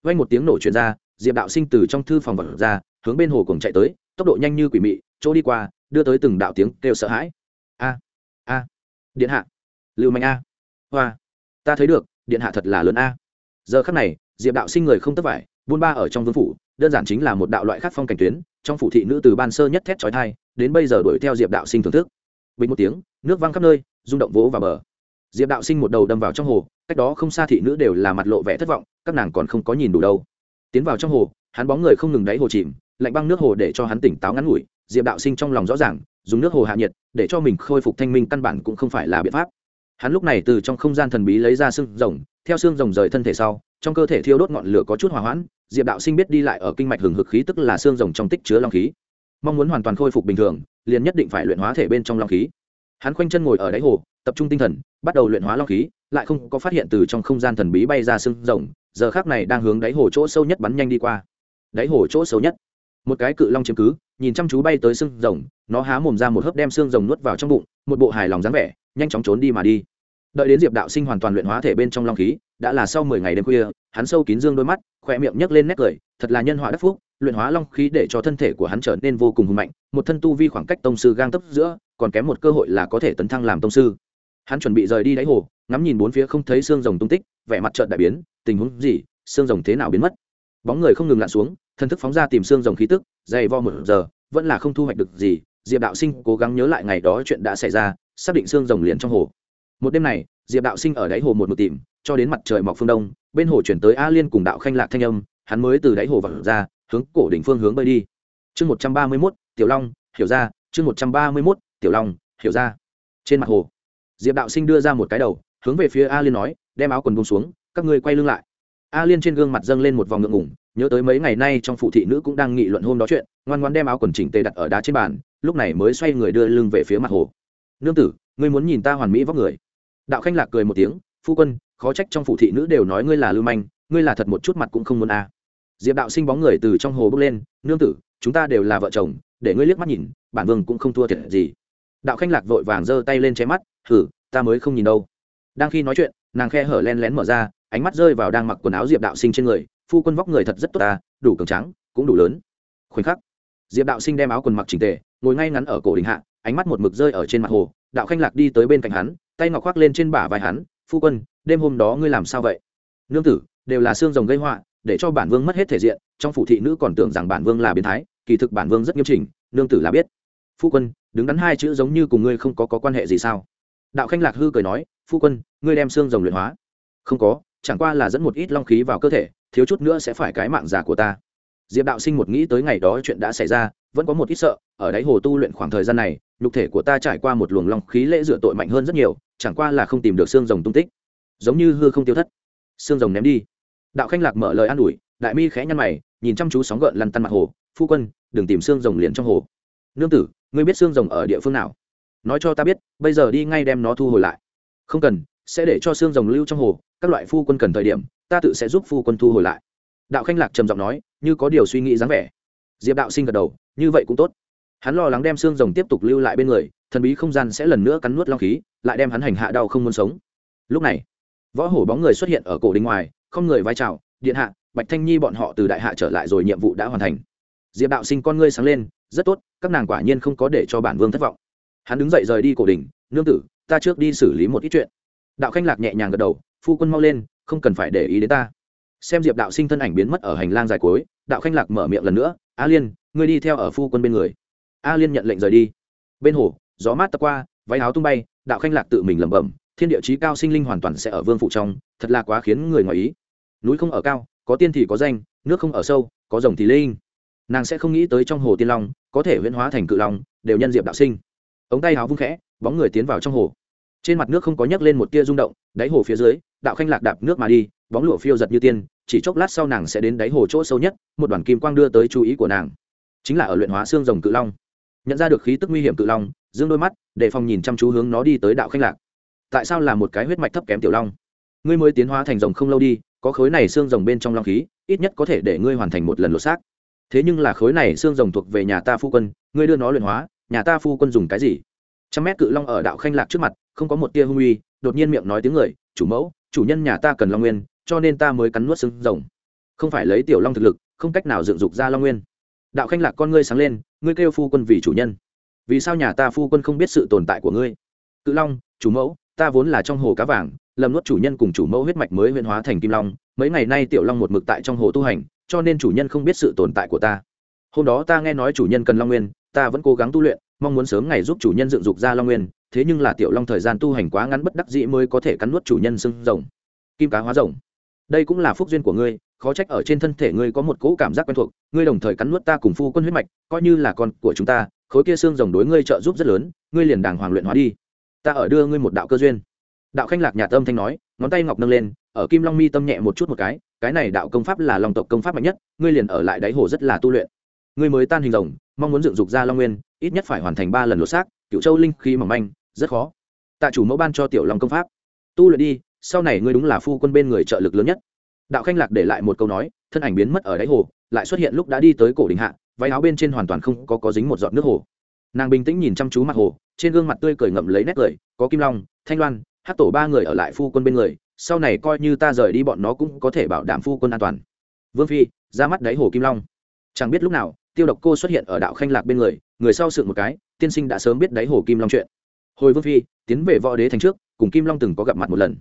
A: Vay một tiếng nổ chuyển ra diệp đạo sinh từ trong thư phòng vật ra, hướng bên hồ cùng chạy tới, tốc độ nhanh như quỷ mị, chỗ đi qua, đưa tới từng đạo tiếng kêu sợ hãi. A a, điện hạ, lưu mạnh a. Hoa, ta thấy được, điện hạ thật là lớn a. Giờ khắc này, diệp đạo sinh người không tất vải, buôn ba ở trong vương phủ, đơn giản chính là một đạo loại khác phong cảnh tuyến, trong phủ thị nữ từ ban sơ nhất thét trói thai đến bây giờ đuổi theo diệp đạo sinh thưởng thức. Bình một tiếng, nước văng khắp nơi, rung động vỗ vào bờ. Diệp đạo sinh một đầu đâm vào trong hồ, cách đó không xa thị nữ đều là mặt lộ vẻ thất vọng, các nàng còn không có nhìn đủ đâu tiến vào trong hồ, hắn bóng người không ngừng đáy hồ chìm, lạnh băng nước hồ để cho hắn tỉnh táo ngắn ngủi, diệp đạo sinh trong lòng rõ ràng, dùng nước hồ hạ nhiệt, để cho mình khôi phục thanh minh căn bản cũng không phải là biện pháp. Hắn lúc này từ trong không gian thần bí lấy ra xương rồng, theo xương rồng rời thân thể sau, trong cơ thể thiêu đốt ngọn lửa có chút hòa hoãn, diệp đạo sinh biết đi lại ở kinh mạch hừng hực khí tức là xương rồng trong tích chứa long khí. Mong muốn hoàn toàn khôi phục bình thường, liền nhất định phải luyện hóa thể bên trong long khí. Hắn khoanh chân ngồi ở đáy hồ, tập trung tinh thần, bắt đầu luyện hóa long khí lại không có phát hiện từ trong không gian thần bí bay ra xương rồng, giờ khác này đang hướng đáy hồ chỗ sâu nhất bắn nhanh đi qua. Đáy hồ chỗ sâu nhất. Một cái cự long chiếm cứ, nhìn chăm chú bay tới xương rồng, nó há mồm ra một hớp đem xương rồng nuốt vào trong bụng, một bộ hài lòng dáng vẻ, nhanh chóng trốn đi mà đi. Đợi đến diệp đạo sinh hoàn toàn luyện hóa thể bên trong long khí, đã là sau mười ngày đêm khuya, hắn sâu kín dương đôi mắt, khỏe miệng nhấc lên nét cười, thật là nhân họa đắc phúc, luyện hóa long khí để cho thân thể của hắn trở nên vô cùng hùng mạnh, một thân tu vi khoảng cách tông sư gang tấp giữa, còn kém một cơ hội là có thể tấn thăng làm tông sư. Hắn chuẩn bị rời đi đáy hồ ngắm nhìn bốn phía không thấy xương rồng tung tích, vẻ mặt trợn đại biến, tình huống gì, xương rồng thế nào biến mất? Bóng người không ngừng lặn xuống thân thức phóng ra tìm xương rồng khí tức, dày vo một giờ, vẫn là không thu hoạch được gì, diệp đạo sinh cố gắng nhớ lại ngày đó chuyện đã xảy ra, xác định xương rồng liền trong hồ. Một đêm này, diệp đạo sinh ở đáy hồ một một tìm, cho đến mặt trời mọc phương đông, bên hồ chuyển tới a liên cùng đạo khanh lạc thanh âm, hắn mới từ đáy hồ vật ra, hướng cổ đỉnh phương hướng bơi đi. Chương một trăm ba mươi mốt, tiểu long, hiểu ra, chương một trăm ba mươi mốt, tiểu long, hiểu ra. Trên mặt hồ, diệp đạo sinh đưa ra một cái đầu hướng về phía a liên nói, đem áo quần bông xuống, các ngươi quay lưng lại. A liên trên gương mặt dâng lên một vòng ngượng ngủng nhớ tới mấy ngày nay trong phụ thị nữ cũng đang nghị luận hôm đó chuyện, ngoan ngoan đem áo quần chỉnh tề đặt ở đá trên bàn, lúc này mới xoay người đưa lưng về phía mặt hồ. Nương tử, ngươi muốn nhìn ta hoàn mỹ vóc người? Đạo khanh lạc cười một tiếng, phu quân, khó trách trong phụ thị nữ đều nói ngươi là lưu manh, ngươi là thật một chút mặt cũng không muốn a. À. diệp đạo sinh bóng người từ trong hồ bước lên, nương tử, chúng ta đều là vợ chồng, để ngươi liếc mắt nhìn, bản vương cũng không thua thiệt gì. Đạo khanh lạc vội vàng giơ tay lên che mắt thử ta mới không nhìn đâu đang khi nói chuyện nàng khe hở len lén mở ra ánh mắt rơi vào đang mặc quần áo diệp đạo sinh trên người phu quân vóc người thật rất tốt ta đủ cường trắng cũng đủ lớn. Khoảnh khắc diệp đạo sinh đem áo quần mặc trình tề ngồi ngay ngắn ở cổ đình hạ ánh mắt một mực rơi ở trên mặt hồ đạo khanh lạc đi tới bên cạnh hắn tay ngọc khoác lên trên bả vai hắn phu quân đêm hôm đó ngươi làm sao vậy? Nương tử đều là xương rồng gây họa để cho bản vương mất hết thể diện trong phủ thị nữ còn tưởng rằng bản vương là biến thái kỳ thực bản vương rất nghiêm chỉnh nương tử là biết. Phu quân đứng đắn hai chữ giống như cùng ngươi không có, có quan hệ gì sao? Đạo khanh lạc hư cười nói, phu quân, ngươi đem xương rồng luyện hóa. Không có, chẳng qua là dẫn một ít long khí vào cơ thể, thiếu chút nữa sẽ phải cái mạng già của ta. Diệp đạo sinh một nghĩ tới ngày đó chuyện đã xảy ra, vẫn có một ít sợ, ở đáy hồ tu luyện khoảng thời gian này, nhục thể của ta trải qua một luồng long khí lễ rửa tội mạnh hơn rất nhiều, chẳng qua là không tìm được xương rồng tung tích. Giống như hư không tiêu thất. Xương rồng ném đi. Đạo khanh lạc mở lời an ủi, đại mi khẽ nhăn mày, nhìn chăm chú sóng gợn lăn tăn mặt hồ. Phu quân, đừng tìm xương rồng liền trong hồ. Nương tử, ngươi biết xương rồng ở địa phương nào? Nói cho ta biết, bây giờ đi ngay đem nó thu hồi lại. Không cần, sẽ để cho xương rồng lưu trong hồ, các loại phu quân cần thời điểm, ta tự sẽ giúp phu quân thu hồi lại. Đạo khanh lạc trầm giọng nói, như có điều suy nghĩ dáng vẻ. Diệp đạo sinh gật đầu, như vậy cũng tốt. Hắn lo lắng đem xương rồng tiếp tục lưu lại bên người, thần bí không gian sẽ lần nữa cắn nuốt long khí, lại đem hắn hành hạ đau không muốn sống. Lúc này, võ hổ bóng người xuất hiện ở cổ đình ngoài, không người vai trào điện hạ, bạch thanh nhi bọn họ từ đại hạ trở lại rồi, nhiệm vụ đã hoàn thành. Diệp đạo sinh con ngươi sáng lên, rất tốt, các nàng quả nhiên không có để cho bản vương thất vọng hắn đứng dậy rời đi cổ đình nương tử, ta trước đi xử lý một ít chuyện. Đạo khanh lạc nhẹ nhàng gật đầu, phu quân mau lên, không cần phải để ý đến ta. Xem diệp đạo sinh thân ảnh biến mất ở hành lang dài cuối, đạo khanh lạc mở miệng lần nữa, a liên, ngươi đi theo ở phu quân bên người. A liên nhận lệnh rời đi. Bên hồ, gió mát tập qua, váy áo tung bay, đạo khanh lạc tự mình lẩm bẩm, thiên địa chí cao sinh linh hoàn toàn sẽ ở vương phụ trong, thật là quá khiến người ngoài ý. Núi không ở cao, có tiên thì có danh, nước không ở sâu, có rồng thì linh. Nàng sẽ không nghĩ tới trong hồ tiên long, có thể huyễn hóa thành cự long, đều nhân diệp đạo sinh ống tay háo vung khẽ, bóng người tiến vào trong hồ. Trên mặt nước không có nhấc lên một tia rung động, đáy hồ phía dưới, đạo khanh lạc đạp nước mà đi, bóng lụa phiêu giật như tiên, chỉ chốc lát sau nàng sẽ đến đáy hồ chỗ sâu nhất, một đoàn kim quang đưa tới chú ý của nàng. Chính là ở luyện hóa xương rồng cự long. Nhận ra được khí tức nguy hiểm cự long, dương đôi mắt, để phòng nhìn chăm chú hướng nó đi tới đạo khanh lạc. Tại sao là một cái huyết mạch thấp kém tiểu long? Ngươi mới tiến hóa thành rồng không lâu đi, có khối này xương rồng bên trong long khí, ít nhất có thể để ngươi hoàn thành một lần lột xác. Thế nhưng là khối này xương rồng thuộc về nhà ta phu quân, ngươi đưa nó luyện hóa nhà ta phu quân dùng cái gì? Trăm mét cự long ở đạo khanh lạc trước mặt, không có một tia hung uy, đột nhiên miệng nói tiếng người, chủ mẫu, chủ nhân nhà ta cần long nguyên, cho nên ta mới cắn nuốt xương rồng. Không phải lấy tiểu long thực lực, không cách nào dựng dục ra long nguyên. Đạo khanh lạc con ngươi sáng lên, ngươi kêu phu quân vì chủ nhân. Vì sao nhà ta phu quân không biết sự tồn tại của ngươi? Cự long, chủ mẫu, ta vốn là trong hồ cá vàng, lầm nuốt chủ nhân cùng chủ mẫu huyết mạch mới huyên hóa thành kim long. Mấy ngày nay tiểu long một mực tại trong hồ tu hành, cho nên chủ nhân không biết sự tồn tại của ta. Hôm đó ta nghe nói chủ nhân cần long nguyên ta vẫn cố gắng tu luyện, mong muốn sớm ngày giúp chủ nhân dựng dục ra long nguyên, thế nhưng là tiểu long thời gian tu hành quá ngắn bất đắc dĩ mới có thể cắn nuốt chủ nhân sưng rồng. Kim cá hóa rồng. Đây cũng là phúc duyên của ngươi, khó trách ở trên thân thể ngươi có một cỗ cảm giác quen thuộc, ngươi đồng thời cắn nuốt ta cùng phu quân huyết mạch, coi như là con của chúng ta, khối kia xương rồng đối ngươi trợ giúp rất lớn, ngươi liền đàng hoàng luyện hóa đi. Ta ở đưa ngươi một đạo cơ duyên. Đạo khanh lạc nhà tâm thanh nói, ngón tay ngọc nâng lên, ở kim long mi tâm nhẹ một chút một cái cái này đạo công pháp là long tộc công pháp mạnh nhất, ngươi liền ở lại đáy hồ rất là tu luyện ngươi mới tan hình rồng, mong muốn dựng dục ra long nguyên, ít nhất phải hoàn thành ba lần lột xác, cựu châu linh khí mỏng manh, rất khó. Tạ chủ mẫu ban cho tiểu long công pháp. Tu luyện đi, sau này ngươi đúng là phu quân bên người trợ lực lớn nhất. Đạo khanh lạc để lại một câu nói, thân ảnh biến mất ở đáy hồ, lại xuất hiện lúc đã đi tới cổ đình hạ, váy áo bên trên hoàn toàn không có có dính một giọt nước hồ. Nàng bình tĩnh nhìn chăm chú mặt hồ, trên gương mặt tươi cười ngậm lấy nét cười, có kim long, thanh loan, hát tổ ba người ở lại phu quân bên người, sau này coi như ta rời đi bọn nó cũng có thể bảo đảm phu quân an toàn. Vương phi, ra mắt đáy hồ kim long. Chẳng biết lúc nào tiêu độc cô xuất hiện ở đạo khanh lạc bên người người sau sự một cái, tiên sinh đã sớm biết đáy hồ kim long chuyện. Hồi vương phi, tiến về võ đế thành trước, cùng kim long từng có gặp mặt một lần.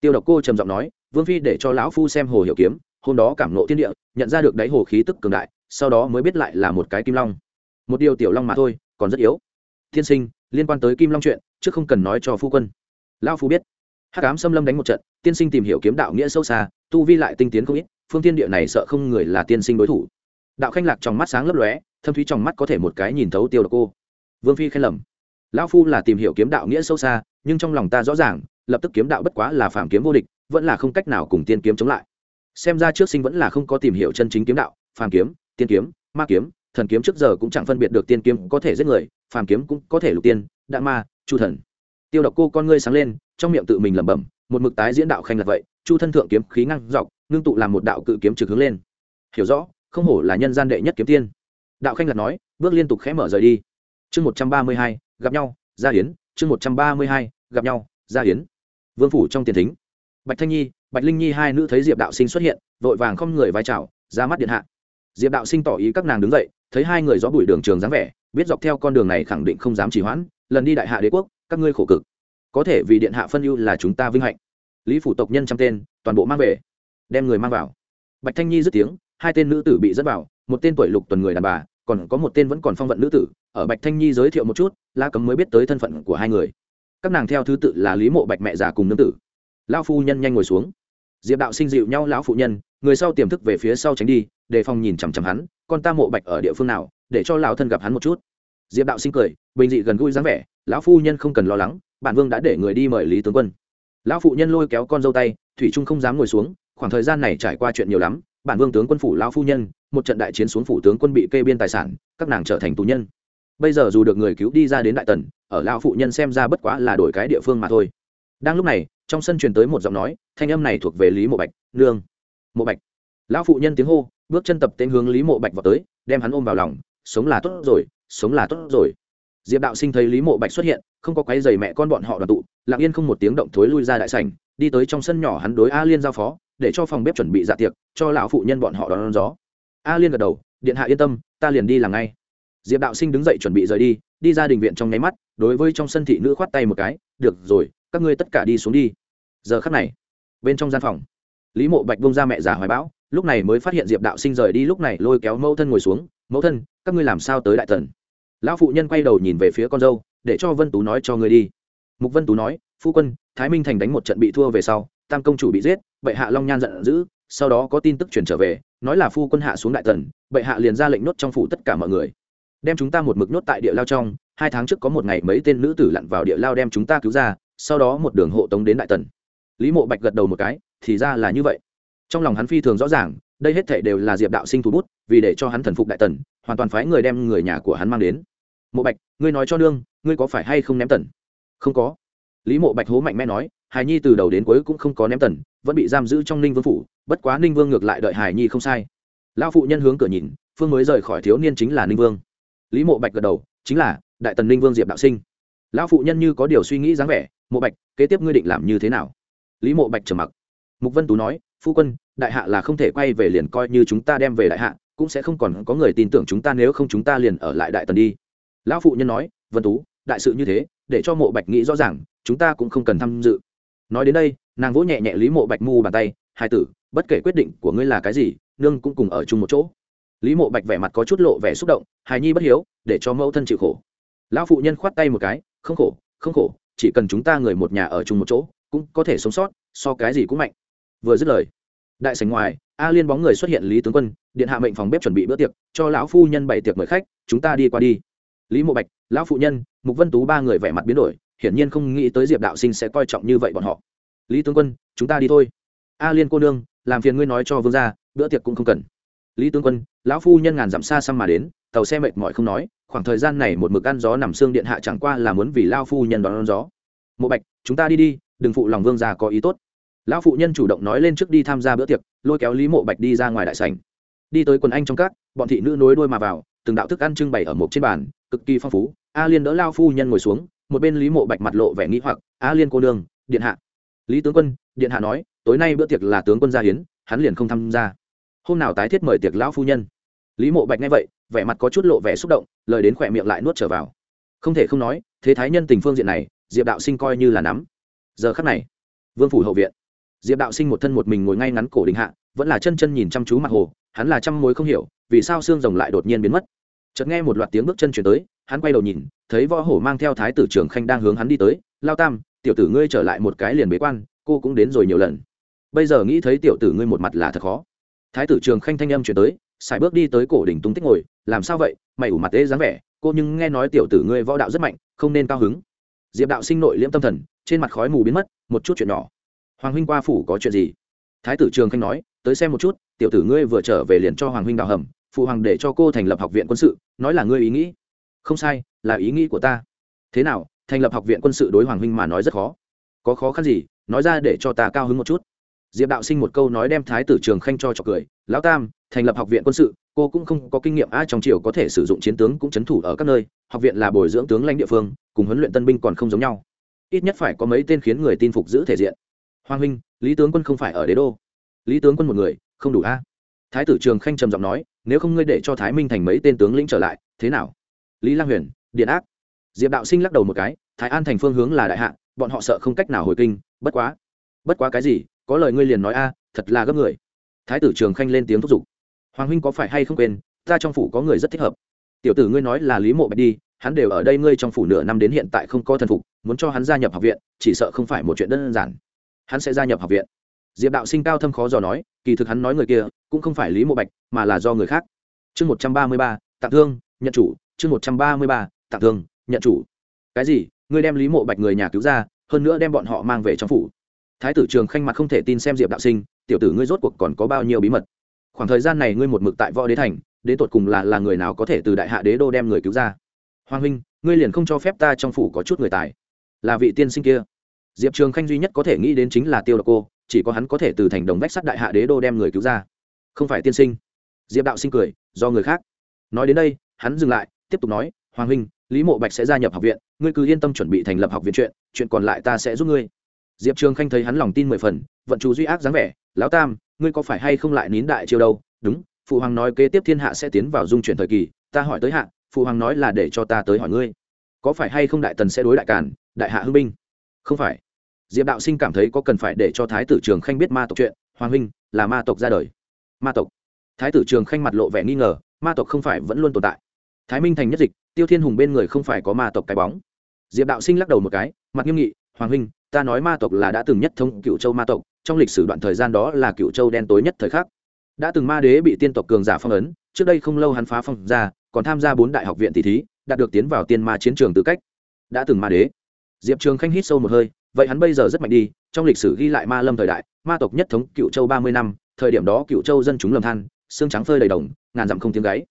A: Tiêu độc cô trầm giọng nói, vương phi để cho lão phu xem hồ hiểu kiếm, hôm đó cảm nộ thiên địa, nhận ra được đáy hồ khí tức cường đại, sau đó mới biết lại là một cái kim long. Một điều tiểu long mà thôi, còn rất yếu. Tiên sinh, liên quan tới kim long chuyện chứ không cần nói cho phu quân. Lão phu biết. Hắc ám xâm lâm đánh một trận, tiên sinh tìm hiểu kiếm đạo nghĩa sâu xa, tu vi lại tinh tiến không ít, phương tiên địa này sợ không người là tiên sinh đối thủ đạo khanh lạc trong mắt sáng lấp lóe, thâm thúy trong mắt có thể một cái nhìn thấu tiêu độc cô. Vương phi khen lầm. Lão phu là tìm hiểu kiếm đạo nghĩa sâu xa, nhưng trong lòng ta rõ ràng, lập tức kiếm đạo bất quá là phạm kiếm vô địch, vẫn là không cách nào cùng tiên kiếm chống lại. Xem ra trước sinh vẫn là không có tìm hiểu chân chính kiếm đạo, phàm kiếm, tiên kiếm, ma kiếm, thần kiếm trước giờ cũng chẳng phân biệt được tiên kiếm có thể giết người, phàm kiếm cũng có thể lục tiên đạ ma, chu thần. Tiêu độc cô con ngươi sáng lên, trong miệng tự mình lẩm bẩm, một mực tái diễn đạo khanh là vậy, chu thân thượng kiếm khí ngăn dọc, ngưng tụ làm một đạo cự kiếm trực hướng lên. Hiểu rõ không hổ là nhân gian đệ nhất kiếm tiên. Đạo khanh lật nói, bước liên tục khẽ mở rời đi. Chương một trăm ba mươi hai, gặp nhau, gia hiến chương một trăm ba mươi hai, gặp nhau, gia hiến vương phủ trong tiền thính. Bạch thanh nhi, bạch linh nhi hai nữ thấy diệp đạo sinh xuất hiện, vội vàng không người vai trào ra mắt điện hạ. Diệp đạo sinh tỏ ý các nàng đứng dậy, thấy hai người gió bụi đường trường dáng vẻ, biết dọc theo con đường này khẳng định không dám chỉ hoãn, lần đi đại hạ đế quốc, các ngươi khổ cực. Có thể vì điện hạ phân ưu là chúng ta vinh hạnh. Lý phủ tộc nhân trăm tên, toàn bộ mang về, đem người mang vào. Bạch thanh nhi dứt tiếng hai tên nữ tử bị dẫn vào, một tên tuổi lục tuần người đàn bà, còn có một tên vẫn còn phong vận nữ tử. Ở bạch thanh nhi giới thiệu một chút, la cấm mới biết tới thân phận của hai người. Các nàng theo thứ tự là lý mộ bạch mẹ già cùng nương tử. Lão phu nhân nhanh ngồi xuống. Diệp đạo sinh dịu nhau lão phụ nhân, người sau tiềm thức về phía sau tránh đi, đề phòng nhìn chằm chằm hắn, con ta mộ bạch ở địa phương nào? Để cho lão thân gặp hắn một chút. Diệp đạo sinh cười, bình dị gần gũi dáng vẻ, lão phu nhân không cần lo lắng, bản vương đã để người đi mời lý tướng quân. Lão phụ nhân lôi kéo con dâu tay, thủy trung không dám ngồi xuống, khoảng thời gian này trải qua chuyện nhiều lắm bản vương tướng quân phủ lão phu nhân, một trận đại chiến xuống phủ tướng quân bị kê biên tài sản, các nàng trở thành tù nhân. Bây giờ dù được người cứu đi ra đến đại tần, ở lão phụ nhân xem ra bất quá là đổi cái địa phương mà thôi. Đang lúc này, trong sân truyền tới một giọng nói, thanh âm này thuộc về lý mộ bạch, nương. Mộ bạch. Lão phụ nhân tiếng hô, bước chân tập tên hướng lý mộ bạch vào tới, đem hắn ôm vào lòng, sống là tốt rồi, sống là tốt rồi. Diệp đạo sinh thấy lý mộ bạch xuất hiện, không có quái dày mẹ con bọn họ đoàn tụ, lặng yên không một tiếng động thối lui ra đại sảnh, đi tới trong sân nhỏ hắn đối a liên giao phó để cho phòng bếp chuẩn bị dạ tiệc cho lão phụ nhân bọn họ đón, đón gió. A liên gật đầu điện hạ yên tâm ta liền đi làm ngay. Diệp đạo sinh đứng dậy chuẩn bị rời đi đi ra đình viện trong nháy mắt đối với trong sân thị nữ khoát tay một cái được rồi các ngươi tất cả đi xuống đi. Giờ khắc này bên trong gian phòng lý mộ bạch bông ra mẹ già hoài bão lúc này mới phát hiện diệp đạo sinh rời đi lúc này lôi kéo mẫu thân ngồi xuống mẫu thân các ngươi làm sao tới đại tần lão phụ nhân quay đầu nhìn về phía con dâu để cho vân tú nói cho ngươi đi. Mục vân tú nói phu quân thái minh thành đánh một trận bị thua về sau tam công chủ bị giết, bệ hạ long nhan giận dữ, sau đó có tin tức chuyển trở về, nói là phu quân hạ xuống đại tần, bệ hạ liền ra lệnh nhốt trong phủ tất cả mọi người. Đem chúng ta một mực nhốt tại địa lao trong, hai tháng trước có một ngày mấy tên nữ tử lặn vào địa lao đem chúng ta cứu ra, sau đó một đường hộ tống đến đại tần. Lý mộ bạch gật đầu một cái, thì ra là như vậy. Trong lòng hắn phi thường rõ ràng, đây hết thể đều là diệp đạo sinh thủ bút, vì để cho hắn thần phục đại tần, hoàn toàn phái người đem người nhà của hắn mang đến. Mộ bạch, ngươi nói cho nương, ngươi có phải hay không ném tần? Không có. Lý mộ bạch hố mạnh mẽ nói hài nhi từ đầu đến cuối cũng không có ném tần, vẫn bị giam giữ trong ninh vương phủ, bất quá ninh vương ngược lại đợi hài nhi không sai. Lão phụ nhân hướng cửa nhìn, phương mới rời khỏi thiếu niên chính là ninh vương. Lý mộ bạch gật đầu, chính là, đại tần ninh vương diệp đạo sinh. Lão phụ nhân như có điều suy nghĩ dáng vẻ, mộ bạch, kế tiếp ngươi định làm như thế nào? Lý mộ bạch trầm mặc. Mục vân tú nói, phu quân, đại hạ là không thể quay về liền coi như chúng ta đem về đại hạ, cũng sẽ không còn có người tin tưởng chúng ta nếu không chúng ta liền ở lại đại tần đi. Lão phụ nhân nói, vân tú, đại sự như thế, để cho mộ bạch nghĩ rõ ràng, chúng ta cũng không cần tham dự nói đến đây, nàng vỗ nhẹ nhẹ lý mộ bạch mu bàn tay hai tử, bất kể quyết định của ngươi là cái gì, nương cũng cùng ở chung một chỗ. Lý mộ bạch vẻ mặt có chút lộ vẻ xúc động, hài nhi bất hiếu, để cho mẫu thân chịu khổ. Lão phụ nhân khoát tay một cái, không khổ không khổ, chỉ cần chúng ta người một nhà ở chung một chỗ, cũng có thể sống sót, so cái gì cũng mạnh. Vừa dứt lời, đại sảnh ngoài, a liên bóng người xuất hiện lý tướng quân, điện hạ mệnh phòng bếp chuẩn bị bữa tiệc, cho lão phu nhân bày tiệc mời khách, chúng ta đi qua đi. Lý mộ bạch, lão phụ nhân, mục vân tú ba người vẻ mặt biến đổi hiển nhiên không nghĩ tới diệp đạo sinh sẽ coi trọng như vậy bọn họ. Lý tướng quân chúng ta đi thôi. A liên cô nương làm phiền ngươi nói cho vương gia bữa tiệc cũng không cần. Lý tướng quân lão phu nhân ngàn dặm xa xăm mà đến tàu xe mệt mỏi không nói khoảng thời gian này một mực ăn gió nằm xương điện hạ chẳng qua là muốn vì lao phu nhân đón, đón gió. Mộ bạch chúng ta đi đi đừng phụ lòng vương gia có ý tốt. Lão phụ nhân chủ động nói lên trước đi tham gia bữa tiệc lôi kéo lý mộ bạch đi ra ngoài đại sảnh. Đi tới quần anh trong các bọn thị nữ nối đuôi mà vào từng đạo thức ăn trưng bày ở một trên bàn cực kỳ phong phú. A liên đỡ lao phu nhân ngồi xuống một bên lý mộ bạch mặt lộ vẻ nghĩ hoặc, a liên cô nương, điện hạ. Lý tướng quân, điện hạ nói, tối nay bữa tiệc là tướng quân gia hiến, hắn liền không tham gia. Hôm nào tái thiết mời tiệc lão phu nhân. Lý mộ bạch nghe vậy, vẻ mặt có chút lộ vẻ xúc động, lời đến khỏe miệng lại nuốt trở vào. Không thể không nói, thế thái nhân tình phương diện này, diệp đạo sinh coi như là nắm. Giờ khắc này, vương phủ hậu viện, diệp đạo sinh một thân một mình ngồi ngay ngắn cổ đình hạ, vẫn là chân chân nhìn chăm chú mặt hồ, hắn là trăm mối không hiểu, vì sao xương rồng lại đột nhiên biến mất. Chợt nghe một loạt tiếng bước chân chuyển tới, hắn quay đầu nhìn thấy võ hổ mang theo thái tử trường khanh đang hướng hắn đi tới, lao tam, tiểu tử ngươi trở lại một cái liền bế quan, cô cũng đến rồi nhiều lần. Bây giờ nghĩ thấy tiểu tử ngươi một mặt là thật khó. Thái tử trường khanh thanh âm chuyển tới, sải bước đi tới cổ đỉnh tung tích ngồi, làm sao vậy? Mày ủ mặt tế dáng vẻ, cô nhưng nghe nói tiểu tử ngươi võ đạo rất mạnh, không nên cao hứng. Diệp đạo sinh nội liễm tâm thần, trên mặt khói mù biến mất, một chút chuyện nhỏ. Hoàng huynh qua phủ có chuyện gì? Thái tử trường khanh nói, tới xem một chút, tiểu tử ngươi vừa trở về liền cho hoàng huynh đào hầm, phụ hoàng để cho cô thành lập học viện quân sự, nói là ngươi ý nghĩ. Không sai là ý nghĩ của ta. Thế nào, thành lập học viện quân sự đối hoàng huynh mà nói rất khó. Có khó khăn gì, nói ra để cho ta cao hứng một chút. Diệp đạo sinh một câu nói đem thái tử trường khanh cho trọc cười. Lão tam, thành lập học viện quân sự, cô cũng không có kinh nghiệm a trong triều có thể sử dụng chiến tướng cũng c h ấ n thủ ở các nơi. Học viện là bồi dưỡng tướng lãnh địa phương, cùng huấn luyện tân binh còn không giống nhau. Ít nhất phải có mấy tên khiến người tin phục giữ thể diện. Hoàng huynh, lý tướng quân không phải ở đế đô. Lý tướng quân một người, không đủ a. Thái tử trường khanh trầm giọng nói, nếu không ngươi để cho thái minh thành mấy tên tướng lĩnh trở lại, thế nào? Lý lang huyền điện ác. Diệp đạo sinh lắc đầu một cái, thái an thành phương hướng là đại hạ, bọn họ sợ không cách nào hồi kinh, bất quá. Bất quá cái gì, có lời ngươi liền nói a, thật là gấp người. Thái tử trường khanh lên tiếng thúc giục. Hoàng huynh có phải hay không quên, ta trong phủ có người rất thích hợp. Tiểu tử ngươi nói là lý mộ bạch đi, hắn đều ở đây ngươi trong phủ nửa năm đến hiện tại không có thần phục, muốn cho hắn gia nhập học viện, chỉ sợ không phải một chuyện đơn giản. Hắn sẽ gia nhập học viện. Diệp đạo sinh cao thâm khó dò nói, kỳ thực hắn nói người kia, cũng không phải lý mộ bạch, mà là do người khác. Chương một trăm ba mươi ba Tạc thương, nhận chủ, chương một trăm ba mươi ba tạm thương, nhận chủ. Cái gì? Ngươi đem lý mộ bạch người nhà cứu ra, hơn nữa đem bọn họ mang về trong phủ. Thái tử trường khanh mặt không thể tin xem diệp đạo sinh, tiểu tử ngươi rốt cuộc còn có bao nhiêu bí mật? Khoảng thời gian này ngươi một mực tại võ đế thành, đến tột cùng là là người nào có thể từ đại hạ đế đô đem người cứu ra? Hoàng huynh, ngươi liền không cho phép ta trong phủ có chút người tài. Là vị tiên sinh kia. Diệp trường khanh duy nhất có thể nghĩ đến chính là tiêu độc cô, chỉ có hắn có thể từ thành đồng vách sắt đại hạ đế đô đem người cứu ra. Không phải tiên sinh. Diệp đạo sinh cười, do người khác. Nói đến đây, hắn dừng lại, tiếp tục nói, hoàng huynh lý mộ bạch sẽ gia nhập học viện, ngươi cứ yên tâm chuẩn bị thành lập học viện chuyện chuyện còn lại ta sẽ giúp ngươi. Diệp trường khanh thấy hắn lòng tin mười phần, vận chú duy ác dáng vẻ, lão tam, ngươi có phải hay không lại nín đại chiêu đâu? Đúng, phụ hoàng nói kế tiếp thiên hạ sẽ tiến vào dung chuyển thời kỳ, ta hỏi tới hạ, phụ hoàng nói là để cho ta tới hỏi ngươi. Có phải hay không đại tần sẽ đối đại càn, đại hạ hưng binh? Không phải. Diệp đạo sinh cảm thấy có cần phải để cho thái tử trường khanh biết ma tộc chuyện, hoàng huynh, là ma tộc ra đời. Ma tộc? Thái tử trường khanh mặt lộ vẻ nghi ngờ, ma tộc không phải vẫn luôn tồn tại thái minh thành nhất dịch, tiêu thiên hùng bên người không phải có ma tộc cái bóng. Diệp đạo sinh lắc đầu một cái, mặt nghiêm nghị, hoàng huynh, ta nói ma tộc là đã từng nhất thống cựu châu ma tộc, trong lịch sử đoạn thời gian đó là cựu châu đen tối nhất thời khắc. Đã từng ma đế bị tiên tộc cường giả phong ấn, trước đây không lâu hắn phá phong ra, còn tham gia bốn đại học viện tỷ thí, đạt được tiến vào tiên ma chiến trường tư cách. Đã từng ma đế. Diệp trường khanh hít sâu một hơi, vậy hắn bây giờ rất mạnh đi, trong lịch sử ghi lại ma lâm thời đại, ma tộc nhất thống cựu châu ba mươi năm, thời điểm đó cựu châu dân chúng lầm than, xương trắng phơi đầy đồng, ngàn dặm không tiếng gáy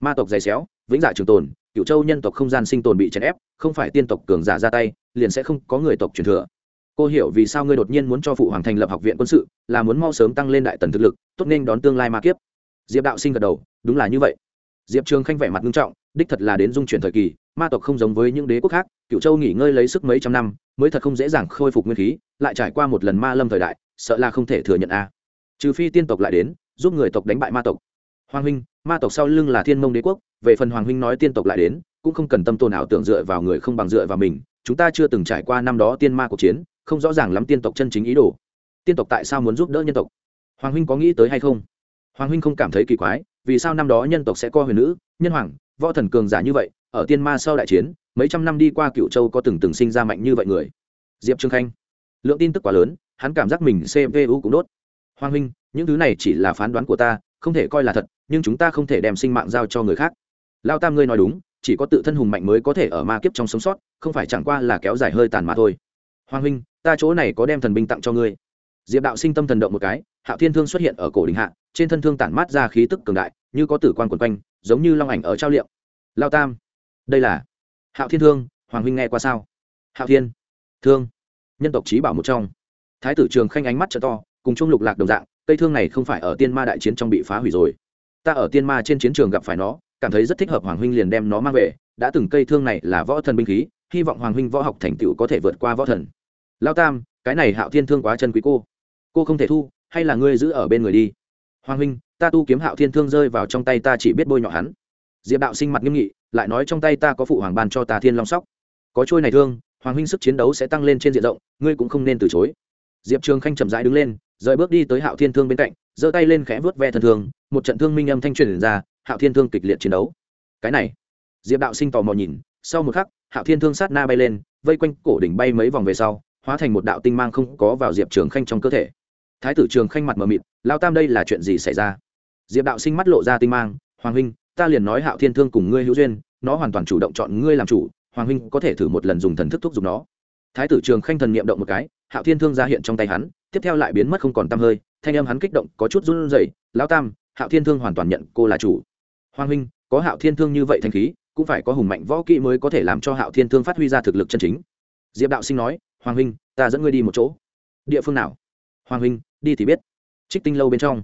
A: ma tộc dày xéo, vĩnh dạ trường tồn cựu châu nhân tộc không gian sinh tồn bị chèn ép, không phải tiên tộc cường giả ra tay, liền sẽ không có người tộc truyền thừa. Cô hiểu vì sao ngươi đột nhiên muốn cho phụ hoàng thành lập học viện quân sự, là muốn mau sớm tăng lên đại tần thực lực, tốt nên đón tương lai ma kiếp. Diệp đạo sinh gật đầu, đúng là như vậy. Diệp trường khanh vẻ mặt nghiêm trọng, đích thật là đến dung chuyển thời kỳ, ma tộc không giống với những đế quốc khác cựu châu nghỉ ngơi lấy sức mấy trăm năm, mới thật không dễ dàng khôi phục nguyên khí, lại trải qua một lần ma lâm thời đại, sợ là không thể thừa nhận a. Trừ phi tiên tộc lại đến, giúp người tộc đánh bại ma tộc hoàng huynh, ma tộc sau lưng là thiên mông đế quốc, về phần hoàng huynh nói tiên tộc lại đến, cũng không cần tâm tôn ảo tưởng dựa vào người không bằng dựa vào mình, chúng ta chưa từng trải qua năm đó tiên ma cuộc chiến, không rõ ràng lắm tiên tộc chân chính ý đồ. Tiên tộc tại sao muốn giúp đỡ nhân tộc? Hoàng huynh có nghĩ tới hay không? Hoàng huynh không cảm thấy kỳ quái, vì sao năm đó nhân tộc sẽ coi huyền nữ, nhân hoàng, võ thần cường giả như vậy, ở tiên ma sau đại chiến, mấy trăm năm đi qua cựu châu có từng từng sinh ra mạnh như vậy người? Diệp trương khanh, lượng tin tức quá lớn, hắn cảm giác mình cvu cũng đốt. Hoàng huynh, những thứ này chỉ là phán đoán của ta không thể coi là thật, nhưng chúng ta không thể đem sinh mạng giao cho người khác. Lao tam ngươi nói đúng, chỉ có tự thân hùng mạnh mới có thể ở ma kiếp trong sống sót, không phải chẳng qua là kéo dài hơi tàn mà thôi. Hoàng huynh, ta chỗ này có đem thần binh tặng cho ngươi. Diệp đạo sinh tâm thần động một cái, hạo thiên thương xuất hiện ở cổ đình hạ, trên thân thương tản mát ra khí tức cường đại, như có tử quan quần quanh, giống như long ảnh ở trao liệm lao tam, đây là hạo thiên thương, hoàng huynh nghe qua sao? Hạo thiên thương, nhân tộc trí bảo một trong. Thái tử trường khanh ánh mắt trợ to, cùng chung lục lạc đồng dạng cây thương này không phải ở tiên ma đại chiến trong bị phá hủy rồi. Ta ở tiên ma trên chiến trường gặp phải nó, cảm thấy rất thích hợp hoàng huynh liền đem nó mang về. Đã từng cây thương này là võ thần binh khí, hy vọng hoàng huynh võ học thành tựu có thể vượt qua võ thần. Lao tam, cái này hạo thiên thương quá chân quý cô. Cô không thể thu, hay là ngươi giữ ở bên người đi. Hoàng huynh, ta tu kiếm hạo thiên thương rơi vào trong tay ta chỉ biết bôi nhọ hắn. Diệp đạo sinh mặt nghiêm nghị, lại nói trong tay ta có phụ hoàng ban cho ta thiên long sóc. Có trôi này thương, hoàng huynh sức chiến đấu sẽ tăng lên trên diện rộng, ngươi cũng không nên từ chối. Diệp trường khanh chậm rãi đứng lên rời bước đi tới hạo thiên thương bên cạnh, giơ tay lên khẽ vớt ve thân thương, một trận thương minh âm thanh truyền ra, hạo thiên thương kịch liệt chiến đấu. Cái này, diệp đạo sinh tò mò nhìn, sau một khắc, hạo thiên thương sát na bay lên, vây quanh cổ đỉnh bay mấy vòng về sau, hóa thành một đạo tinh mang không có vào diệp trường khanh trong cơ thể. Thái tử trường khanh mặt mờ mịt lao tam đây là chuyện gì xảy ra? Diệp đạo sinh mắt lộ ra tinh mang, hoàng huynh, ta liền nói hạo thiên thương cùng ngươi hữu duyên, nó hoàn toàn chủ động chọn ngươi làm chủ, hoàng huynh có thể thử một lần dùng thần thức thúc giục nó. Thái tử trường khanh thần niệm động một cái, hạo thiên thương ra hiện trong tay hắn tiếp theo lại biến mất không còn tăm hơi, thanh âm hắn kích động có chút run rẩy lao tam, hạo thiên thương hoàn toàn nhận cô là chủ. Hoàng huynh, có hạo thiên thương như vậy thanh khí, cũng phải có hùng mạnh võ kỹ mới có thể làm cho hạo thiên thương phát huy ra thực lực chân chính. Diệp đạo sinh nói, hoàng huynh, ta dẫn ngươi đi một chỗ. Địa phương nào? Hoàng huynh, đi thì biết. Trích tinh lâu bên trong,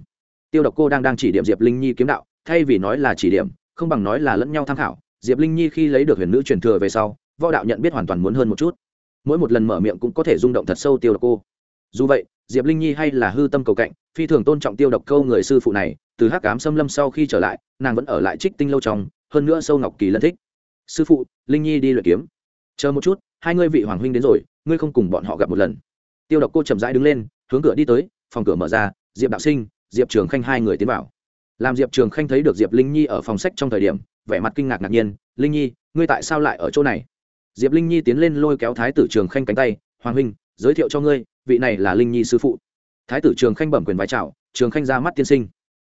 A: tiêu độc cô đang đang chỉ điểm diệp linh nhi kiếm đạo, thay vì nói là chỉ điểm, không bằng nói là lẫn nhau tham khảo. Diệp linh nhi khi lấy được huyền nữ truyền thừa về sau, võ đạo nhận biết hoàn toàn muốn hơn một chút. Mỗi một lần mở miệng cũng có thể rung động thật sâu tiêu độc cô dù vậy, diệp linh nhi hay là hư tâm cầu cạnh, phi thường tôn trọng tiêu độc câu người sư phụ này, từ hắc cám xâm lâm sau khi trở lại, nàng vẫn ở lại trích tinh lâu trong, hơn nữa sâu ngọc kỳ lân thích. Sư phụ, linh nhi đi luyện kiếm. Chờ một chút, hai ngươi vị hoàng huynh đến rồi, ngươi không cùng bọn họ gặp một lần. Tiêu độc cô chậm rãi đứng lên, hướng cửa đi tới, phòng cửa mở ra, diệp đạo sinh, diệp trường khanh hai người tiến vào. Làm diệp trường khanh thấy được diệp linh nhi ở phòng sách trong thời điểm, vẻ mặt kinh ngạc ngạc nhiên, linh nhi, ngươi tại sao lại ở chỗ này? Diệp linh nhi tiến lên lôi kéo thái tử trường khanh cánh tay, hoàng huynh, giới thiệu cho ngươi vị này là linh nhi sư phụ. Thái tử trường khanh bẩm quyền vai trào trường khanh ra mắt tiên sinh.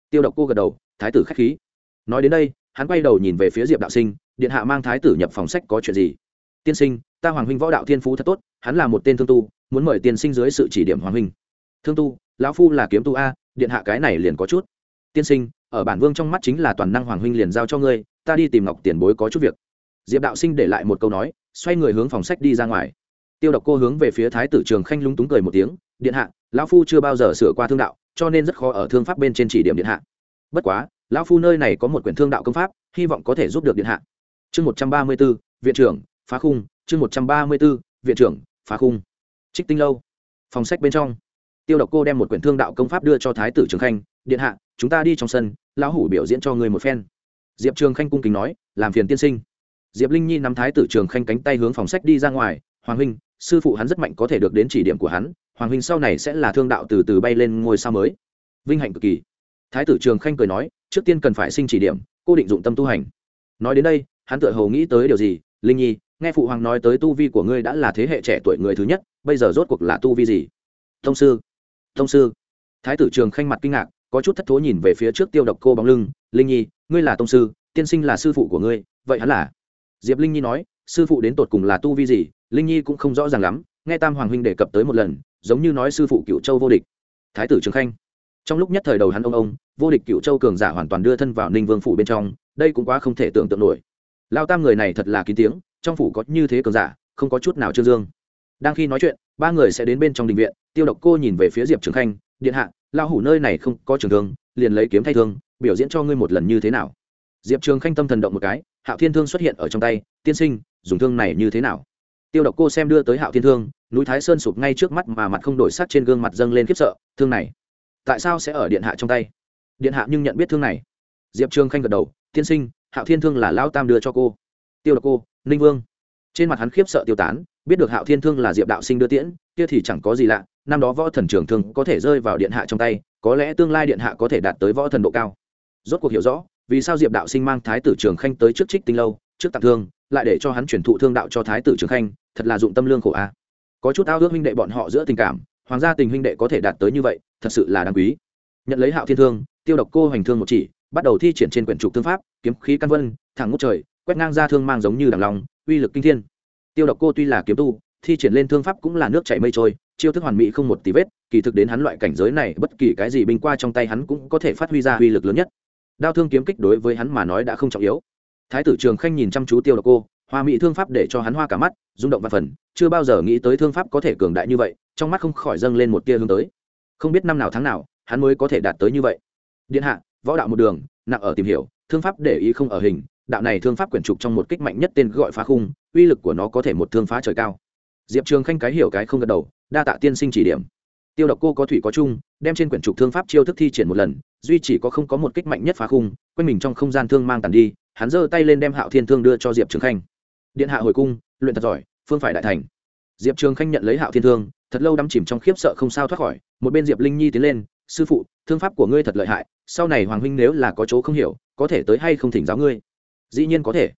A: Tiêu độc cô gật đầu, thái tử k h á c h khí. Nói đến đây, hắn quay đầu nhìn về phía diệp đạo sinh, điện hạ mang thái tử nhập phòng sách có chuyện gì? Tiên sinh, ta hoàng huynh võ đạo thiên phú thật tốt, hắn là một tên thương tu, muốn mời tiên sinh dưới sự chỉ điểm hoàng huynh. Thương tu, lão phu là kiếm tu a, điện hạ cái này liền có chút. Tiên sinh, ở bản vương trong mắt chính là toàn năng hoàng huynh liền giao cho ngươi, ta đi tìm ngọc tiền bối có chút việc. Diệp đạo sinh để lại một câu nói, xoay người hướng phòng sách đi ra ngoài tiêu độc cô hướng về phía thái tử trường khanh lúng túng cười một tiếng, điện hạ, lão phu chưa bao giờ sửa qua thương đạo, cho nên rất khó ở thương pháp bên trên chỉ điểm điện hạ. Bất quá, lão phu nơi này có một quyển thương đạo công pháp, hy vọng có thể giúp được điện hạ. Chương một trăm ba mươi b ố viện trưởng, phá khung. Chương một trăm ba mươi b ố viện trưởng, phá khung. Trích tinh lâu. Phòng sách bên trong. Tiêu độc cô đem một quyển thương đạo công pháp đưa cho thái tử trường khanh, điện hạ, chúng ta đi trong sân, lão hủ biểu diễn cho người một phen. Diệp trường khanh cung kính nói, làm phiền tiên sinh. Diệp linh nhi nắm thái tử trường khanh cánh tay hướng phòng sách đi ra ngoài, hoàng huynh sư phụ hắn rất mạnh có thể được đến chỉ điểm của hắn, hoàng huynh sau này sẽ là thương đạo từ từ bay lên ngôi sao mới. Vinh hạnh cực kỳ. Thái tử trường khanh cười nói, trước tiên cần phải sinh chỉ điểm, cô định dụng tâm tu hành. Nói đến đây, hắn tự hầu nghĩ tới điều gì, linh nhi, nghe phụ hoàng nói tới tu vi của ngươi đã là thế hệ trẻ tuổi người thứ nhất, bây giờ rốt cuộc là tu vi gì? Thông sư. Thông sư. Thái tử trường khanh mặt kinh ngạc, có chút thất thố nhìn về phía trước tiêu độc cô bóng lưng. Linh nhi, ngươi là tông sư, tiên sinh là sư phụ của ngươi, vậy hắn là? Diệp linh nhi nói sư phụ đến tột cùng là tu vi gì, linh nhi cũng không rõ ràng lắm, nghe tam hoàng huynh đề cập tới một lần, giống như nói sư phụ cựu châu vô địch. Thái tử trường khanh. Trong lúc nhất thời đầu hắn ông ông, vô địch cựu châu cường giả hoàn toàn đưa thân vào ninh vương phủ bên trong, đây cũng quá không thể tưởng tượng nổi. Lao tam người này thật là kín tiếng, trong phủ có như thế cường giả, không có chút nào trương dương. Đang khi nói chuyện, ba người sẽ đến bên trong đình viện, tiêu độc cô nhìn về phía diệp trường khanh, điện hạ lao hủ nơi này không có trường thương, liền lấy kiếm thay thương, biểu diễn cho ngươi một lần như thế nào? Diệp trường khanh tâm thần động một cái, hạo thiên thương xuất hiện ở trong tay, tiên sinh dùng thương này như thế nào? Tiêu độc cô xem đưa tới hạo thiên thương, núi thái sơn sụp ngay trước mắt mà mặt không đổi sắc trên gương mặt dâng lên khiếp sợ, thương này, tại sao sẽ ở điện hạ trong tay? Điện hạ nhưng nhận biết thương này. Diệp Trương khanh gật đầu, tiên sinh, hạo thiên thương là lao tam đưa cho cô. Tiêu độc cô, ninh vương. Trên mặt hắn khiếp sợ tiêu tán, biết được hạo thiên thương là diệp đạo sinh đưa tiễn, kia thì chẳng có gì lạ, năm đó võ thần trường thương có thể rơi vào điện hạ trong tay, có lẽ tương lai điện hạ có thể đạt tới võ thần độ cao. Rốt cuộc hiểu rõ, vì sao diệp đạo sinh mang thái tử trường khanh tới trước trích tinh lâu, trước tặng thương lại để cho hắn chuyển thụ thương đạo cho thái tử trường khanh, thật là dụng tâm lương khổ a. Có chút ao ước huynh đệ bọn họ giữa tình cảm, hoàng gia tình huynh đệ có thể đạt tới như vậy, thật sự là đáng quý. Nhận lấy hạo thiên thương, tiêu độc cô hành thương một chỉ, bắt đầu thi triển trên quyển trục thương pháp, kiếm khí căn vân, thẳng ngút trời, quét ngang ra thương mang giống như đằng lòng uy lực kinh thiên. Tiêu độc cô tuy là kiếm tu, thi triển lên thương pháp cũng là nước chảy mây trôi, chiêu thức hoàn mỹ không một tí vết, kỳ thực đến hắn loại cảnh giới này, bất kỳ cái gì binh qua trong tay hắn cũng có thể phát huy ra uy lực lớn nhất. Đao thương kiếm kích đối với hắn mà nói đã không trọng yếu thái tử trường khanh nhìn chăm chú tiêu độc cô, hoa mỹ thương pháp để cho hắn hoa cả mắt, rung động và phần, chưa bao giờ nghĩ tới thương pháp có thể cường đại như vậy, trong mắt không khỏi dâng lên một tia hướng tới. Không biết năm nào tháng nào, hắn mới có thể đạt tới như vậy. Điện hạ, võ đạo một đường, nặng ở tìm hiểu, thương pháp để ý không ở hình, đạo này thương pháp quyển trục trong một kích mạnh nhất tên gọi phá khung, uy lực của nó có thể một thương phá trời cao. Diệp trường khanh cái hiểu cái không gật đầu, đa tạ tiên sinh chỉ điểm. Tiêu độc cô có thủy có chung, đem trên quyển trục thương pháp chiêu thức thi triển một lần, duy chỉ có không có một kích mạnh nhất phá khung, quanh mình trong không gian thương mang tàn đi hắn giơ tay lên đem hạo thiên thương đưa cho diệp trường khanh. Điện hạ hồi cung, luyện thật giỏi, phương phải đại thành. Diệp trường khanh nhận lấy hạo thiên thương, thật lâu đắm chìm trong khiếp sợ không sao thoát khỏi, một bên diệp linh nhi tiến lên, sư phụ, thương pháp của ngươi thật lợi hại, sau này hoàng huynh nếu là có chỗ không hiểu, có thể tới hay không thỉnh giáo ngươi? Dĩ nhiên có thể.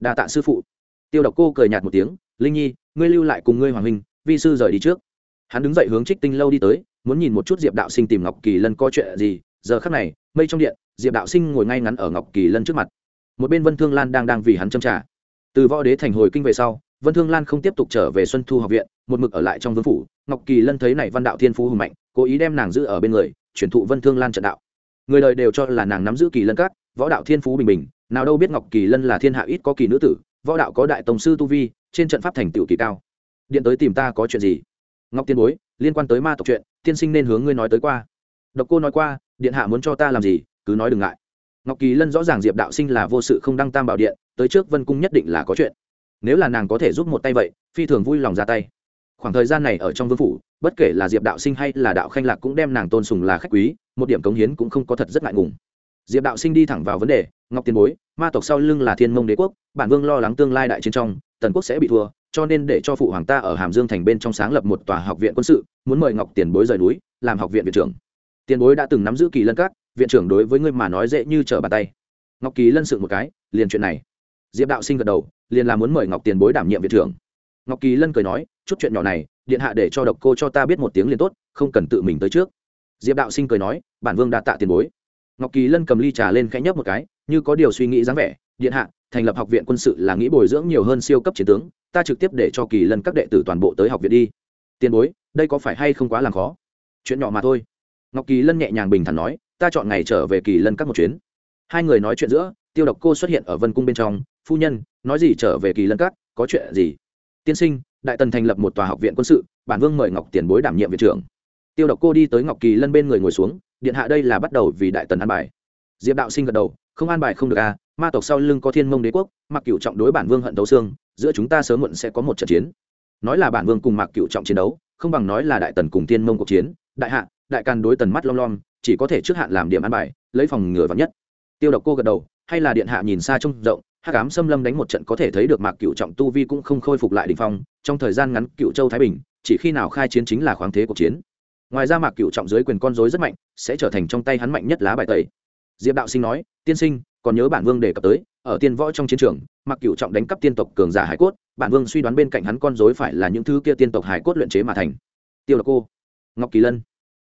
A: Đa tạ sư phụ. Tiêu độc cô cười nhạt một tiếng, linh nhi, ngươi lưu lại cùng ngươi hoàng huynh, vi sư rời đi trước. Hắn đứng dậy hướng trích tinh lâu đi tới, muốn nhìn một chút diệp đạo sinh tìm ngọc kỳ lân có chuyện gì. Giờ khắc này, mây trong điện, diệp đạo sinh ngồi ngay ngắn ở ngọc kỳ lân trước mặt một bên vân thương lan đang đang vì hắn châm trả từ võ đế thành hồi kinh về sau, vân thương lan không tiếp tục trở về xuân thu học viện, một mực ở lại trong vương phủ. Ngọc kỳ lân thấy này văn đạo thiên phú hùng mạnh, cố ý đem nàng giữ ở bên người chuyển thụ vân thương lan trận đạo. Người đời đều cho là nàng nắm giữ kỳ lân các, võ đạo thiên phú bình bình, nào đâu biết ngọc kỳ lân là thiên hạ ít có kỳ nữ tử, võ đạo có đại tổng sư tu vi, trên trận pháp thành tựu kỳ cao. Điện tới tìm ta có chuyện gì? Ngọc tiên bối, liên quan tới ma tộc chuyện, tiên sinh nên hướng ngươi nói tới qua. Độc cô nói qua, điện hạ muốn cho ta làm gì, cứ nói đừng ngại ngọc kỳ lân rõ ràng diệp đạo sinh là vô sự không đăng tam bảo điện, tới trước vân cung nhất định là có chuyện. Nếu là nàng có thể giúp một tay vậy, phi thường vui lòng ra tay. Khoảng thời gian này ở trong vương phủ, bất kể là diệp đạo sinh hay là đạo khanh lạc cũng đem nàng tôn sùng là khách quý, một điểm cống hiến cũng không có thật rất ngại ngùng. Diệp đạo sinh đi thẳng vào vấn đề, ngọc tiền bối, ma tộc sau lưng là thiên mông đế quốc, bản vương lo lắng tương lai đại chiến trong, tần quốc sẽ bị thua, cho nên để cho phụ hoàng ta ở hàm dương thành bên trong sáng lập một tòa học viện quân sự, muốn mời ngọc tiền bối rời núi, làm học viện viện trưởng. Tiền bối đã từng nắm giữ kỳ lân các viện trưởng đối với ngươi mà nói dễ như trở bàn tay. Ngọc kỳ lân sự một cái, liền chuyện này. Diệp đạo sinh gật đầu, liền là muốn mời ngọc tiền bối đảm nhiệm viện trưởng. Ngọc kỳ lân cười nói, chút chuyện nhỏ này, điện hạ để cho độc cô cho ta biết một tiếng liền tốt, không cần tự mình tới trước. Diệp đạo sinh cười nói, bản vương đã tạ tiền bối. Ngọc kỳ lân cầm ly trà lên khẽ nhấp một cái, như có điều suy nghĩ dáng vẻ, điện hạ, thành lập học viện quân sự là nghĩ bồi dưỡng nhiều hơn siêu cấp chiến tướng, ta trực tiếp để cho kỳ lân các đệ tử toàn bộ tới học viện đi. Tiền bối, đây có phải hay không quá làm khó? Chuyện nhỏ mà thôi. Ngọc kỳ lân nhẹ nhàng bình thản nói ta chọn ngày trở về kỳ lân các một chuyến. Hai người nói chuyện giữa, tiêu độc cô xuất hiện ở vân cung bên trong. Phu nhân, nói gì trở về kỳ lân các, có chuyện gì? Tiên sinh, đại tần thành lập một tòa học viện quân sự, bản vương mời ngọc tiền bối đảm nhiệm viện trưởng. Tiêu độc cô đi tới ngọc kỳ lân bên người ngồi xuống, điện hạ đây là bắt đầu vì đại tần an bài. Diệp đạo sinh gật đầu, không an bài không được à ma tộc sau lưng có thiên mông đế quốc mặc cựu trọng đối bản vương hận tấu xương, giữa chúng ta sớm muộn sẽ có một trận chiến. Nói là bản vương cùng mặc cựu trọng chiến đấu, không bằng nói là đại tần cùng thiên mông cuộc chiến. Đại hạ, đại càn đối tần mắt long lom chỉ có thể trước hạn làm điểm an bài, lấy phòng ngừa vắng nhất. Tiêu độc cô gật đầu, hay là điện hạ nhìn xa trông rộng hát cám xâm lâm đánh một trận có thể thấy được mạc cựu trọng tu vi cũng không khôi phục lại đình phong, trong thời gian ngắn cựu châu thái bình, chỉ khi nào khai chiến chính là khoáng thế cuộc chiến. Ngoài ra mạc cựu trọng dưới quyền con dối rất mạnh, sẽ trở thành trong tay hắn mạnh nhất lá bài tẩy. Diệp đạo sinh nói, tiên sinh, còn nhớ bản vương đề cập tới, ở tiên võ trong chiến trường, mạc cựu trọng đánh cắp tiên tộc cường giả hải cốt, bản vương suy đoán bên cạnh hắn con dối phải là những thứ kia tiên tộc hải cốt luyện chế mà thành. Tiêu độc cô. Ngọc kỳ lân.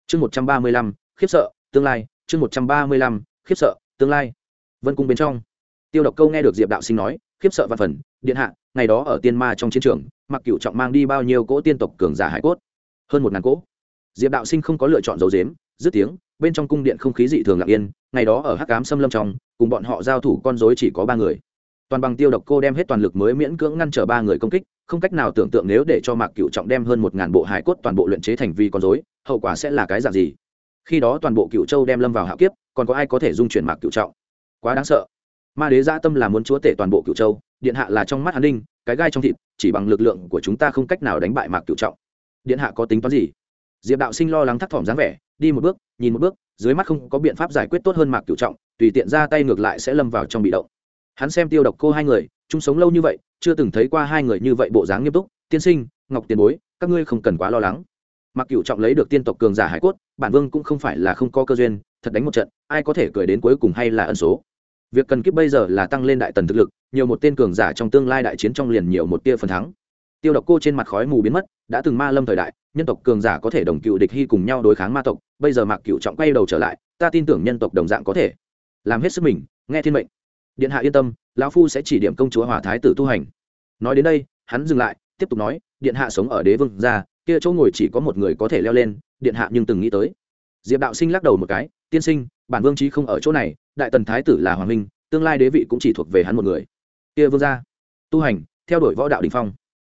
A: Chương một trăm ba mươi lăm khiếp sợ, tương lai, chương một trăm ba mươi lăm, khiếp sợ, tương lai. Vân cung bên trong. Tiêu độc câu nghe được diệp đạo sinh nói, khiếp sợ và phần, điện hạ, ngày đó ở tiên ma trong chiến trường mặc cựu trọng mang đi bao nhiêu cỗ tiên tộc cường giả hải cốt? Hơn một ngàn cỗ. Diệp đạo sinh không có lựa chọn dấu dếm dứt tiếng, bên trong cung điện không khí dị thường lặng yên, ngày đó ở hắc cám xâm lâm trong, cùng bọn họ giao thủ con dối chỉ có ba người. Toàn bằng tiêu độc cô đem hết toàn lực mới miễn cưỡng ngăn trở ba người công kích, không cách nào tưởng tượng nếu để cho mạc cựu trọng đem hơn một ngàn bộ hải cốt toàn bộ luyện chế thành vi con dối hậu quả sẽ là cái dạng gì? Khi đó toàn bộ cựu châu đem lâm vào hạo kiếp, còn có ai có thể dung chuyển mạc cựu trọng? Quá đáng sợ. Ma đế gia tâm là muốn chúa tể toàn bộ cựu châu, điện hạ là trong mắt hắn đinh, cái gai trong thịt, chỉ bằng lực lượng của chúng ta không cách nào đánh bại mạc cựu trọng. Điện hạ có tính toán gì? Diệp đạo sinh lo lắng thắt thỏm dáng vẻ, đi một bước, nhìn một bước, dưới mắt không có biện pháp giải quyết tốt hơn mạc cựu trọng, tùy tiện ra tay ngược lại sẽ lâm vào trong bị động. Hắn xem tiêu độc cô hai người, chung sống lâu như vậy, chưa từng thấy qua hai người như vậy bộ dáng nghiêm túc, tiên sinh, ngọc tiền bối, các ngươi không cần quá lo lắng mặc cựu trọng lấy được tiên tộc cường giả hải cốt, bản vương cũng không phải là không có cơ duyên, thật đánh một trận, ai có thể cười đến cuối cùng hay là ân số. Việc cần kiếp bây giờ là tăng lên đại tần thực lực, nhiều một tên cường giả trong tương lai đại chiến trong liền nhiều một tia phần thắng. Tiêu độc cô trên mặt khói mù biến mất, đã từng ma lâm thời đại, nhân tộc cường giả có thể đồng cựu địch hy cùng nhau đối kháng ma tộc, bây giờ mạc cựu trọng quay đầu trở lại, ta tin tưởng nhân tộc đồng dạng có thể làm hết sức mình, nghe thiên mệnh. Điện hạ yên tâm, lão phu sẽ chỉ điểm công chúa hòa thái tử tu hành. Nói đến đây, hắn dừng lại, tiếp tục nói, điện hạ sống ở đế vương gia kia chỗ ngồi chỉ có một người có thể leo lên, điện hạ nhưng từng nghĩ tới. Diệp đạo sinh lắc đầu một cái, tiên sinh, bản vương trí không ở chỗ này, đại tần thái tử là hoàng minh, tương lai đế vị cũng chỉ thuộc về hắn một người. Kia vương gia, tu hành, theo đuổi võ đạo đình phong.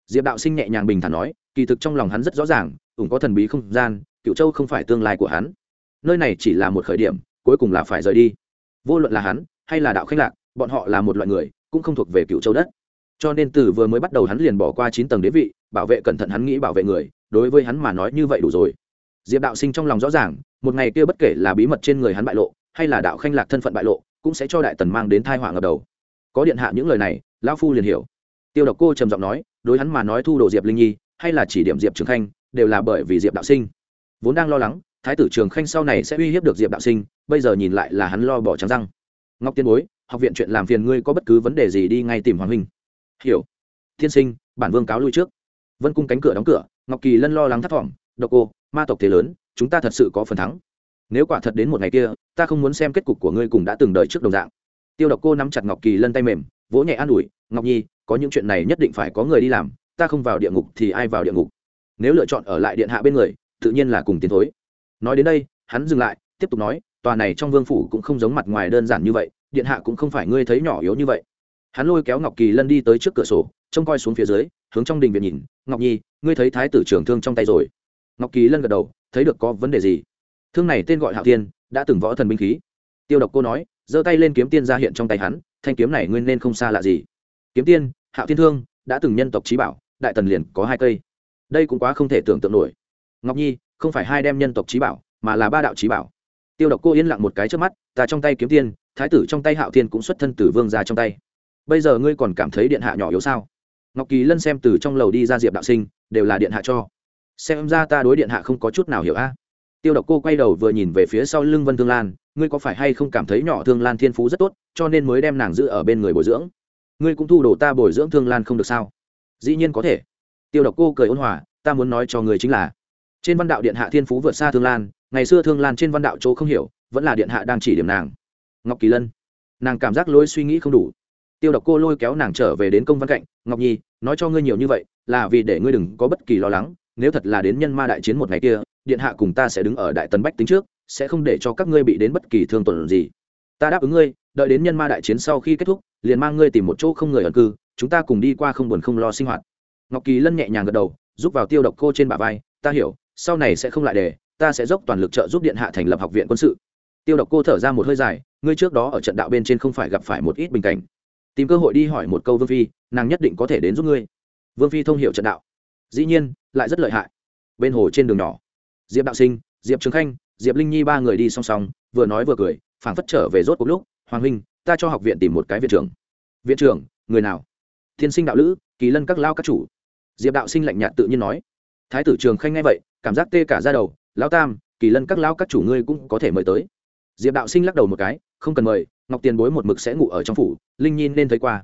A: Diệp đạo sinh nhẹ nhàng bình thản nói, kỳ thực trong lòng hắn rất rõ ràng, ủng có thần bí không gian cựu châu không phải tương lai của hắn. Nơi này chỉ là một khởi điểm, cuối cùng là phải rời đi. Vô luận là hắn, hay là đạo khách lạc, bọn họ là một loại người, cũng không thuộc về cựu châu đất. Cho nên từ vừa mới bắt đầu hắn liền bỏ qua chín tầng đế vị, bảo vệ cẩn thận hắn nghĩ bảo vệ người đối với hắn mà nói như vậy đủ rồi. Diệp đạo sinh trong lòng rõ ràng, một ngày kia bất kể là bí mật trên người hắn bại lộ, hay là đạo khanh lạc thân phận bại lộ, cũng sẽ cho đại tần mang đến thai họa ngập đầu. Có điện hạ những lời này, lão phu liền hiểu. Tiêu độc cô trầm giọng nói, đối hắn mà nói thu đồ diệp linh nhi, hay là chỉ điểm diệp trường khanh, đều là bởi vì diệp đạo sinh. Vốn đang lo lắng, thái tử trường khanh sau này sẽ uy hiếp được diệp đạo sinh, bây giờ nhìn lại là hắn lo bỏ trắng răng. Ngọc tiên bối, học viện chuyện làm phiền ngươi có bất cứ vấn đề gì đi ngay tìm hoàng huynh. Hiểu. Tiên sinh, bản vương cáo lui trước. Vân cung cánh cửa đóng cửa ngọc kỳ lân lo lắng thất vọng, độc cô, ma tộc thế lớn, chúng ta thật sự có phần thắng. Nếu quả thật đến một ngày kia, ta không muốn xem kết cục của ngươi cùng đã từng đợi trước đồng dạng. Tiêu độc cô nắm chặt ngọc kỳ lân tay mềm, vỗ nhẹ an ủi, ngọc nhi, có những chuyện này nhất định phải có người đi làm, ta không vào địa ngục thì ai vào địa ngục? Nếu lựa chọn ở lại điện hạ bên người, tự nhiên là cùng tiến thối. Nói đến đây, hắn dừng lại, tiếp tục nói, tòa này trong vương phủ cũng không giống mặt ngoài đơn giản như vậy, điện hạ cũng không phải ngươi thấy nhỏ yếu như vậy hắn lôi kéo ngọc kỳ lân đi tới trước cửa sổ, trông coi xuống phía dưới, hướng trong đình viện nhìn. Ngọc nhi, ngươi thấy thái tử trưởng thương trong tay rồi? Ngọc kỳ lân gật đầu, thấy được có vấn đề gì? Thương này tên gọi hạo thiên, đã từng võ thần binh khí. Tiêu độc cô nói, giơ tay lên kiếm tiên ra hiện trong tay hắn, thanh kiếm này nguyên nên không xa lạ gì. Kiếm tiên, hạo thiên thương, đã từng nhân tộc trí bảo, đại tần liền có hai cây. Đây cũng quá không thể tưởng tượng nổi. Ngọc nhi, không phải hai đem nhân tộc trí bảo, mà là ba đạo trí bảo. Tiêu độc cô yên lặng một cái trước mắt, ta trong tay kiếm tiên, thái tử trong tay hạo thiên cũng xuất thân từ vương ra trong tay bây giờ ngươi còn cảm thấy điện hạ nhỏ yếu sao? Ngọc kỳ lân xem từ trong lầu đi ra diệp đạo sinh, đều là điện hạ cho. Xem ra ta đối điện hạ không có chút nào hiểu a. Tiêu độc cô quay đầu vừa nhìn về phía sau lưng vân thương lan, ngươi có phải hay không cảm thấy nhỏ thương lan thiên phú rất tốt, cho nên mới đem nàng giữ ở bên người bồi dưỡng? Ngươi cũng thu đồ ta bồi dưỡng thương lan không được sao? Dĩ nhiên có thể. Tiêu độc cô cười ôn hòa, ta muốn nói cho người chính là, trên văn đạo điện hạ thiên phú vượt xa thương lan, ngày xưa thương lan trên văn đạo chỗ không hiểu, vẫn là điện hạ đang chỉ điểm nàng. Ngọc kỳ lân, nàng cảm giác lối suy nghĩ không đủ tiêu độc cô lôi kéo nàng trở về đến công văn cạnh, ngọc nhi, nói cho ngươi nhiều như vậy, là vì để ngươi đừng có bất kỳ lo lắng, nếu thật là đến nhân ma đại chiến một ngày kia, điện hạ cùng ta sẽ đứng ở đại tần bách tính trước, sẽ không để cho các ngươi bị đến bất kỳ thương tổn gì. Ta đáp ứng ngươi, đợi đến nhân ma đại chiến sau khi kết thúc, liền mang ngươi tìm một chỗ không người ẩn cư, chúng ta cùng đi qua không buồn không lo sinh hoạt. Ngọc kỳ lân nhẹ nhàng gật đầu giúp vào tiêu độc cô trên bả vai, ta hiểu, sau này sẽ không lại để, ta sẽ dốc toàn lực trợ giúp điện hạ thành lập học viện quân sự. Tiêu độc cô thở ra một hơi dài, ngươi trước đó ở trận đạo bên trên không phải gặp phải một ít bình cảnh tìm cơ hội đi hỏi một câu vương phi, nàng nhất định có thể đến giúp ngươi. Vương phi thông h i ể u trận đạo. Dĩ nhiên, lại rất lợi hại. Bên hồ trên đường nhỏ, diệp đạo sinh, diệp trường khanh, diệp linh nhi ba người đi song song, vừa nói vừa cười, phảng phất trở về rốt cuộc lúc, hoàng huynh, ta cho học viện tìm một cái viện trưởng. Viện trưởng, người nào? Thiên sinh đạo lữ, kỳ lân các lao các chủ. Diệp đạo sinh lạnh nhạt tự nhiên nói. Thái tử trường khanh nghe vậy, cảm giác tê cả ra đầu, lão tam, kỳ lân các lao các chủ ngươi cũng có thể mời tới. Diệp đạo sinh lắc đầu một cái, không cần mời ngọc tiền bối một mực sẽ ngủ ở trong phủ, linh nhi nên thấy qua.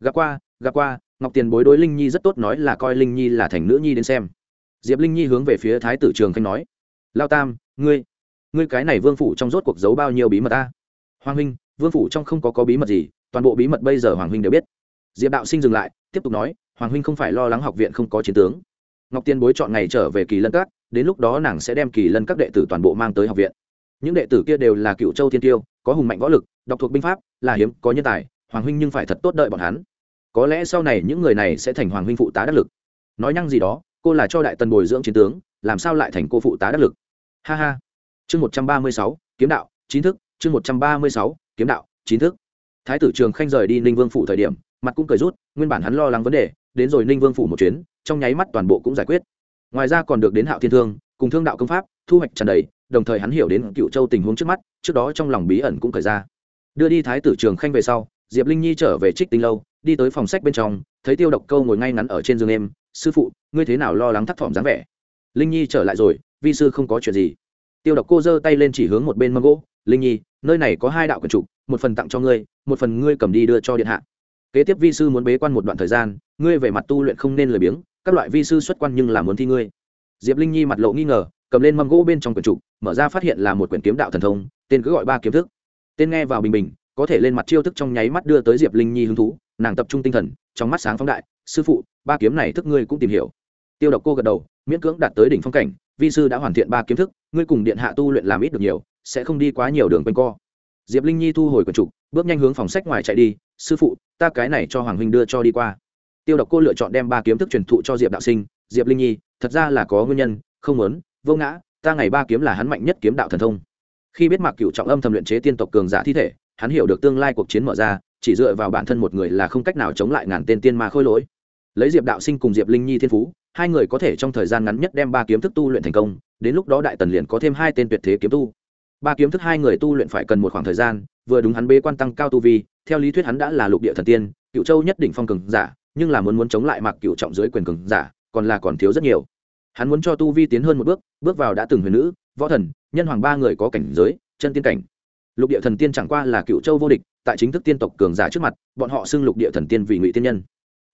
A: Gặp qua gặp qua, ngọc tiền bối đối linh nhi rất tốt, nói là coi linh nhi là thành nữ nhi đến xem. Diệp linh nhi hướng về phía thái tử trường khanh nói, lao tam, ngươi ngươi cái này vương phủ trong rốt cuộc giấu bao nhiêu bí mật ta? Hoàng huynh, vương phủ trong không có có bí mật gì, toàn bộ bí mật bây giờ hoàng huynh đều biết. Diệp đạo sinh dừng lại, tiếp tục nói, hoàng huynh không phải lo lắng học viện không có chiến tướng. Ngọc tiên bối chọn ngày trở về kỳ lân các, đến lúc đó nàng sẽ đem kỳ lân các đệ tử toàn bộ mang tới học viện những đệ tử kia đều là cựu châu thiên tiêu, có hùng mạnh võ lực, đọc thuộc binh pháp, là hiếm, có nhân tài, hoàng huynh nhưng phải thật tốt đợi bọn hắn. Có lẽ sau này những người này sẽ thành hoàng huynh phụ tá đắc lực. Nói nhăng gì đó, cô là cho đại tần bồi dưỡng chiến tướng, làm sao lại thành cô phụ tá đắc lực? Ha ha. Chương một trăm ba mươi sáu, kiếm đạo, chính thức. Chương một trăm ba mươi sáu, kiếm đạo, chính thức. Thái tử trường khanh rời đi ninh vương phủ thời điểm, mặt cũng cười rút, nguyên bản hắn lo lắng vấn đề, đến rồi ninh vương phủ một chuyến, trong nháy mắt toàn bộ cũng giải quyết. Ngoài ra còn được đến hạo thiên thương, cùng thương đạo công pháp, thu hoạch tràn đầy đồng thời hắn hiểu đến cựu châu tình huống trước mắt, trước đó trong lòng bí ẩn cũng khởi ra. Đưa đi thái tử trường khanh về sau, diệp linh nhi trở về trích tinh lâu, đi tới phòng sách bên trong, thấy tiêu độc câu ngồi ngay ngắn ở trên giường em, sư phụ, ngươi thế nào lo lắng thắt thỏm dáng vẻ? Linh nhi trở lại rồi, vi sư không có chuyện gì. Tiêu độc cô giơ tay lên chỉ hướng một bên mâm gỗ, linh nhi, nơi này có hai đạo quần trục một phần tặng cho ngươi, một phần ngươi cầm đi đưa cho điện hạ. Kế tiếp vi sư muốn bế quan một đoạn thời gian, ngươi về mặt tu luyện không nên lười biếng, các loại vi sư xuất quan nhưng là muốn thi ngươi. Diệp linh nhi mặt lộ nghi ngờ cầm lên mâm gỗ bên trong quyển trục, mở ra phát hiện là một quyển kiếm đạo thần thông, tên cứ gọi ba kiếm thức. Tên nghe vào bình bình, có thể lên mặt chiêu thức trong nháy mắt đưa tới diệp linh nhi hứng thú, nàng tập trung tinh thần, trong mắt sáng phóng đại, sư phụ, ba kiếm này thức ngươi cũng tìm hiểu. Tiêu độc cô gật đầu, miễn cưỡng đạt tới đỉnh phong cảnh, vi sư đã hoàn thiện ba kiếm thức, ngươi cùng điện hạ tu luyện làm ít được nhiều, sẽ không đi quá nhiều đường quanh co. Diệp linh nhi thu hồi quyển trục, bước nhanh hướng phòng sách ngoài chạy đi, sư phụ, ta cái này cho hoàng huynh đưa cho đi qua. Tiêu độc cô lựa chọn đem ba kiếm thức truyền thụ cho diệp đạo sinh, diệp linh nhi, thật ra là có nguyên nhân, không muốn vô ngã, ta ngày ba kiếm là hắn mạnh nhất kiếm đạo thần thông. Khi biết mạc cựu trọng âm thầm luyện chế tiên tộc cường giả thi thể, hắn hiểu được tương lai cuộc chiến mở ra, chỉ dựa vào bản thân một người là không cách nào chống lại ngàn tên tiên ma khôi lỗi. Lấy diệp đạo sinh cùng diệp linh nhi thiên phú, hai người có thể trong thời gian ngắn nhất đem ba kiếm thức tu luyện thành công, đến lúc đó đại tần liền có thêm hai tên tuyệt thế kiếm tu. Ba kiếm thức hai người tu luyện phải cần một khoảng thời gian, vừa đúng hắn bế quan tăng cao tu vi, theo lý thuyết hắn đã là lục địa thần tiên cựu châu nhất định phong cường giả, nhưng là muốn muốn chống lại mặc cựu trọng dưới quyền cường giả, còn là còn thiếu rất nhiều hắn muốn cho tu vi tiến hơn một bước bước vào đã từng huyền nữ, võ thần, nhân hoàng ba người có cảnh giới, chân tiên cảnh. Lục địa thần tiên chẳng qua là cựu châu vô địch, tại chính thức tiên tộc cường giả trước mặt, bọn họ xưng lục địa thần tiên vì ngụy tiên nhân.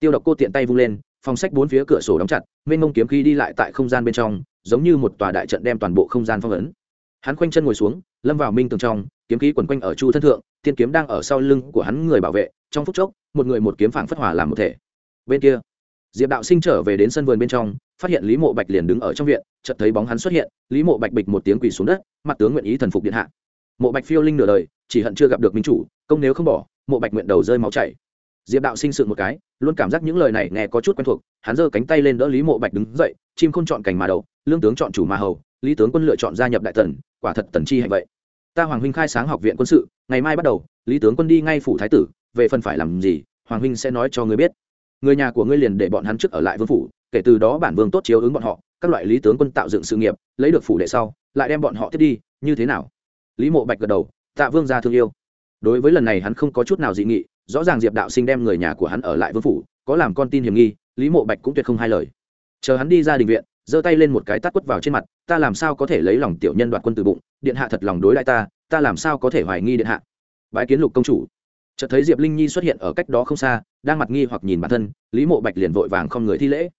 A: Tiêu độc cô tiện tay vung lên, phòng sách bốn phía cửa sổ đóng chặt, mênh mông kiếm khí đi lại tại không gian bên trong, giống như một tòa đại trận đem toàn bộ không gian phong ấn. Hắn khoanh chân ngồi xuống, lâm vào minh tường trong, kiếm khí quần quanh ở chu thân thượng, tiên kiếm đang ở sau lưng của hắn người bảo vệ, trong phút chốc, một người một kiếm phảng phất hỏa làm một thể. Bên kia diệp đạo sinh trở về đến sân vườn bên trong, phát hiện lý mộ bạch liền đứng ở trong viện, chợt thấy bóng hắn xuất hiện, lý mộ bạch bịch một tiếng quỳ xuống đất, mặt tướng nguyện ý thần phục điện hạ. Mộ bạch phiêu linh nửa đời, chỉ hận chưa gặp được minh chủ, công nếu không bỏ, mộ bạch nguyện đầu rơi máu chảy. Diệp đạo sinh sự một cái, luôn cảm giác những lời này nghe có chút quen thuộc, hắn giơ cánh tay lên đỡ lý mộ bạch đứng dậy, chim không chọn cành mà đầu, lương tướng chọn chủ mà hầu, lý tướng quân lựa chọn gia nhập đại tần, quả thật tần chi hạnh vậy. Ta hoàng huynh khai sáng học viện quân sự, ngày mai bắt đầu, lý tướng quân đi ngay phủ thái tử, về phần phải làm gì, hoàng huynh sẽ nói cho ngươi biết người nhà của ngươi liền để bọn hắn trước ở lại vương phủ, kể từ đó bản vương tốt chiếu ứng bọn họ, các loại lý tướng quân tạo dựng sự nghiệp, lấy được phủ đệ sau, lại đem bọn họ tiếp đi, như thế nào? Lý mộ bạch gật đầu, tạ vương ra thương yêu. Đối với lần này hắn không có chút nào dị nghị, rõ ràng diệp đạo sinh đem người nhà của hắn ở lại vương phủ, có làm con tin hiểm nghi, lý mộ bạch cũng tuyệt không hai lời. Chờ hắn đi ra đình viện, giơ tay lên một cái tát quất vào trên mặt, ta làm sao có thể lấy lòng tiểu nhân đoạt quân từ bụng, điện hạ thật lòng đối lại ta ta làm sao có thể hoài nghi điện hạ? Bái kiến lục công chủ chợt thấy diệp linh nhi xuất hiện ở cách đó không xa đang mặt nghi hoặc nhìn bản thân lý mộ bạch liền vội vàng không người thi lễ.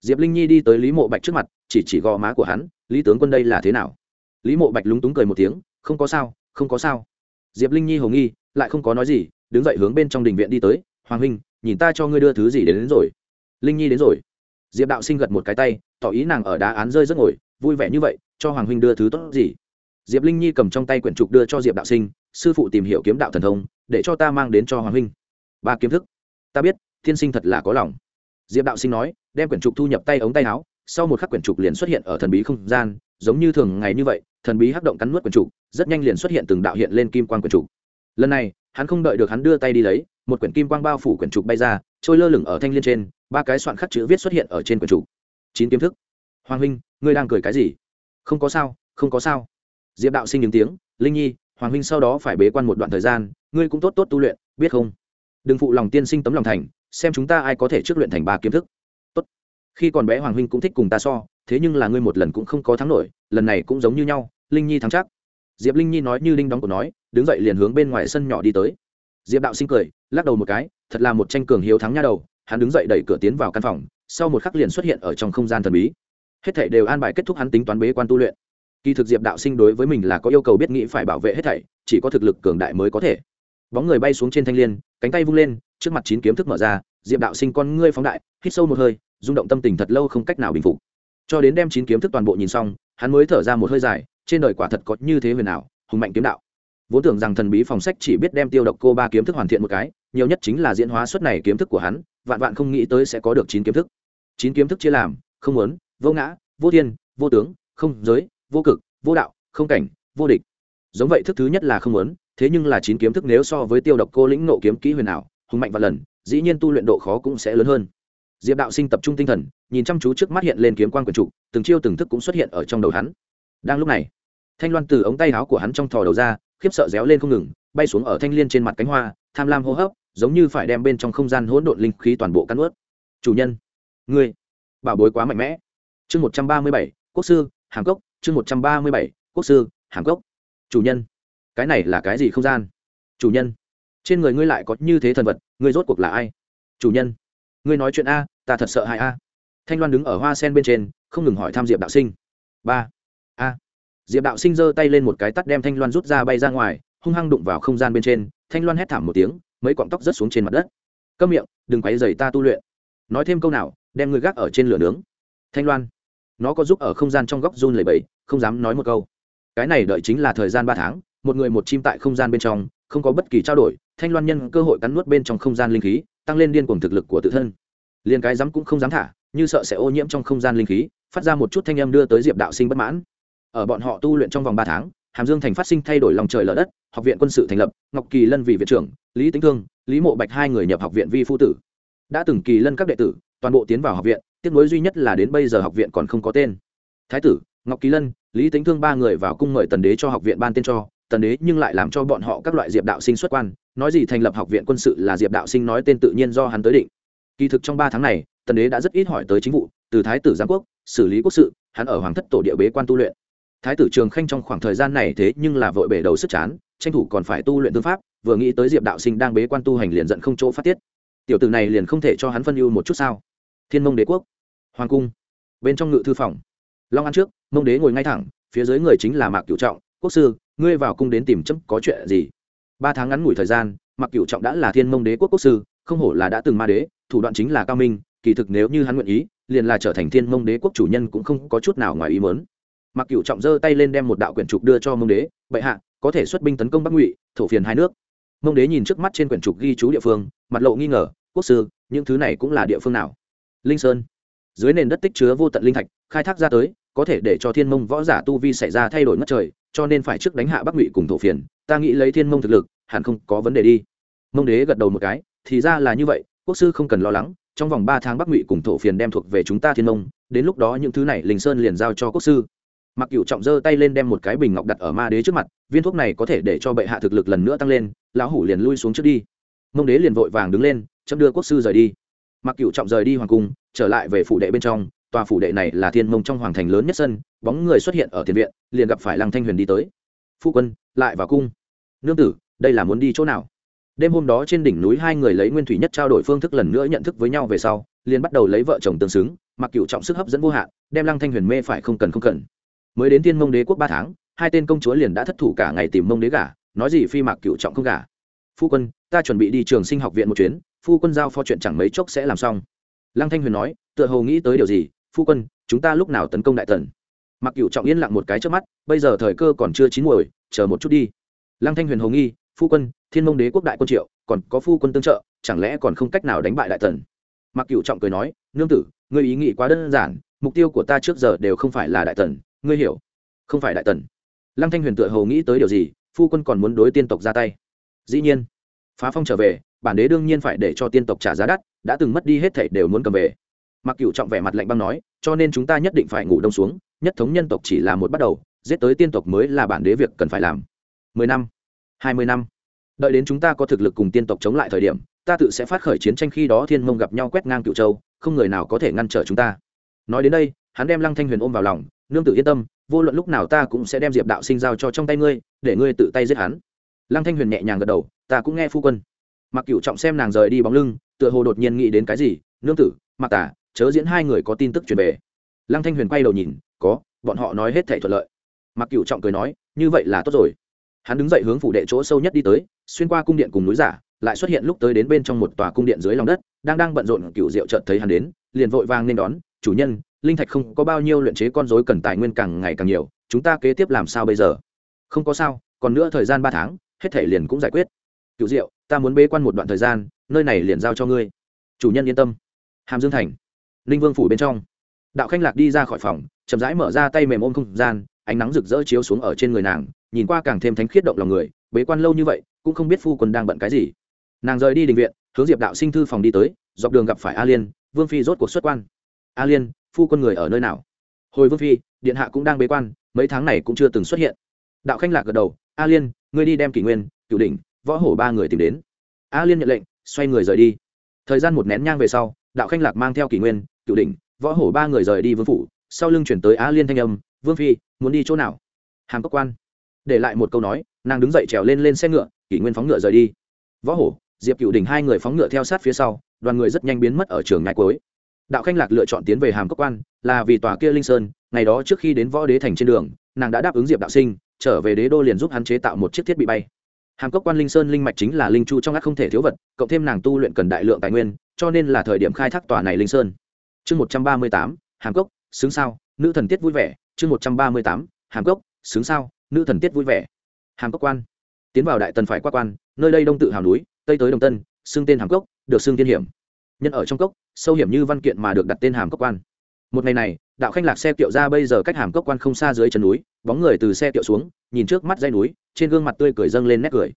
A: Diệp linh nhi đi tới lý mộ bạch trước mặt chỉ chỉ gò má của hắn lý tướng quân đây là thế nào? Lý mộ bạch lúng túng cười một tiếng không có sao không có sao. Diệp linh nhi hồ nghi lại không có nói gì đứng dậy hướng bên trong đình viện đi tới hoàng huynh nhìn ta cho ngươi đưa thứ gì đến, đến rồi. Linh nhi đến rồi. Diệp đạo sinh gật một cái tay tỏ ý nàng ở đá án rơi rất ngồi vui vẻ như vậy cho hoàng huynh đưa thứ tốt gì. Diệp linh nhi cầm trong tay quyển trục đưa cho diệp đạo sinh sư phụ tìm hiểu kiếm đạo thần thông, để cho ta mang đến cho hoàng huynh. Ba kiếm thức. Ta biết, thiên sinh thật là có lòng. Diệp đạo sinh nói, đem quyển trục thu nhập tay ống tay áo, sau một khắc quyển trục liền xuất hiện ở thần bí không gian, giống như thường ngày như vậy, thần bí hắc động cắn nuốt quyển trục, rất nhanh liền xuất hiện từng đạo hiện lên kim quan quyển trục. Lần này, hắn không đợi được hắn đưa tay đi lấy, một quyển kim quang bao phủ quyển trục bay ra, trôi lơ lửng ở thanh liên trên, ba cái soạn khắc chữ viết xuất hiện ở trên quyển trục. Chín kiếm thức. Hoàng huynh, ngươi đang cười cái gì? Không có sao, không có sao. Diệp đạo sinh những tiếng, linh nhi hoàng huynh sau đó phải bế quan một đoạn thời gian, ngươi cũng tốt tốt tu luyện, biết không? Đừng phụ lòng tiên sinh tấm lòng thành, xem chúng ta ai có thể trước luyện thành ba kiếm thức. Tốt. Khi còn bé hoàng huynh cũng thích cùng ta so, thế nhưng là ngươi một lần cũng không có thắng nổi, lần này cũng giống như nhau, linh nhi thắng chắc. Diệp linh nhi nói như linh đóng cổ nói, đứng dậy liền hướng bên ngoài sân nhỏ đi tới. Diệp đạo sinh cười, lắc đầu một cái, thật là một tranh cường hiếu thắng nha đầu, hắn đứng dậy đẩy cửa tiến vào căn phòng, sau một khắc liền xuất hiện ở trong không gian thần bí. Hết thảy đều an bài kết thúc hắn tính toán bế quan tu luyện kỳ thực diệp đạo sinh đối với mình là có yêu cầu biết nghĩ phải bảo vệ hết thảy, chỉ có thực lực cường đại mới có thể. Bóng người bay xuống trên thanh l i ê n cánh tay vung lên, trước mặt chín kiếm thức mở ra, diệp đạo sinh con ngươi phóng đại, hít sâu một hơi, rung động tâm tình thật lâu không cách nào bình phục. Cho đến đem chín kiếm thức toàn bộ nhìn xong, hắn mới thở ra một hơi dài, trên đời quả thật có như thế huyền ảo, hùng mạnh kiếm đạo. Vốn tưởng rằng thần bí phòng sách chỉ biết đem tiêu độc cô ba kiếm thức hoàn thiện một cái, nhiều nhất chính là diễn hóa suất này kiếm thức của hắn, vạn vạn không nghĩ tới sẽ có được chín kiếm thức. Chín kiếm thức chia làm, không muốn, vô ngã, vô thiên, vô tướng, không giới vô cực, vô đạo, không cảnh, vô địch. Giống vậy thức thứ nhất là không muốn, thế nhưng là chín kiếm thức nếu so với tiêu độc cô lĩnh nộ kiếm kỹ huyền ảo, hùng mạnh và lần, dĩ nhiên tu luyện độ khó cũng sẽ lớn hơn. Diệp đạo sinh tập trung tinh thần, nhìn chăm chú trước mắt hiện lên kiếm quan quần trục từng chiêu từng thức cũng xuất hiện ở trong đầu hắn. Đang lúc này, thanh loan từ ống tay áo của hắn trong thò đầu ra, khiếp sợ réo lên không ngừng, bay xuống ở thanh liên trên mặt cánh hoa, tham lam hô hấp, giống như phải đem bên trong không gian hỗn độn linh khí toàn bộ cắn ướt. Chủ nhân, ngươi, bảo bối quá mạnh mẽ. Chương một trăm ba mươi bảy, quốc sư, hàm cốc chương một trăm ba mươi bảy, quốc sư hàn cốc. Chủ nhân. Cái này là cái gì không gian? Chủ nhân. Trên người ngươi lại có như thế thần vật, ngươi rốt cuộc là ai? Chủ nhân. Ngươi nói chuyện a, ta thật sợ hãi a. Thanh loan đứng ở hoa sen bên trên, không ngừng hỏi tham diệp đạo sinh. Ba. A. Diệp đạo sinh giơ tay lên một cái tắt đem thanh loan rút ra bay ra ngoài, hung hăng đụng vào không gian bên trên, thanh loan hét thảm một tiếng, mấy cọng tóc rớt xuống trên mặt đất. Câm miệng, đừng quấy dày ta tu luyện. Nói thêm câu nào, đem người gác ở trên lửa nướng. Thanh loan. Nó có giúp ở không gian trong góc run lầy bẫy không dám nói một câu. Cái này đợi chính là thời gian ba tháng, một người một chim tại không gian bên trong, không có bất kỳ trao đổi, thanh loan nhân cơ hội cắn nuốt bên trong không gian linh khí, tăng lên điên cuồng thực lực của tự thân. Liền cái dám cũng không dám thả, như sợ sẽ ô nhiễm trong không gian linh khí, phát ra một chút thanh âm đưa tới diệp đạo sinh bất mãn. Ở bọn họ tu luyện trong vòng ba tháng, hàm dương thành phát sinh thay đổi lòng trời lở đất, học viện quân sự thành lập, ngọc kỳ lân vì viện trưởng, lý tính thương, lý mộ bạch hai người nhập học viện vi phu tử. Đã từng kỳ lân các đệ tử, toàn bộ tiến vào học viện, tiếc nối duy nhất là đến bây giờ học viện còn không có tên. Thái tử ngọc kỳ lân, lý tính thương ba người vào cung mời tần đế cho học viện ban tên cho, tần đế nhưng lại làm cho bọn họ các loại diệp đạo sinh xuất quan, nói gì thành lập học viện quân sự là diệp đạo sinh nói tên tự nhiên do hắn tới định. Kỳ thực trong ba tháng này, tần đế đã rất ít hỏi tới chính vụ, từ thái tử giám quốc, xử lý quốc sự, hắn ở hoàng thất tổ địa bế quan tu luyện. Thái tử trường khanh trong khoảng thời gian này thế nhưng là vội bể đầu sức chán, tranh thủ còn phải tu luyện tư pháp, vừa nghĩ tới diệp đạo sinh đang bế quan tu hành liền giận không chỗ phát tiết. Tiểu tử này liền không thể cho hắn phân ưu một chút sao? Thiên mông đế quốc, hoàng cung, bên trong ngự thư phòng long ăn trước, mông đế ngồi ngay thẳng, phía dưới người chính là mạc cửu trọng. Quốc sư, ngươi vào cung đến tìm chấm, có chuyện gì? Ba tháng ngắn ngủi thời gian, mạc cửu trọng đã là thiên mông đế quốc quốc sư, không hổ là đã từng ma đế, thủ đoạn chính là cao minh, kỳ thực nếu như hắn nguyện ý, liền là trở thành thiên mông đế quốc chủ nhân cũng không có chút nào ngoài ý mớn mạc cửu trọng giơ tay lên đem một đạo quyển trục đưa cho mông đế, bệ hạ, có thể xuất binh tấn công bắc ngụy, thổ phiền hai nước. Mông đế nhìn trước mắt trên quyển trục ghi chú địa phương, mặt lộ nghi ngờ, quốc sư, những thứ này cũng là địa phương nào? Linh sơn. Dưới nền đất tích chứa vô tận linh thạch, khai thác ra tới có thể để cho thiên mông võ giả tu vi xảy ra thay đổi ngất trời, cho nên phải trước đánh hạ bắc ngụy cùng thổ phiền, ta nghĩ lấy thiên mông thực lực, hẳn không có vấn đề đi. Mông đế gật đầu một cái, thì ra là như vậy, quốc sư không cần lo lắng, trong vòng ba tháng bắc ngụy cùng thổ phiền đem thuộc về chúng ta thiên mông, đến lúc đó những thứ này linh sơn liền giao cho quốc sư. Mặc cựu trọng giơ tay lên đem một cái bình ngọc đặt ở ma đế trước mặt, viên thuốc này có thể để cho bệ hạ thực lực lần nữa tăng lên, lão hủ liền lui xuống trước đi. Mông đế liền vội vàng đứng lên chấm đưa quốc sư rời đi. Mặc cựu trọng rời đi hoàng cung, trở lại về phủ đệ bên trong tòa phủ đệ này là thiên mông trong hoàng thành lớn nhất sân, bóng người xuất hiện ở tiền viện, liền gặp phải lăng thanh huyền đi tới. Phu quân, lại vào cung. Nương tử, đây là muốn đi chỗ nào? Đêm hôm đó trên đỉnh núi hai người lấy nguyên thủy nhất trao đổi phương thức lần nữa nhận thức với nhau về sau, liền bắt đầu lấy vợ chồng tương xứng, mặc cựu trọng sức hấp dẫn vô hạn, đem lăng thanh huyền mê phải không cần không cần. Mới đến thiên mông đế quốc ba tháng, hai tên công chúa liền đã thất thủ cả ngày tìm mông đế gả, nói gì phi mạc cựu trọng không gả. Phu quân, ta chuẩn bị đi trường sinh học viện một chuyến, phu quân giao phó chuyện chẳng mấy chốc sẽ làm xong. Lăng thanh huyền nói, tựa hồ nghĩ tới điều gì phu quân, chúng ta lúc nào tấn công đại tần mặc cựu trọng yên lặng một cái trước mắt, bây giờ thời cơ còn chưa chín muồi, chờ một chút đi. Lăng thanh huyền hồ nghi, phu quân, thiên mông đế quốc đại quân triệu, còn có phu quân tương trợ, chẳng lẽ còn không cách nào đánh bại đại tần mặc cựu trọng cười nói, nương tử, ngươi ý nghĩ quá đơn giản, mục tiêu của ta trước giờ đều không phải là đại tần ngươi hiểu? Không phải đại tần lăng thanh huyền tựa hồ nghĩ tới điều gì, phu quân còn muốn đối tiên tộc ra tay. Dĩ nhiên, phá phong trở về, bản đế đương nhiên phải để cho tiên tộc trả giá đắt, đã từng mất đi hết thảy đều muốn cầm về mặc cựu trọng vẻ mặt lạnh băng nói, cho nên chúng ta nhất định phải ngủ đông xuống, nhất thống nhân tộc chỉ là một bắt đầu, giết tới tiên tộc mới là bản đế việc cần phải làm. Mười năm, hai mươi năm. Đợi đến chúng ta có thực lực cùng tiên tộc chống lại thời điểm, ta tự sẽ phát khởi chiến tranh khi đó thiên mông gặp nhau quét ngang cựu châu, không người nào có thể ngăn trở chúng ta. Nói đến đây, hắn đem lăng thanh huyền ôm vào lòng, nương tự yên tâm, vô luận lúc nào ta cũng sẽ đem diệp đạo sinh giao cho trong tay ngươi, để ngươi tự tay giết hắn. Lăng thanh huyền nhẹ nhàng gật đầu, ta cũng nghe phu quân. Mặc cựu trọng xem nàng rời đi bóng lưng, tựa hồ đột nhiên nghĩ đến cái gì, nương tử mặc tả chớ diễn hai người có tin tức truyền về. Lăng thanh huyền quay đầu nhìn, có, bọn họ nói hết thể thuận lợi. Mặc cựu trọng cười nói, như vậy là tốt rồi. Hắn đứng dậy hướng phủ đệ chỗ sâu nhất đi tới, xuyên qua cung điện cùng núi giả, lại xuất hiện lúc tới đến bên trong một tòa cung điện dưới lòng đất, đang đang bận rộn cựu diệu chợt thấy hắn đến, liền vội vàng nên đón, chủ nhân, linh thạch không có bao nhiêu luyện chế con dối cần tài nguyên càng ngày càng nhiều, chúng ta kế tiếp làm sao bây giờ? Không có sao, còn nữa thời gian ba tháng, hết thể liền cũng giải quyết. Cựu diệu, ta muốn bế quan một đoạn thời gian, nơi này liền giao cho ngươi. Chủ nhân yên tâm. Hàm dương thành ninh vương phủ bên trong. Đạo khanh lạc đi ra khỏi phòng, chậm rãi mở ra tay mềm ôm không gian, ánh nắng rực rỡ chiếu xuống ở trên người nàng, nhìn qua càng thêm thánh khiết động lòng người, bế quan lâu như vậy, cũng không biết phu quân đang bận cái gì. Nàng rời đi đình viện, hướng diệp đạo sinh thư phòng đi tới, dọc đường gặp phải a liên, vương phi rốt cuộc xuất quan. A liên, phu quân người ở nơi nào? Hồi vương phi, điện hạ cũng đang bế quan, mấy tháng này cũng chưa từng xuất hiện. Đạo khanh lạc gật đầu, a liên, ngươi đi đem kỷ nguyên cựu đỉnh, võ hổ ba người tìm đến. A liên nhận lệnh, xoay người rời đi. Thời gian một nén nhang về sau, đạo khanh lạc mang theo kỷ nguyên cựu đỉnh, võ hổ ba người rời đi vương phủ, sau lưng chuyển tới Á liên thanh âm, vương phi, muốn đi chỗ nào? Hàm cốc quan. Để lại một câu nói, nàng đứng dậy trèo lên lên xe ngựa, kỷ nguyên phóng ngựa rời đi. Võ hổ, diệp cựu đỉnh hai người phóng ngựa theo sát phía sau, đoàn người rất nhanh biến mất ở trường ngại cuối. Đạo khanh lạc lựa chọn tiến về hàm cốc quan, là vì tòa kia linh sơn, ngày đó trước khi đến võ đế thành trên đường, nàng đã đáp ứng diệp đạo sinh, trở về đế đô liền giúp hắn chế tạo một chiếc thiết bị bay. Hàm cốc quan linh sơn linh mạch chính là linh chu trong ác không thể thiếu vật, cộng thêm nàng tu luyện cần đại lượng tài nguyên, cho nên là thời điểm khai thác tòa này linh sơn chương một trăm ba mươi tám, hàm cốc, xứng sao, nữ thần tiết vui vẻ. Chương một trăm ba mươi tám, hàm cốc, xứng sao, nữ thần tiết vui vẻ. Hàm cốc quan. Tiến vào đại tần phải qua quan, nơi đây đông tự hào núi, tây tới đồng tân, xưng tên hàm cốc, được xưng tiên hiểm. Nhân ở trong cốc, sâu hiểm như văn kiện mà được đặt tên hàm cốc quan. Một ngày này, đạo khanh lạc xe kiệu ra bây giờ cách hàm cốc quan không xa dưới chân núi, bóng người từ xe kiệu xuống, nhìn trước mắt dây núi, trên gương mặt tươi cười dâng lên nét cười.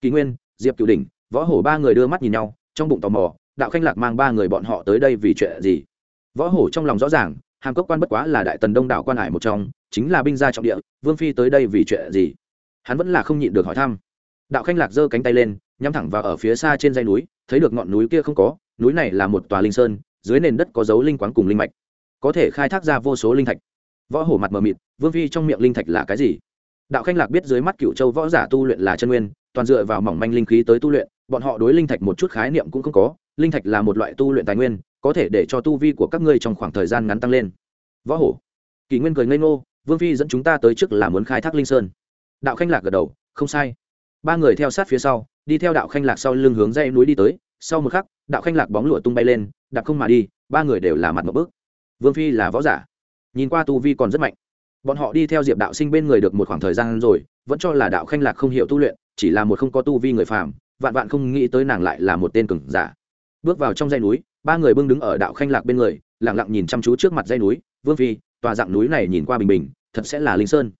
A: Kỳ nguyên, diệp cựu đỉnh, võ hổ ba người đưa mắt nhìn nhau, trong bụng tò mò, đạo khanh lạc mang ba người bọn họ tới đây vì chuyện gì? Võ hổ trong lòng rõ ràng, hàm cốc quan bất quá là đại tần đông đảo quan hải một trong, chính là binh gia trọng địa, vương phi tới đây vì chuyện gì? Hắn vẫn là không nhịn được hỏi thăm. Đạo khanh lạc giơ cánh tay lên, nhắm thẳng vào ở phía xa trên dây núi, thấy được ngọn núi kia không có, núi này là một tòa linh sơn, dưới nền đất có dấu linh quán cùng linh mạch. Có thể khai thác ra vô số linh thạch. Võ hổ mặt mờ mịt, vương phi trong miệng linh thạch là cái gì? Đạo khanh lạc biết dưới mắt cựu châu võ giả tu luyện là chân nguyên, toàn dựa vào mỏng manh linh khí tới tu luyện, bọn họ đối linh thạch một chút khái niệm cũng không có, linh thạch là một loại tu luyện tài nguyên có thể để cho tu vi của các ngươi trong khoảng thời gian ngắn tăng lên. Võ hổ. Kỷ nguyên cười ngây ngô, vương phi dẫn chúng ta tới trước là muốn khai thác linh sơn. Đạo khanh lạc gật đầu, không sai. Ba người theo sát phía sau, đi theo đạo khanh lạc sau lưng hướng dây núi đi tới. Sau một khắc, đạo khanh lạc bóng lụa tung bay lên, đạp không mà đi, ba người đều là mặt một bước. Vương phi là võ giả, nhìn qua tu vi còn rất mạnh. Bọn họ đi theo diệp đạo sinh bên người được một khoảng thời gian rồi, vẫn cho là đạo khanh lạc không hiểu tu luyện, chỉ là một không có tu vi người phàm, vạn vạn không nghĩ tới nàng lại là một tên cường giả. Bước vào trong dây núi ba người bưng đứng ở đạo khanh lạc bên người lẳng lặng nhìn chăm chú trước mặt dây núi. Vương phi, tòa dạng núi này nhìn qua bình bình, thật sẽ là linh sơn.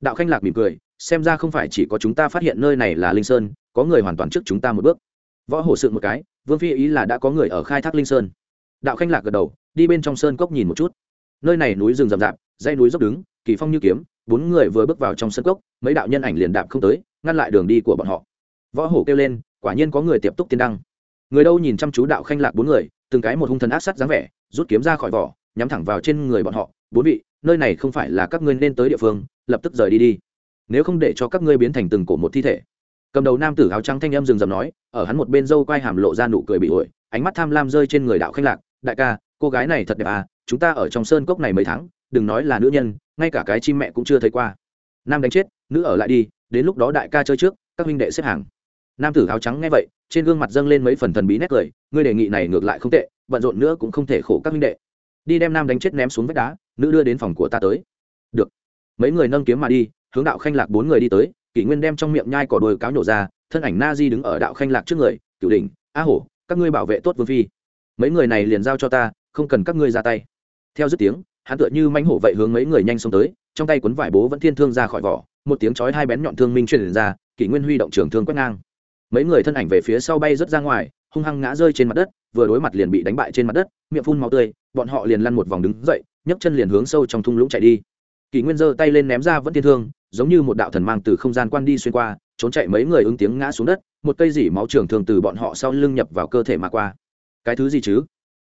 A: Đạo khanh lạc mỉm cười, xem ra không phải chỉ có chúng ta phát hiện nơi này là linh sơn, có người hoàn toàn trước chúng ta một bước. Võ hổ sự một cái, vương phi ý là đã có người ở khai thác linh sơn. Đạo khanh lạc gật đầu, đi bên trong sơn cốc nhìn một chút. Nơi này núi rừng rậm rạp, dãy núi dốc đứng, kỳ phong như kiếm, bốn người vừa bước vào trong sân cốc, mấy đạo nhân ảnh liền đạp không tới, ngăn lại đường đi của bọn họ. Võ hổ kêu lên, quả nhiên có người tiếp tục tiên đăng. Người đâu nhìn chăm chú đạo khanh lạc bốn người từng cái một hung thần ác sát dáng vẻ, rút kiếm ra khỏi vỏ, nhắm thẳng vào trên người bọn họ, bốn vị, nơi này không phải là các ngươi nên tới địa phương, lập tức rời đi đi. Nếu không để cho các ngươi biến thành từng cổ một thi thể. Cầm đầu nam tử áo trắng thanh âm rừng rầm nói, ở hắn một bên dâu quai hàm lộ ra nụ cười bị ổi, ánh mắt tham lam rơi trên người đạo khanh lạc, đại ca, cô gái này thật đẹp à chúng ta ở trong sơn cốc này mấy tháng, đừng nói là nữ nhân, ngay cả cái chim mẹ cũng chưa thấy qua. Nam đánh chết, nữ ở lại đi, đến lúc đó đại ca chơi trước, các huynh đệ xếp hàng nam tử áo trắng nghe vậy, trên gương mặt dâng lên mấy phần thần bí nét cười, ngươi đề nghị này ngược lại không tệ, bận rộn nữa cũng không thể khổ các minh đệ. Đi đem nam đánh chết ném xuống vách đá, nữ đưa đến phòng của ta tới. Được. Mấy người nâng kiếm mà đi, hướng đạo khanh lạc bốn người đi tới, kỷ nguyên đem trong miệng nhai cỏ đồi cáo nhổ ra, thân ảnh na di đứng ở đạo khanh lạc trước người, cửu đỉnh, a hổ, các ngươi bảo vệ tốt vương phi. Mấy người này liền giao cho ta, không cần các ngươi ra tay. Theo dứt tiếng, hắn tựa như manh hổ vậy hướng mấy người nhanh xông tới, trong tay cuốn vải bố vẫn thiên thương ra khỏi vỏ, một tiếng chói hai bén nhọn thương minh truyền ra, kỷ nguyên huy động trường thương quét ngang mấy người thân ảnh về phía sau bay rớt ra ngoài, hung hăng ngã rơi trên mặt đất, vừa đối mặt liền bị đánh bại trên mặt đất, miệng phun máu tươi, bọn họ liền lăn một vòng đứng dậy, nhấc chân liền hướng sâu trong thung lũng chạy đi. Kỷ nguyên giơ tay lên ném ra vẫn thiên thương, giống như một đạo thần mang từ không gian quan đi xuyên qua, trốn chạy mấy người ứng tiếng ngã xuống đất, một cây dỉ máu trường thường từ bọn họ sau lưng nhập vào cơ thể mà qua. Cái thứ gì chứ?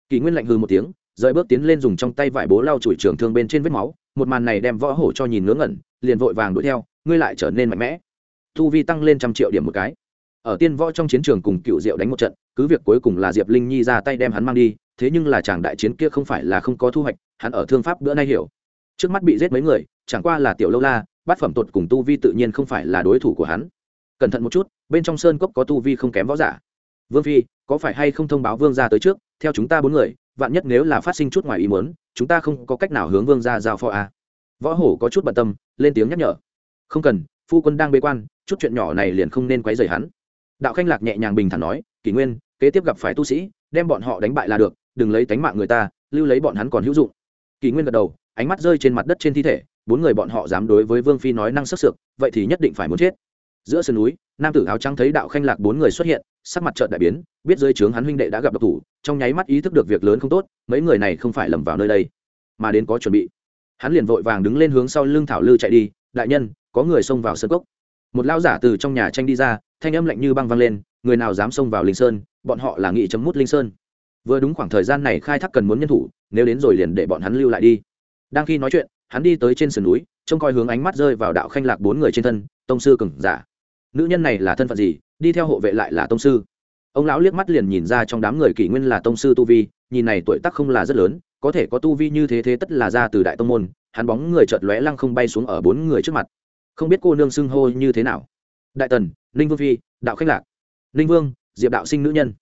A: Kỷ nguyên lạnh hư một tiếng, rời bước tiến lên dùng trong tay vải bố lau chùi trường thương bên trên vết máu, một màn này đem võ hổ cho nhìn ngớ ngẩn, liền vội vàng đuổi theo, ngươi lại trở nên mạnh mẽ. Thu vi tăng lên trăm triệu điểm một cái ở tiên võ trong chiến trường cùng cựu diệu đánh một trận, cứ việc cuối cùng là diệp linh nhi ra tay đem hắn mang đi, thế nhưng là chàng đại chiến kia không phải là không có thu hoạch, hắn ở thương pháp bữa nay hiểu. Trước mắt bị giết mấy người, chẳng qua là tiểu lâu la, bát phẩm tột cùng tu vi tự nhiên không phải là đối thủ của hắn. Cẩn thận một chút, bên trong sơn cốc có tu vi không kém võ giả. Vương phi, có phải hay không thông báo vương ra tới trước? Theo chúng ta bốn người, vạn nhất nếu là phát sinh chút ngoài ý muốn, chúng ta không có cách nào hướng vương ra giao phó a à. võ hổ có chút bận tâm, lên tiếng nhắc nhở. Không cần, phu quân đang bế quan, chút chuyện nhỏ này liền không nên quấy rầy hắn đạo khanh lạc nhẹ nhàng bình thản nói, kỷ nguyên, kế tiếp gặp phải tu sĩ, đem bọn họ đánh bại là được, đừng lấy tánh mạng người ta, lưu lấy bọn hắn còn hữu dụng. Kỷ nguyên gật đầu, ánh mắt rơi trên mặt đất trên thi thể, bốn người bọn họ dám đối với vương phi nói năng sức sược vậy thì nhất định phải muốn chết. Giữa sườn núi, nam tử áo trắng thấy đạo khanh lạc bốn người xuất hiện, sắc mặt trợn đại biến, biết dưới trướng hắn huynh đệ đã gặp độc thủ, trong nháy mắt ý thức được việc lớn không tốt, mấy người này không phải lầm vào nơi đây, mà đến có chuẩn bị. Hắn liền vội vàng đứng lên hướng sau lưng thảo lư chạy đi, đại nhân, có người xông vào sân cốc. Một lao giả từ trong nhà tranh đi ra thanh âm lạnh như băng vang lên, người nào dám xông vào linh sơn, bọn họ là nghị chấm mút linh sơn. Vừa đúng khoảng thời gian này khai thác cần muốn nhân thủ, nếu đến rồi liền để bọn hắn lưu lại đi. Đang khi nói chuyện, hắn đi tới trên sườn núi, trông coi hướng ánh mắt rơi vào đạo khanh lạc bốn người trên thân, tông sư cừng giả. Nữ nhân này là thân phận gì? Đi theo hộ vệ lại là tông sư. Ông lão liếc mắt liền nhìn ra trong đám người kỷ nguyên là tông sư tu vi, nhìn này tuổi tác không là rất lớn, có thể có tu vi như thế thế tất là ra từ đại tông môn, hắn bóng người chợt lóe lăng không bay xuống ở bốn người trước mặt. Không biết cô nương xưng hô như thế nào đại tần, ninh vương phi, đạo khách lạc. Ninh vương, diệp đạo sinh nữ nhân.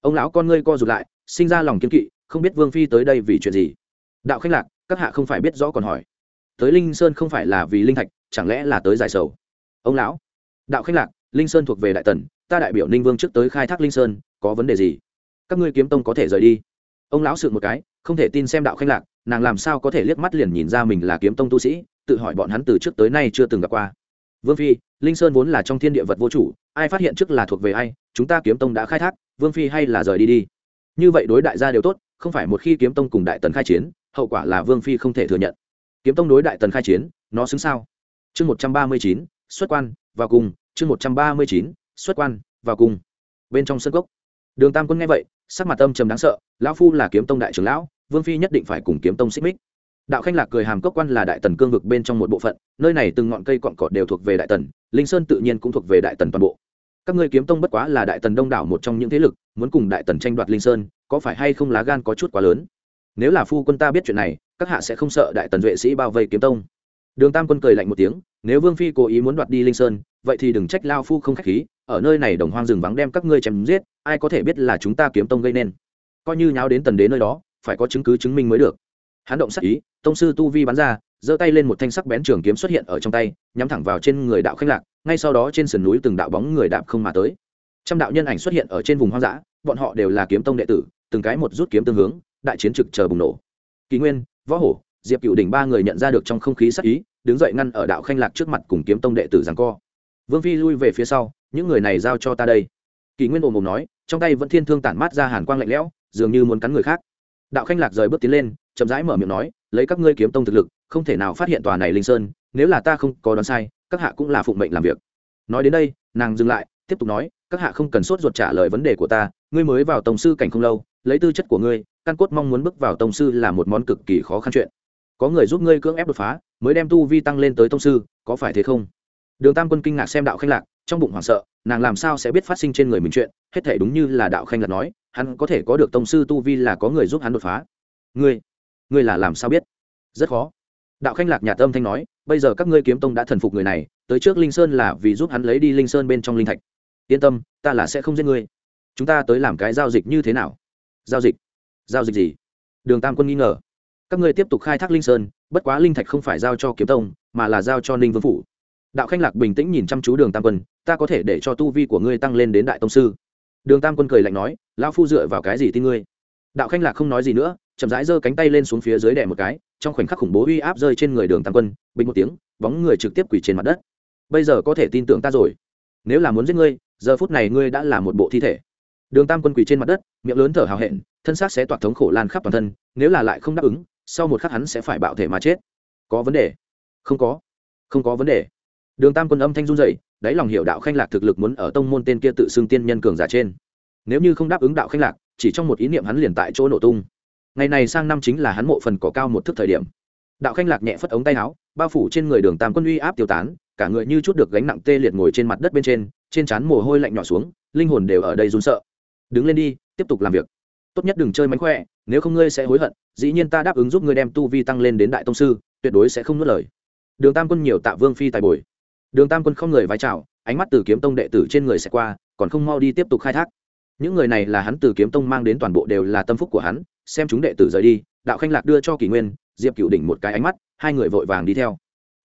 A: Ông lão con ngươi co rụt lại, sinh ra lòng kiên kỵ, không biết vương phi tới đây vì chuyện gì. Đạo khách lạc, các hạ không phải biết rõ còn hỏi. Tới linh sơn không phải là vì linh thạch, chẳng lẽ là tới giải sầu? Ông lão. Đạo khách lạc, linh sơn thuộc về đại tần, ta đại biểu ninh vương trước tới khai thác linh sơn, có vấn đề gì? Các ngươi kiếm tông có thể rời đi. Ông lão sự một cái, không thể tin xem đạo khách lạc, nàng làm sao có thể liếc mắt liền nhìn ra mình là kiếm tông tu sĩ, tự hỏi bọn hắn từ trước tới nay chưa từng gặp qua vương phi, linh sơn vốn là trong thiên địa vật vô chủ, ai phát hiện trước là thuộc về ai, chúng ta kiếm tông đã khai thác, vương phi hay là rời đi đi. Như vậy đối đại gia đều tốt, không phải một khi kiếm tông cùng đại tần khai chiến, hậu quả là vương phi không thể thừa nhận. Kiếm tông đối đại tần khai chiến, nó xứng sao? Chương một trăm ba mươi chín, xuất quan, vào cùng, chương một trăm ba mươi chín, xuất quan, vào cùng. Bên trong sân cốc. Đường tam quân nghe vậy, sắc mặt âm trầm đáng sợ, lão phu là kiếm tông đại trưởng lão, vương phi nhất định phải cùng kiếm tông xích mích đạo khanh lạc cười hàm cốc quan là đại tần cương vực bên trong một bộ phận, nơi này từng ngọn cây cọn cỏ đều thuộc về đại tần, linh sơn tự nhiên cũng thuộc về đại tần toàn bộ. Các ngươi kiếm tông bất quá là đại tần đông đảo một trong những thế lực, muốn cùng đại tần tranh đoạt linh sơn, có phải hay không lá gan có chút quá lớn? Nếu là phu quân ta biết chuyện này, các hạ sẽ không sợ đại tần duệ sĩ bao vây kiếm tông. Đường tam quân cười lạnh một tiếng, nếu vương phi cố ý muốn đoạt đi linh sơn, vậy thì đừng trách lao phu không k h á c h khí, ở nơi này đồng hoang rừng vắng đem các ngươi chém giết, ai có thể biết là chúng ta kiếm tông gây nên. Coi như nháo đến tần đế nơi đó, phải có chứng cứ chứng minh mới được hắn động sắc ý, tông sư tu vi bắn ra, giơ tay lên một thanh sắc bén trường kiếm xuất hiện ở trong tay, nhắm thẳng vào trên người đạo khanh lạc, ngay sau đó trên sườn núi từng đạo bóng người đạp không mà tới. Trăm đạo nhân ảnh xuất hiện ở trên vùng hoang dã, bọn họ đều là kiếm tông đệ tử, từng cái một rút kiếm tương hướng, đại chiến trực chờ bùng nổ. Kỳ nguyên, võ hổ, diệp cựu đỉnh ba người nhận ra được trong không khí sắc ý, đứng dậy ngăn ở đạo khanh lạc trước mặt cùng kiếm tông đệ tử giằng co. Vương phi lui về phía sau, những người này giao cho ta đây. Kỳ nguyên ồm ồm nói, trong tay vẫn thiên thương tản mát ra hàn quang lạnh lẽo, dường như muốn cắn người khác đạo khanh lạc rời bước tiến lên, chậm rãi mở miệng nói, lấy các ngươi kiếm tông thực lực, không thể nào phát hiện tòa này linh sơn, nếu là ta không có đoán sai, các hạ cũng là phụng mệnh làm việc. Nói đến đây, nàng dừng lại, tiếp tục nói, các hạ không cần sốt ruột trả lời vấn đề của ta, ngươi mới vào tổng sư cảnh không lâu, lấy tư chất của ngươi, căn cốt mong muốn bước vào tổng sư là một món cực kỳ khó khăn chuyện. Có người giúp ngươi cưỡng ép đột phá, mới đem tu vi tăng lên tới tông sư, có phải thế không? Đường tam quân kinh ngạc xem đạo khanh lạc, trong bụng hoảng sợ, nàng làm sao sẽ biết phát sinh trên người mình chuyện, hết thể đúng như là đạo khanh lạc nói hắn có thể có được tông sư tu vi là có người giúp hắn đột phá. Ngươi ngươi là làm sao biết? Rất khó. Đạo khanh lạc nhà tâm thanh nói, bây giờ các ngươi kiếm tông đã thần phục người này, tới trước linh sơn là vì giúp hắn lấy đi linh sơn bên trong linh thạch. Yên tâm, ta là sẽ không giết ngươi. Chúng ta tới làm cái giao dịch như thế nào? Giao dịch? Giao dịch gì? Đường tam quân nghi ngờ. Các ngươi tiếp tục khai thác linh sơn, bất quá linh thạch không phải giao cho kiếm tông, mà là giao cho ninh vương phủ. Đạo khanh lạc bình tĩnh nhìn chăm chú đường tam quân, ta có thể để cho tu vi của ngươi tăng lên đến đại tông sư đường tam quân cười lạnh nói, lão phu dựa vào cái gì tin ngươi? Đạo khanh lạc không nói gì nữa, chậm rãi giơ cánh tay lên xuống phía dưới đè một cái, trong khoảnh khắc khủng bố uy áp rơi trên người đường tam quân, bình một tiếng, bóng người trực tiếp quỳ trên mặt đất. Bây giờ có thể tin tưởng ta rồi. Nếu là muốn giết ngươi, giờ phút này ngươi đã là một bộ thi thể. Đường tam quân quỳ trên mặt đất, miệng lớn thở hào hẹn, thân xác sẽ toạc thống khổ lan khắp toàn thân, nếu là lại không đáp ứng, sau một khắc hắn sẽ phải bạo thể mà chết. Có vấn đề. Không có. Không có vấn đề. Đường tam quân âm thanh run dậy đáy lòng hiểu đạo khanh lạc thực lực muốn ở tông môn tên kia tự xưng tiên nhân cường giả trên. Nếu như không đáp ứng đạo khanh lạc, chỉ trong một ý niệm hắn liền tại chỗ nổ tung. Ngày này sang năm chính là hắn mộ phần cỏ cao một thức thời điểm. Đạo khanh lạc nhẹ phất ống tay áo, bao phủ trên người đường tam quân uy áp tiêu tán, cả người như chút được gánh nặng tê liệt ngồi trên mặt đất bên trên trên trán mồ hôi lạnh nhỏ xuống, linh hồn đều ở đây run sợ. Đứng lên đi, tiếp tục làm việc. Tốt nhất đừng chơi mánh khỏe, nếu không ngươi sẽ hối hận, dĩ nhiên ta đáp ứng giúp ngươi đem tu vi tăng lên đến đại tông sư, tuyệt đối sẽ không nuốt lời. Đường tam quân nhiều tạ vương phi tài bồi đường tam quân không người vai chào, ánh mắt từ kiếm tông đệ tử trên người sẽ qua còn không mau đi tiếp tục khai thác. Những người này là hắn từ kiếm tông mang đến toàn bộ đều là tâm phúc của hắn xem chúng đệ tử rời đi đạo khanh lạc đưa cho kỷ nguyên diệp cựu đỉnh một cái ánh mắt hai người vội vàng đi theo.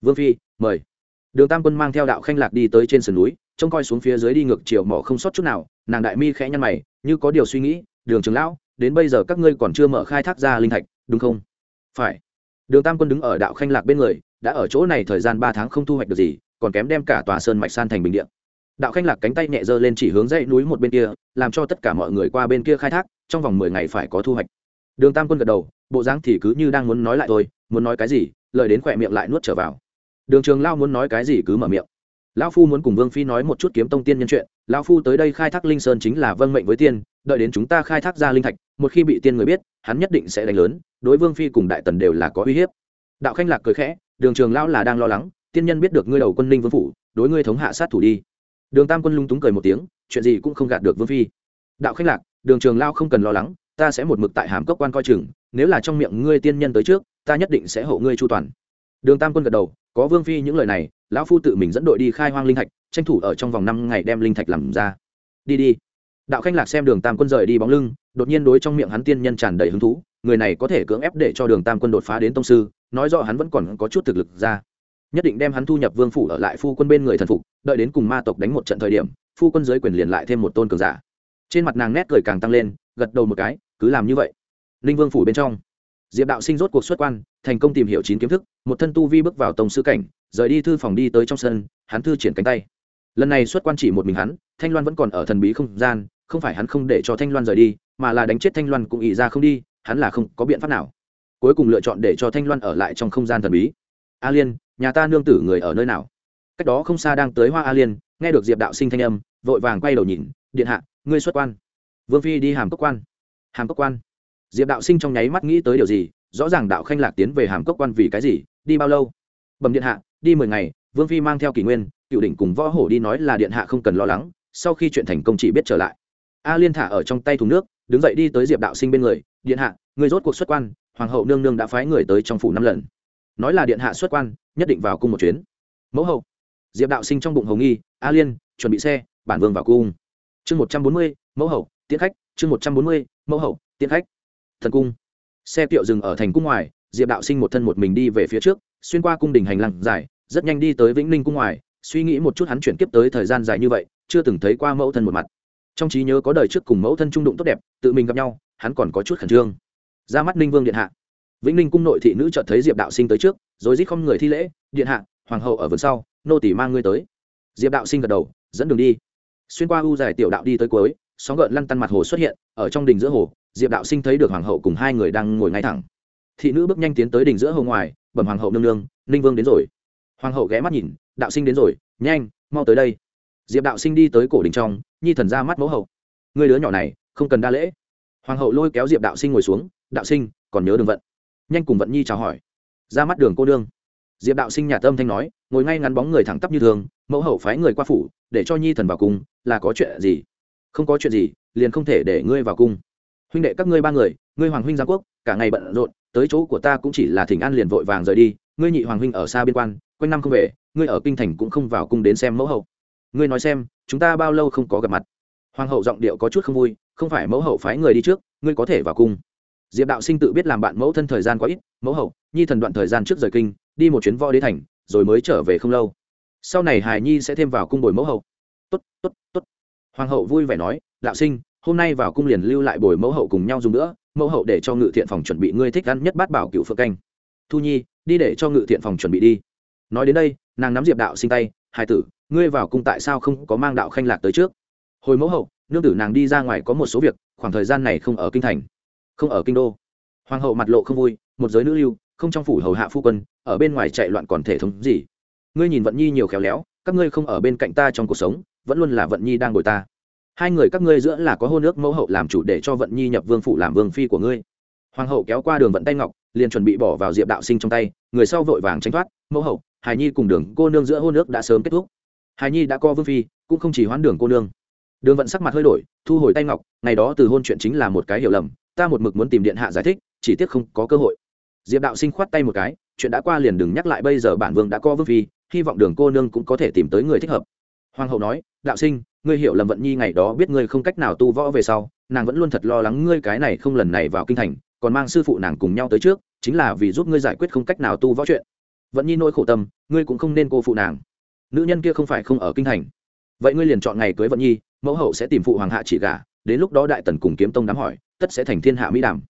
A: Vương phi mời. Đường tam quân mang theo đạo khanh lạc đi tới trên sườn núi trông coi xuống phía dưới đi ngược chiều mỏ không sót chút nào nàng đại mi khẽ nhăn mày như có điều suy nghĩ đường trường lão đến bây giờ các ngươi còn chưa mở khai thác ra linh thạch đúng không? Phải. Đường tam quân đứng ở đạo khanh lạc bên người đã ở chỗ này thời gian ba tháng không thu hoạch được gì còn kém đem cả tòa sơn mạch san thành bình điện đạo khanh lạc cánh tay nhẹ dơ lên chỉ hướng dãy núi một bên kia, làm cho tất cả mọi người qua bên kia khai thác, trong vòng mười ngày phải có thu hoạch. Đường tam quân gật đầu, bộ dáng thì cứ như đang muốn nói lại thôi, muốn nói cái gì, lời đến khỏe miệng lại nuốt trở vào. Đường trường lao muốn nói cái gì cứ mở miệng. Lão phu muốn cùng vương phi nói một chút kiếm tông tiên nhân chuyện, lão phu tới đây khai thác linh sơn chính là vâng mệnh với tiên, đợi đến chúng ta khai thác ra linh thạch, một khi bị tiên người biết, hắn nhất định sẽ đánh lớn, đối vương phi cùng đại tần đều là có uy hiếp. Đạo khanh lạc cười khẽ, đường trường lão là đang lo lắng tiên nhân biết được ngươi đầu quân ninh vương phủ, đối ngươi thống hạ sát thủ đi. Đường tam quân lung túng cười một tiếng, chuyện gì cũng không gạt được vương phi. Đạo khách lạc, đường trường lao không cần lo lắng, ta sẽ một mực tại hàm cốc quan coi chừng, nếu là trong miệng ngươi tiên nhân tới trước, ta nhất định sẽ hộ ngươi chu toàn. Đường tam quân gật đầu, có vương phi những lời này, lão phu tự mình dẫn đội đi khai hoang linh thạch, tranh thủ ở trong vòng năm ngày đem linh thạch làm ra. Đi đi. Đạo khanh lạc xem đường tam quân rời đi bóng lưng, đột nhiên đối trong miệng hắn tiên nhân tràn đầy hứng thú, người này có thể cưỡng ép để cho đường tam quân đột phá đến tông sư, nói rõ hắn vẫn còn có chút thực lực ra nhất định đem hắn thu nhập vương phủ ở lại phu quân bên người thần phục, đợi đến cùng ma tộc đánh một trận thời điểm, phu quân giới quyền liền lại thêm một tôn cường giả. Trên mặt nàng nét cười càng tăng lên, gật đầu một cái, cứ làm như vậy. Ninh vương phủ bên trong, diệp đạo sinh rốt cuộc xuất quan, thành công tìm hiểu chín kiếm thức, một thân tu vi bước vào tổng sư cảnh, rời đi thư phòng đi tới trong sân, hắn thư triển cánh tay. Lần này xuất quan chỉ một mình hắn, thanh loan vẫn còn ở thần bí không gian, không phải hắn không để cho thanh loan rời đi, mà là đánh chết thanh loan cũng ỉ ra không đi, hắn là không có biện pháp nào. Cuối cùng lựa chọn để cho thanh loan ở lại trong không gian thần bí. A liên nhà ta nương tử người ở nơi nào? Cách đó không xa đang tới hoa a liên, nghe được diệp đạo sinh thanh âm, vội vàng quay đầu nhìn, điện hạ, ngươi xuất quan. Vương phi đi hàm cốc quan. Hàm cốc quan? Diệp đạo sinh trong nháy mắt nghĩ tới điều gì, rõ ràng đạo khanh lạc tiến về hàm cốc quan vì cái gì, đi bao lâu? Bẩm điện hạ, đi mười ngày, vương phi mang theo kỷ nguyên cựu đỉnh cùng võ hổ đi nói là điện hạ không cần lo lắng, sau khi chuyện thành công chỉ biết trở lại. A liên thả ở trong tay thùng nước, đứng dậy đi tới diệp đạo sinh bên người, điện hạ người rốt cuộc xuất quan, hoàng hậu nương nương đã phái người tới trong phủ năm lần nói là điện hạ xuất quan, nhất định vào cung một chuyến. Mẫu hậu, diệp đạo sinh trong bụng hồng nghi, a liên, chuẩn bị xe, bản vương vào cung. Chương một trăm bốn mươi, mẫu hậu tiến khách. Chương một trăm bốn mươi, mẫu hậu tiến khách. Thần cung. Xe kiệu dừng ở thành cung ngoài, diệp đạo sinh một thân một mình đi về phía trước, xuyên qua cung đình hành lang dài, rất nhanh đi tới vĩnh ninh cung ngoài, suy nghĩ một chút hắn chuyển kiếp tới thời gian dài như vậy, chưa từng thấy qua mẫu thân một mặt. Trong trí nhớ có đời trước cùng mẫu thân trung đụng tốt đẹp, tự mình gặp nhau, hắn còn có chút khẩn trương. Ra mắt ninh vương điện hạ vĩnh ninh cung nội thị nữ chợt thấy diệp đạo sinh tới trước, rồi rít không người thi lễ, điện hạ, hoàng hậu ở vườn sau, nô tỷ mang ngươi tới. Diệp đạo sinh gật đầu, dẫn đường đi. Xuyên qua u dài tiểu đạo đi tới cuối, sóng gợn lăn tăn mặt hồ xuất hiện, ở trong đỉnh giữa hồ, diệp đạo sinh thấy được hoàng hậu cùng hai người đang ngồi ngay thẳng. Thị nữ bước nhanh tiến tới đỉnh giữa hồ ngoài, bẩm hoàng hậu nương nương, ninh vương đến rồi. Hoàng hậu ghé mắt nhìn, đạo sinh đến rồi, nhanh, mau tới đây. Diệp đạo sinh đi tới cổ đình trong, nhi thần ra mắt mẫu hậu. Người đứa nhỏ này, không cần đa lễ. Hoàng hậu lôi kéo diệp đạo sinh ngồi xuống, đạo sinh, còn nhớ đường vận nhanh cùng vận nhi chào hỏi. Ra mắt đường cô đương diệp đạo sinh nhà tâm thanh nói, ngồi ngay ngắn bóng người thẳng tắp như thường, mẫu hậu phái người qua phủ, để cho nhi thần vào cung, là có chuyện gì? Không có chuyện gì, liền không thể để ngươi vào cung. Huynh đệ các ngươi ba người, ngươi hoàng huynh giang quốc, cả ngày bận rộn, tới chỗ của ta cũng chỉ là thỉnh an liền vội vàng rời đi, ngươi nhị hoàng huynh ở xa biên quan, quanh năm không về, ngươi ở kinh thành cũng không vào cung đến xem mẫu hậu. Ngươi nói xem, chúng ta bao lâu không có gặp mặt? Hoàng hậu giọng điệu có chút không vui, không phải mẫu hậu phái người đi trước, ngươi có thể vào cung diệp đạo sinh tự biết làm bạn mẫu thân thời gian quá ít, mẫu hậu, nhi thần đoạn thời gian trước rời kinh, đi một chuyến võ đế thành, rồi mới trở về không lâu. Sau này Hải nhi sẽ thêm vào cung bồi mẫu hậu. Tốt tốt tốt. Hoàng hậu vui vẻ nói, đạo sinh, hôm nay vào cung liền lưu lại bồi mẫu hậu cùng nhau dùng nữa, mẫu hậu để cho ngự thiện phòng chuẩn bị ngươi thích ăn nhất bát bảo cựu phượng canh. Thu nhi, đi để cho ngự thiện phòng chuẩn bị đi. Nói đến đây, nàng nắm diệp đạo sinh tay hai tử, ngươi vào cung tại sao không có mang đạo khanh lạc tới trước? Hồi mẫu hậu, nương tử nàng đi ra ngoài có một số việc, khoảng thời gian này không ở kinh thành không ở kinh đô. Hoàng hậu mặt lộ không vui, một giới nữ lưu, không trong phủ hầu hạ phu quân, ở bên ngoài chạy loạn còn thể thống gì? Ngươi nhìn vận nhi nhiều khéo léo, các ngươi không ở bên cạnh ta trong cuộc sống, vẫn luôn là vận nhi đang ngồi ta. Hai người các ngươi giữa là có hôn ước mẫu hậu làm chủ để cho vận nhi nhập vương phủ làm vương phi của ngươi. Hoàng hậu kéo qua đường vận tay ngọc, liền chuẩn bị bỏ vào diệp đạo sinh trong tay, người sau vội vàng tránh thoát, mẫu hậu hài nhi cùng đường cô nương giữa hôn ước đã sớm kết thúc. Hài nhi đã co vương phi, cũng không chỉ hoán đường cô nương. Đường vận sắc mặt hơi đổi, thu hồi tay ngọc, ngày đó từ hôn chuyện chính là một cái hiểu lầm ta một mực muốn tìm điện hạ giải thích, chỉ tiếc không có cơ hội. Diệp đạo sinh khoát tay một cái, chuyện đã qua liền đừng nhắc lại, bây giờ bản vương đã co vương phi, hy vọng đường cô nương cũng có thể tìm tới người thích hợp. Hoàng hậu nói, đạo sinh, ngươi hiểu lầm vận nhi ngày đó biết ngươi không cách nào tu võ về sau, nàng vẫn luôn thật lo lắng ngươi cái này không lần này vào kinh thành, còn mang sư phụ nàng cùng nhau tới trước, chính là vì giúp ngươi giải quyết không cách nào tu võ chuyện. Vận nhi nỗi khổ tâm, ngươi cũng không nên cô phụ nàng. Nữ nhân kia không phải không ở kinh thành. Vậy ngươi liền chọn ngày cưới vận nhi, mẫu hậu sẽ tìm phụ hoàng hạ chỉ gả, đến lúc đó đại tần cùng kiếm tông đám hỏi tất sẽ thành thiên hạ mỹ đảm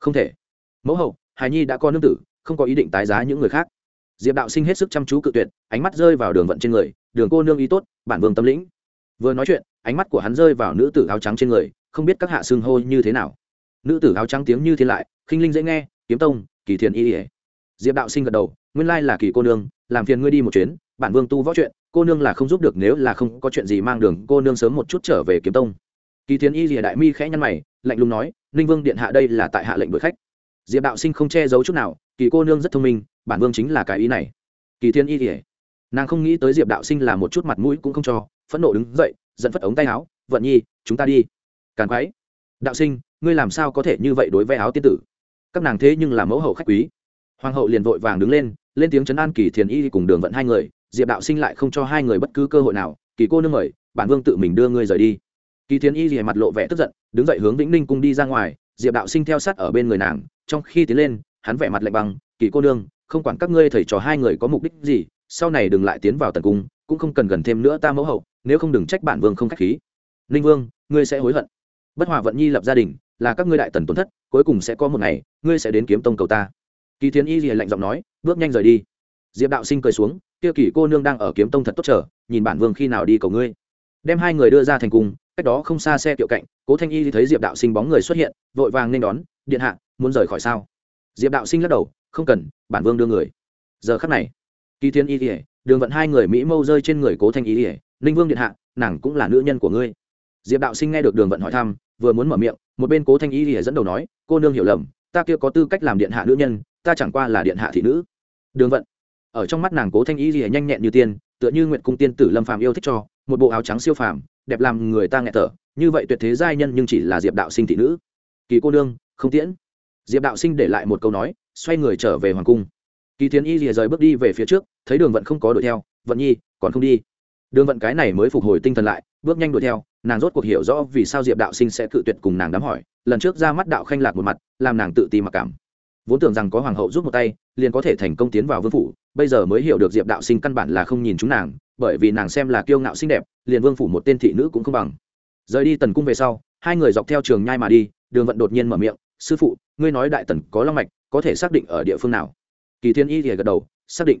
A: không thể. Mẫu hậu hài nhi đã có nương tử, không có ý định tái giá những người khác. Diệp đạo sinh hết sức chăm chú cự tuyệt, ánh mắt rơi vào đường vận trên người, đường cô nương ý tốt, bản vương tâm lĩnh. Vừa nói chuyện, ánh mắt của hắn rơi vào nữ tử áo trắng trên người, không biết các hạ xương hô như thế nào. Nữ tử áo trắng tiếng như thiên lại, khinh linh dễ nghe, kiếm tông, kỳ thiền y ỉa diệp đạo sinh gật đầu, nguyên lai là kỳ cô nương, làm phiền ngươi đi một chuyến, bản vương tu võ chuyện, cô nương là không giúp được nếu là không có chuyện gì mang đường cô nương sớm một chút trở về kiếm tông. Kỳ thiền y ỉa đại mi khẽ nhăn mày, lạnh lùng nói ninh vương điện hạ đây là tại hạ lệnh đuổi khách. Diệp đạo sinh không che giấu chút nào, kỳ cô nương rất thông minh, bản vương chính là cái ý này. Kỳ thiên y rìa nàng không nghĩ tới diệp đạo sinh là một chút mặt mũi cũng không cho, phẫn nộ đứng dậy dẫn phất ống tay áo, vận nhi, chúng ta đi. Càn quái đạo sinh, ngươi làm sao có thể như vậy đối với áo tiên tử? Các nàng thế nhưng là mẫu hậu khách quý. Hoàng hậu liền vội vàng đứng lên lên tiếng chấn an kỳ thiền y cùng đường vận hai người, diệp đạo sinh lại không cho hai người bất cứ cơ hội nào. Kỳ cô nương mời, bản vương tự mình đưa ngươi rời đi kỳ Thiên y rìa mặt lộ vẻ tức giận, đứng dậy hướng vĩnh ninh cung đi ra ngoài, diệp đạo sinh theo sát ở bên người nàng, trong khi tiến lên, hắn vẻ mặt lạnh băng, kỳ cô nương, không quản các ngươi thầy trò hai người có mục đích gì, sau này đừng lại tiến vào tần cung, cũng không cần gần thêm nữa ta mẫu hậu, nếu không đừng trách bản vương không k h á c h khí. Ninh vương, ngươi sẽ hối hận. Bất hòa vận nhi lập gia đình, là các ngươi đại tần tổn thất, cuối cùng sẽ có một ngày, ngươi sẽ đến kiếm tông cầu ta. Kỳ thiến y rìa lạnh giọng nói, bước nhanh rời đi. Diệp đạo sinh cười xuống, kia kỳ cô nương đang ở kiếm tông thật tốt trở nhìn bản vương khi nào đi cầu ngươi. Đem hai người đưa ra thành cung cách đó không xa xe kiệu cạnh, cố thanh y thấy diệp đạo sinh bóng người xuất hiện, vội vàng nên đón, điện hạ, muốn rời khỏi sao? Diệp đạo sinh lắc đầu, không cần, bản vương đưa người. Giờ khắc này, kỳ thiên y ỉa đường vận hai người mỹ mâu rơi trên người cố thanh y ỉa ninh vương điện hạ, nàng cũng là nữ nhân của ngươi. Diệp đạo sinh nghe được đường vận hỏi thăm, vừa muốn mở miệng, một bên cố thanh y ỉa dẫn đầu nói, cô nương hiểu lầm, ta kia có tư cách làm điện hạ nữ nhân, ta chẳng qua là điện hạ thị nữ. Đường vận, ở trong mắt nàng cố thanh y ỉa nhanh nhẹn như tiên, tựa như nguyện cung tiên tử lâm phàm yêu thích cho một bộ áo trắng siêu phàm, đẹp làm người ta nghẹt thở, như vậy tuyệt thế giai nhân nhưng chỉ là diệp đạo sinh thị nữ. Kỳ cô nương, không tiễn. Diệp đạo sinh để lại một câu nói, xoay người trở về hoàng cung. Kỳ tiến y rìa rời bước đi về phía trước, thấy đường vận không có đuổi theo, vận nhi, còn không đi? Đường vận cái này mới phục hồi tinh thần lại, bước nhanh đuổi theo, nàng rốt cuộc hiểu rõ vì sao diệp đạo sinh sẽ cự tuyệt cùng nàng đám hỏi, lần trước ra mắt đạo khanh lạc một mặt, làm nàng tự ti mặc cảm. Vốn tưởng rằng có hoàng hậu giúp một tay, liền có thể thành công tiến vào vương phủ, bây giờ mới hiểu được diệp đạo sinh căn bản là không nhìn chúng nàng bởi vì nàng xem là kiêu ngạo xinh đẹp, liền vương phủ một tên thị nữ cũng không bằng. Rời đi tần cung về sau, hai người dọc theo trường nhai mà đi, đường vận đột nhiên mở miệng, sư phụ, ngươi nói đại tần có long mạch, có thể xác định ở địa phương nào? Kỳ thiên y thì gật đầu, xác định.